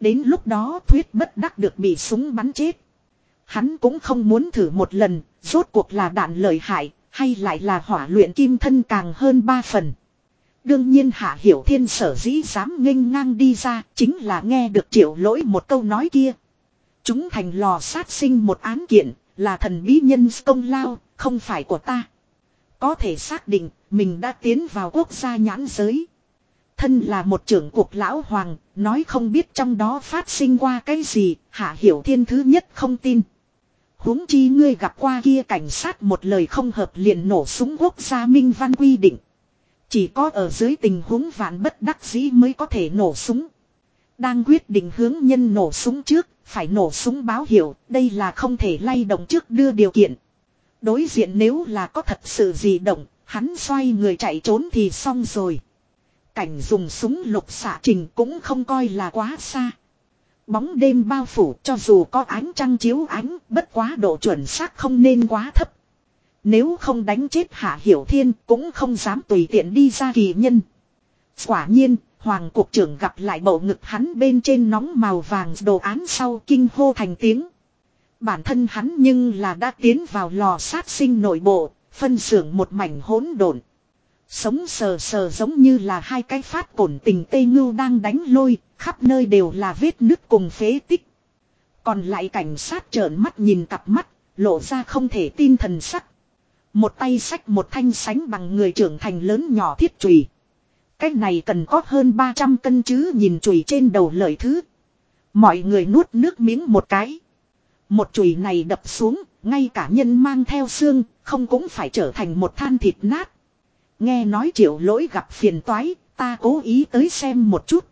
Đến lúc đó thuyết bất đắc được bị súng bắn chết. Hắn cũng không muốn thử một lần, rốt cuộc là đạn lợi hại, hay lại là hỏa luyện kim thân càng hơn ba phần. Đương nhiên Hạ Hiểu Thiên sở dĩ dám nghênh ngang đi ra chính là nghe được triệu lỗi một câu nói kia. Chúng thành lò sát sinh một án kiện, là thần bí nhân công lao, không phải của ta. Có thể xác định mình đã tiến vào quốc gia nhãn giới. Thân là một trưởng cuộc lão hoàng, nói không biết trong đó phát sinh qua cái gì, Hạ Hiểu Thiên thứ nhất không tin huống chi ngươi gặp qua kia cảnh sát một lời không hợp liền nổ súng quốc gia minh văn quy định. Chỉ có ở dưới tình huống vạn bất đắc dĩ mới có thể nổ súng. Đang quyết định hướng nhân nổ súng trước, phải nổ súng báo hiệu, đây là không thể lay động trước đưa điều kiện. Đối diện nếu là có thật sự gì động, hắn xoay người chạy trốn thì xong rồi. Cảnh dùng súng lục xạ trình cũng không coi là quá xa. Bóng đêm bao phủ cho dù có ánh trăng chiếu ánh, bất quá độ chuẩn xác không nên quá thấp. Nếu không đánh chết Hạ Hiểu Thiên cũng không dám tùy tiện đi ra kỳ nhân. Quả nhiên, Hoàng Cục trưởng gặp lại bộ ngực hắn bên trên nóng màu vàng đồ án sau kinh hô thành tiếng. Bản thân hắn nhưng là đã tiến vào lò sát sinh nội bộ, phân xưởng một mảnh hỗn độn. Sống sờ sờ giống như là hai cái phát cổn tình tây ngưu đang đánh lôi, khắp nơi đều là vết nứt cùng phế tích. Còn lại cảnh sát trợn mắt nhìn cặp mắt, lộ ra không thể tin thần sắc. Một tay sách một thanh sánh bằng người trưởng thành lớn nhỏ thiết chùy. Cái này cần có hơn 300 cân chứ nhìn chùy trên đầu lợi thứ. Mọi người nuốt nước miếng một cái. Một chùy này đập xuống, ngay cả nhân mang theo xương, không cũng phải trở thành một than thịt nát. Nghe nói triệu lỗi gặp phiền toái, ta cố ý tới xem một chút.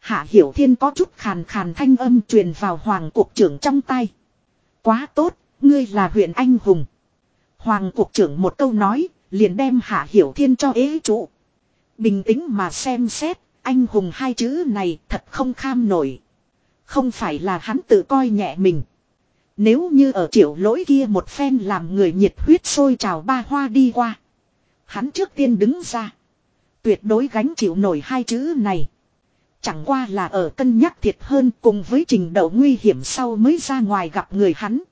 Hạ Hiểu Thiên có chút khàn khàn thanh âm truyền vào Hoàng Cục trưởng trong tay. Quá tốt, ngươi là huyện anh hùng. Hoàng Cục trưởng một câu nói, liền đem Hạ Hiểu Thiên cho ế trụ. Bình tĩnh mà xem xét, anh hùng hai chữ này thật không kham nổi. Không phải là hắn tự coi nhẹ mình. Nếu như ở triệu lỗi kia một phen làm người nhiệt huyết sôi trào ba hoa đi qua. Hắn trước tiên đứng ra. Tuyệt đối gánh chịu nổi hai chữ này. Chẳng qua là ở cân nhắc thiệt hơn cùng với trình độ nguy hiểm sau mới ra ngoài gặp người hắn.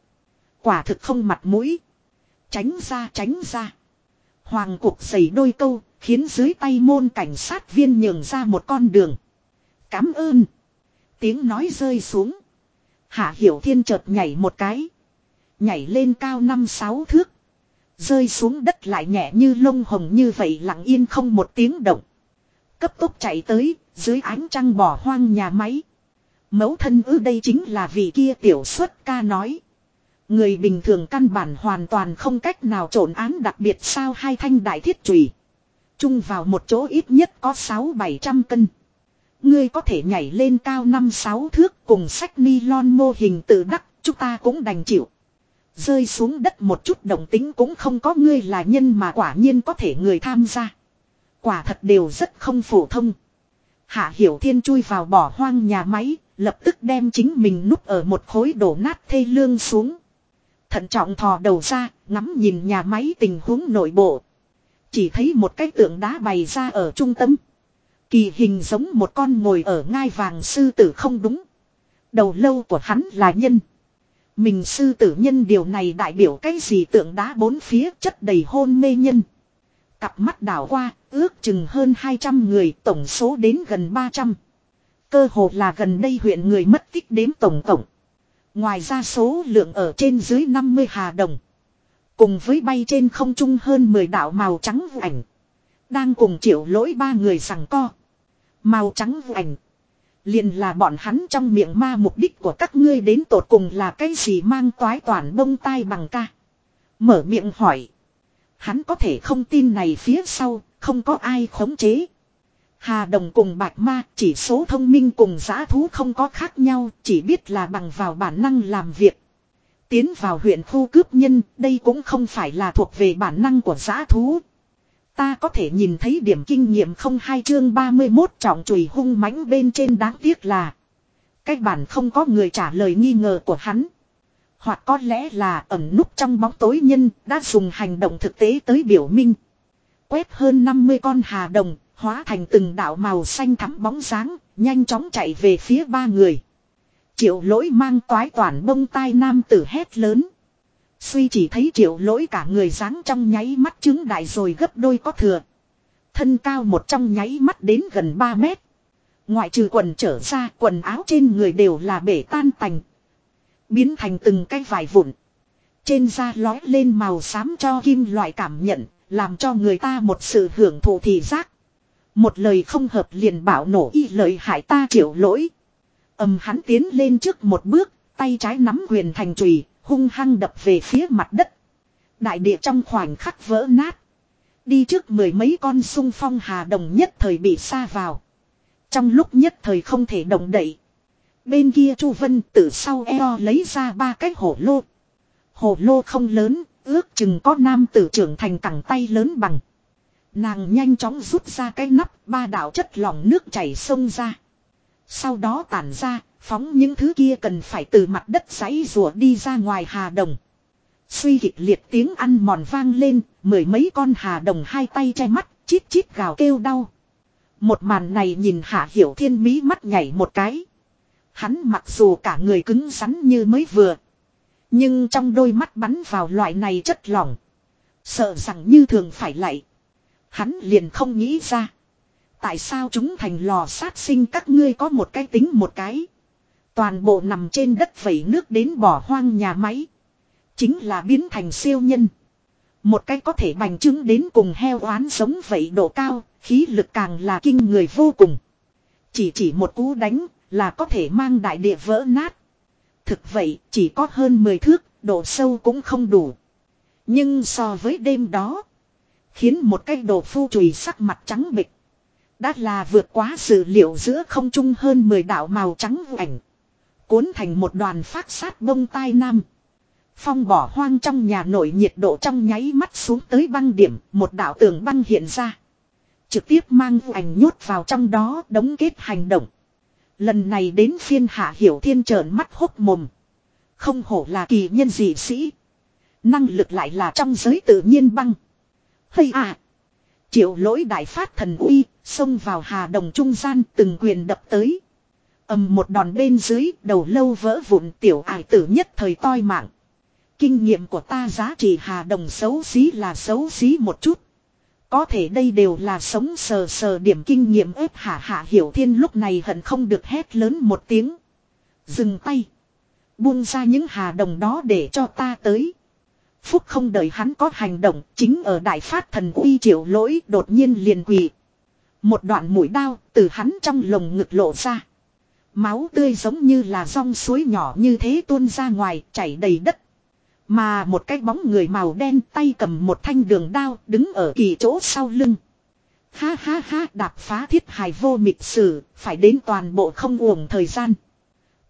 Quả thực không mặt mũi. Tránh ra tránh ra. Hoàng cục giày đôi câu, khiến dưới tay môn cảnh sát viên nhường ra một con đường. Cám ơn. Tiếng nói rơi xuống. Hạ Hiểu Thiên chợt nhảy một cái. Nhảy lên cao năm sáu thước. Rơi xuống đất lại nhẹ như lông hồng như vậy lặng yên không một tiếng động. Cấp tốc chạy tới, dưới ánh trăng bỏ hoang nhà máy. Mẫu thân ư đây chính là vị kia tiểu xuất ca nói. Người bình thường căn bản hoàn toàn không cách nào trộn án đặc biệt sao hai thanh đại thiết trùy. Chung vào một chỗ ít nhất có 6-700 cân. Ngươi có thể nhảy lên cao 5-6 thước cùng sách ni lon mô hình tự đắc, chúng ta cũng đành chịu. Rơi xuống đất một chút đồng tính cũng không có ngươi là nhân mà quả nhiên có thể người tham gia. Quả thật đều rất không phổ thông. Hạ Hiểu Thiên chui vào bỏ hoang nhà máy, lập tức đem chính mình núp ở một khối đổ nát thê lương xuống. Thận trọng thò đầu ra, ngắm nhìn nhà máy tình huống nội bộ. Chỉ thấy một cái tượng đá bày ra ở trung tâm. Kỳ hình giống một con ngồi ở ngai vàng sư tử không đúng. Đầu lâu của hắn là nhân. Mình sư tử nhân điều này đại biểu cái gì tượng đá bốn phía chất đầy hôn mê nhân. Cặp mắt đảo qua, ước chừng hơn 200 người, tổng số đến gần 300. Cơ hồ là gần đây huyện người mất tích đếm tổng tổng. Ngoài ra số lượng ở trên dưới 50 hà đồng. Cùng với bay trên không trung hơn 10 đạo màu trắng vụ ảnh. Đang cùng triệu lỗi ba người rằng co. Màu trắng vụ ảnh. Liền là bọn hắn trong miệng ma mục đích của các ngươi đến tột cùng là cái gì mang toái toàn bông tai bằng ca. Mở miệng hỏi. Hắn có thể không tin này phía sau, không có ai khống chế. Hà Đồng cùng Bạch Ma chỉ số thông minh cùng giã thú không có khác nhau, chỉ biết là bằng vào bản năng làm việc. Tiến vào huyện khu cướp nhân, đây cũng không phải là thuộc về bản năng của giã thú. Ta có thể nhìn thấy điểm kinh nghiệm không hai chương 31 trọng chùy hung mãnh bên trên đáng tiếc là. Cách bản không có người trả lời nghi ngờ của hắn. Hoặc có lẽ là ẩn núp trong bóng tối nhân đã dùng hành động thực tế tới biểu minh. Quét hơn 50 con hà đồng, hóa thành từng đạo màu xanh thắm bóng dáng, nhanh chóng chạy về phía ba người. Triệu lỗi mang toái toàn bông tai nam tử hét lớn. Suy chỉ thấy triệu lỗi cả người dáng trong nháy mắt trứng đại rồi gấp đôi có thừa. Thân cao một trong nháy mắt đến gần 3 mét. Ngoại trừ quần trở ra quần áo trên người đều là bể tan tành. Biến thành từng cái vải vụn. Trên da lói lên màu xám cho kim loại cảm nhận, làm cho người ta một sự hưởng thụ thị giác. Một lời không hợp liền bảo nổ y lời hại ta chịu lỗi. Âm hắn tiến lên trước một bước, tay trái nắm quyền thành trùy, hung hăng đập về phía mặt đất. Đại địa trong khoảnh khắc vỡ nát. Đi trước mười mấy con sung phong hà đồng nhất thời bị xa vào. Trong lúc nhất thời không thể động đậy. Bên kia Chu Vân từ sau eo lấy ra ba cái hổ lô. Hổ lô không lớn, ước chừng có nam tử trưởng thành cẳng tay lớn bằng. Nàng nhanh chóng rút ra cái nắp, ba đạo chất lỏng nước chảy sông ra. Sau đó tản ra, phóng những thứ kia cần phải từ mặt đất giấy rùa đi ra ngoài hà đồng. Suy kịch liệt tiếng ăn mòn vang lên, mười mấy con hà đồng hai tay che mắt, chít chít gào kêu đau. Một màn này nhìn hạ hiểu thiên mỹ mắt nhảy một cái. Hắn mặc dù cả người cứng rắn như mới vừa. Nhưng trong đôi mắt bắn vào loại này chất lỏng. Sợ rằng như thường phải lại, Hắn liền không nghĩ ra. Tại sao chúng thành lò sát sinh các ngươi có một cái tính một cái. Toàn bộ nằm trên đất vẩy nước đến bỏ hoang nhà máy. Chính là biến thành siêu nhân. Một cái có thể bành trướng đến cùng heo oán sống vậy độ cao, khí lực càng là kinh người vô cùng. Chỉ chỉ một cú đánh là có thể mang đại địa vỡ nát. Thực vậy chỉ có hơn 10 thước, độ sâu cũng không đủ. Nhưng so với đêm đó, Khiến một cái đồ phu chùi sắc mặt trắng bịch. Đã là vượt quá sự liệu giữa không trung hơn 10 đạo màu trắng ảnh. Cuốn thành một đoàn phát sát bông tai nam. Phong bỏ hoang trong nhà nổi nhiệt độ trong nháy mắt xuống tới băng điểm, một đạo tường băng hiện ra. Trực tiếp mang ảnh nhốt vào trong đó đóng kết hành động. Lần này đến phiên hạ hiểu thiên trợn mắt hốc mồm. Không hổ là kỳ nhân dị sĩ. Năng lực lại là trong giới tự nhiên băng. Hay à! Triệu lỗi đại phát thần uy, xông vào hà đồng trung gian từng quyền đập tới. ầm một đòn bên dưới, đầu lâu vỡ vụn tiểu ải tử nhất thời toi mạng. Kinh nghiệm của ta giá trị hà đồng xấu xí là xấu xí một chút. Có thể đây đều là sống sờ sờ điểm kinh nghiệm ếp hạ hạ hiểu thiên lúc này hận không được hét lớn một tiếng. Dừng tay. Buông ra những hà đồng đó để cho ta tới. Phúc không đợi hắn có hành động, chính ở đại phát thần uy triệu lỗi đột nhiên liền quỳ. Một đoạn mũi đao từ hắn trong lồng ngực lộ ra. Máu tươi giống như là rong suối nhỏ như thế tuôn ra ngoài, chảy đầy đất. Mà một cái bóng người màu đen tay cầm một thanh đường đao đứng ở kỳ chỗ sau lưng. Ha ha ha đạp phá thiết hài vô mịch sử, phải đến toàn bộ không uổng thời gian.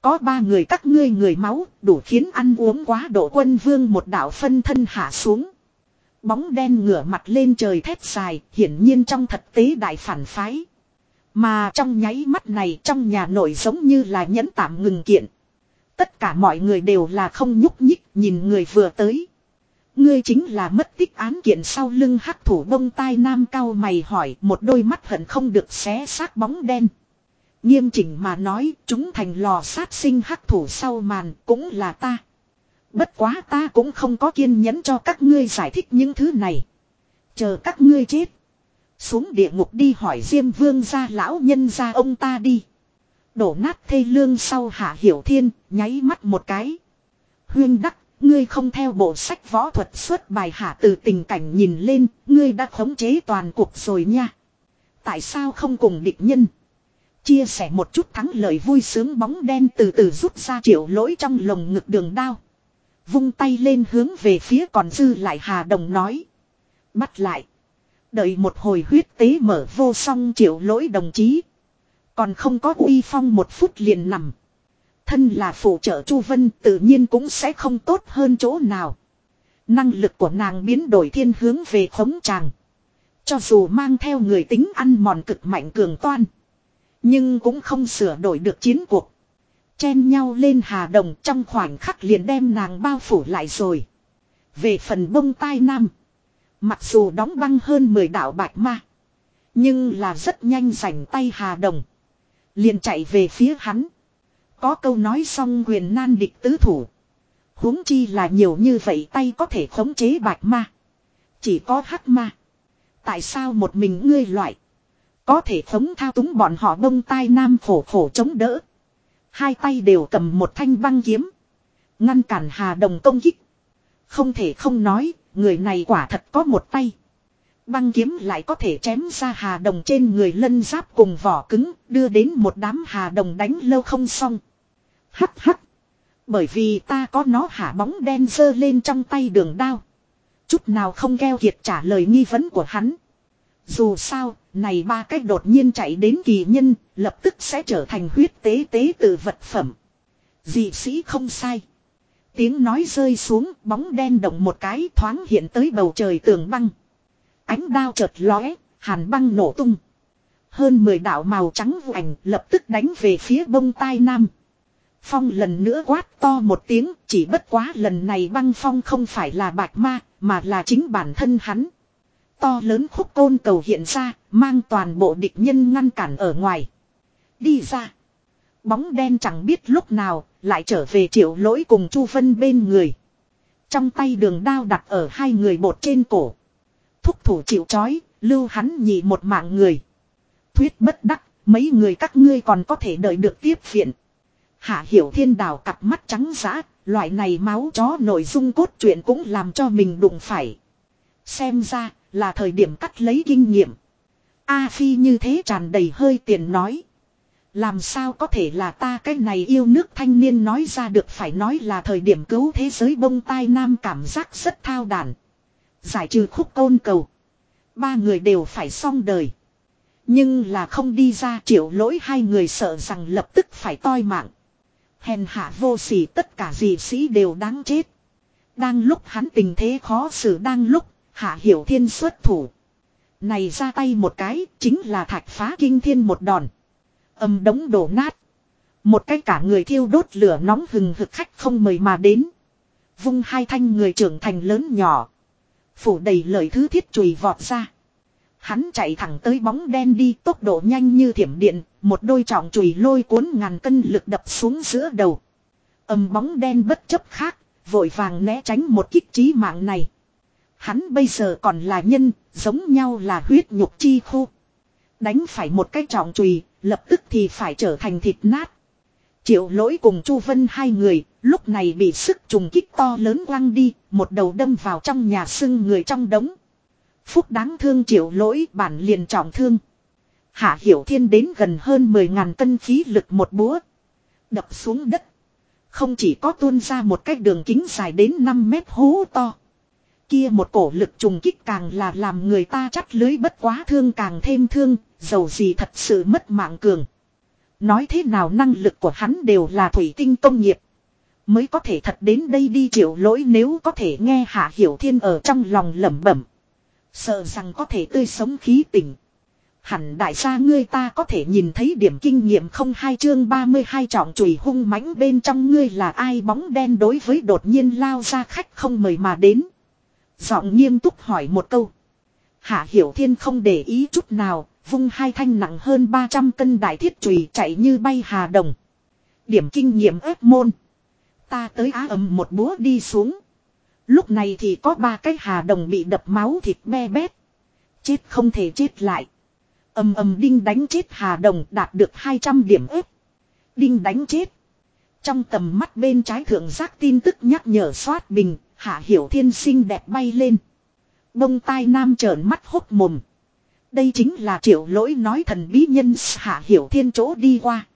Có ba người các ngươi người máu, đủ khiến ăn uống quá độ quân vương một đạo phân thân hạ xuống. Bóng đen ngửa mặt lên trời thét dài, hiển nhiên trong thật tế đại phản phái. Mà trong nháy mắt này trong nhà nổi giống như là nhẫn tạm ngừng kiện. Tất cả mọi người đều là không nhúc nhích nhìn người vừa tới. Ngươi chính là mất tích án kiện sau lưng hắc thủ bông tai nam cao mày hỏi một đôi mắt hận không được xé xác bóng đen. Nghiêm chỉnh mà nói chúng thành lò sát sinh hắc thủ sau màn cũng là ta. Bất quá ta cũng không có kiên nhẫn cho các ngươi giải thích những thứ này. Chờ các ngươi chết. Xuống địa ngục đi hỏi Diêm Vương ra lão nhân ra ông ta đi. Đổ nát thê lương sau hạ hiểu thiên, nháy mắt một cái. Huyên đắc, ngươi không theo bộ sách võ thuật xuất bài hạ từ tình cảnh nhìn lên, ngươi đã khống chế toàn cuộc rồi nha. Tại sao không cùng địch nhân? Chia sẻ một chút thắng lợi vui sướng bóng đen từ từ rút ra triệu lỗi trong lồng ngực đường đao. Vung tay lên hướng về phía còn dư lại Hà Đồng nói. Bắt lại. Đợi một hồi huyết tế mở vô song triệu lỗi đồng chí. Còn không có uy phong một phút liền nằm. Thân là phụ trợ Chu Vân, tự nhiên cũng sẽ không tốt hơn chỗ nào. Năng lực của nàng biến đổi thiên hướng về khống tràng. Cho dù mang theo người tính ăn mòn cực mạnh cường toan. Nhưng cũng không sửa đổi được chiến cuộc. Chen nhau lên hà đồng trong khoảnh khắc liền đem nàng bao phủ lại rồi. Về phần bông tai nam. Mặc dù đóng băng hơn 10 đạo bạch ma. Nhưng là rất nhanh rảnh tay hà đồng. Liền chạy về phía hắn. Có câu nói xong quyền nan địch tứ thủ. huống chi là nhiều như vậy tay có thể khống chế bạch ma. Chỉ có hắc ma. Tại sao một mình ngươi loại. Có thể khống thao túng bọn họ bông tai nam khổ khổ chống đỡ. Hai tay đều cầm một thanh băng kiếm. Ngăn cản Hà Đồng công kích. Không thể không nói, người này quả thật có một tay. Băng kiếm lại có thể chém ra Hà Đồng trên người lân giáp cùng vỏ cứng, đưa đến một đám Hà Đồng đánh lâu không xong. Hắc hắc. Bởi vì ta có nó hạ bóng đen dơ lên trong tay đường đao. Chút nào không keo kiệt trả lời nghi vấn của hắn. Dù sao, này ba cách đột nhiên chạy đến kỳ nhân, lập tức sẽ trở thành huyết tế tế từ vật phẩm. Dị sĩ không sai. Tiếng nói rơi xuống, bóng đen động một cái thoáng hiện tới bầu trời tường băng. Ánh đao chợt lóe, hàn băng nổ tung. Hơn 10 đạo màu trắng ảnh lập tức đánh về phía bông tai nam. Phong lần nữa quát to một tiếng, chỉ bất quá lần này băng phong không phải là bạch ma, mà là chính bản thân hắn. To lớn khúc côn cầu hiện ra, mang toàn bộ địch nhân ngăn cản ở ngoài. Đi ra. Bóng đen chẳng biết lúc nào, lại trở về triệu lỗi cùng Chu Vân bên người. Trong tay đường đao đặt ở hai người bột trên cổ. Thúc thủ chịu chói, lưu hắn nhị một mạng người. Thuyết bất đắc, mấy người các ngươi còn có thể đợi được tiếp viện. Hạ hiểu thiên đào cặp mắt trắng giã, loại này máu chó nội dung cốt truyện cũng làm cho mình đụng phải. Xem ra, là thời điểm cắt lấy kinh nghiệm. A Phi như thế tràn đầy hơi tiền nói. Làm sao có thể là ta cái này yêu nước thanh niên nói ra được phải nói là thời điểm cứu thế giới bông tai nam cảm giác rất thao đản. Giải trừ khúc côn cầu. Ba người đều phải xong đời. Nhưng là không đi ra triệu lỗi hai người sợ rằng lập tức phải toi mạng. Hèn hạ vô sỉ tất cả dị sĩ đều đáng chết. Đang lúc hắn tình thế khó xử, đang lúc hạ hiểu thiên xuất thủ. Này ra tay một cái chính là thạch phá kinh thiên một đòn. Âm đống đổ nát. Một cái cả người thiêu đốt lửa nóng hừng hực khách không mời mà đến. Vung hai thanh người trưởng thành lớn nhỏ. Phủ đầy lời thứ thiết chùi vọt ra. Hắn chạy thẳng tới bóng đen đi tốc độ nhanh như thiểm điện, một đôi trọng chùy lôi cuốn ngàn cân lực đập xuống giữa đầu. Âm bóng đen bất chấp khác, vội vàng né tránh một kích trí mạng này. Hắn bây giờ còn là nhân, giống nhau là huyết nhục chi khu. Đánh phải một cái trọng chùy, lập tức thì phải trở thành thịt nát. Triệu lỗi cùng Chu Vân hai người, lúc này bị sức trùng kích to lớn quăng đi, một đầu đâm vào trong nhà sưng người trong đống. Phúc đáng thương triệu lỗi bản liền trọng thương. Hạ Hiểu Thiên đến gần hơn 10 ngàn cân khí lực một búa. Đập xuống đất. Không chỉ có tuôn ra một cái đường kính dài đến 5 mét hố to. Kia một cổ lực trùng kích càng là làm người ta chắt lưới bất quá thương càng thêm thương, dầu gì thật sự mất mạng cường. Nói thế nào năng lực của hắn đều là thủy tinh công nghiệp. Mới có thể thật đến đây đi chịu lỗi nếu có thể nghe Hạ Hiểu Thiên ở trong lòng lẩm bẩm. Sợ rằng có thể tươi sống khí tỉnh. Hẳn đại gia ngươi ta có thể nhìn thấy điểm kinh nghiệm không hai chương 32 trọng chùy hung mãnh bên trong ngươi là ai bóng đen đối với đột nhiên lao ra khách không mời mà đến. Giọng nghiêm túc hỏi một câu. Hạ Hiểu Thiên không để ý chút nào, vung hai thanh nặng hơn 300 cân đại thiết chùy chạy như bay hà đồng. Điểm kinh nghiệm ép môn. Ta tới á ầm một búa đi xuống. Lúc này thì có ba cái hà đồng bị đập máu thịt be bét. Chết không thể chết lại. ầm ầm đinh đánh chết hà đồng đạt được 200 điểm ếp. Đinh đánh chết. Trong tầm mắt bên trái thượng giác tin tức nhắc nhở soát bình, hạ hiểu thiên sinh đẹp bay lên. Bông tai nam trợn mắt hốc mồm. Đây chính là triệu lỗi nói thần bí nhân hạ hiểu thiên chỗ đi qua.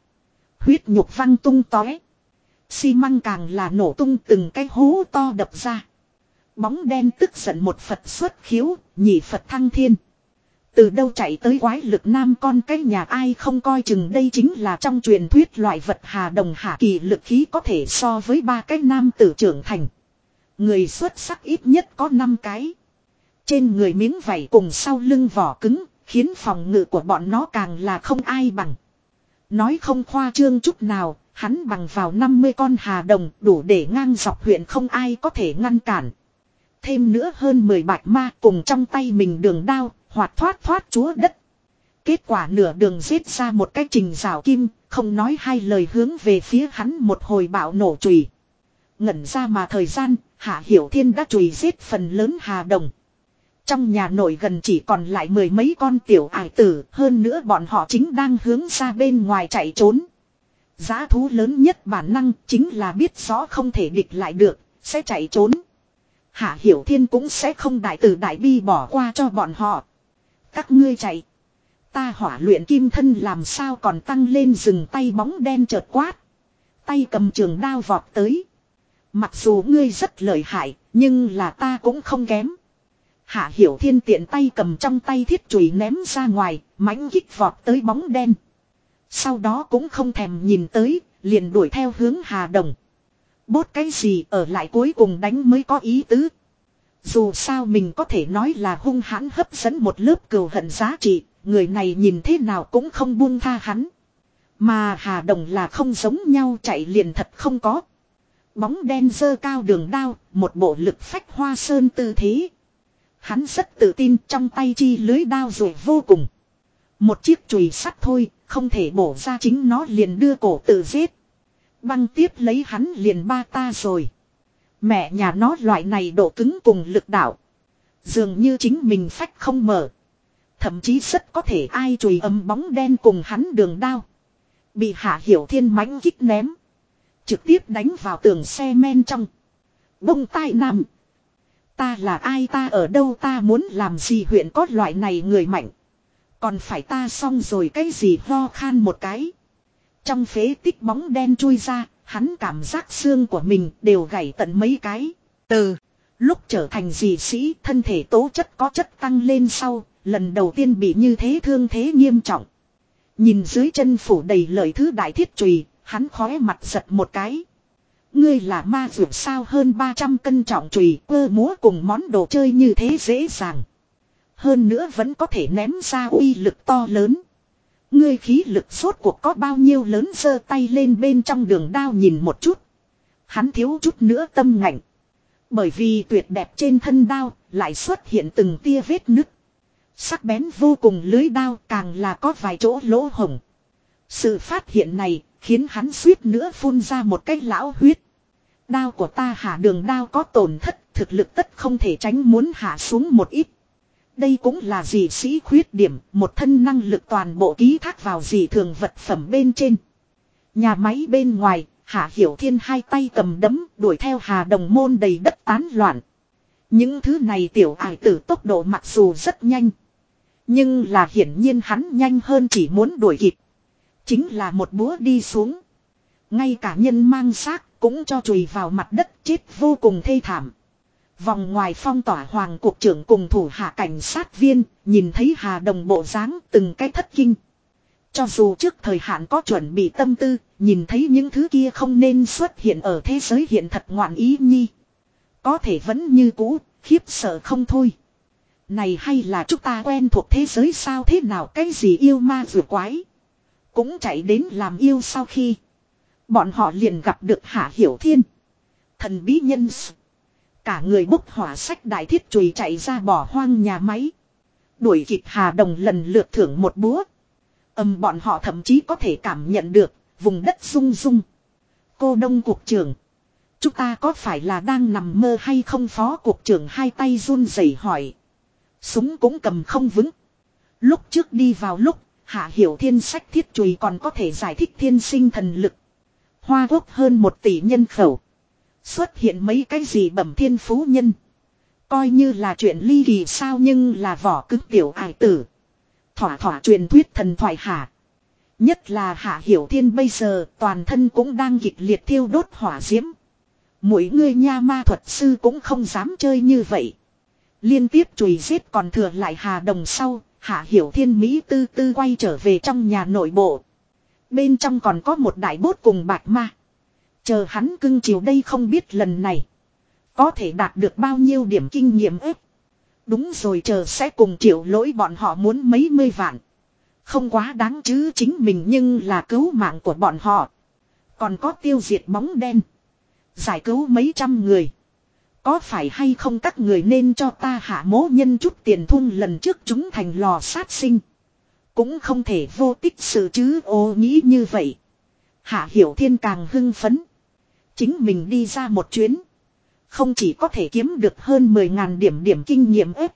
Huyết nhục văng tung tóe. Xi măng càng là nổ tung từng cái hố to đập ra. Bóng đen tức giận một Phật xuất khiếu, nhị Phật thăng thiên. Từ đâu chạy tới quái lực nam con cái nhà ai không coi chừng đây chính là trong truyền thuyết loại vật hà đồng hạ kỳ lực khí có thể so với ba cái nam tử trưởng thành. Người xuất sắc ít nhất có 5 cái. Trên người miếng vảy cùng sau lưng vỏ cứng, khiến phòng ngự của bọn nó càng là không ai bằng. Nói không khoa trương chút nào, hắn bằng vào 50 con hà đồng đủ để ngang dọc huyện không ai có thể ngăn cản. Thêm nữa hơn 10 bạch ma cùng trong tay mình đường đao, hoạt thoát thoát chúa đất. Kết quả nửa đường giết ra một cái trình rào kim, không nói hai lời hướng về phía hắn một hồi bạo nổ chùy. Ngẩn ra mà thời gian, Hạ Hiểu Thiên đã chùy giết phần lớn hà đồng. Trong nhà nổi gần chỉ còn lại mười mấy con tiểu ải tử, hơn nữa bọn họ chính đang hướng ra bên ngoài chạy trốn. Giá thú lớn nhất bản năng chính là biết rõ không thể địch lại được, sẽ chạy trốn. Hạ Hiểu Thiên cũng sẽ không đại từ đại bi bỏ qua cho bọn họ. Các ngươi chạy. Ta hỏa luyện kim thân làm sao còn tăng lên rừng tay bóng đen chợt quát. Tay cầm trường đao vọt tới. Mặc dù ngươi rất lợi hại, nhưng là ta cũng không kém. Hạ Hiểu Thiên tiện tay cầm trong tay thiết chùy ném ra ngoài, mãnh kích vọt tới bóng đen. Sau đó cũng không thèm nhìn tới, liền đuổi theo hướng Hà Đồng. Bốt cái gì ở lại cuối cùng đánh mới có ý tứ. Dù sao mình có thể nói là hung hãn hấp dẫn một lớp cừu hận giá trị, người này nhìn thế nào cũng không buông tha hắn. Mà Hà Đồng là không giống nhau chạy liền thật không có. Bóng đen dơ cao đường đao, một bộ lực phách hoa sơn tư thế. Hắn rất tự tin trong tay chi lưới đao rồi vô cùng. Một chiếc chùy sắt thôi, không thể bổ ra chính nó liền đưa cổ tự giết. Băng tiếp lấy hắn liền ba ta rồi. Mẹ nhà nó loại này độ cứng cùng lực đạo. Dường như chính mình phách không mở. Thậm chí rất có thể ai chùi ấm bóng đen cùng hắn đường đao. Bị hạ hiểu thiên mãnh kích ném. Trực tiếp đánh vào tường xe men trong. Bông tai nằm. Ta là ai ta ở đâu ta muốn làm gì huyện có loại này người mạnh. Còn phải ta xong rồi cái gì ho khan một cái. Trong phế tích bóng đen chui ra, hắn cảm giác xương của mình đều gãy tận mấy cái. Từ Lúc trở thành dị sĩ thân thể tố chất có chất tăng lên sau, lần đầu tiên bị như thế thương thế nghiêm trọng. Nhìn dưới chân phủ đầy lời thứ đại thiết trùy, hắn khóe mặt giật một cái. Ngươi là ma vượt sao hơn 300 cân trọng trùy cơ múa cùng món đồ chơi như thế dễ dàng. Hơn nữa vẫn có thể ném ra uy lực to lớn. Ngươi khí lực sốt cuộc có bao nhiêu lớn giơ tay lên bên trong đường đao nhìn một chút. Hắn thiếu chút nữa tâm ngạnh. Bởi vì tuyệt đẹp trên thân đao lại xuất hiện từng tia vết nứt. Sắc bén vô cùng lưới đao càng là có vài chỗ lỗ hồng. Sự phát hiện này khiến hắn suýt nữa phun ra một cái lão huyết. Đao của ta hạ đường đao có tổn thất, thực lực tất không thể tránh muốn hạ xuống một ít. Đây cũng là dị sĩ khuyết điểm, một thân năng lực toàn bộ ký thác vào dị thường vật phẩm bên trên. Nhà máy bên ngoài, Hạ Hiểu Thiên hai tay cầm đấm, đuổi theo Hà Đồng Môn đầy đất tán loạn. Những thứ này tiểu ải tử tốc độ mặc dù rất nhanh. Nhưng là hiển nhiên hắn nhanh hơn chỉ muốn đuổi kịp. Chính là một búa đi xuống. Ngay cả nhân mang xác cũng cho chùi vào mặt đất chết vô cùng thê thảm. Vòng ngoài phong tỏa hoàng cục trưởng cùng thủ hạ cảnh sát viên, nhìn thấy Hà Đồng bộ dáng từng cái thất kinh. Cho dù trước thời hạn có chuẩn bị tâm tư, nhìn thấy những thứ kia không nên xuất hiện ở thế giới hiện thật ngoạn ý nhi. Có thể vẫn như cũ, khiếp sợ không thôi. Này hay là chúng ta quen thuộc thế giới sao thế nào cái gì yêu ma vừa quái. Cũng chạy đến làm yêu sau khi. Bọn họ liền gặp được Hạ Hiểu Thiên. Thần bí nhân Cả người bốc hỏa sách đại thiết chùy chạy ra bỏ hoang nhà máy. Đuổi kịp Hà Đồng lần lượt thưởng một búa. Âm bọn họ thậm chí có thể cảm nhận được, vùng đất rung rung. Cô đông cục trưởng. Chúng ta có phải là đang nằm mơ hay không phó cục trưởng hai tay run rẩy hỏi. Súng cũng cầm không vững. Lúc trước đi vào lúc, Hạ Hiểu Thiên sách thiết chùy còn có thể giải thích thiên sinh thần lực. Hoa quốc hơn một tỷ nhân khẩu. Xuất hiện mấy cái gì bẩm thiên phú nhân. Coi như là chuyện ly kỳ sao nhưng là vỏ cứng tiểu ải tử. Thỏa thỏa truyền thuyết thần thoại hạ. Nhất là hạ hiểu thiên bây giờ toàn thân cũng đang kịch liệt thiêu đốt hỏa diễm. Mỗi người nha ma thuật sư cũng không dám chơi như vậy. Liên tiếp chùi giết còn thừa lại hà đồng sau, hạ hiểu thiên Mỹ tư tư quay trở về trong nhà nội bộ. Bên trong còn có một đại bốt cùng bạch ma. Chờ hắn cưng chiều đây không biết lần này. Có thể đạt được bao nhiêu điểm kinh nghiệm ếp. Đúng rồi chờ sẽ cùng triệu lỗi bọn họ muốn mấy mươi vạn. Không quá đáng chứ chính mình nhưng là cứu mạng của bọn họ. Còn có tiêu diệt bóng đen. Giải cứu mấy trăm người. Có phải hay không các người nên cho ta hạ mố nhân chút tiền thun lần trước chúng thành lò sát sinh. Cũng không thể vô tích sự chứ, ô nghĩ như vậy. Hạ hiểu thiên càng hưng phấn. Chính mình đi ra một chuyến. Không chỉ có thể kiếm được hơn 10.000 điểm điểm kinh nghiệm ếp.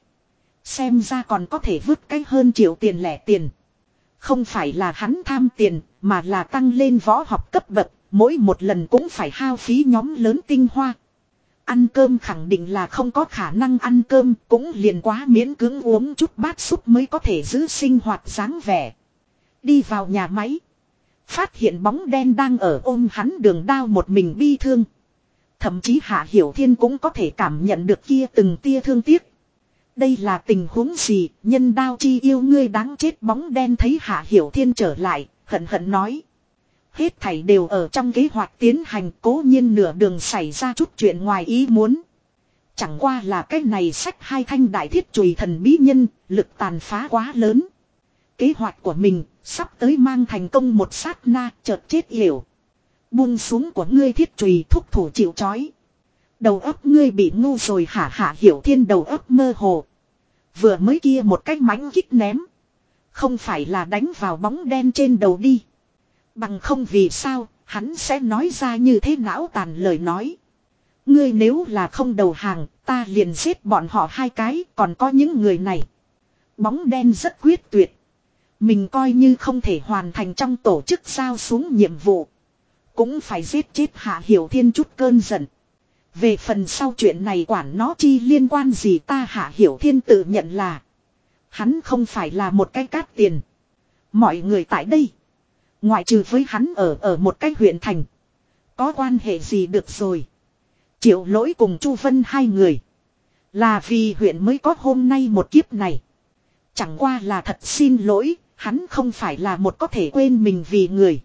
Xem ra còn có thể vứt cái hơn triệu tiền lẻ tiền. Không phải là hắn tham tiền, mà là tăng lên võ học cấp bậc, mỗi một lần cũng phải hao phí nhóm lớn tinh hoa. Ăn cơm khẳng định là không có khả năng ăn cơm, cũng liền quá miễn cưỡng uống chút bát súp mới có thể giữ sinh hoạt dáng vẻ. Đi vào nhà máy. Phát hiện bóng đen đang ở ôm hắn đường đao một mình bi thương. Thậm chí Hạ Hiểu Thiên cũng có thể cảm nhận được kia từng tia thương tiếc. Đây là tình huống gì, nhân đao chi yêu ngươi đáng chết bóng đen thấy Hạ Hiểu Thiên trở lại, hận hận nói. Hết thảy đều ở trong kế hoạch tiến hành cố nhiên nửa đường xảy ra chút chuyện ngoài ý muốn. Chẳng qua là cái này sách hai thanh đại thiết chùy thần bí nhân, lực tàn phá quá lớn. Kế hoạch của mình, sắp tới mang thành công một sát na, chợt chết hiểu. Buông xuống của ngươi thiết trùy thúc thủ chịu chói. Đầu óc ngươi bị ngu rồi hả hả hiểu thiên đầu óc mơ hồ. Vừa mới kia một cách mánh kích ném. Không phải là đánh vào bóng đen trên đầu đi. Bằng không vì sao, hắn sẽ nói ra như thế não tàn lời nói. Ngươi nếu là không đầu hàng, ta liền giết bọn họ hai cái, còn có những người này. Bóng đen rất quyết tuyệt. Mình coi như không thể hoàn thành trong tổ chức sao xuống nhiệm vụ. Cũng phải giết chết Hạ Hiểu Thiên chút cơn giận. Về phần sau chuyện này quản nó chi liên quan gì ta Hạ Hiểu Thiên tự nhận là. Hắn không phải là một cái cát tiền. Mọi người tại đây. Ngoại trừ với hắn ở ở một cái huyện thành. Có quan hệ gì được rồi. Triệu lỗi cùng Chu Vân hai người. Là vì huyện mới có hôm nay một kiếp này. Chẳng qua là thật xin lỗi, hắn không phải là một có thể quên mình vì người.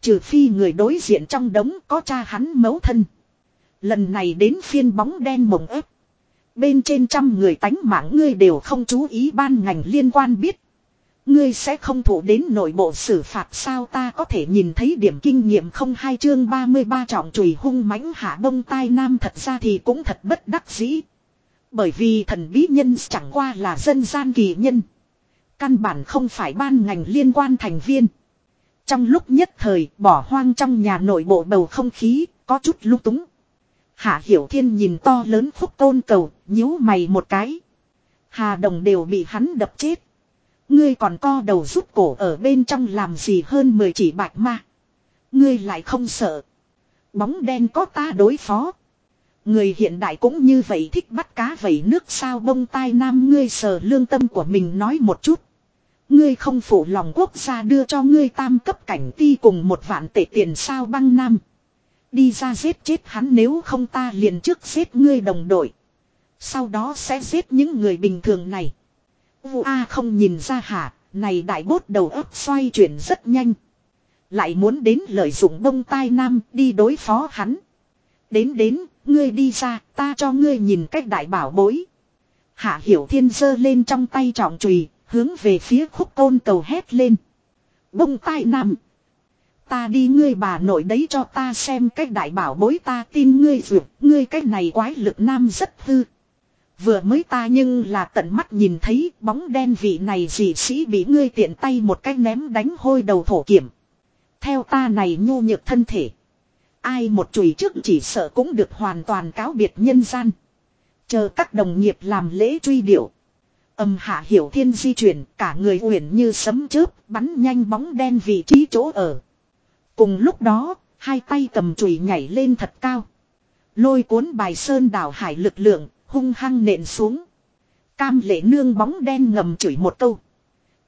Trừ phi người đối diện trong đống có cha hắn mấu thân. Lần này đến phiên bóng đen mộng ép. Bên trên trăm người tánh mạng ngươi đều không chú ý ban ngành liên quan biết. Ngươi sẽ không thủ đến nội bộ xử phạt sao ta có thể nhìn thấy điểm kinh nghiệm không hai chương 33 trọng chùy hung mãnh hạ bông tai nam thật ra thì cũng thật bất đắc dĩ. Bởi vì thần bí nhân chẳng qua là dân gian kỳ nhân. Căn bản không phải ban ngành liên quan thành viên. Trong lúc nhất thời, bỏ hoang trong nhà nội bộ bầu không khí, có chút lung túng. Hạ Hiểu Thiên nhìn to lớn phúc tôn cầu, nhíu mày một cái. Hà Đồng đều bị hắn đập chết. Ngươi còn co đầu rút cổ ở bên trong làm gì hơn 10 chỉ bạch ma. Ngươi lại không sợ. Bóng đen có ta đối phó. Người hiện đại cũng như vậy thích bắt cá vẩy nước sao bông tai nam ngươi sờ lương tâm của mình nói một chút. Ngươi không phụ lòng quốc gia đưa cho ngươi tam cấp cảnh ti cùng một vạn tệ tiền sao băng nam. Đi ra giết chết hắn nếu không ta liền trước giết ngươi đồng đội. Sau đó sẽ giết những người bình thường này. Vụ A không nhìn ra hả, này đại bốt đầu ấp xoay chuyển rất nhanh. Lại muốn đến lợi dụng bông tai nam đi đối phó hắn. Đến đến, ngươi đi ra, ta cho ngươi nhìn cách đại bảo bối. Hạ hiểu thiên giơ lên trong tay trọng trùy, hướng về phía khúc côn cầu hét lên. Bông tai nằm. Ta đi ngươi bà nội đấy cho ta xem cách đại bảo bối ta tin ngươi dược. ngươi cách này quái lực nam rất hư. Vừa mới ta nhưng là tận mắt nhìn thấy, bóng đen vị này dị sĩ bị ngươi tiện tay một cách ném đánh hôi đầu thổ kiểm. Theo ta này nhu nhược thân thể. Ai một chùy trước chỉ sợ cũng được hoàn toàn cáo biệt nhân gian. Chờ các đồng nghiệp làm lễ truy điệu. Âm hạ hiểu thiên di chuyển cả người uyển như sấm chớp bắn nhanh bóng đen vị trí chỗ ở. Cùng lúc đó, hai tay cầm chùy nhảy lên thật cao. Lôi cuốn bài sơn đảo hải lực lượng, hung hăng nện xuống. Cam lệ nương bóng đen ngầm chửi một câu.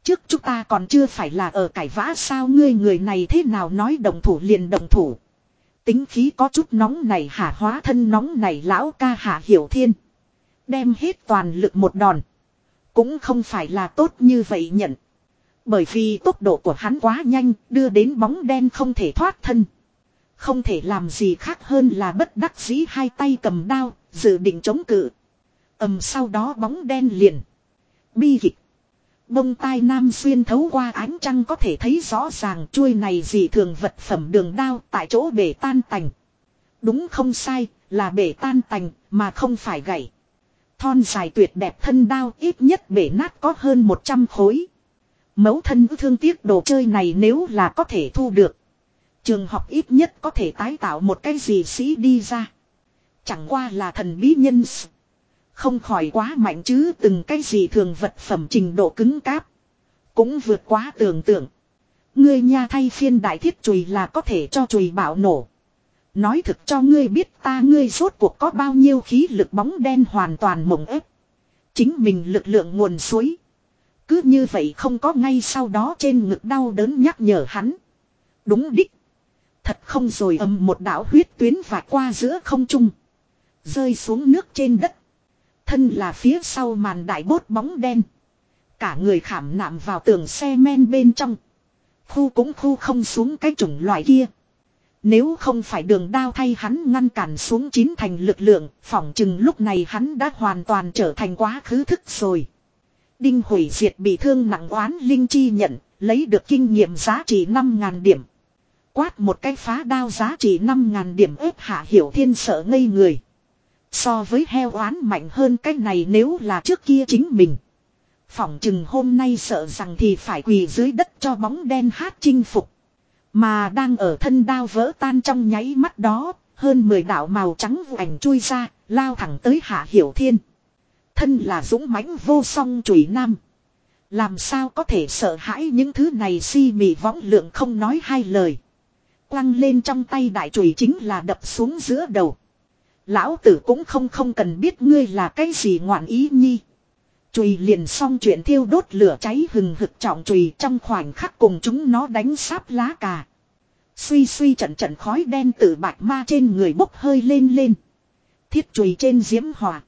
Trước chúng ta còn chưa phải là ở cải vã sao ngươi người này thế nào nói đồng thủ liền đồng thủ. Tính khí có chút nóng này hả hóa thân nóng này lão ca hạ hiểu thiên. Đem hết toàn lực một đòn. Cũng không phải là tốt như vậy nhận. Bởi vì tốc độ của hắn quá nhanh đưa đến bóng đen không thể thoát thân. Không thể làm gì khác hơn là bất đắc dĩ hai tay cầm đao, dự định chống cự. ầm sau đó bóng đen liền. Bi kịch. Bông tai nam xuyên thấu qua ánh trăng có thể thấy rõ ràng chuôi này dị thường vật phẩm đường đao tại chỗ bể tan tành. Đúng không sai, là bể tan tành, mà không phải gãy. Thon dài tuyệt đẹp thân đao ít nhất bể nát có hơn 100 khối. Mẫu thân thương tiếc đồ chơi này nếu là có thể thu được. Trường học ít nhất có thể tái tạo một cái gì sĩ đi ra. Chẳng qua là thần bí nhân Không khỏi quá mạnh chứ từng cái gì thường vật phẩm trình độ cứng cáp. Cũng vượt quá tưởng tượng. Ngươi nha thay phiên đại thiết chùy là có thể cho chùy bạo nổ. Nói thực cho ngươi biết ta ngươi rốt cuộc có bao nhiêu khí lực bóng đen hoàn toàn mộng ép. Chính mình lực lượng nguồn suối. Cứ như vậy không có ngay sau đó trên ngực đau đớn nhắc nhở hắn. Đúng đích. Thật không rồi ầm một đạo huyết tuyến và qua giữa không trung. Rơi xuống nước trên đất. Thân là phía sau màn đại bốt bóng đen. Cả người khảm nạm vào tường xe men bên trong. Khu cũng khu không xuống cái chủng loại kia. Nếu không phải đường đao thay hắn ngăn cản xuống chín thành lực lượng, phỏng chừng lúc này hắn đã hoàn toàn trở thành quá khứ thức rồi. Đinh hủy diệt bị thương nặng oán linh chi nhận, lấy được kinh nghiệm giá trị 5.000 điểm. Quát một cái phá đao giá trị 5.000 điểm ếp hạ hiểu thiên sợ ngây người. So với heo oán mạnh hơn cái này nếu là trước kia chính mình. Phỏng chừng hôm nay sợ rằng thì phải quỳ dưới đất cho bóng đen hát chinh phục. Mà đang ở thân đao vỡ tan trong nháy mắt đó, hơn 10 đạo màu trắng vụ ảnh chui ra, lao thẳng tới hạ hiểu thiên. Thân là dũng mãnh vô song chùy nam. Làm sao có thể sợ hãi những thứ này si mị võng lượng không nói hai lời. Quăng lên trong tay đại chùy chính là đập xuống giữa đầu. Lão tử cũng không không cần biết ngươi là cái gì ngoạn ý nhi. Chùy liền xong chuyện thiêu đốt lửa cháy hừng hực trọng chùy trong khoảnh khắc cùng chúng nó đánh sáp lá cà. Suy suy trận trận khói đen từ bạch ma trên người bốc hơi lên lên. Thiết chùy trên diễm hỏa.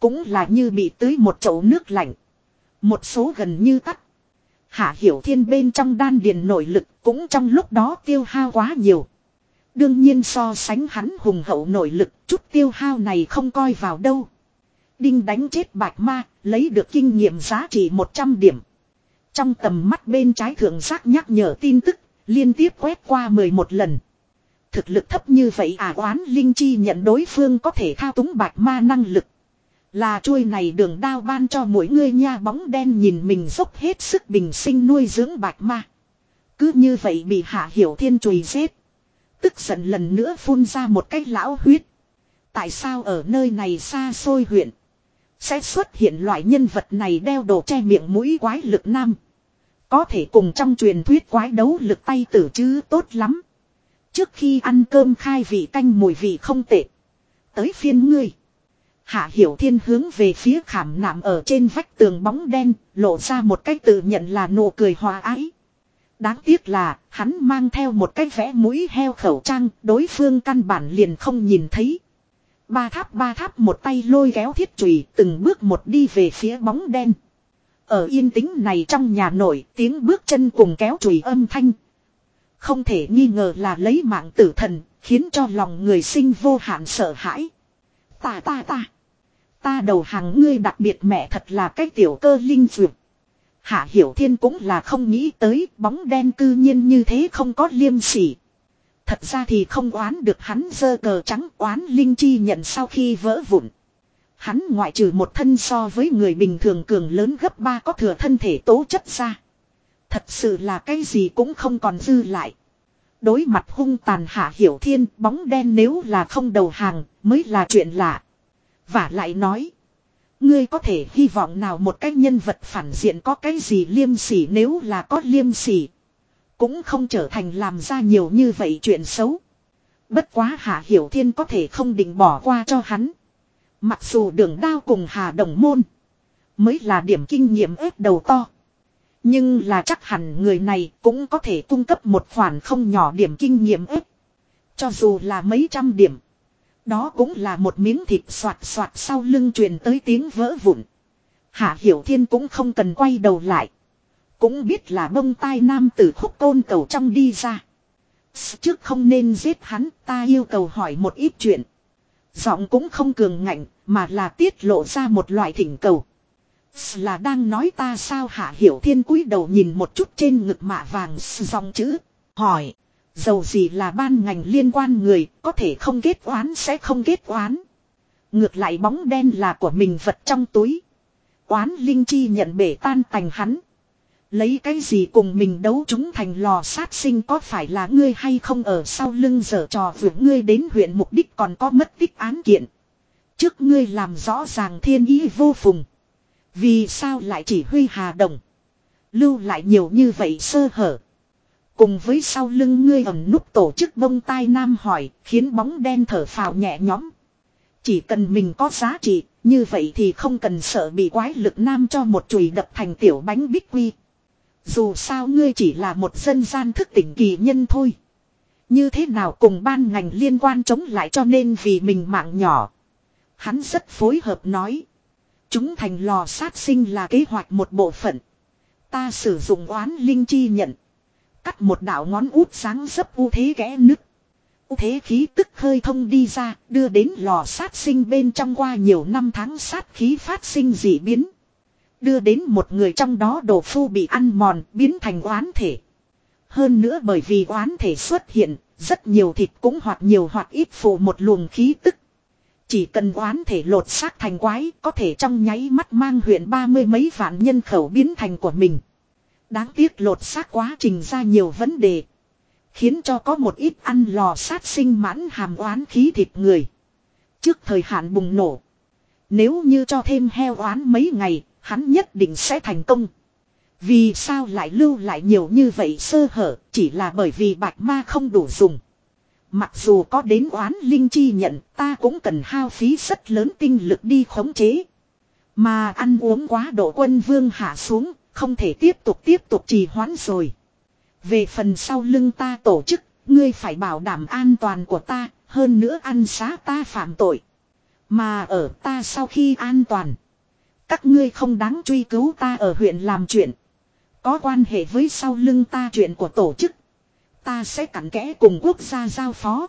Cũng là như bị tưới một chậu nước lạnh. Một số gần như tắt. Hạ Hiểu Thiên bên trong đan điền nội lực cũng trong lúc đó tiêu hao quá nhiều. Đương nhiên so sánh hắn hùng hậu nội lực, chút tiêu hao này không coi vào đâu. Đinh đánh chết bạch ma, lấy được kinh nghiệm giá trị 100 điểm. Trong tầm mắt bên trái thượng giác nhắc nhở tin tức, liên tiếp quét qua 11 lần. Thực lực thấp như vậy à oán linh chi nhận đối phương có thể thao túng bạch ma năng lực. Là chuôi này đường đao ban cho mỗi người nha bóng đen nhìn mình dốc hết sức bình sinh nuôi dưỡng bạch ma. Cứ như vậy bị hạ hiểu thiên chùi giết. Tức giận lần nữa phun ra một cái lão huyết. Tại sao ở nơi này xa xôi huyện. Sẽ xuất hiện loại nhân vật này đeo đồ che miệng mũi quái lực nam. Có thể cùng trong truyền thuyết quái đấu lực tay tử chứ tốt lắm. Trước khi ăn cơm khai vị canh mùi vị không tệ. Tới phiên ngươi. Hạ Hiểu Thiên hướng về phía khảm nạm ở trên vách tường bóng đen, lộ ra một cái tự nhận là nụ cười hòa ái. Đáng tiếc là, hắn mang theo một cái vẽ mũi heo khẩu trang, đối phương căn bản liền không nhìn thấy. Ba tháp ba tháp một tay lôi kéo thiết chùy từng bước một đi về phía bóng đen. Ở yên tĩnh này trong nhà nổi tiếng bước chân cùng kéo chùy âm thanh. Không thể nghi ngờ là lấy mạng tử thần, khiến cho lòng người sinh vô hạn sợ hãi. Ta ta ta. Ta đầu hàng ngươi đặc biệt mẹ thật là cái tiểu cơ linh dược. Hạ Hiểu Thiên cũng là không nghĩ tới bóng đen cư nhiên như thế không có liêm sỉ. Thật ra thì không oán được hắn dơ cờ trắng oán linh chi nhận sau khi vỡ vụn. Hắn ngoại trừ một thân so với người bình thường cường lớn gấp ba có thừa thân thể tố chất ra. Thật sự là cái gì cũng không còn dư lại. Đối mặt hung tàn hạ hiểu thiên bóng đen nếu là không đầu hàng mới là chuyện lạ. Và lại nói. Ngươi có thể hy vọng nào một cái nhân vật phản diện có cái gì liêm sỉ nếu là có liêm sỉ. Cũng không trở thành làm ra nhiều như vậy chuyện xấu. Bất quá Hạ Hiểu Thiên có thể không định bỏ qua cho hắn. Mặc dù đường đao cùng Hà Đồng Môn. Mới là điểm kinh nghiệm ếp đầu to. Nhưng là chắc hẳn người này cũng có thể cung cấp một khoản không nhỏ điểm kinh nghiệm ếp. Cho dù là mấy trăm điểm. Đó cũng là một miếng thịt soạt soạt sau lưng truyền tới tiếng vỡ vụn. Hạ Hiểu Thiên cũng không cần quay đầu lại. Cũng biết là bông tai nam tử khúc côn cầu trong đi ra. Trước không nên giết hắn, ta yêu cầu hỏi một ít chuyện. Giọng cũng không cường ngạnh, mà là tiết lộ ra một loại thỉnh cầu. Là đang nói ta sao hạ hiểu thiên cúi đầu nhìn một chút trên ngực mạ vàng dòng chữ. Hỏi. Dầu gì là ban ngành liên quan người, có thể không kết oán sẽ không kết oán. Ngược lại bóng đen là của mình vật trong túi. Oán linh chi nhận bể tan tành hắn. Lấy cái gì cùng mình đấu chúng thành lò sát sinh có phải là ngươi hay không ở sau lưng dở trò vượt ngươi đến huyện mục đích còn có mất tích án kiện. Trước ngươi làm rõ ràng thiên ý vô phùng. Vì sao lại chỉ huy hà đồng. Lưu lại nhiều như vậy sơ hở. Cùng với sau lưng ngươi ẩn núp tổ chức bông tai nam hỏi khiến bóng đen thở phào nhẹ nhõm. Chỉ cần mình có giá trị, như vậy thì không cần sợ bị quái lực nam cho một chùy đập thành tiểu bánh bích quy. Dù sao ngươi chỉ là một dân gian thức tỉnh kỳ nhân thôi. Như thế nào cùng ban ngành liên quan chống lại cho nên vì mình mạng nhỏ. Hắn rất phối hợp nói. Chúng thành lò sát sinh là kế hoạch một bộ phận. Ta sử dụng oán linh chi nhận. Cắt một đạo ngón út sáng dấp u thế kẽ nứt. U thế khí tức hơi thông đi ra, đưa đến lò sát sinh bên trong qua nhiều năm tháng sát khí phát sinh dị biến. Đưa đến một người trong đó đồ phu bị ăn mòn, biến thành oán thể. Hơn nữa bởi vì oán thể xuất hiện, rất nhiều thịt cũng hoặc nhiều hoặc ít phụ một luồng khí tức. Chỉ cần oán thể lột xác thành quái có thể trong nháy mắt mang huyện ba mươi mấy vạn nhân khẩu biến thành của mình. Đáng tiếc lột xác quá trình ra nhiều vấn đề. Khiến cho có một ít ăn lò sát sinh mãn hàm oán khí thịt người. Trước thời hạn bùng nổ. Nếu như cho thêm heo oán mấy ngày, hắn nhất định sẽ thành công. Vì sao lại lưu lại nhiều như vậy sơ hở, chỉ là bởi vì bạch ma không đủ dùng. Mặc dù có đến oán linh chi nhận ta cũng cần hao phí rất lớn tinh lực đi khống chế. Mà ăn uống quá độ quân vương hạ xuống, không thể tiếp tục tiếp tục trì hoãn rồi. Về phần sau lưng ta tổ chức, ngươi phải bảo đảm an toàn của ta, hơn nữa ăn xá ta phạm tội. Mà ở ta sau khi an toàn. Các ngươi không đáng truy cứu ta ở huyện làm chuyện. Có quan hệ với sau lưng ta chuyện của tổ chức. Ta sẽ cặn kẽ cùng quốc gia giao phó.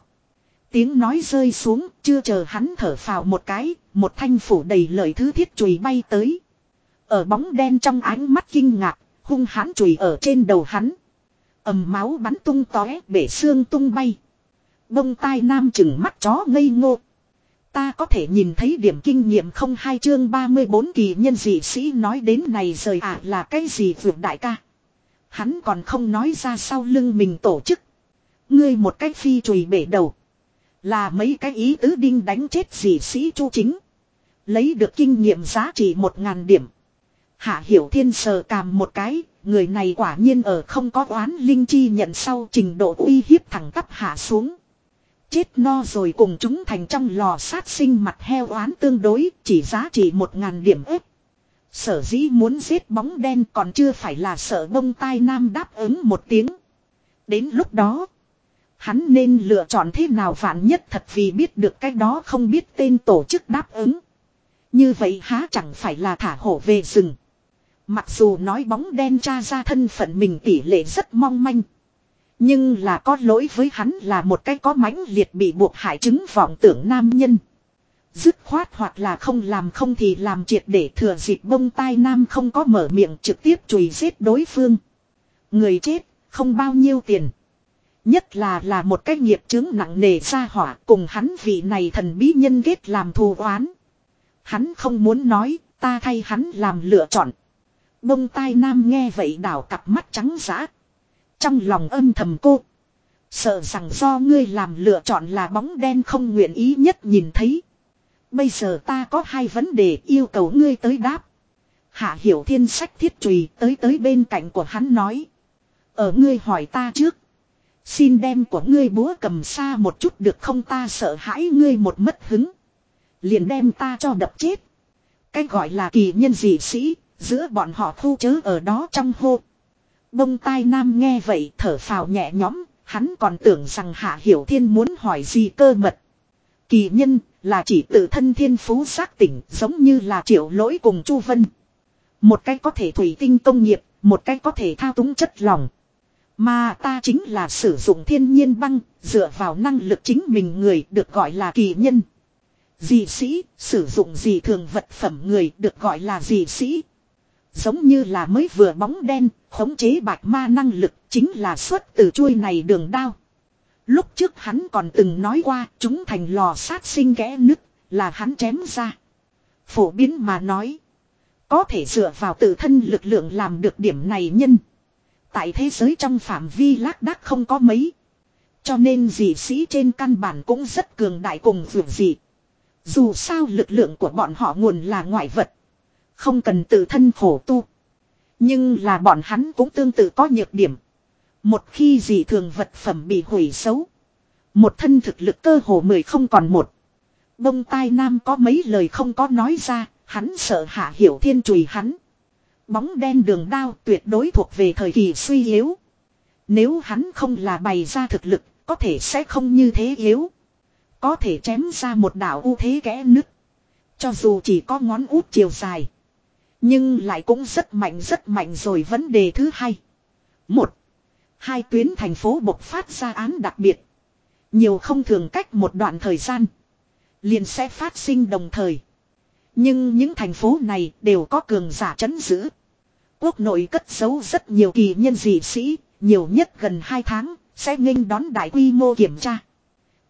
Tiếng nói rơi xuống, chưa chờ hắn thở phào một cái, một thanh phủ đầy lời thứ thiết chùy bay tới. Ở bóng đen trong ánh mắt kinh ngạc, hung hãn chùy ở trên đầu hắn. ầm máu bắn tung tóe, bể xương tung bay. Bông tai nam chừng mắt chó ngây ngô. Ta có thể nhìn thấy điểm kinh nghiệm không hai chương 34 kỳ nhân dị sĩ nói đến này rời ạ à là cái gì vượt đại ca. Hắn còn không nói ra sau lưng mình tổ chức. Ngươi một cái phi chùy bể đầu. Là mấy cái ý tứ đinh đánh chết dị sĩ chu chính. Lấy được kinh nghiệm giá trị một ngàn điểm. Hạ hiểu thiên sờ càm một cái, người này quả nhiên ở không có oán linh chi nhận sau trình độ uy hiếp thẳng tắp hạ xuống. Chết no rồi cùng chúng thành trong lò sát sinh mặt heo oán tương đối, chỉ giá trị một ngàn điểm ếp. Sở dĩ muốn giết bóng đen còn chưa phải là sợ bông tai nam đáp ứng một tiếng. Đến lúc đó, hắn nên lựa chọn thế nào vạn nhất thật vì biết được cái đó không biết tên tổ chức đáp ứng. Như vậy há chẳng phải là thả hổ về rừng. Mặc dù nói bóng đen tra ra thân phận mình tỷ lệ rất mong manh. Nhưng là có lỗi với hắn là một cái có mãnh liệt bị buộc hại chứng vọng tưởng nam nhân. Dứt khoát hoặc là không làm không thì làm triệt để thừa dịp bông tai nam không có mở miệng trực tiếp chùi giết đối phương. Người chết, không bao nhiêu tiền. Nhất là là một cái nghiệp chứng nặng nề ra hỏa cùng hắn vị này thần bí nhân kết làm thù oán. Hắn không muốn nói, ta thay hắn làm lựa chọn. Bông tai nam nghe vậy đảo cặp mắt trắng giã. Trong lòng âm thầm cô. Sợ rằng do ngươi làm lựa chọn là bóng đen không nguyện ý nhất nhìn thấy. Bây giờ ta có hai vấn đề yêu cầu ngươi tới đáp. Hạ hiểu thiên sách thiết trùy tới tới bên cạnh của hắn nói. Ở ngươi hỏi ta trước. Xin đem của ngươi búa cầm xa một chút được không ta sợ hãi ngươi một mất hứng. Liền đem ta cho đập chết. cách gọi là kỳ nhân dị sĩ, giữa bọn họ thu chớ ở đó trong hô. Bông tai nam nghe vậy thở phào nhẹ nhõm, hắn còn tưởng rằng Hạ Hiểu Thiên muốn hỏi gì cơ mật. Kỳ nhân là chỉ tự thân thiên phú giác tỉnh giống như là triệu lỗi cùng Chu Vân. Một cách có thể thủy tinh công nghiệp, một cách có thể thao túng chất lòng. Mà ta chính là sử dụng thiên nhiên băng, dựa vào năng lực chính mình người được gọi là kỳ nhân. Dị sĩ, sử dụng dị thường vật phẩm người được gọi là dị sĩ. Giống như là mới vừa bóng đen, khống chế bạch ma năng lực chính là xuất từ chuôi này đường đao. Lúc trước hắn còn từng nói qua chúng thành lò sát sinh kẽ nứt là hắn chém ra. Phổ biến mà nói. Có thể dựa vào tự thân lực lượng làm được điểm này nhân. Tại thế giới trong phạm vi lác đác không có mấy. Cho nên dị sĩ trên căn bản cũng rất cường đại cùng vượt dị. Dù sao lực lượng của bọn họ nguồn là ngoại vật. Không cần tự thân khổ tu. Nhưng là bọn hắn cũng tương tự có nhược điểm. Một khi dị thường vật phẩm bị hủy xấu. Một thân thực lực cơ hồ mười không còn một. Bông tai nam có mấy lời không có nói ra, hắn sợ hạ hiểu thiên chùy hắn. Bóng đen đường đao tuyệt đối thuộc về thời kỳ suy yếu. Nếu hắn không là bày ra thực lực, có thể sẽ không như thế yếu. Có thể chém ra một đảo ưu thế kẽ nứt. Cho dù chỉ có ngón út chiều dài. Nhưng lại cũng rất mạnh rất mạnh rồi vấn đề thứ hai. Một. Hai tuyến thành phố bộc phát ra án đặc biệt. Nhiều không thường cách một đoạn thời gian. Liền sẽ phát sinh đồng thời. Nhưng những thành phố này đều có cường giả chấn giữ. Quốc nội cất giấu rất nhiều kỳ nhân dị sĩ, nhiều nhất gần 2 tháng, sẽ nghênh đón đại quy mô kiểm tra.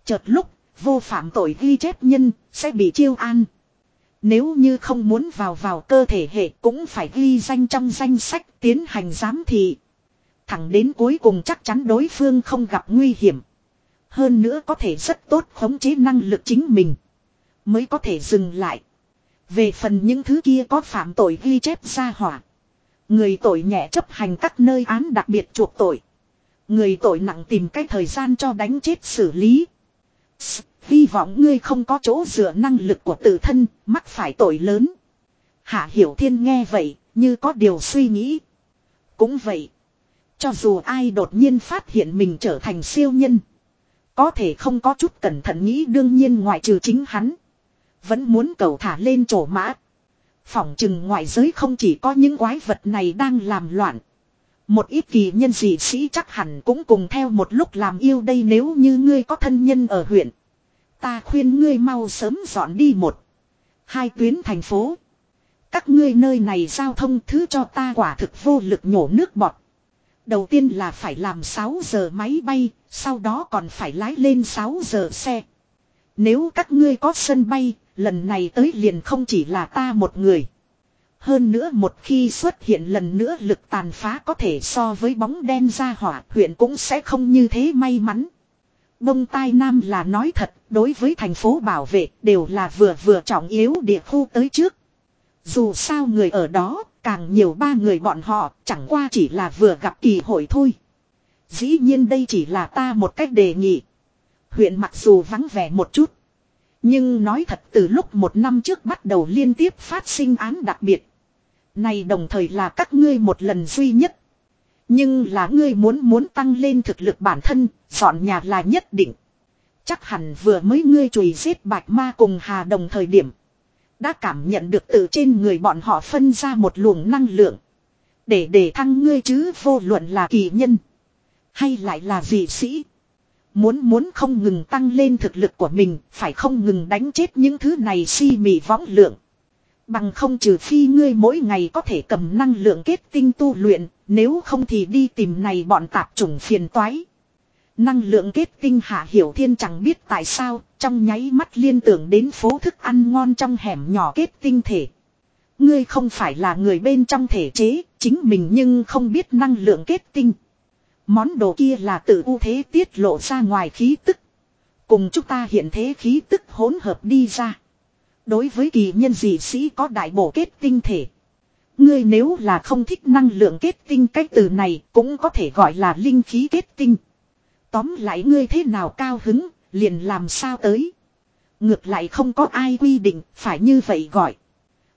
Chợt lúc, vô phạm tội ghi chép nhân, sẽ bị chiêu an. Nếu như không muốn vào vào cơ thể hệ cũng phải ghi danh trong danh sách tiến hành giám thị. Thẳng đến cuối cùng chắc chắn đối phương không gặp nguy hiểm. Hơn nữa có thể rất tốt khống chế năng lực chính mình. Mới có thể dừng lại. Về phần những thứ kia có phạm tội ghi chép ra hỏa. Người tội nhẹ chấp hành các nơi án đặc biệt chuộc tội. Người tội nặng tìm cách thời gian cho đánh chết xử lý. Hy vọng ngươi không có chỗ dựa năng lực của tự thân, mắc phải tội lớn. Hạ Hiểu Thiên nghe vậy, như có điều suy nghĩ. Cũng vậy. Cho dù ai đột nhiên phát hiện mình trở thành siêu nhân. Có thể không có chút cẩn thận nghĩ đương nhiên ngoại trừ chính hắn. Vẫn muốn cầu thả lên chỗ mã. Phỏng chừng ngoại giới không chỉ có những quái vật này đang làm loạn. Một ít kỳ nhân dị sĩ chắc hẳn cũng cùng theo một lúc làm yêu đây nếu như ngươi có thân nhân ở huyện. Ta khuyên ngươi mau sớm dọn đi một. Hai tuyến thành phố. Các ngươi nơi này giao thông thứ cho ta quả thực vô lực nhổ nước bọt. Đầu tiên là phải làm 6 giờ máy bay, sau đó còn phải lái lên 6 giờ xe. Nếu các ngươi có sân bay, lần này tới liền không chỉ là ta một người. Hơn nữa một khi xuất hiện lần nữa lực tàn phá có thể so với bóng đen ra hỏa huyện cũng sẽ không như thế may mắn. Bông tai nam là nói thật, đối với thành phố bảo vệ đều là vừa vừa trọng yếu địa khu tới trước. Dù sao người ở đó, càng nhiều ba người bọn họ, chẳng qua chỉ là vừa gặp kỳ hội thôi. Dĩ nhiên đây chỉ là ta một cách đề nghị. Huyện mặc dù vắng vẻ một chút. Nhưng nói thật từ lúc một năm trước bắt đầu liên tiếp phát sinh án đặc biệt. Này đồng thời là các ngươi một lần duy nhất. Nhưng là ngươi muốn muốn tăng lên thực lực bản thân, dọn nhà là nhất định. Chắc hẳn vừa mới ngươi chùi giết bạch ma cùng hà đồng thời điểm. Đã cảm nhận được từ trên người bọn họ phân ra một luồng năng lượng. Để để thăng ngươi chứ vô luận là kỳ nhân. Hay lại là dị sĩ. Muốn muốn không ngừng tăng lên thực lực của mình, phải không ngừng đánh chết những thứ này si mị võng lượng. Bằng không trừ phi ngươi mỗi ngày có thể cầm năng lượng kết tinh tu luyện, nếu không thì đi tìm này bọn tạp chủng phiền toái. Năng lượng kết tinh hạ hiểu thiên chẳng biết tại sao, trong nháy mắt liên tưởng đến phố thức ăn ngon trong hẻm nhỏ kết tinh thể. Ngươi không phải là người bên trong thể chế, chính mình nhưng không biết năng lượng kết tinh. Món đồ kia là tự ưu thế tiết lộ ra ngoài khí tức. Cùng chúng ta hiện thế khí tức hỗn hợp đi ra. Đối với kỳ nhân dị sĩ có đại bổ kết tinh thể. Ngươi nếu là không thích năng lượng kết tinh cách từ này cũng có thể gọi là linh khí kết tinh. Tóm lại ngươi thế nào cao hứng, liền làm sao tới. Ngược lại không có ai quy định, phải như vậy gọi.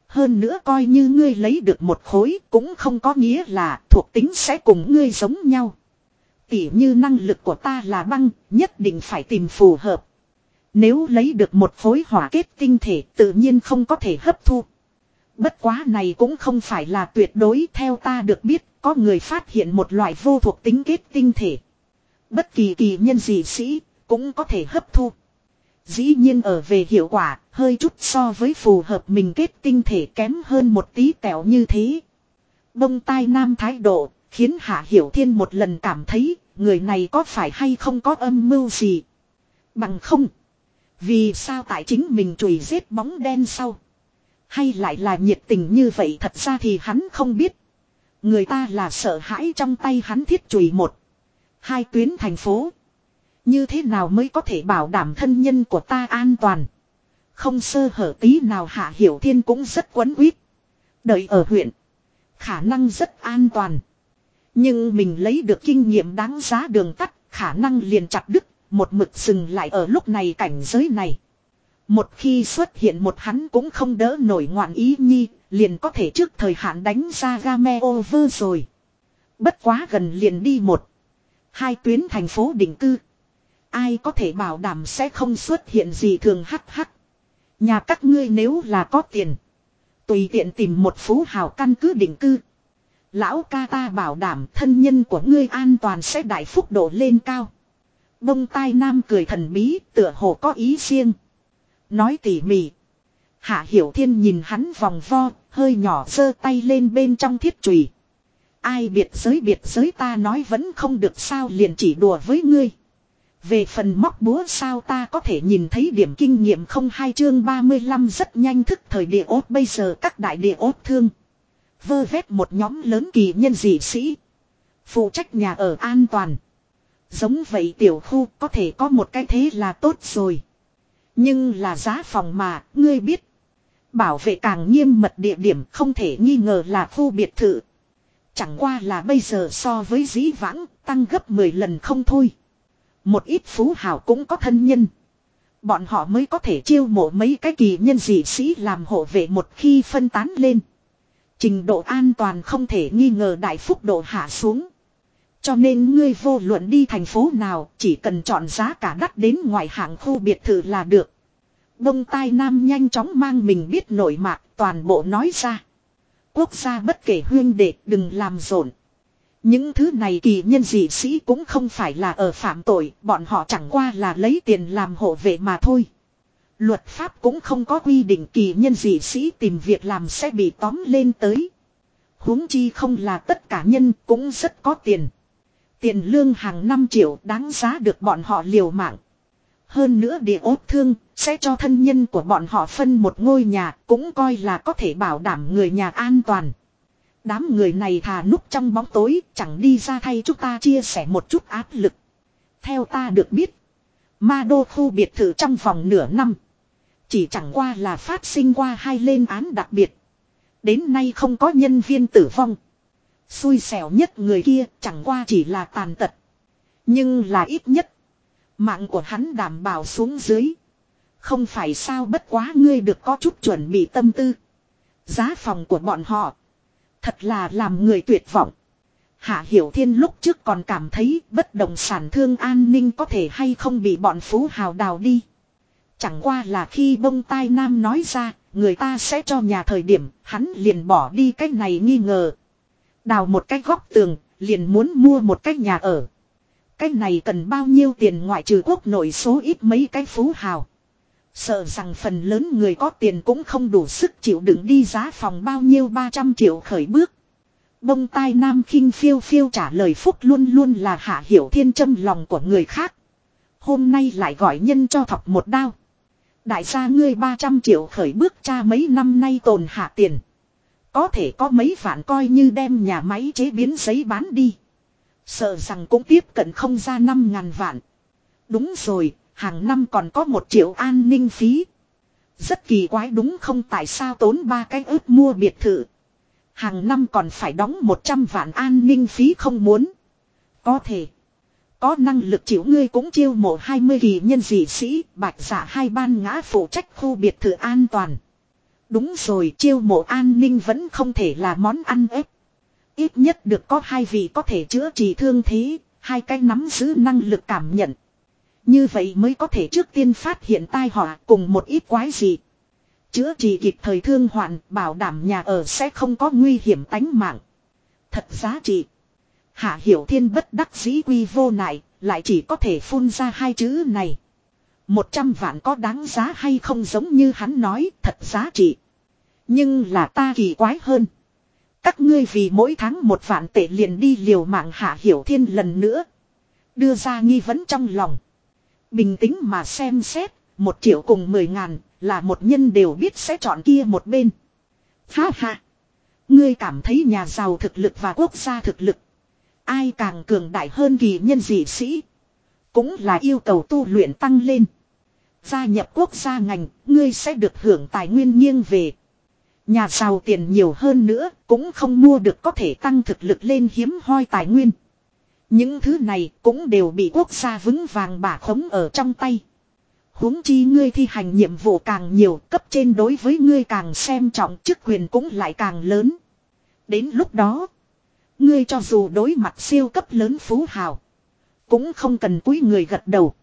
Hơn nữa coi như ngươi lấy được một khối cũng không có nghĩa là thuộc tính sẽ cùng ngươi giống nhau. Tỉ như năng lực của ta là băng, nhất định phải tìm phù hợp. Nếu lấy được một khối hỏa kết tinh thể tự nhiên không có thể hấp thu. Bất quá này cũng không phải là tuyệt đối theo ta được biết có người phát hiện một loại vô thuộc tính kết tinh thể. Bất kỳ kỳ nhân dị sĩ cũng có thể hấp thu. Dĩ nhiên ở về hiệu quả, hơi chút so với phù hợp mình kết tinh thể kém hơn một tí tẹo như thế. Bông tai nam thái độ khiến Hạ Hiểu Thiên một lần cảm thấy người này có phải hay không có âm mưu gì. Bằng không. Vì sao tại chính mình chùi giết bóng đen sau. Hay lại là nhiệt tình như vậy thật ra thì hắn không biết. Người ta là sợ hãi trong tay hắn thiết chùi một. Hai tuyến thành phố. Như thế nào mới có thể bảo đảm thân nhân của ta an toàn. Không sơ hở tí nào hạ hiểu thiên cũng rất quấn quýt. Đợi ở huyện. Khả năng rất an toàn. Nhưng mình lấy được kinh nghiệm đáng giá đường tắt. Khả năng liền chặt đứt. Một mực dừng lại ở lúc này cảnh giới này. Một khi xuất hiện một hắn cũng không đỡ nổi ngoạn ý nhi. Liền có thể trước thời hạn đánh ra game over rồi. Bất quá gần liền đi một. Hai tuyến thành phố định cư. Ai có thể bảo đảm sẽ không xuất hiện gì thường hắc hắc. Nhà các ngươi nếu là có tiền. Tùy tiện tìm một phú hào căn cứ định cư. Lão ca ta bảo đảm thân nhân của ngươi an toàn sẽ đại phúc độ lên cao. Bông tai nam cười thần bí tựa hồ có ý riêng. Nói tỉ mỉ. Hạ Hiểu Thiên nhìn hắn vòng vo, hơi nhỏ giơ tay lên bên trong thiết trùy. Ai biệt giới biệt giới ta nói vẫn không được sao liền chỉ đùa với ngươi. Về phần móc búa sao ta có thể nhìn thấy điểm kinh nghiệm không hai chương 35 rất nhanh thức thời địa ốt bây giờ các đại địa ốt thương. Vơ vét một nhóm lớn kỳ nhân dị sĩ. Phụ trách nhà ở an toàn. Giống vậy tiểu khu có thể có một cái thế là tốt rồi. Nhưng là giá phòng mà, ngươi biết. Bảo vệ càng nghiêm mật địa điểm không thể nghi ngờ là khu biệt thự. Chẳng qua là bây giờ so với dĩ vãng, tăng gấp 10 lần không thôi. Một ít phú hào cũng có thân nhân. Bọn họ mới có thể chiêu mộ mấy cái kỳ nhân dị sĩ làm hộ vệ một khi phân tán lên. Trình độ an toàn không thể nghi ngờ đại phúc độ hạ xuống. Cho nên ngươi vô luận đi thành phố nào chỉ cần chọn giá cả đắt đến ngoài hạng khu biệt thự là được. Bông tai nam nhanh chóng mang mình biết nổi mạc toàn bộ nói ra. Quốc gia bất kể huyên đệ đừng làm rộn. Những thứ này kỳ nhân dị sĩ cũng không phải là ở phạm tội, bọn họ chẳng qua là lấy tiền làm hộ vệ mà thôi. Luật pháp cũng không có quy định kỳ nhân dị sĩ tìm việc làm sẽ bị tóm lên tới. huống chi không là tất cả nhân cũng rất có tiền. Tiền lương hàng năm triệu đáng giá được bọn họ liều mạng. Hơn nữa địa ốt thương sẽ cho thân nhân của bọn họ phân một ngôi nhà cũng coi là có thể bảo đảm người nhà an toàn. Đám người này thà núp trong bóng tối, chẳng đi ra thay chúng ta chia sẻ một chút áp lực. Theo ta được biết. Ma đô khu biệt thự trong vòng nửa năm. Chỉ chẳng qua là phát sinh qua hai lên án đặc biệt. Đến nay không có nhân viên tử vong. Xui xẻo nhất người kia chẳng qua chỉ là tàn tật. Nhưng là ít nhất. Mạng của hắn đảm bảo xuống dưới. Không phải sao bất quá ngươi được có chút chuẩn bị tâm tư. Giá phòng của bọn họ. Thật là làm người tuyệt vọng. Hạ Hiểu Thiên lúc trước còn cảm thấy bất động sản thương an ninh có thể hay không bị bọn phú hào đào đi. Chẳng qua là khi bông tai nam nói ra, người ta sẽ cho nhà thời điểm, hắn liền bỏ đi cái này nghi ngờ. Đào một cái góc tường, liền muốn mua một cái nhà ở. Cái này cần bao nhiêu tiền ngoại trừ quốc nội số ít mấy cái phú hào. Sợ rằng phần lớn người có tiền cũng không đủ sức chịu đựng đi giá phòng bao nhiêu 300 triệu khởi bước. Bông tai nam khinh phiêu phiêu trả lời phúc luôn luôn là hạ hiểu thiên châm lòng của người khác. Hôm nay lại gọi nhân cho thọc một đao. Đại gia ngươi 300 triệu khởi bước cha mấy năm nay tồn hạ tiền. Có thể có mấy vạn coi như đem nhà máy chế biến giấy bán đi. Sợ rằng cũng tiếp cận không ra 5 ngàn vạn. Đúng rồi, hàng năm còn có một triệu an ninh phí. Rất kỳ quái đúng không tại sao tốn ba cái ướp mua biệt thự. Hàng năm còn phải đóng 100 vạn an ninh phí không muốn. Có thể. Có năng lực chịu ngươi cũng chiêu mộ 20 kỳ nhân dị sĩ, bạch giả hai ban ngã phụ trách khu biệt thự an toàn. Đúng rồi, chiêu mộ an ninh vẫn không thể là món ăn ép. Ít nhất được có hai vị có thể chữa trị thương thế, hai cái nắm giữ năng lực cảm nhận. Như vậy mới có thể trước tiên phát hiện tai họa cùng một ít quái gì. Chữa trị kịp thời thương hoạn, bảo đảm nhà ở sẽ không có nguy hiểm tánh mạng. Thật giá trị. Hạ Hiểu Thiên bất đắc dĩ quy vô nại, lại chỉ có thể phun ra hai chữ này. Một trăm vạn có đáng giá hay không giống như hắn nói, thật giá trị. Nhưng là ta kỳ quái hơn. Các ngươi vì mỗi tháng một vạn tệ liền đi liều mạng Hạ Hiểu Thiên lần nữa. Đưa ra nghi vấn trong lòng. Bình tĩnh mà xem xét, một triệu cùng mười ngàn, là một nhân đều biết sẽ chọn kia một bên. Ha ha! Ngươi cảm thấy nhà giàu thực lực và quốc gia thực lực Ai càng cường đại hơn kỳ nhân dị sĩ. Cũng là yêu cầu tu luyện tăng lên. Gia nhập quốc gia ngành, ngươi sẽ được hưởng tài nguyên nghiêng về. Nhà giàu tiền nhiều hơn nữa, cũng không mua được có thể tăng thực lực lên hiếm hoi tài nguyên. Những thứ này cũng đều bị quốc gia vững vàng bả khống ở trong tay. huống chi ngươi thi hành nhiệm vụ càng nhiều, cấp trên đối với ngươi càng xem trọng chức quyền cũng lại càng lớn. Đến lúc đó, Ngươi cho dù đối mặt siêu cấp lớn phú hào. Cũng không cần cúi người gật đầu.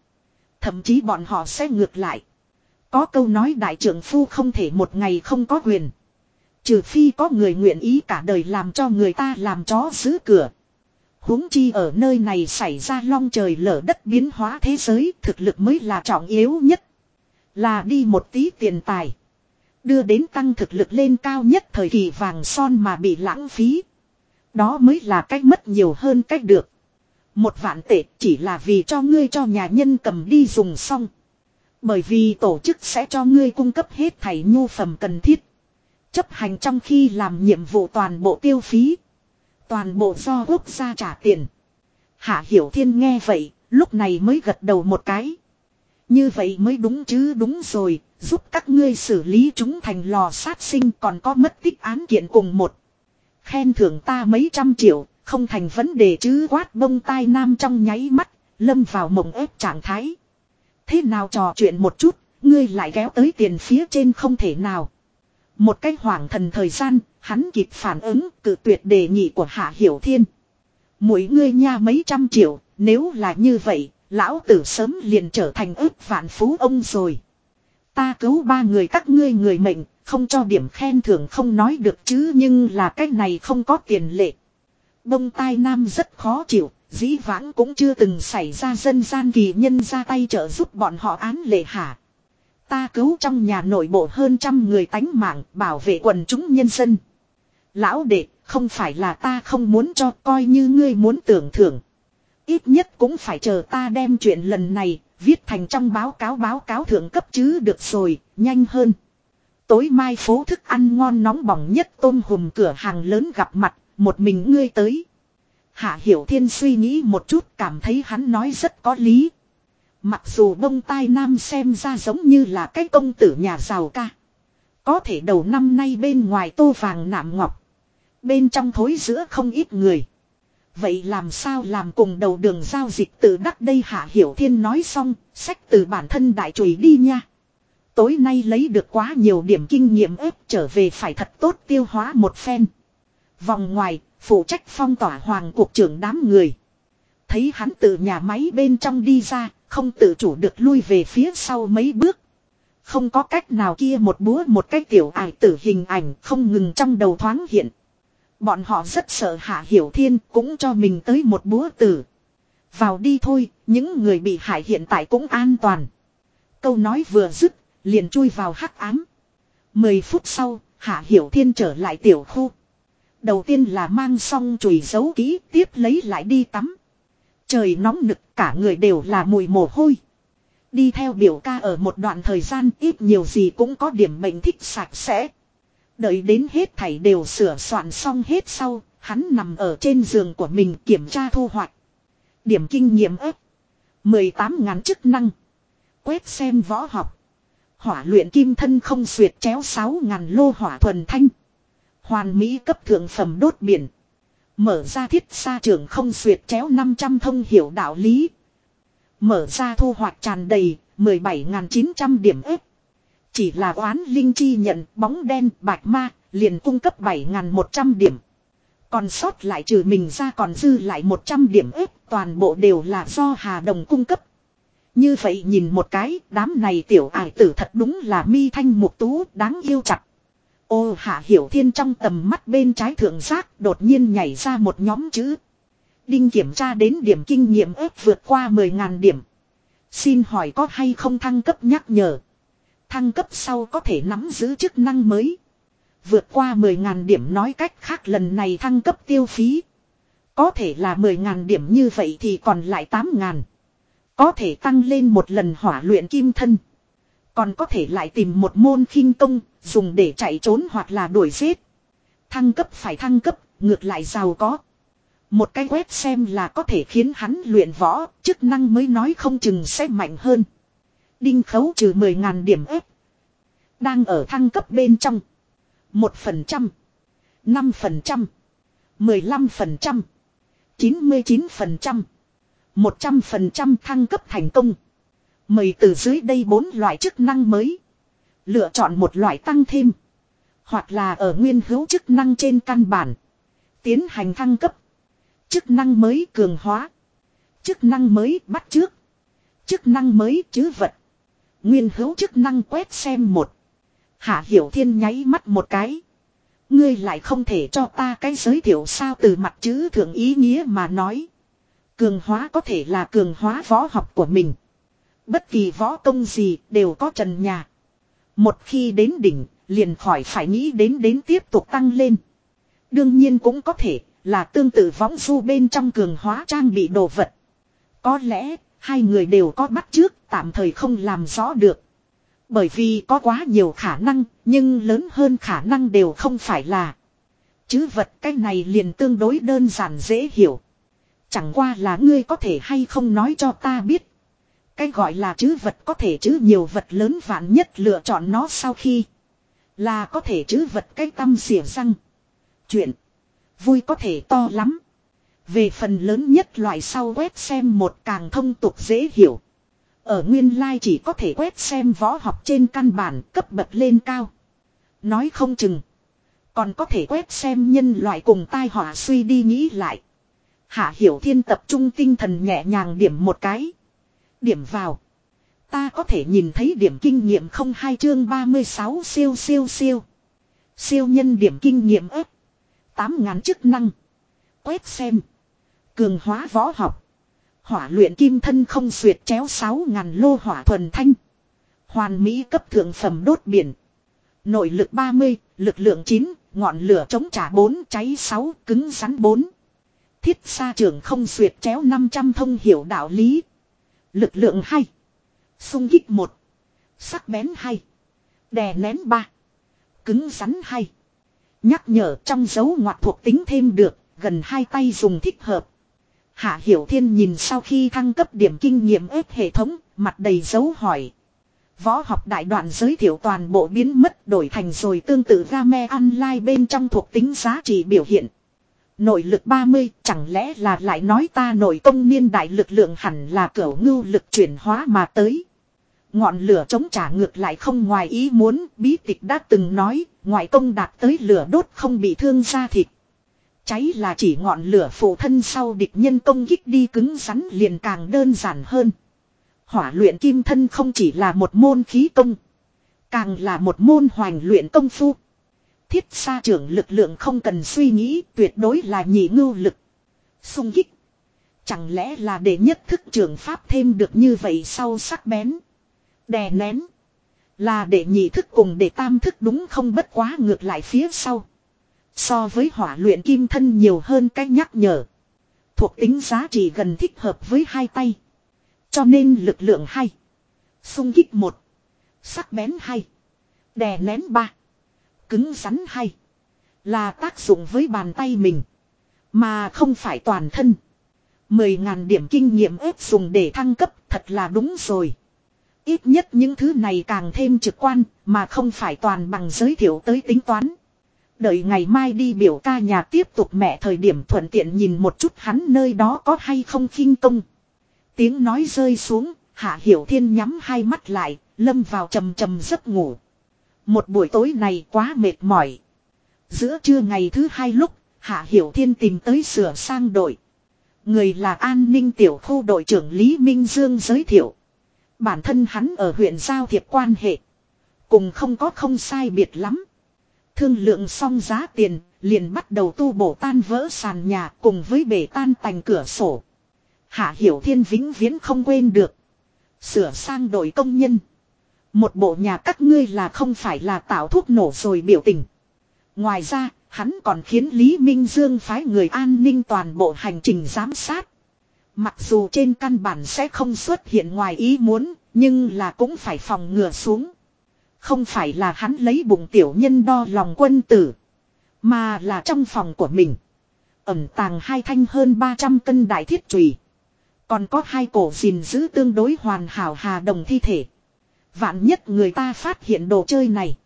Thậm chí bọn họ sẽ ngược lại. Có câu nói đại trưởng phu không thể một ngày không có quyền. Trừ phi có người nguyện ý cả đời làm cho người ta làm chó giữ cửa huống chi ở nơi này xảy ra long trời lở đất biến hóa thế giới, thực lực mới là trọng yếu nhất. Là đi một tí tiền tài. Đưa đến tăng thực lực lên cao nhất thời kỳ vàng son mà bị lãng phí. Đó mới là cách mất nhiều hơn cách được. Một vạn tệ chỉ là vì cho ngươi cho nhà nhân cầm đi dùng xong. Bởi vì tổ chức sẽ cho ngươi cung cấp hết thảy nhu phẩm cần thiết. Chấp hành trong khi làm nhiệm vụ toàn bộ tiêu phí. Toàn bộ do quốc gia trả tiền. Hạ Hiểu Thiên nghe vậy, lúc này mới gật đầu một cái. Như vậy mới đúng chứ đúng rồi, giúp các ngươi xử lý chúng thành lò sát sinh còn có mất tích án kiện cùng một. Khen thưởng ta mấy trăm triệu, không thành vấn đề chứ quát bông tai nam trong nháy mắt, lâm vào mộng ép trạng thái. Thế nào trò chuyện một chút, ngươi lại kéo tới tiền phía trên không thể nào. Một cái hoảng thần thời gian, hắn kịp phản ứng cự tuyệt đề nghị của Hạ Hiểu Thiên. Mỗi ngươi nha mấy trăm triệu, nếu là như vậy, lão tử sớm liền trở thành ước vạn phú ông rồi. Ta cứu ba người các ngươi người mệnh, không cho điểm khen thưởng không nói được chứ nhưng là cái này không có tiền lệ. Bông tai nam rất khó chịu, dĩ vãng cũng chưa từng xảy ra dân gian kỳ nhân ra tay trợ giúp bọn họ án lệ hả. Ta cứu trong nhà nội bộ hơn trăm người tánh mạng bảo vệ quần chúng nhân dân. Lão đệ, không phải là ta không muốn cho coi như ngươi muốn tưởng thưởng. Ít nhất cũng phải chờ ta đem chuyện lần này, viết thành trong báo cáo báo cáo thượng cấp chứ được rồi, nhanh hơn. Tối mai phố thức ăn ngon nóng bỏng nhất tôm hùm cửa hàng lớn gặp mặt, một mình ngươi tới. Hạ Hiểu Thiên suy nghĩ một chút cảm thấy hắn nói rất có lý. Mặc dù bông tai nam xem ra giống như là cái công tử nhà giàu ca. Có thể đầu năm nay bên ngoài tô vàng nạm ngọc. Bên trong thối giữa không ít người. Vậy làm sao làm cùng đầu đường giao dịch từ đắc đây Hạ Hiểu Thiên nói xong, sách từ bản thân đại chùy đi nha. Tối nay lấy được quá nhiều điểm kinh nghiệm ép trở về phải thật tốt tiêu hóa một phen. Vòng ngoài, phụ trách phong tỏa hoàng cuộc trưởng đám người. Thấy hắn từ nhà máy bên trong đi ra, không tự chủ được lui về phía sau mấy bước. Không có cách nào kia một búa một cái tiểu ải tử hình ảnh không ngừng trong đầu thoáng hiện. Bọn họ rất sợ hạ hiểu thiên cũng cho mình tới một búa tử. Vào đi thôi, những người bị hại hiện tại cũng an toàn. Câu nói vừa dứt, liền chui vào hắc ám. Mười phút sau, hạ hiểu thiên trở lại tiểu khu. Đầu tiên là mang xong chùi giấu kỹ, tiếp lấy lại đi tắm. Trời nóng nực cả người đều là mùi mồ hôi. Đi theo biểu ca ở một đoạn thời gian ít nhiều gì cũng có điểm mệnh thích sạch sẽ. Đợi đến hết thảy đều sửa soạn xong hết sau, hắn nằm ở trên giường của mình kiểm tra thu hoạch. Điểm kinh nghiệm ếp. 18 ngàn chức năng. Quét xem võ học. Hỏa luyện kim thân không xuyệt chéo 6 ngàn lô hỏa thuần thanh. Hoàn mỹ cấp thượng phẩm đốt biển. Mở ra thiết xa trường không xuyệt chéo 500 thông hiểu đạo lý. Mở ra thu hoạch tràn đầy 17.900 điểm ếp. Chỉ là oán linh chi nhận, bóng đen, bạch ma, liền cung cấp 7.100 điểm. Còn sót lại trừ mình ra còn dư lại 100 điểm ếp, toàn bộ đều là do Hà Đồng cung cấp. Như vậy nhìn một cái, đám này tiểu ải tử thật đúng là mi thanh mục tú, đáng yêu chặt. Ô hạ hiểu thiên trong tầm mắt bên trái thượng giác đột nhiên nhảy ra một nhóm chữ. Đinh kiểm tra đến điểm kinh nghiệm ếp vượt qua 10.000 điểm. Xin hỏi có hay không thăng cấp nhắc nhở. Thăng cấp sau có thể nắm giữ chức năng mới. Vượt qua 10.000 điểm nói cách khác lần này thăng cấp tiêu phí. Có thể là 10.000 điểm như vậy thì còn lại 8.000. Có thể tăng lên một lần hỏa luyện kim thân. Còn có thể lại tìm một môn khinh công, dùng để chạy trốn hoặc là đuổi giết. Thăng cấp phải thăng cấp, ngược lại giàu có. Một cái web xem là có thể khiến hắn luyện võ, chức năng mới nói không chừng sẽ mạnh hơn. Đinh khấu trừ 10.000 điểm ép. Đang ở thăng cấp bên trong. 1%, 5%, 15%, 99%, 100% thăng cấp thành công. Mời từ dưới đây bốn loại chức năng mới. Lựa chọn một loại tăng thêm. Hoặc là ở nguyên hữu chức năng trên căn bản. Tiến hành thăng cấp. Chức năng mới cường hóa. Chức năng mới bắt trước. Chức năng mới chứ vật. Nguyên hữu chức năng quét xem một. Hạ Hiểu Thiên nháy mắt một cái. Ngươi lại không thể cho ta cái giới thiệu sao từ mặt chữ thượng ý nghĩa mà nói. Cường hóa có thể là cường hóa võ học của mình. Bất kỳ võ công gì đều có trần nhà. Một khi đến đỉnh, liền khỏi phải nghĩ đến đến tiếp tục tăng lên. Đương nhiên cũng có thể là tương tự võng du bên trong cường hóa trang bị đồ vật. Có lẽ, hai người đều có bắt trước, tạm thời không làm rõ được. Bởi vì có quá nhiều khả năng, nhưng lớn hơn khả năng đều không phải là. Chứ vật cái này liền tương đối đơn giản dễ hiểu. Chẳng qua là ngươi có thể hay không nói cho ta biết. Cái gọi là chứ vật có thể chứ nhiều vật lớn vạn nhất lựa chọn nó sau khi. Là có thể chứ vật cái tâm xỉa răng. Chuyện. Vui có thể to lắm. Về phần lớn nhất loại sau quét xem một càng thông tục dễ hiểu. Ở nguyên lai chỉ có thể quét xem võ học trên căn bản cấp bậc lên cao. Nói không chừng. Còn có thể quét xem nhân loại cùng tai họa suy đi nghĩ lại. Hạ Hiểu Thiên tập trung tinh thần nhẹ nhàng điểm một cái. Điểm vào. Ta có thể nhìn thấy điểm kinh nghiệm không hai chương 36 siêu siêu siêu. Siêu nhân điểm kinh nghiệm ếp. 8 ngàn chức năng. Quét xem. Cường hóa võ học. Hỏa luyện kim thân không xuyệt chéo 6.000 lô hỏa thuần thanh. Hoàn mỹ cấp thượng phẩm đốt biển. Nội lực 30, lực lượng 9, ngọn lửa chống trả 4, cháy 6, cứng rắn 4. Thiết xa trường không xuyệt chéo 500 thông hiểu đạo lý. Lực lượng 2. Xung kích 1. Sắc bén 2. Đè nén 3. Cứng rắn 2. Nhắc nhở trong dấu ngoặt thuộc tính thêm được, gần hai tay dùng thích hợp. Hạ Hiểu Thiên nhìn sau khi thăng cấp điểm kinh nghiệm ếp hệ thống, mặt đầy dấu hỏi. Võ học đại đoạn giới thiệu toàn bộ biến mất đổi thành rồi tương tự game online bên trong thuộc tính giá trị biểu hiện. Nội lực 30 chẳng lẽ là lại nói ta nội công niên đại lực lượng hẳn là cửu ngưu lực chuyển hóa mà tới. Ngọn lửa chống trả ngược lại không ngoài ý muốn, bí tịch đã từng nói, ngoại công đạt tới lửa đốt không bị thương da thịt. Cháy là chỉ ngọn lửa phụ thân sau địch nhân công kích đi cứng rắn liền càng đơn giản hơn. Hỏa luyện kim thân không chỉ là một môn khí công. Càng là một môn hoành luyện công phu. Thiết xa trưởng lực lượng không cần suy nghĩ, tuyệt đối là nhị ngưu lực. Xung kích. Chẳng lẽ là để nhất thức trường pháp thêm được như vậy sau sắc bén. Đè nén. Là để nhị thức cùng để tam thức đúng không bất quá ngược lại phía sau. So với hỏa luyện kim thân nhiều hơn cách nhắc nhở. Thuộc tính giá trị gần thích hợp với hai tay. Cho nên lực lượng hay. Xung kích một. Sắc bén hay. Đè nén ba. Cứng rắn hay. Là tác dụng với bàn tay mình. Mà không phải toàn thân. Mười ngàn điểm kinh nghiệm ép dùng để thăng cấp thật là đúng rồi. Ít nhất những thứ này càng thêm trực quan mà không phải toàn bằng giới thiệu tới tính toán. Đợi ngày mai đi biểu ca nhà tiếp tục mẹ thời điểm thuận tiện nhìn một chút hắn nơi đó có hay không khinh công. Tiếng nói rơi xuống, Hạ Hiểu Thiên nhắm hai mắt lại, lâm vào trầm trầm giấc ngủ. Một buổi tối này quá mệt mỏi. Giữa trưa ngày thứ hai lúc, Hạ Hiểu Thiên tìm tới sửa sang đội. Người là an ninh tiểu khu đội trưởng Lý Minh Dương giới thiệu. Bản thân hắn ở huyện Giao Thiệp quan hệ. Cùng không có không sai biệt lắm. Thương lượng xong giá tiền, liền bắt đầu tu bổ tan vỡ sàn nhà cùng với bể tan tành cửa sổ. Hạ Hiểu Thiên vĩnh viễn không quên được. Sửa sang đổi công nhân. Một bộ nhà các ngươi là không phải là tạo thuốc nổ rồi biểu tình. Ngoài ra, hắn còn khiến Lý Minh Dương phái người an ninh toàn bộ hành trình giám sát. Mặc dù trên căn bản sẽ không xuất hiện ngoài ý muốn, nhưng là cũng phải phòng ngừa xuống. Không phải là hắn lấy bụng tiểu nhân đo lòng quân tử. Mà là trong phòng của mình. Ẩm tàng hai thanh hơn 300 cân đại thiết trùy. Còn có hai cổ gìn giữ tương đối hoàn hảo hà đồng thi thể. Vạn nhất người ta phát hiện đồ chơi này.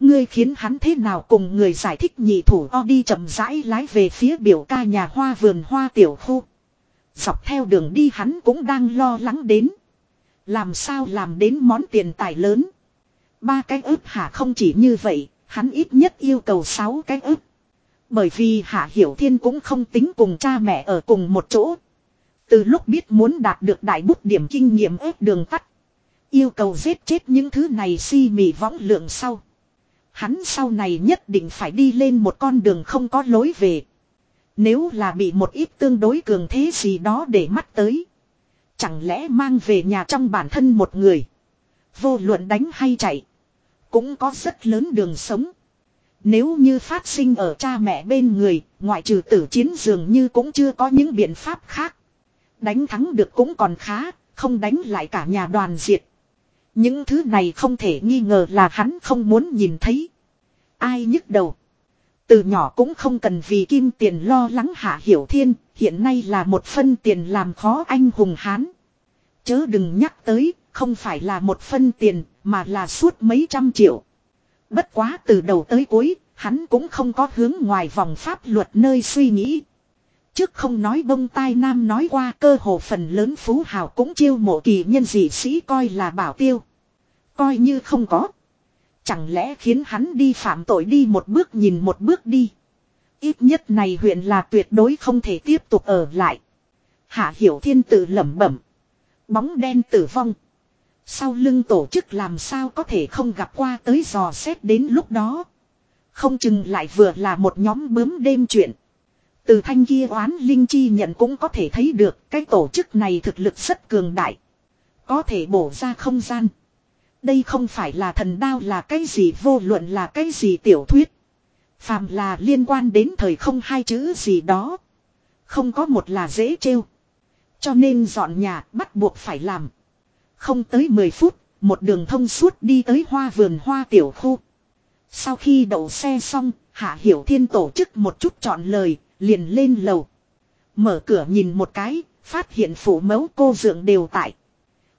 Ngươi khiến hắn thế nào cùng người giải thích nhị thủ o đi chậm rãi lái về phía biểu ca nhà hoa vườn hoa tiểu khu. Dọc theo đường đi hắn cũng đang lo lắng đến. Làm sao làm đến món tiền tài lớn. Ba cái ức hạ không chỉ như vậy, hắn ít nhất yêu cầu sáu cái ức. Bởi vì Hạ Hiểu Thiên cũng không tính cùng cha mẹ ở cùng một chỗ. Từ lúc biết muốn đạt được đại bút điểm kinh nghiệm ép đường tắt. Yêu cầu giết chết những thứ này si mị võng lượng sau. Hắn sau này nhất định phải đi lên một con đường không có lối về. Nếu là bị một ít tương đối cường thế gì đó để mắt tới. Chẳng lẽ mang về nhà trong bản thân một người. Vô luận đánh hay chạy. Cũng có rất lớn đường sống. Nếu như phát sinh ở cha mẹ bên người, ngoại trừ tử chiến dường như cũng chưa có những biện pháp khác. Đánh thắng được cũng còn khá, không đánh lại cả nhà đoàn diệt. Những thứ này không thể nghi ngờ là hắn không muốn nhìn thấy. Ai nhức đầu. Từ nhỏ cũng không cần vì kim tiền lo lắng hạ hiểu thiên, hiện nay là một phân tiền làm khó anh hùng hán. Chớ đừng nhắc tới, không phải là một phân tiền, mà là suốt mấy trăm triệu. Bất quá từ đầu tới cuối, hắn cũng không có hướng ngoài vòng pháp luật nơi suy nghĩ. Trước không nói bông tai nam nói qua cơ hồ phần lớn phú hào cũng chiêu mộ kỳ nhân dị sĩ coi là bảo tiêu. Coi như không có. Chẳng lẽ khiến hắn đi phạm tội đi một bước nhìn một bước đi. Ít nhất này huyện là tuyệt đối không thể tiếp tục ở lại. Hạ hiểu thiên tử lẩm bẩm. Bóng đen tử vong. Sau lưng tổ chức làm sao có thể không gặp qua tới dò xét đến lúc đó. Không chừng lại vừa là một nhóm bướm đêm chuyện. Từ thanh kia oán linh chi nhận cũng có thể thấy được cái tổ chức này thực lực rất cường đại. Có thể bổ ra không gian. Đây không phải là thần đao là cái gì vô luận là cái gì tiểu thuyết. Phàm là liên quan đến thời không hai chữ gì đó. Không có một là dễ trêu. Cho nên dọn nhà bắt buộc phải làm. Không tới 10 phút, một đường thông suốt đi tới hoa vườn hoa tiểu khu. Sau khi đậu xe xong, Hạ Hiểu Thiên tổ chức một chút chọn lời, liền lên lầu. Mở cửa nhìn một cái, phát hiện phủ mẫu cô dượng đều tại.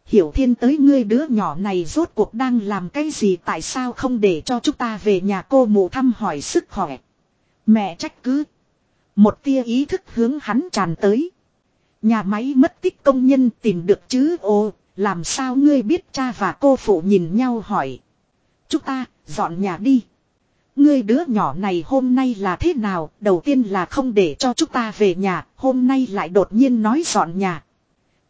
Hiểu Thiên tới ngươi đứa nhỏ này rốt cuộc đang làm cái gì tại sao không để cho chúng ta về nhà cô mụ thăm hỏi sức khỏe. Mẹ trách cứ. Một tia ý thức hướng hắn tràn tới. Nhà máy mất tích công nhân tìm được chứ ô, làm sao ngươi biết cha và cô phụ nhìn nhau hỏi. Chúng ta, dọn nhà đi. Ngươi đứa nhỏ này hôm nay là thế nào, đầu tiên là không để cho chúng ta về nhà, hôm nay lại đột nhiên nói dọn nhà.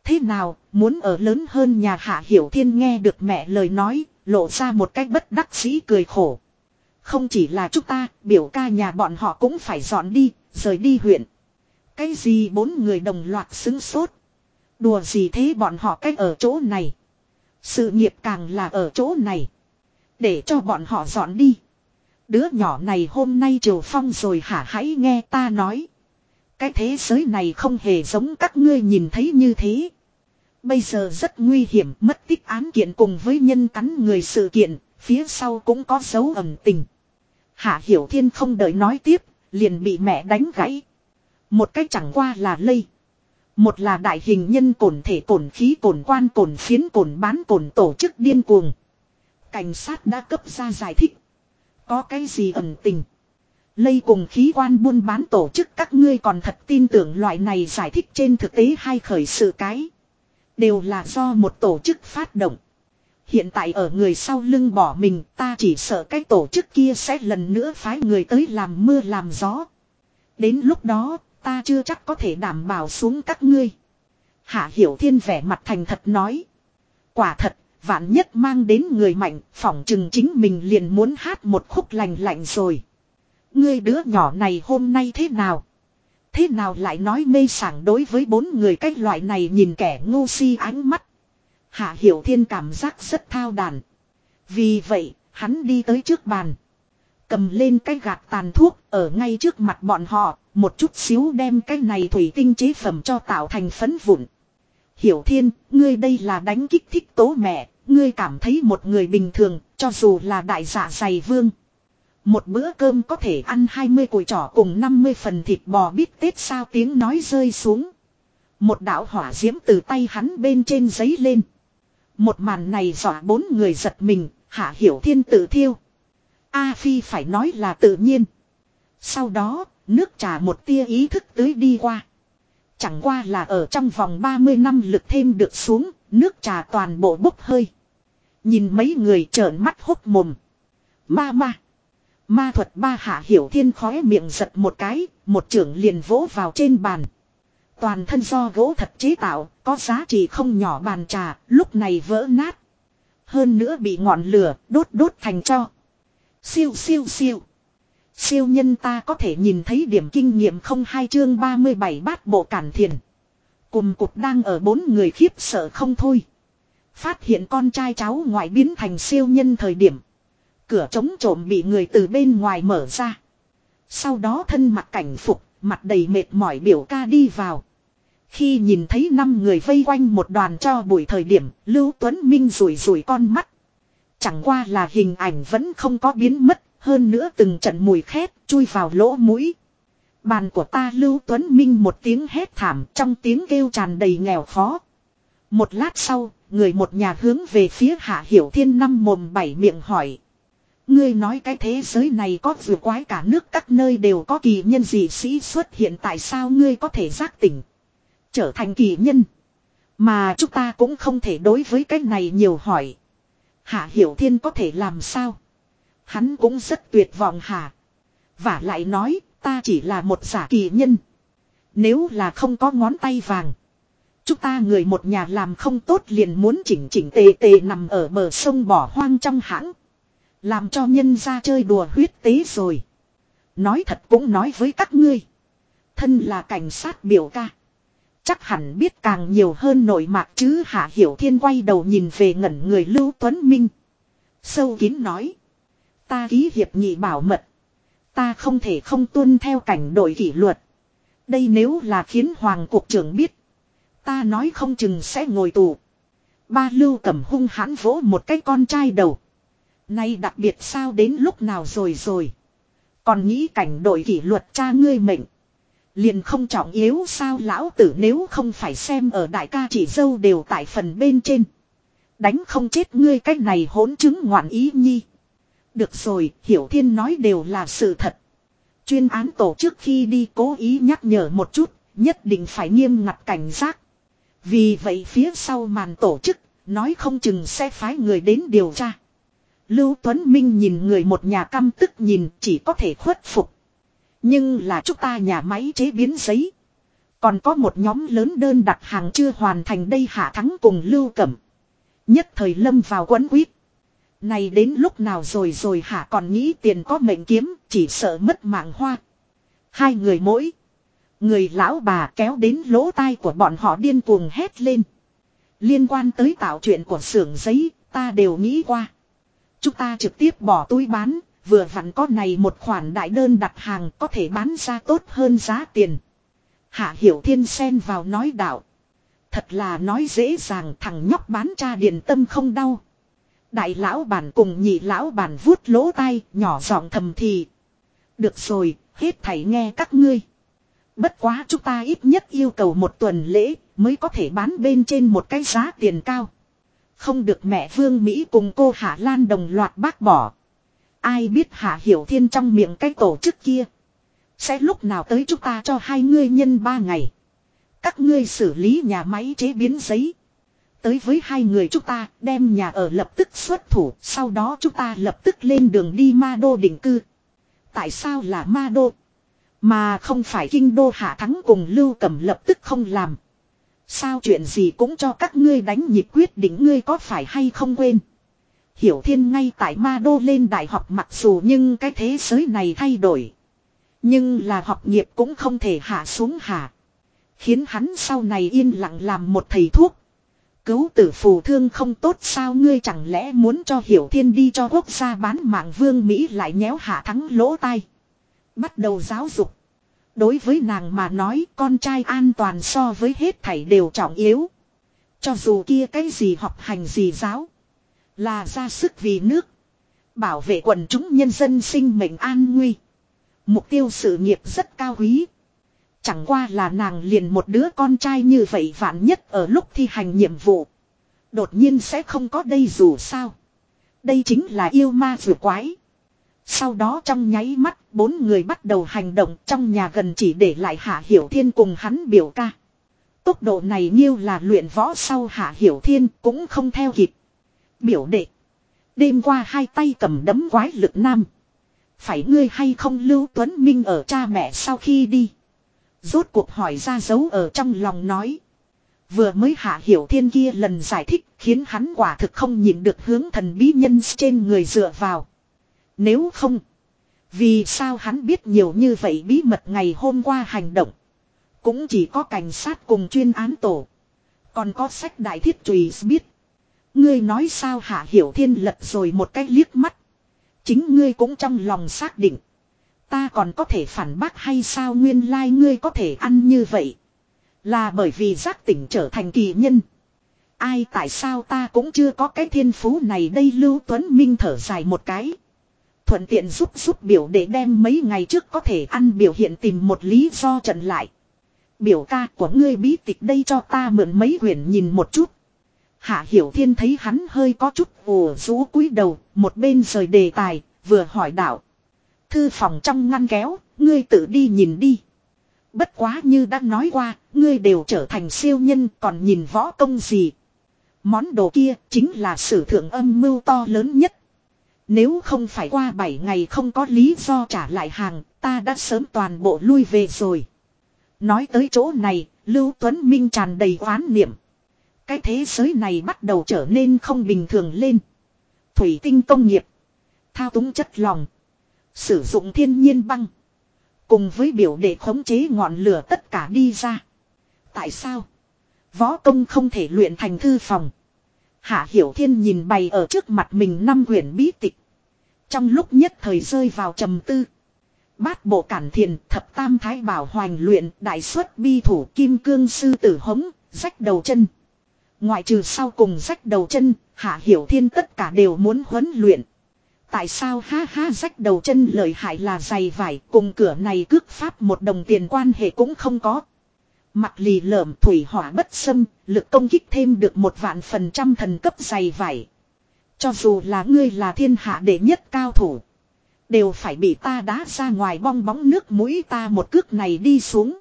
Thế nào, muốn ở lớn hơn nhà Hạ Hiểu Thiên nghe được mẹ lời nói, lộ ra một cách bất đắc dĩ cười khổ. Không chỉ là chúng ta, biểu ca nhà bọn họ cũng phải dọn đi, rời đi huyện. Cái gì bốn người đồng loạt xứng sốt. Đùa gì thế bọn họ cách ở chỗ này. Sự nghiệp càng là ở chỗ này. Để cho bọn họ dọn đi. Đứa nhỏ này hôm nay triều phong rồi hả hãy nghe ta nói. Cái thế giới này không hề giống các ngươi nhìn thấy như thế. Bây giờ rất nguy hiểm mất tích án kiện cùng với nhân cắn người sự kiện, phía sau cũng có dấu ẩm tình. Hạ Hiểu Thiên không đợi nói tiếp, liền bị mẹ đánh gãy. Một cách chẳng qua là lây. Một là đại hình nhân cổn thể, cổn khí, cổn quan, cổn phiến, cổn bán, cổn tổ chức điên cuồng. Cảnh sát đã cấp ra giải thích. Có cái gì ẩn tình. Lây cùng khí quan buôn bán tổ chức, các ngươi còn thật tin tưởng loại này giải thích trên thực tế hay khởi sự cái. Đều là do một tổ chức phát động. Hiện tại ở người sau lưng bỏ mình, ta chỉ sợ cái tổ chức kia sẽ lần nữa phái người tới làm mưa làm gió. Đến lúc đó ta chưa chắc có thể đảm bảo xuống các ngươi. Hạ Hiểu Thiên vẻ mặt thành thật nói. Quả thật, vạn nhất mang đến người mạnh, phỏng chừng chính mình liền muốn hát một khúc lành lạnh rồi. Ngươi đứa nhỏ này hôm nay thế nào? Thế nào lại nói mê sảng đối với bốn người cách loại này nhìn kẻ ngu si ánh mắt. Hạ Hiểu Thiên cảm giác rất thao đàn. Vì vậy, hắn đi tới trước bàn. Cầm lên cái gạt tàn thuốc ở ngay trước mặt bọn họ, một chút xíu đem cái này thủy tinh chế phẩm cho tạo thành phấn vụn. Hiểu Thiên, ngươi đây là đánh kích thích tố mẹ, ngươi cảm thấy một người bình thường, cho dù là đại dạ dày vương. Một bữa cơm có thể ăn 20 cùi trỏ cùng 50 phần thịt bò bít tết sao tiếng nói rơi xuống. Một đạo hỏa diễm từ tay hắn bên trên giấy lên. Một màn này dọa bốn người giật mình, hạ hiểu thiên tự thiêu. A Phi phải nói là tự nhiên. Sau đó, nước trà một tia ý thức tưới đi qua. Chẳng qua là ở trong vòng 30 năm lực thêm được xuống, nước trà toàn bộ bốc hơi. Nhìn mấy người trợn mắt hốt mồm. Ma ma. Ma thuật ba hạ hiểu thiên khóe miệng giật một cái, một trưởng liền vỗ vào trên bàn. Toàn thân do gỗ thật chế tạo, có giá trị không nhỏ bàn trà, lúc này vỡ nát. Hơn nữa bị ngọn lửa, đốt đốt thành cho. Siêu siêu siêu. Siêu nhân ta có thể nhìn thấy điểm kinh nghiệm không hai chương 37 bát bộ cản thiền. Cùng cục đang ở bốn người khiếp sợ không thôi. Phát hiện con trai cháu ngoại biến thành siêu nhân thời điểm. Cửa chống trộm bị người từ bên ngoài mở ra. Sau đó thân mặc cảnh phục, mặt đầy mệt mỏi biểu ca đi vào. Khi nhìn thấy năm người vây quanh một đoàn cho buổi thời điểm, Lưu Tuấn Minh rủi rủi con mắt. Chẳng qua là hình ảnh vẫn không có biến mất, hơn nữa từng trận mùi khét chui vào lỗ mũi. Bàn của ta Lưu Tuấn Minh một tiếng hét thảm trong tiếng kêu tràn đầy nghèo khó. Một lát sau, người một nhà hướng về phía Hạ Hiểu Thiên năm mồm bảy miệng hỏi. Ngươi nói cái thế giới này có vừa quái cả nước các nơi đều có kỳ nhân dị sĩ xuất hiện tại sao ngươi có thể giác tỉnh. Trở thành kỳ nhân. Mà chúng ta cũng không thể đối với cái này nhiều hỏi. Hạ Hiểu Thiên có thể làm sao? Hắn cũng rất tuyệt vọng hả? Và lại nói, ta chỉ là một giả kỳ nhân. Nếu là không có ngón tay vàng. Chúng ta người một nhà làm không tốt liền muốn chỉnh chỉnh tề tề nằm ở bờ sông bỏ hoang trong hãng. Làm cho nhân ra chơi đùa huyết tế rồi. Nói thật cũng nói với các ngươi. Thân là cảnh sát biểu ca. Chắc hẳn biết càng nhiều hơn nội mạc chứ Hạ Hiểu Thiên quay đầu nhìn về ngẩn người Lưu Tuấn Minh. Sâu kín nói. Ta ký hiệp nghị bảo mật. Ta không thể không tuân theo cảnh đội kỷ luật. Đây nếu là khiến Hoàng Cục trưởng biết. Ta nói không chừng sẽ ngồi tù. Ba lưu cầm hung hãn vỗ một cái con trai đầu. Nay đặc biệt sao đến lúc nào rồi rồi. Còn nghĩ cảnh đội kỷ luật cha ngươi mệnh. Liền không trọng yếu sao lão tử nếu không phải xem ở đại ca chỉ dâu đều tại phần bên trên. Đánh không chết ngươi cách này hỗn chứng ngoạn ý nhi. Được rồi, Hiểu Thiên nói đều là sự thật. Chuyên án tổ chức khi đi cố ý nhắc nhở một chút, nhất định phải nghiêm ngặt cảnh giác. Vì vậy phía sau màn tổ chức, nói không chừng sẽ phái người đến điều tra. Lưu Tuấn Minh nhìn người một nhà căm tức nhìn chỉ có thể khuất phục. Nhưng là chúng ta nhà máy chế biến giấy. Còn có một nhóm lớn đơn đặt hàng chưa hoàn thành đây hạ thắng cùng Lưu Cẩm. Nhất thời lâm vào quấn quýt. Này đến lúc nào rồi rồi hả còn nghĩ tiền có mệnh kiếm, chỉ sợ mất mạng hoa. Hai người mỗi. Người lão bà kéo đến lỗ tai của bọn họ điên cuồng hét lên. Liên quan tới tạo chuyện của xưởng giấy, ta đều nghĩ qua. Chúng ta trực tiếp bỏ túi bán, vừa vặn có này một khoản đại đơn đặt hàng có thể bán ra tốt hơn giá tiền. Hạ Hiểu Thiên xen vào nói đạo. Thật là nói dễ dàng thằng nhóc bán cha điện tâm không đau. Đại lão bản cùng nhị lão bản vuốt lỗ tai, nhỏ giọng thầm thì. Được rồi, hết thảy nghe các ngươi. Bất quá chúng ta ít nhất yêu cầu một tuần lễ mới có thể bán bên trên một cái giá tiền cao. Không được mẹ Vương Mỹ cùng cô Hạ Lan đồng loạt bác bỏ. Ai biết Hạ Hiểu Thiên trong miệng cái tổ chức kia. Sẽ lúc nào tới chúng ta cho hai ngươi nhân ba ngày. Các ngươi xử lý nhà máy chế biến giấy. Tới với hai người chúng ta, đem nhà ở lập tức xuất thủ. Sau đó chúng ta lập tức lên đường đi ma đô định cư. Tại sao là ma đô? Mà không phải kinh đô hạ thắng cùng lưu cầm lập tức không làm. Sao chuyện gì cũng cho các ngươi đánh nhịp quyết định ngươi có phải hay không quên. Hiểu thiên ngay tại ma đô lên đại học mặc dù nhưng cái thế giới này thay đổi. Nhưng là học nghiệp cũng không thể hạ xuống hạ. Khiến hắn sau này yên lặng làm một thầy thuốc. Cứu tử phù thương không tốt sao ngươi chẳng lẽ muốn cho hiểu thiên đi cho quốc gia bán mạng vương Mỹ lại nhéo hạ thắng lỗ tai. Bắt đầu giáo dục. Đối với nàng mà nói, con trai an toàn so với hết thảy đều trọng yếu. Cho dù kia cái gì học hành gì giáo. Là ra sức vì nước. Bảo vệ quần chúng nhân dân sinh mệnh an nguy. Mục tiêu sự nghiệp rất cao quý. Chẳng qua là nàng liền một đứa con trai như vậy vạn nhất ở lúc thi hành nhiệm vụ. Đột nhiên sẽ không có đây dù sao. Đây chính là yêu ma vừa quái. Sau đó trong nháy mắt, bốn người bắt đầu hành động trong nhà gần chỉ để lại Hạ Hiểu Thiên cùng hắn biểu ca. Tốc độ này nhiêu là luyện võ sau Hạ Hiểu Thiên cũng không theo kịp. Biểu đệ. Đêm qua hai tay cầm đấm quái lực nam. Phải ngươi hay không Lưu Tuấn Minh ở cha mẹ sau khi đi. Rốt cuộc hỏi ra dấu ở trong lòng nói. Vừa mới hạ hiểu thiên kia lần giải thích khiến hắn quả thực không nhìn được hướng thần bí nhân trên người dựa vào. Nếu không. Vì sao hắn biết nhiều như vậy bí mật ngày hôm qua hành động. Cũng chỉ có cảnh sát cùng chuyên án tổ. Còn có sách đại thiết trùy biết. Ngươi nói sao hạ hiểu thiên lật rồi một cái liếc mắt. Chính ngươi cũng trong lòng xác định. Ta còn có thể phản bác hay sao nguyên lai like ngươi có thể ăn như vậy. Là bởi vì giác tỉnh trở thành kỳ nhân. Ai tại sao ta cũng chưa có cái thiên phú này đây Lưu Tuấn Minh thở dài một cái. Thuận tiện giúp giúp biểu để đem mấy ngày trước có thể ăn biểu hiện tìm một lý do trận lại. Biểu ca của ngươi bí tịch đây cho ta mượn mấy quyển nhìn một chút. Hạ Hiểu Thiên thấy hắn hơi có chút ồ rũ cúi đầu, một bên rời đề tài, vừa hỏi đạo. Thư phòng trong ngăn kéo, ngươi tự đi nhìn đi. Bất quá như đã nói qua, ngươi đều trở thành siêu nhân còn nhìn võ công gì. Món đồ kia chính là sử thượng âm mưu to lớn nhất. Nếu không phải qua 7 ngày không có lý do trả lại hàng, ta đã sớm toàn bộ lui về rồi. Nói tới chỗ này, Lưu Tuấn Minh tràn đầy oán niệm. Cái thế giới này bắt đầu trở nên không bình thường lên. Thủy tinh công nghiệp. Thao túng chất lòng. Sử dụng thiên nhiên băng. Cùng với biểu để khống chế ngọn lửa tất cả đi ra. Tại sao? Võ công không thể luyện thành thư phòng. Hạ Hiểu Thiên nhìn bày ở trước mặt mình năm quyển bí tịch. Trong lúc nhất thời rơi vào trầm tư. Bát bộ cản thiền, thập tam thái bảo hoành luyện, đại xuất bi thủ kim cương sư tử hống, rách đầu chân. Ngoại trừ sau cùng rách đầu chân, Hạ Hiểu Thiên tất cả đều muốn huấn luyện. Tại sao ha ha rách đầu chân lợi hại là dày vải cùng cửa này cước pháp một đồng tiền quan hệ cũng không có. Mặt lì lợm thủy hỏa bất xâm, lực công kích thêm được một vạn phần trăm thần cấp dày vải. Cho dù là ngươi là thiên hạ đệ nhất cao thủ. Đều phải bị ta đá ra ngoài bong bóng nước mũi ta một cước này đi xuống.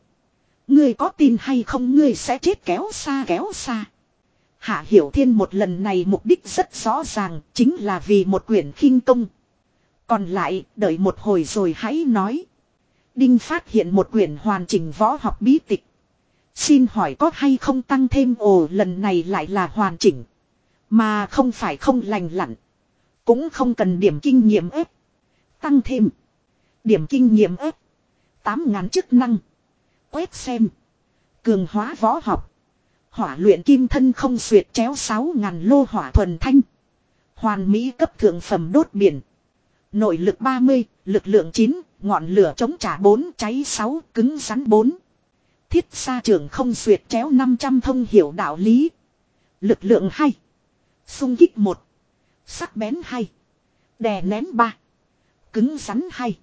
Ngươi có tin hay không ngươi sẽ chết kéo xa kéo xa. Hạ Hiểu Thiên một lần này mục đích rất rõ ràng, chính là vì một quyển khinh công. Còn lại, đợi một hồi rồi hãy nói. Đinh phát hiện một quyển hoàn chỉnh võ học bí tịch. Xin hỏi có hay không tăng thêm ồ lần này lại là hoàn chỉnh. Mà không phải không lành lặn. Cũng không cần điểm kinh nghiệm ếp. Tăng thêm. Điểm kinh nghiệm ếp. Tám ngắn chức năng. Quét xem. Cường hóa võ học. Hỏa luyện kim thân không xuyệt chéo 6.000 lô hỏa thuần thanh. Hoàn mỹ cấp thượng phẩm đốt biển. Nội lực 30, lực lượng 9, ngọn lửa chống trả 4, cháy 6, cứng rắn 4. Thiết xa trường không xuyệt chéo 500 thông hiểu đạo lý. Lực lượng 2. Xung kích 1. Sắc bén 2. Đè nén 3. Cứng rắn 2.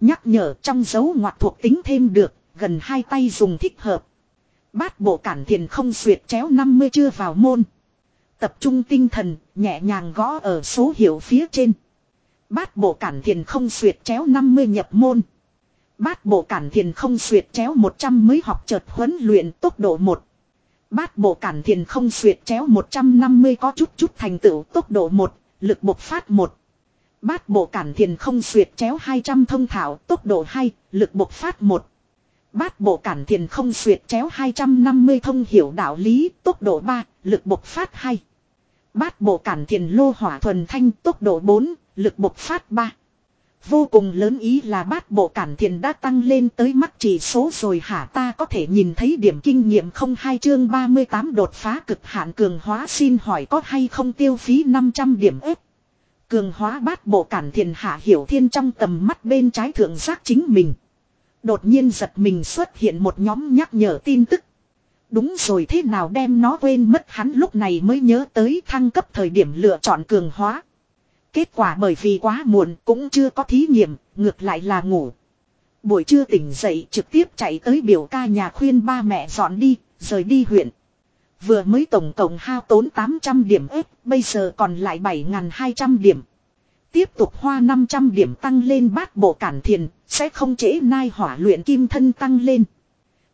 Nhắc nhở trong dấu ngoặt thuộc tính thêm được, gần hai tay dùng thích hợp. Bát bộ cản thiền không xuyệt chéo 50 chưa vào môn. Tập trung tinh thần, nhẹ nhàng gõ ở số hiệu phía trên. Bát bộ cản thiền không xuyệt chéo 50 nhập môn. Bát bộ cản thiền không xuyệt chéo 100 mới học chợt huấn luyện tốc độ 1. Bát bộ cản thiền không xuyệt chéo 150 có chút chút thành tựu tốc độ 1, lực bộc phát 1. Bát bộ cản thiền không xuyệt chéo 200 thông thảo tốc độ 2, lực bộc phát 1. Bát bộ cản thiền không xuyệt chéo 250 thông hiểu đạo lý tốc độ 3, lực bộc phát 2. Bát bộ cản thiền lô hỏa thuần thanh tốc độ 4, lực bộc phát 3. Vô cùng lớn ý là bát bộ cản thiền đã tăng lên tới mắt chỉ số rồi hả ta có thể nhìn thấy điểm kinh nghiệm không hai chương 38 đột phá cực hạn cường hóa xin hỏi có hay không tiêu phí 500 điểm ếp. Cường hóa bát bộ cản thiền hạ hiểu thiên trong tầm mắt bên trái thượng giác chính mình. Đột nhiên giật mình xuất hiện một nhóm nhắc nhở tin tức. Đúng rồi thế nào đem nó quên mất hắn lúc này mới nhớ tới thăng cấp thời điểm lựa chọn cường hóa. Kết quả bởi vì quá muộn cũng chưa có thí nghiệm, ngược lại là ngủ. Buổi trưa tỉnh dậy trực tiếp chạy tới biểu ca nhà khuyên ba mẹ dọn đi, rời đi huyện. Vừa mới tổng cộng hao tốn 800 điểm ếp, bây giờ còn lại 7.200 điểm. Tiếp tục hoa 500 điểm tăng lên bát bộ cản thiền, sẽ không trễ nai hỏa luyện kim thân tăng lên.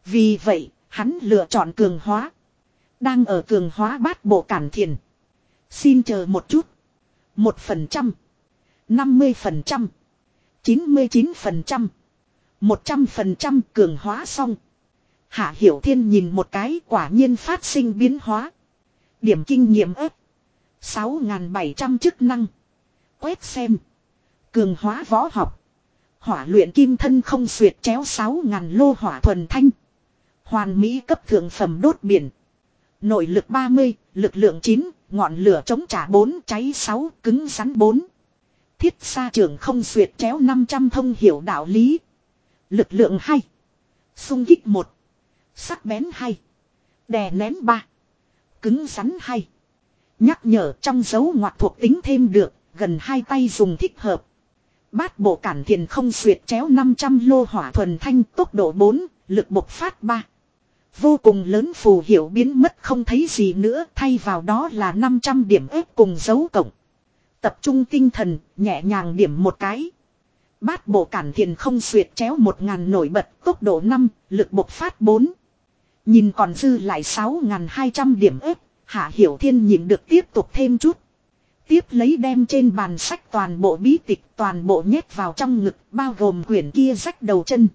Vì vậy, hắn lựa chọn cường hóa. Đang ở cường hóa bát bộ cản thiền. Xin chờ một chút. Một phần trăm. Năm mươi phần trăm. Chín mươi chín phần trăm. Một trăm phần trăm cường hóa xong. Hạ Hiểu Thiên nhìn một cái quả nhiên phát sinh biến hóa. Điểm kinh nghiệm ếp. 6.700 chức năng. Quét xem. Cường hóa võ học. Hỏa luyện kim thân không xuyệt chéo 6.000 lô hỏa thuần thanh. Hoàn mỹ cấp thượng phẩm đốt biển. Nội lực 30, lực lượng 9, ngọn lửa chống trả 4, cháy 6, cứng rắn 4. Thiết xa trường không xuyệt chéo 500 thông hiểu đạo lý. Lực lượng 2. Xung kích 1. Sắc bén 2. Đè nén 3. Cứng rắn 2. Nhắc nhở trong dấu ngoặc thuộc tính thêm được, gần hai tay dùng thích hợp. Bát bộ cản thiền không xuyệt chéo 500 lô hỏa thuần thanh tốc độ 4, lực bộc phát 3. Vô cùng lớn phù hiệu biến mất không thấy gì nữa thay vào đó là 500 điểm ép cùng dấu cộng. Tập trung tinh thần, nhẹ nhàng điểm một cái. Bát bộ cản thiền không xuyệt chéo 1.000 nổi bật tốc độ 5, lực bộc phát 4. Nhìn còn dư lại 6.200 điểm ép, Hạ Hiểu Thiên nhìn được tiếp tục thêm chút. Tiếp lấy đem trên bàn sách toàn bộ bí tịch toàn bộ nhét vào trong ngực bao gồm quyển kia rách đầu chân.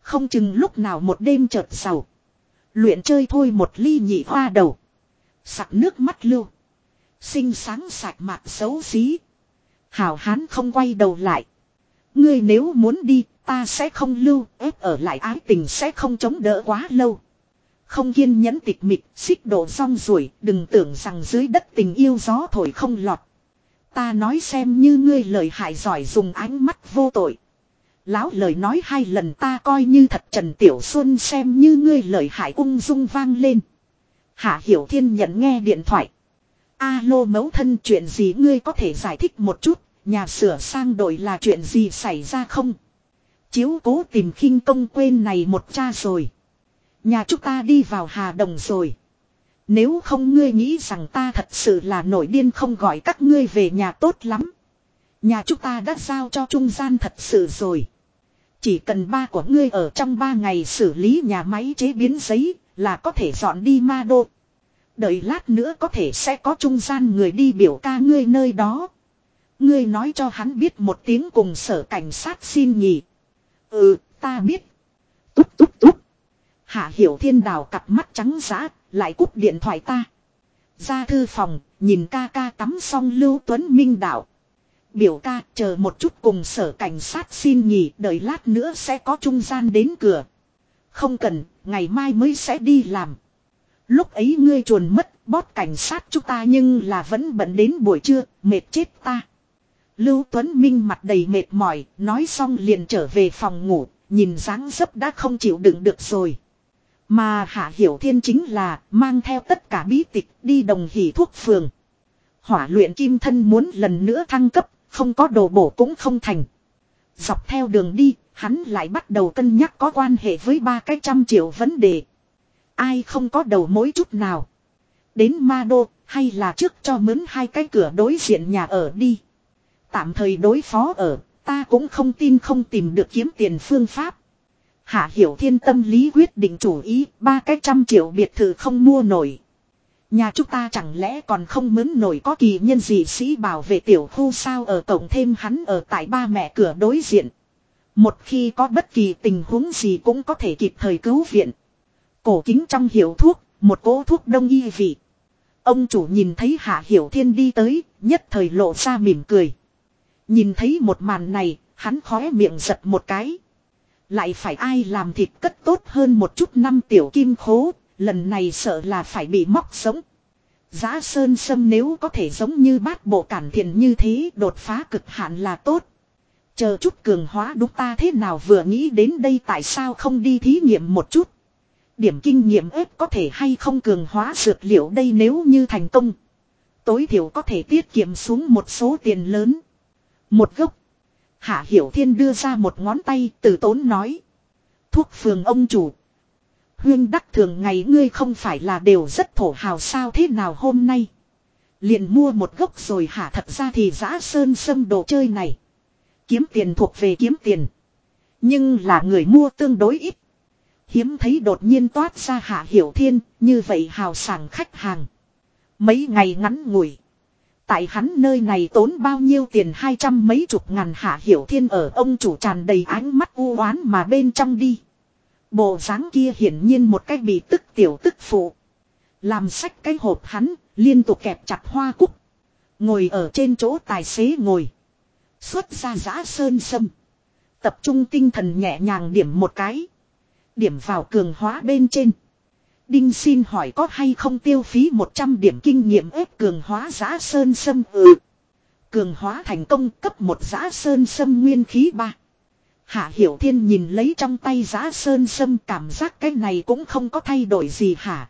Không chừng lúc nào một đêm chợt sầu. Luyện chơi thôi một ly nhị hoa đầu. Sặc nước mắt lưu. Xinh sáng sạch mặt xấu xí. Hảo hán không quay đầu lại. Ngươi nếu muốn đi, ta sẽ không lưu, ép ở lại ái tình sẽ không chống đỡ quá lâu. Không kiên nhẫn tịch mịch, xích độ rong ruổi, đừng tưởng rằng dưới đất tình yêu gió thổi không lọt. Ta nói xem như ngươi lời hại giỏi dùng ánh mắt vô tội. Lão lời nói hai lần ta coi như thật Trần Tiểu Xuân xem như ngươi lời hại ung dung vang lên. Hạ Hiểu Thiên nhận nghe điện thoại. Alo mẫu thân chuyện gì ngươi có thể giải thích một chút, nhà sửa sang đổi là chuyện gì xảy ra không? Chiếu cố tìm khinh công quên này một cha rồi. Nhà chúng ta đi vào Hà Đồng rồi. Nếu không ngươi nghĩ rằng ta thật sự là nổi điên không gọi các ngươi về nhà tốt lắm. Nhà chúng ta đã giao cho trung gian thật sự rồi. Chỉ cần ba của ngươi ở trong ba ngày xử lý nhà máy chế biến giấy là có thể dọn đi ma đô. Đợi lát nữa có thể sẽ có trung gian người đi biểu ca ngươi nơi đó. Ngươi nói cho hắn biết một tiếng cùng sở cảnh sát xin nhỉ. Ừ, ta biết. Túc túc túc. Hạ hiểu thiên đào cặp mắt trắng giã, lại cúp điện thoại ta. Ra thư phòng, nhìn ca ca tắm xong Lưu Tuấn Minh đạo. Biểu ca chờ một chút cùng sở cảnh sát xin nghỉ đợi lát nữa sẽ có trung gian đến cửa. Không cần, ngày mai mới sẽ đi làm. Lúc ấy ngươi chuồn mất, bót cảnh sát chúng ta nhưng là vẫn bận đến buổi trưa, mệt chết ta. Lưu Tuấn Minh mặt đầy mệt mỏi, nói xong liền trở về phòng ngủ, nhìn dáng dấp đã không chịu đựng được rồi. Mà Hạ Hiểu Thiên chính là mang theo tất cả bí tịch đi đồng hỷ thuốc phường. Hỏa luyện kim thân muốn lần nữa thăng cấp, không có đồ bổ cũng không thành. Dọc theo đường đi, hắn lại bắt đầu cân nhắc có quan hệ với ba cái trăm triệu vấn đề. Ai không có đầu mối chút nào. Đến ma đô, hay là trước cho mướn hai cái cửa đối diện nhà ở đi. Tạm thời đối phó ở, ta cũng không tin không tìm được kiếm tiền phương pháp. Hạ Hiểu Thiên tâm lý quyết định chủ ý, ba cái trăm triệu biệt thự không mua nổi. Nhà chúng ta chẳng lẽ còn không mướn nổi có kỳ nhân gì sĩ bảo vệ tiểu khu sao ở cổng thêm hắn ở tại ba mẹ cửa đối diện. Một khi có bất kỳ tình huống gì cũng có thể kịp thời cứu viện. Cổ kính trong hiệu thuốc, một cỗ thuốc đông y vị. Ông chủ nhìn thấy Hạ Hiểu Thiên đi tới, nhất thời lộ ra mỉm cười. Nhìn thấy một màn này, hắn khóe miệng giật một cái. Lại phải ai làm thịt cất tốt hơn một chút năm tiểu kim khố, lần này sợ là phải bị móc sống. Giá sơn sâm nếu có thể giống như bát bộ cản thiện như thế đột phá cực hạn là tốt. Chờ chút cường hóa đúng ta thế nào vừa nghĩ đến đây tại sao không đi thí nghiệm một chút. Điểm kinh nghiệm ếp có thể hay không cường hóa dược liệu đây nếu như thành công. Tối thiểu có thể tiết kiệm xuống một số tiền lớn. Một gốc. Hạ Hiểu Thiên đưa ra một ngón tay từ tốn nói. Thuốc phường ông chủ. Huyên đắc thường ngày ngươi không phải là đều rất thổ hào sao thế nào hôm nay. Liền mua một gốc rồi hả thật ra thì giã sơn sâm đồ chơi này. Kiếm tiền thuộc về kiếm tiền. Nhưng là người mua tương đối ít. Hiếm thấy đột nhiên toát ra hạ hiểu thiên, như vậy hào sảng khách hàng. Mấy ngày ngắn ngủi. Tại hắn nơi này tốn bao nhiêu tiền hai trăm mấy chục ngàn hạ hiểu thiên ở ông chủ tràn đầy ánh mắt u oán mà bên trong đi. Bộ dáng kia hiển nhiên một cách bị tức tiểu tức phụ. Làm sách cái hộp hắn, liên tục kẹp chặt hoa cúc. Ngồi ở trên chỗ tài xế ngồi. Xuất ra giã sơn sâm. Tập trung tinh thần nhẹ nhàng điểm một cái. Điểm vào cường hóa bên trên. Đinh xin hỏi có hay không tiêu phí 100 điểm kinh nghiệm ép cường hóa giã sơn sâm ừ. Cường hóa thành công cấp một giã sơn sâm nguyên khí ba. Hạ Hiểu Thiên nhìn lấy trong tay giã sơn sâm cảm giác cái này cũng không có thay đổi gì hả.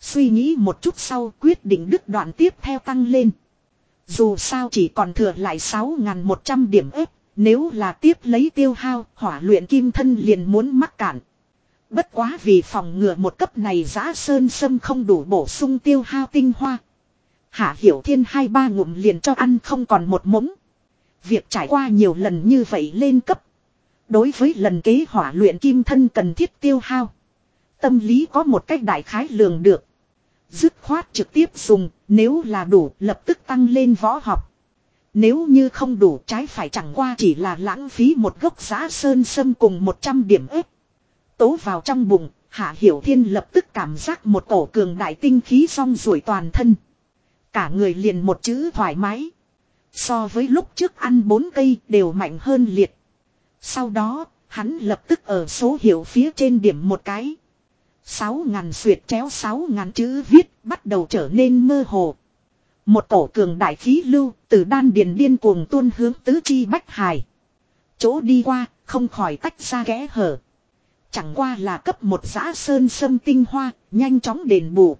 Suy nghĩ một chút sau quyết định đứt đoạn tiếp theo tăng lên. Dù sao chỉ còn thừa lại 6.100 điểm ép nếu là tiếp lấy tiêu hao, hỏa luyện kim thân liền muốn mắc cản. Bất quá vì phòng ngừa một cấp này giá sơn sâm không đủ bổ sung tiêu hao tinh hoa. Hạ hiểu thiên hai ba ngụm liền cho ăn không còn một mống. Việc trải qua nhiều lần như vậy lên cấp. Đối với lần kế hỏa luyện kim thân cần thiết tiêu hao. Tâm lý có một cách đại khái lường được. Dứt khoát trực tiếp dùng, nếu là đủ lập tức tăng lên võ học. Nếu như không đủ trái phải chẳng qua chỉ là lãng phí một gốc giá sơn sâm cùng 100 điểm ếp. Tố vào trong bụng, Hạ Hiểu Thiên lập tức cảm giác một cổ cường đại tinh khí song rủi toàn thân. Cả người liền một chữ thoải mái. So với lúc trước ăn bốn cây đều mạnh hơn liệt. Sau đó, hắn lập tức ở số hiệu phía trên điểm một cái. Sáu ngàn suyệt chéo sáu ngàn chữ viết bắt đầu trở nên mơ hồ. Một cổ cường đại khí lưu từ đan điền điên cuồng tuôn hướng tứ chi bách hải. Chỗ đi qua, không khỏi tách ra kẽ hở. Chẳng qua là cấp một giã sơn sâm tinh hoa, nhanh chóng đền bù.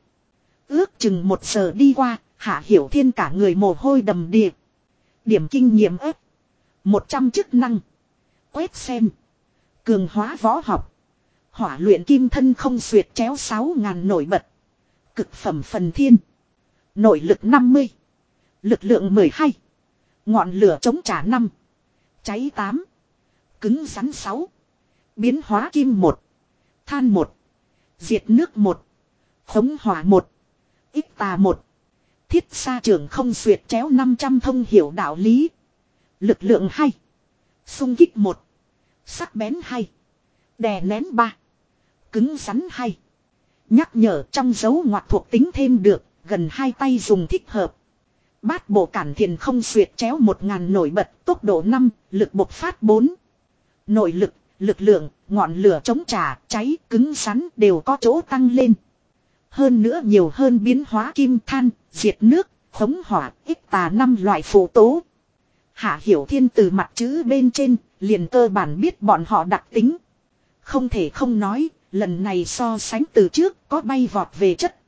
Ước chừng một giờ đi qua, hạ hiểu thiên cả người mồ hôi đầm đìa. Điểm kinh nghiệm ếp. một trăm chức năng. Quét xem. Cường hóa võ học. Hỏa luyện kim thân không xuyệt chéo sáu ngàn nổi bật. Cực phẩm phần thiên. Nội lực 50. Lực lượng 12. Ngọn lửa chống trả 5. Cháy 8. Cứng rắn 6. Biến hóa kim một. Than một. Diệt nước một. Khống hỏa một. Ít tà một. Thiết xa trường không xuyệt chéo 500 thông hiểu đạo lý. Lực lượng hay. Xung kích một. Sắc bén hay. Đè nén ba. Cứng rắn hay. Nhắc nhở trong dấu ngoặt thuộc tính thêm được, gần hai tay dùng thích hợp. Bát bộ cản thiền không xuyệt chéo một ngàn nổi bật, tốc độ 5, lực bộc phát 4. Nội lực, lực lượng, ngọn lửa chống trả, cháy, cứng rắn đều có chỗ tăng lên. Hơn nữa nhiều hơn biến hóa kim than, diệt nước, khống hỏa, ít tà năm loại phụ tố. Hạ hiểu thiên từ mặt chữ bên trên, liền cơ bản biết bọn họ đặc tính. Không thể không nói, lần này so sánh từ trước có bay vọt về chất.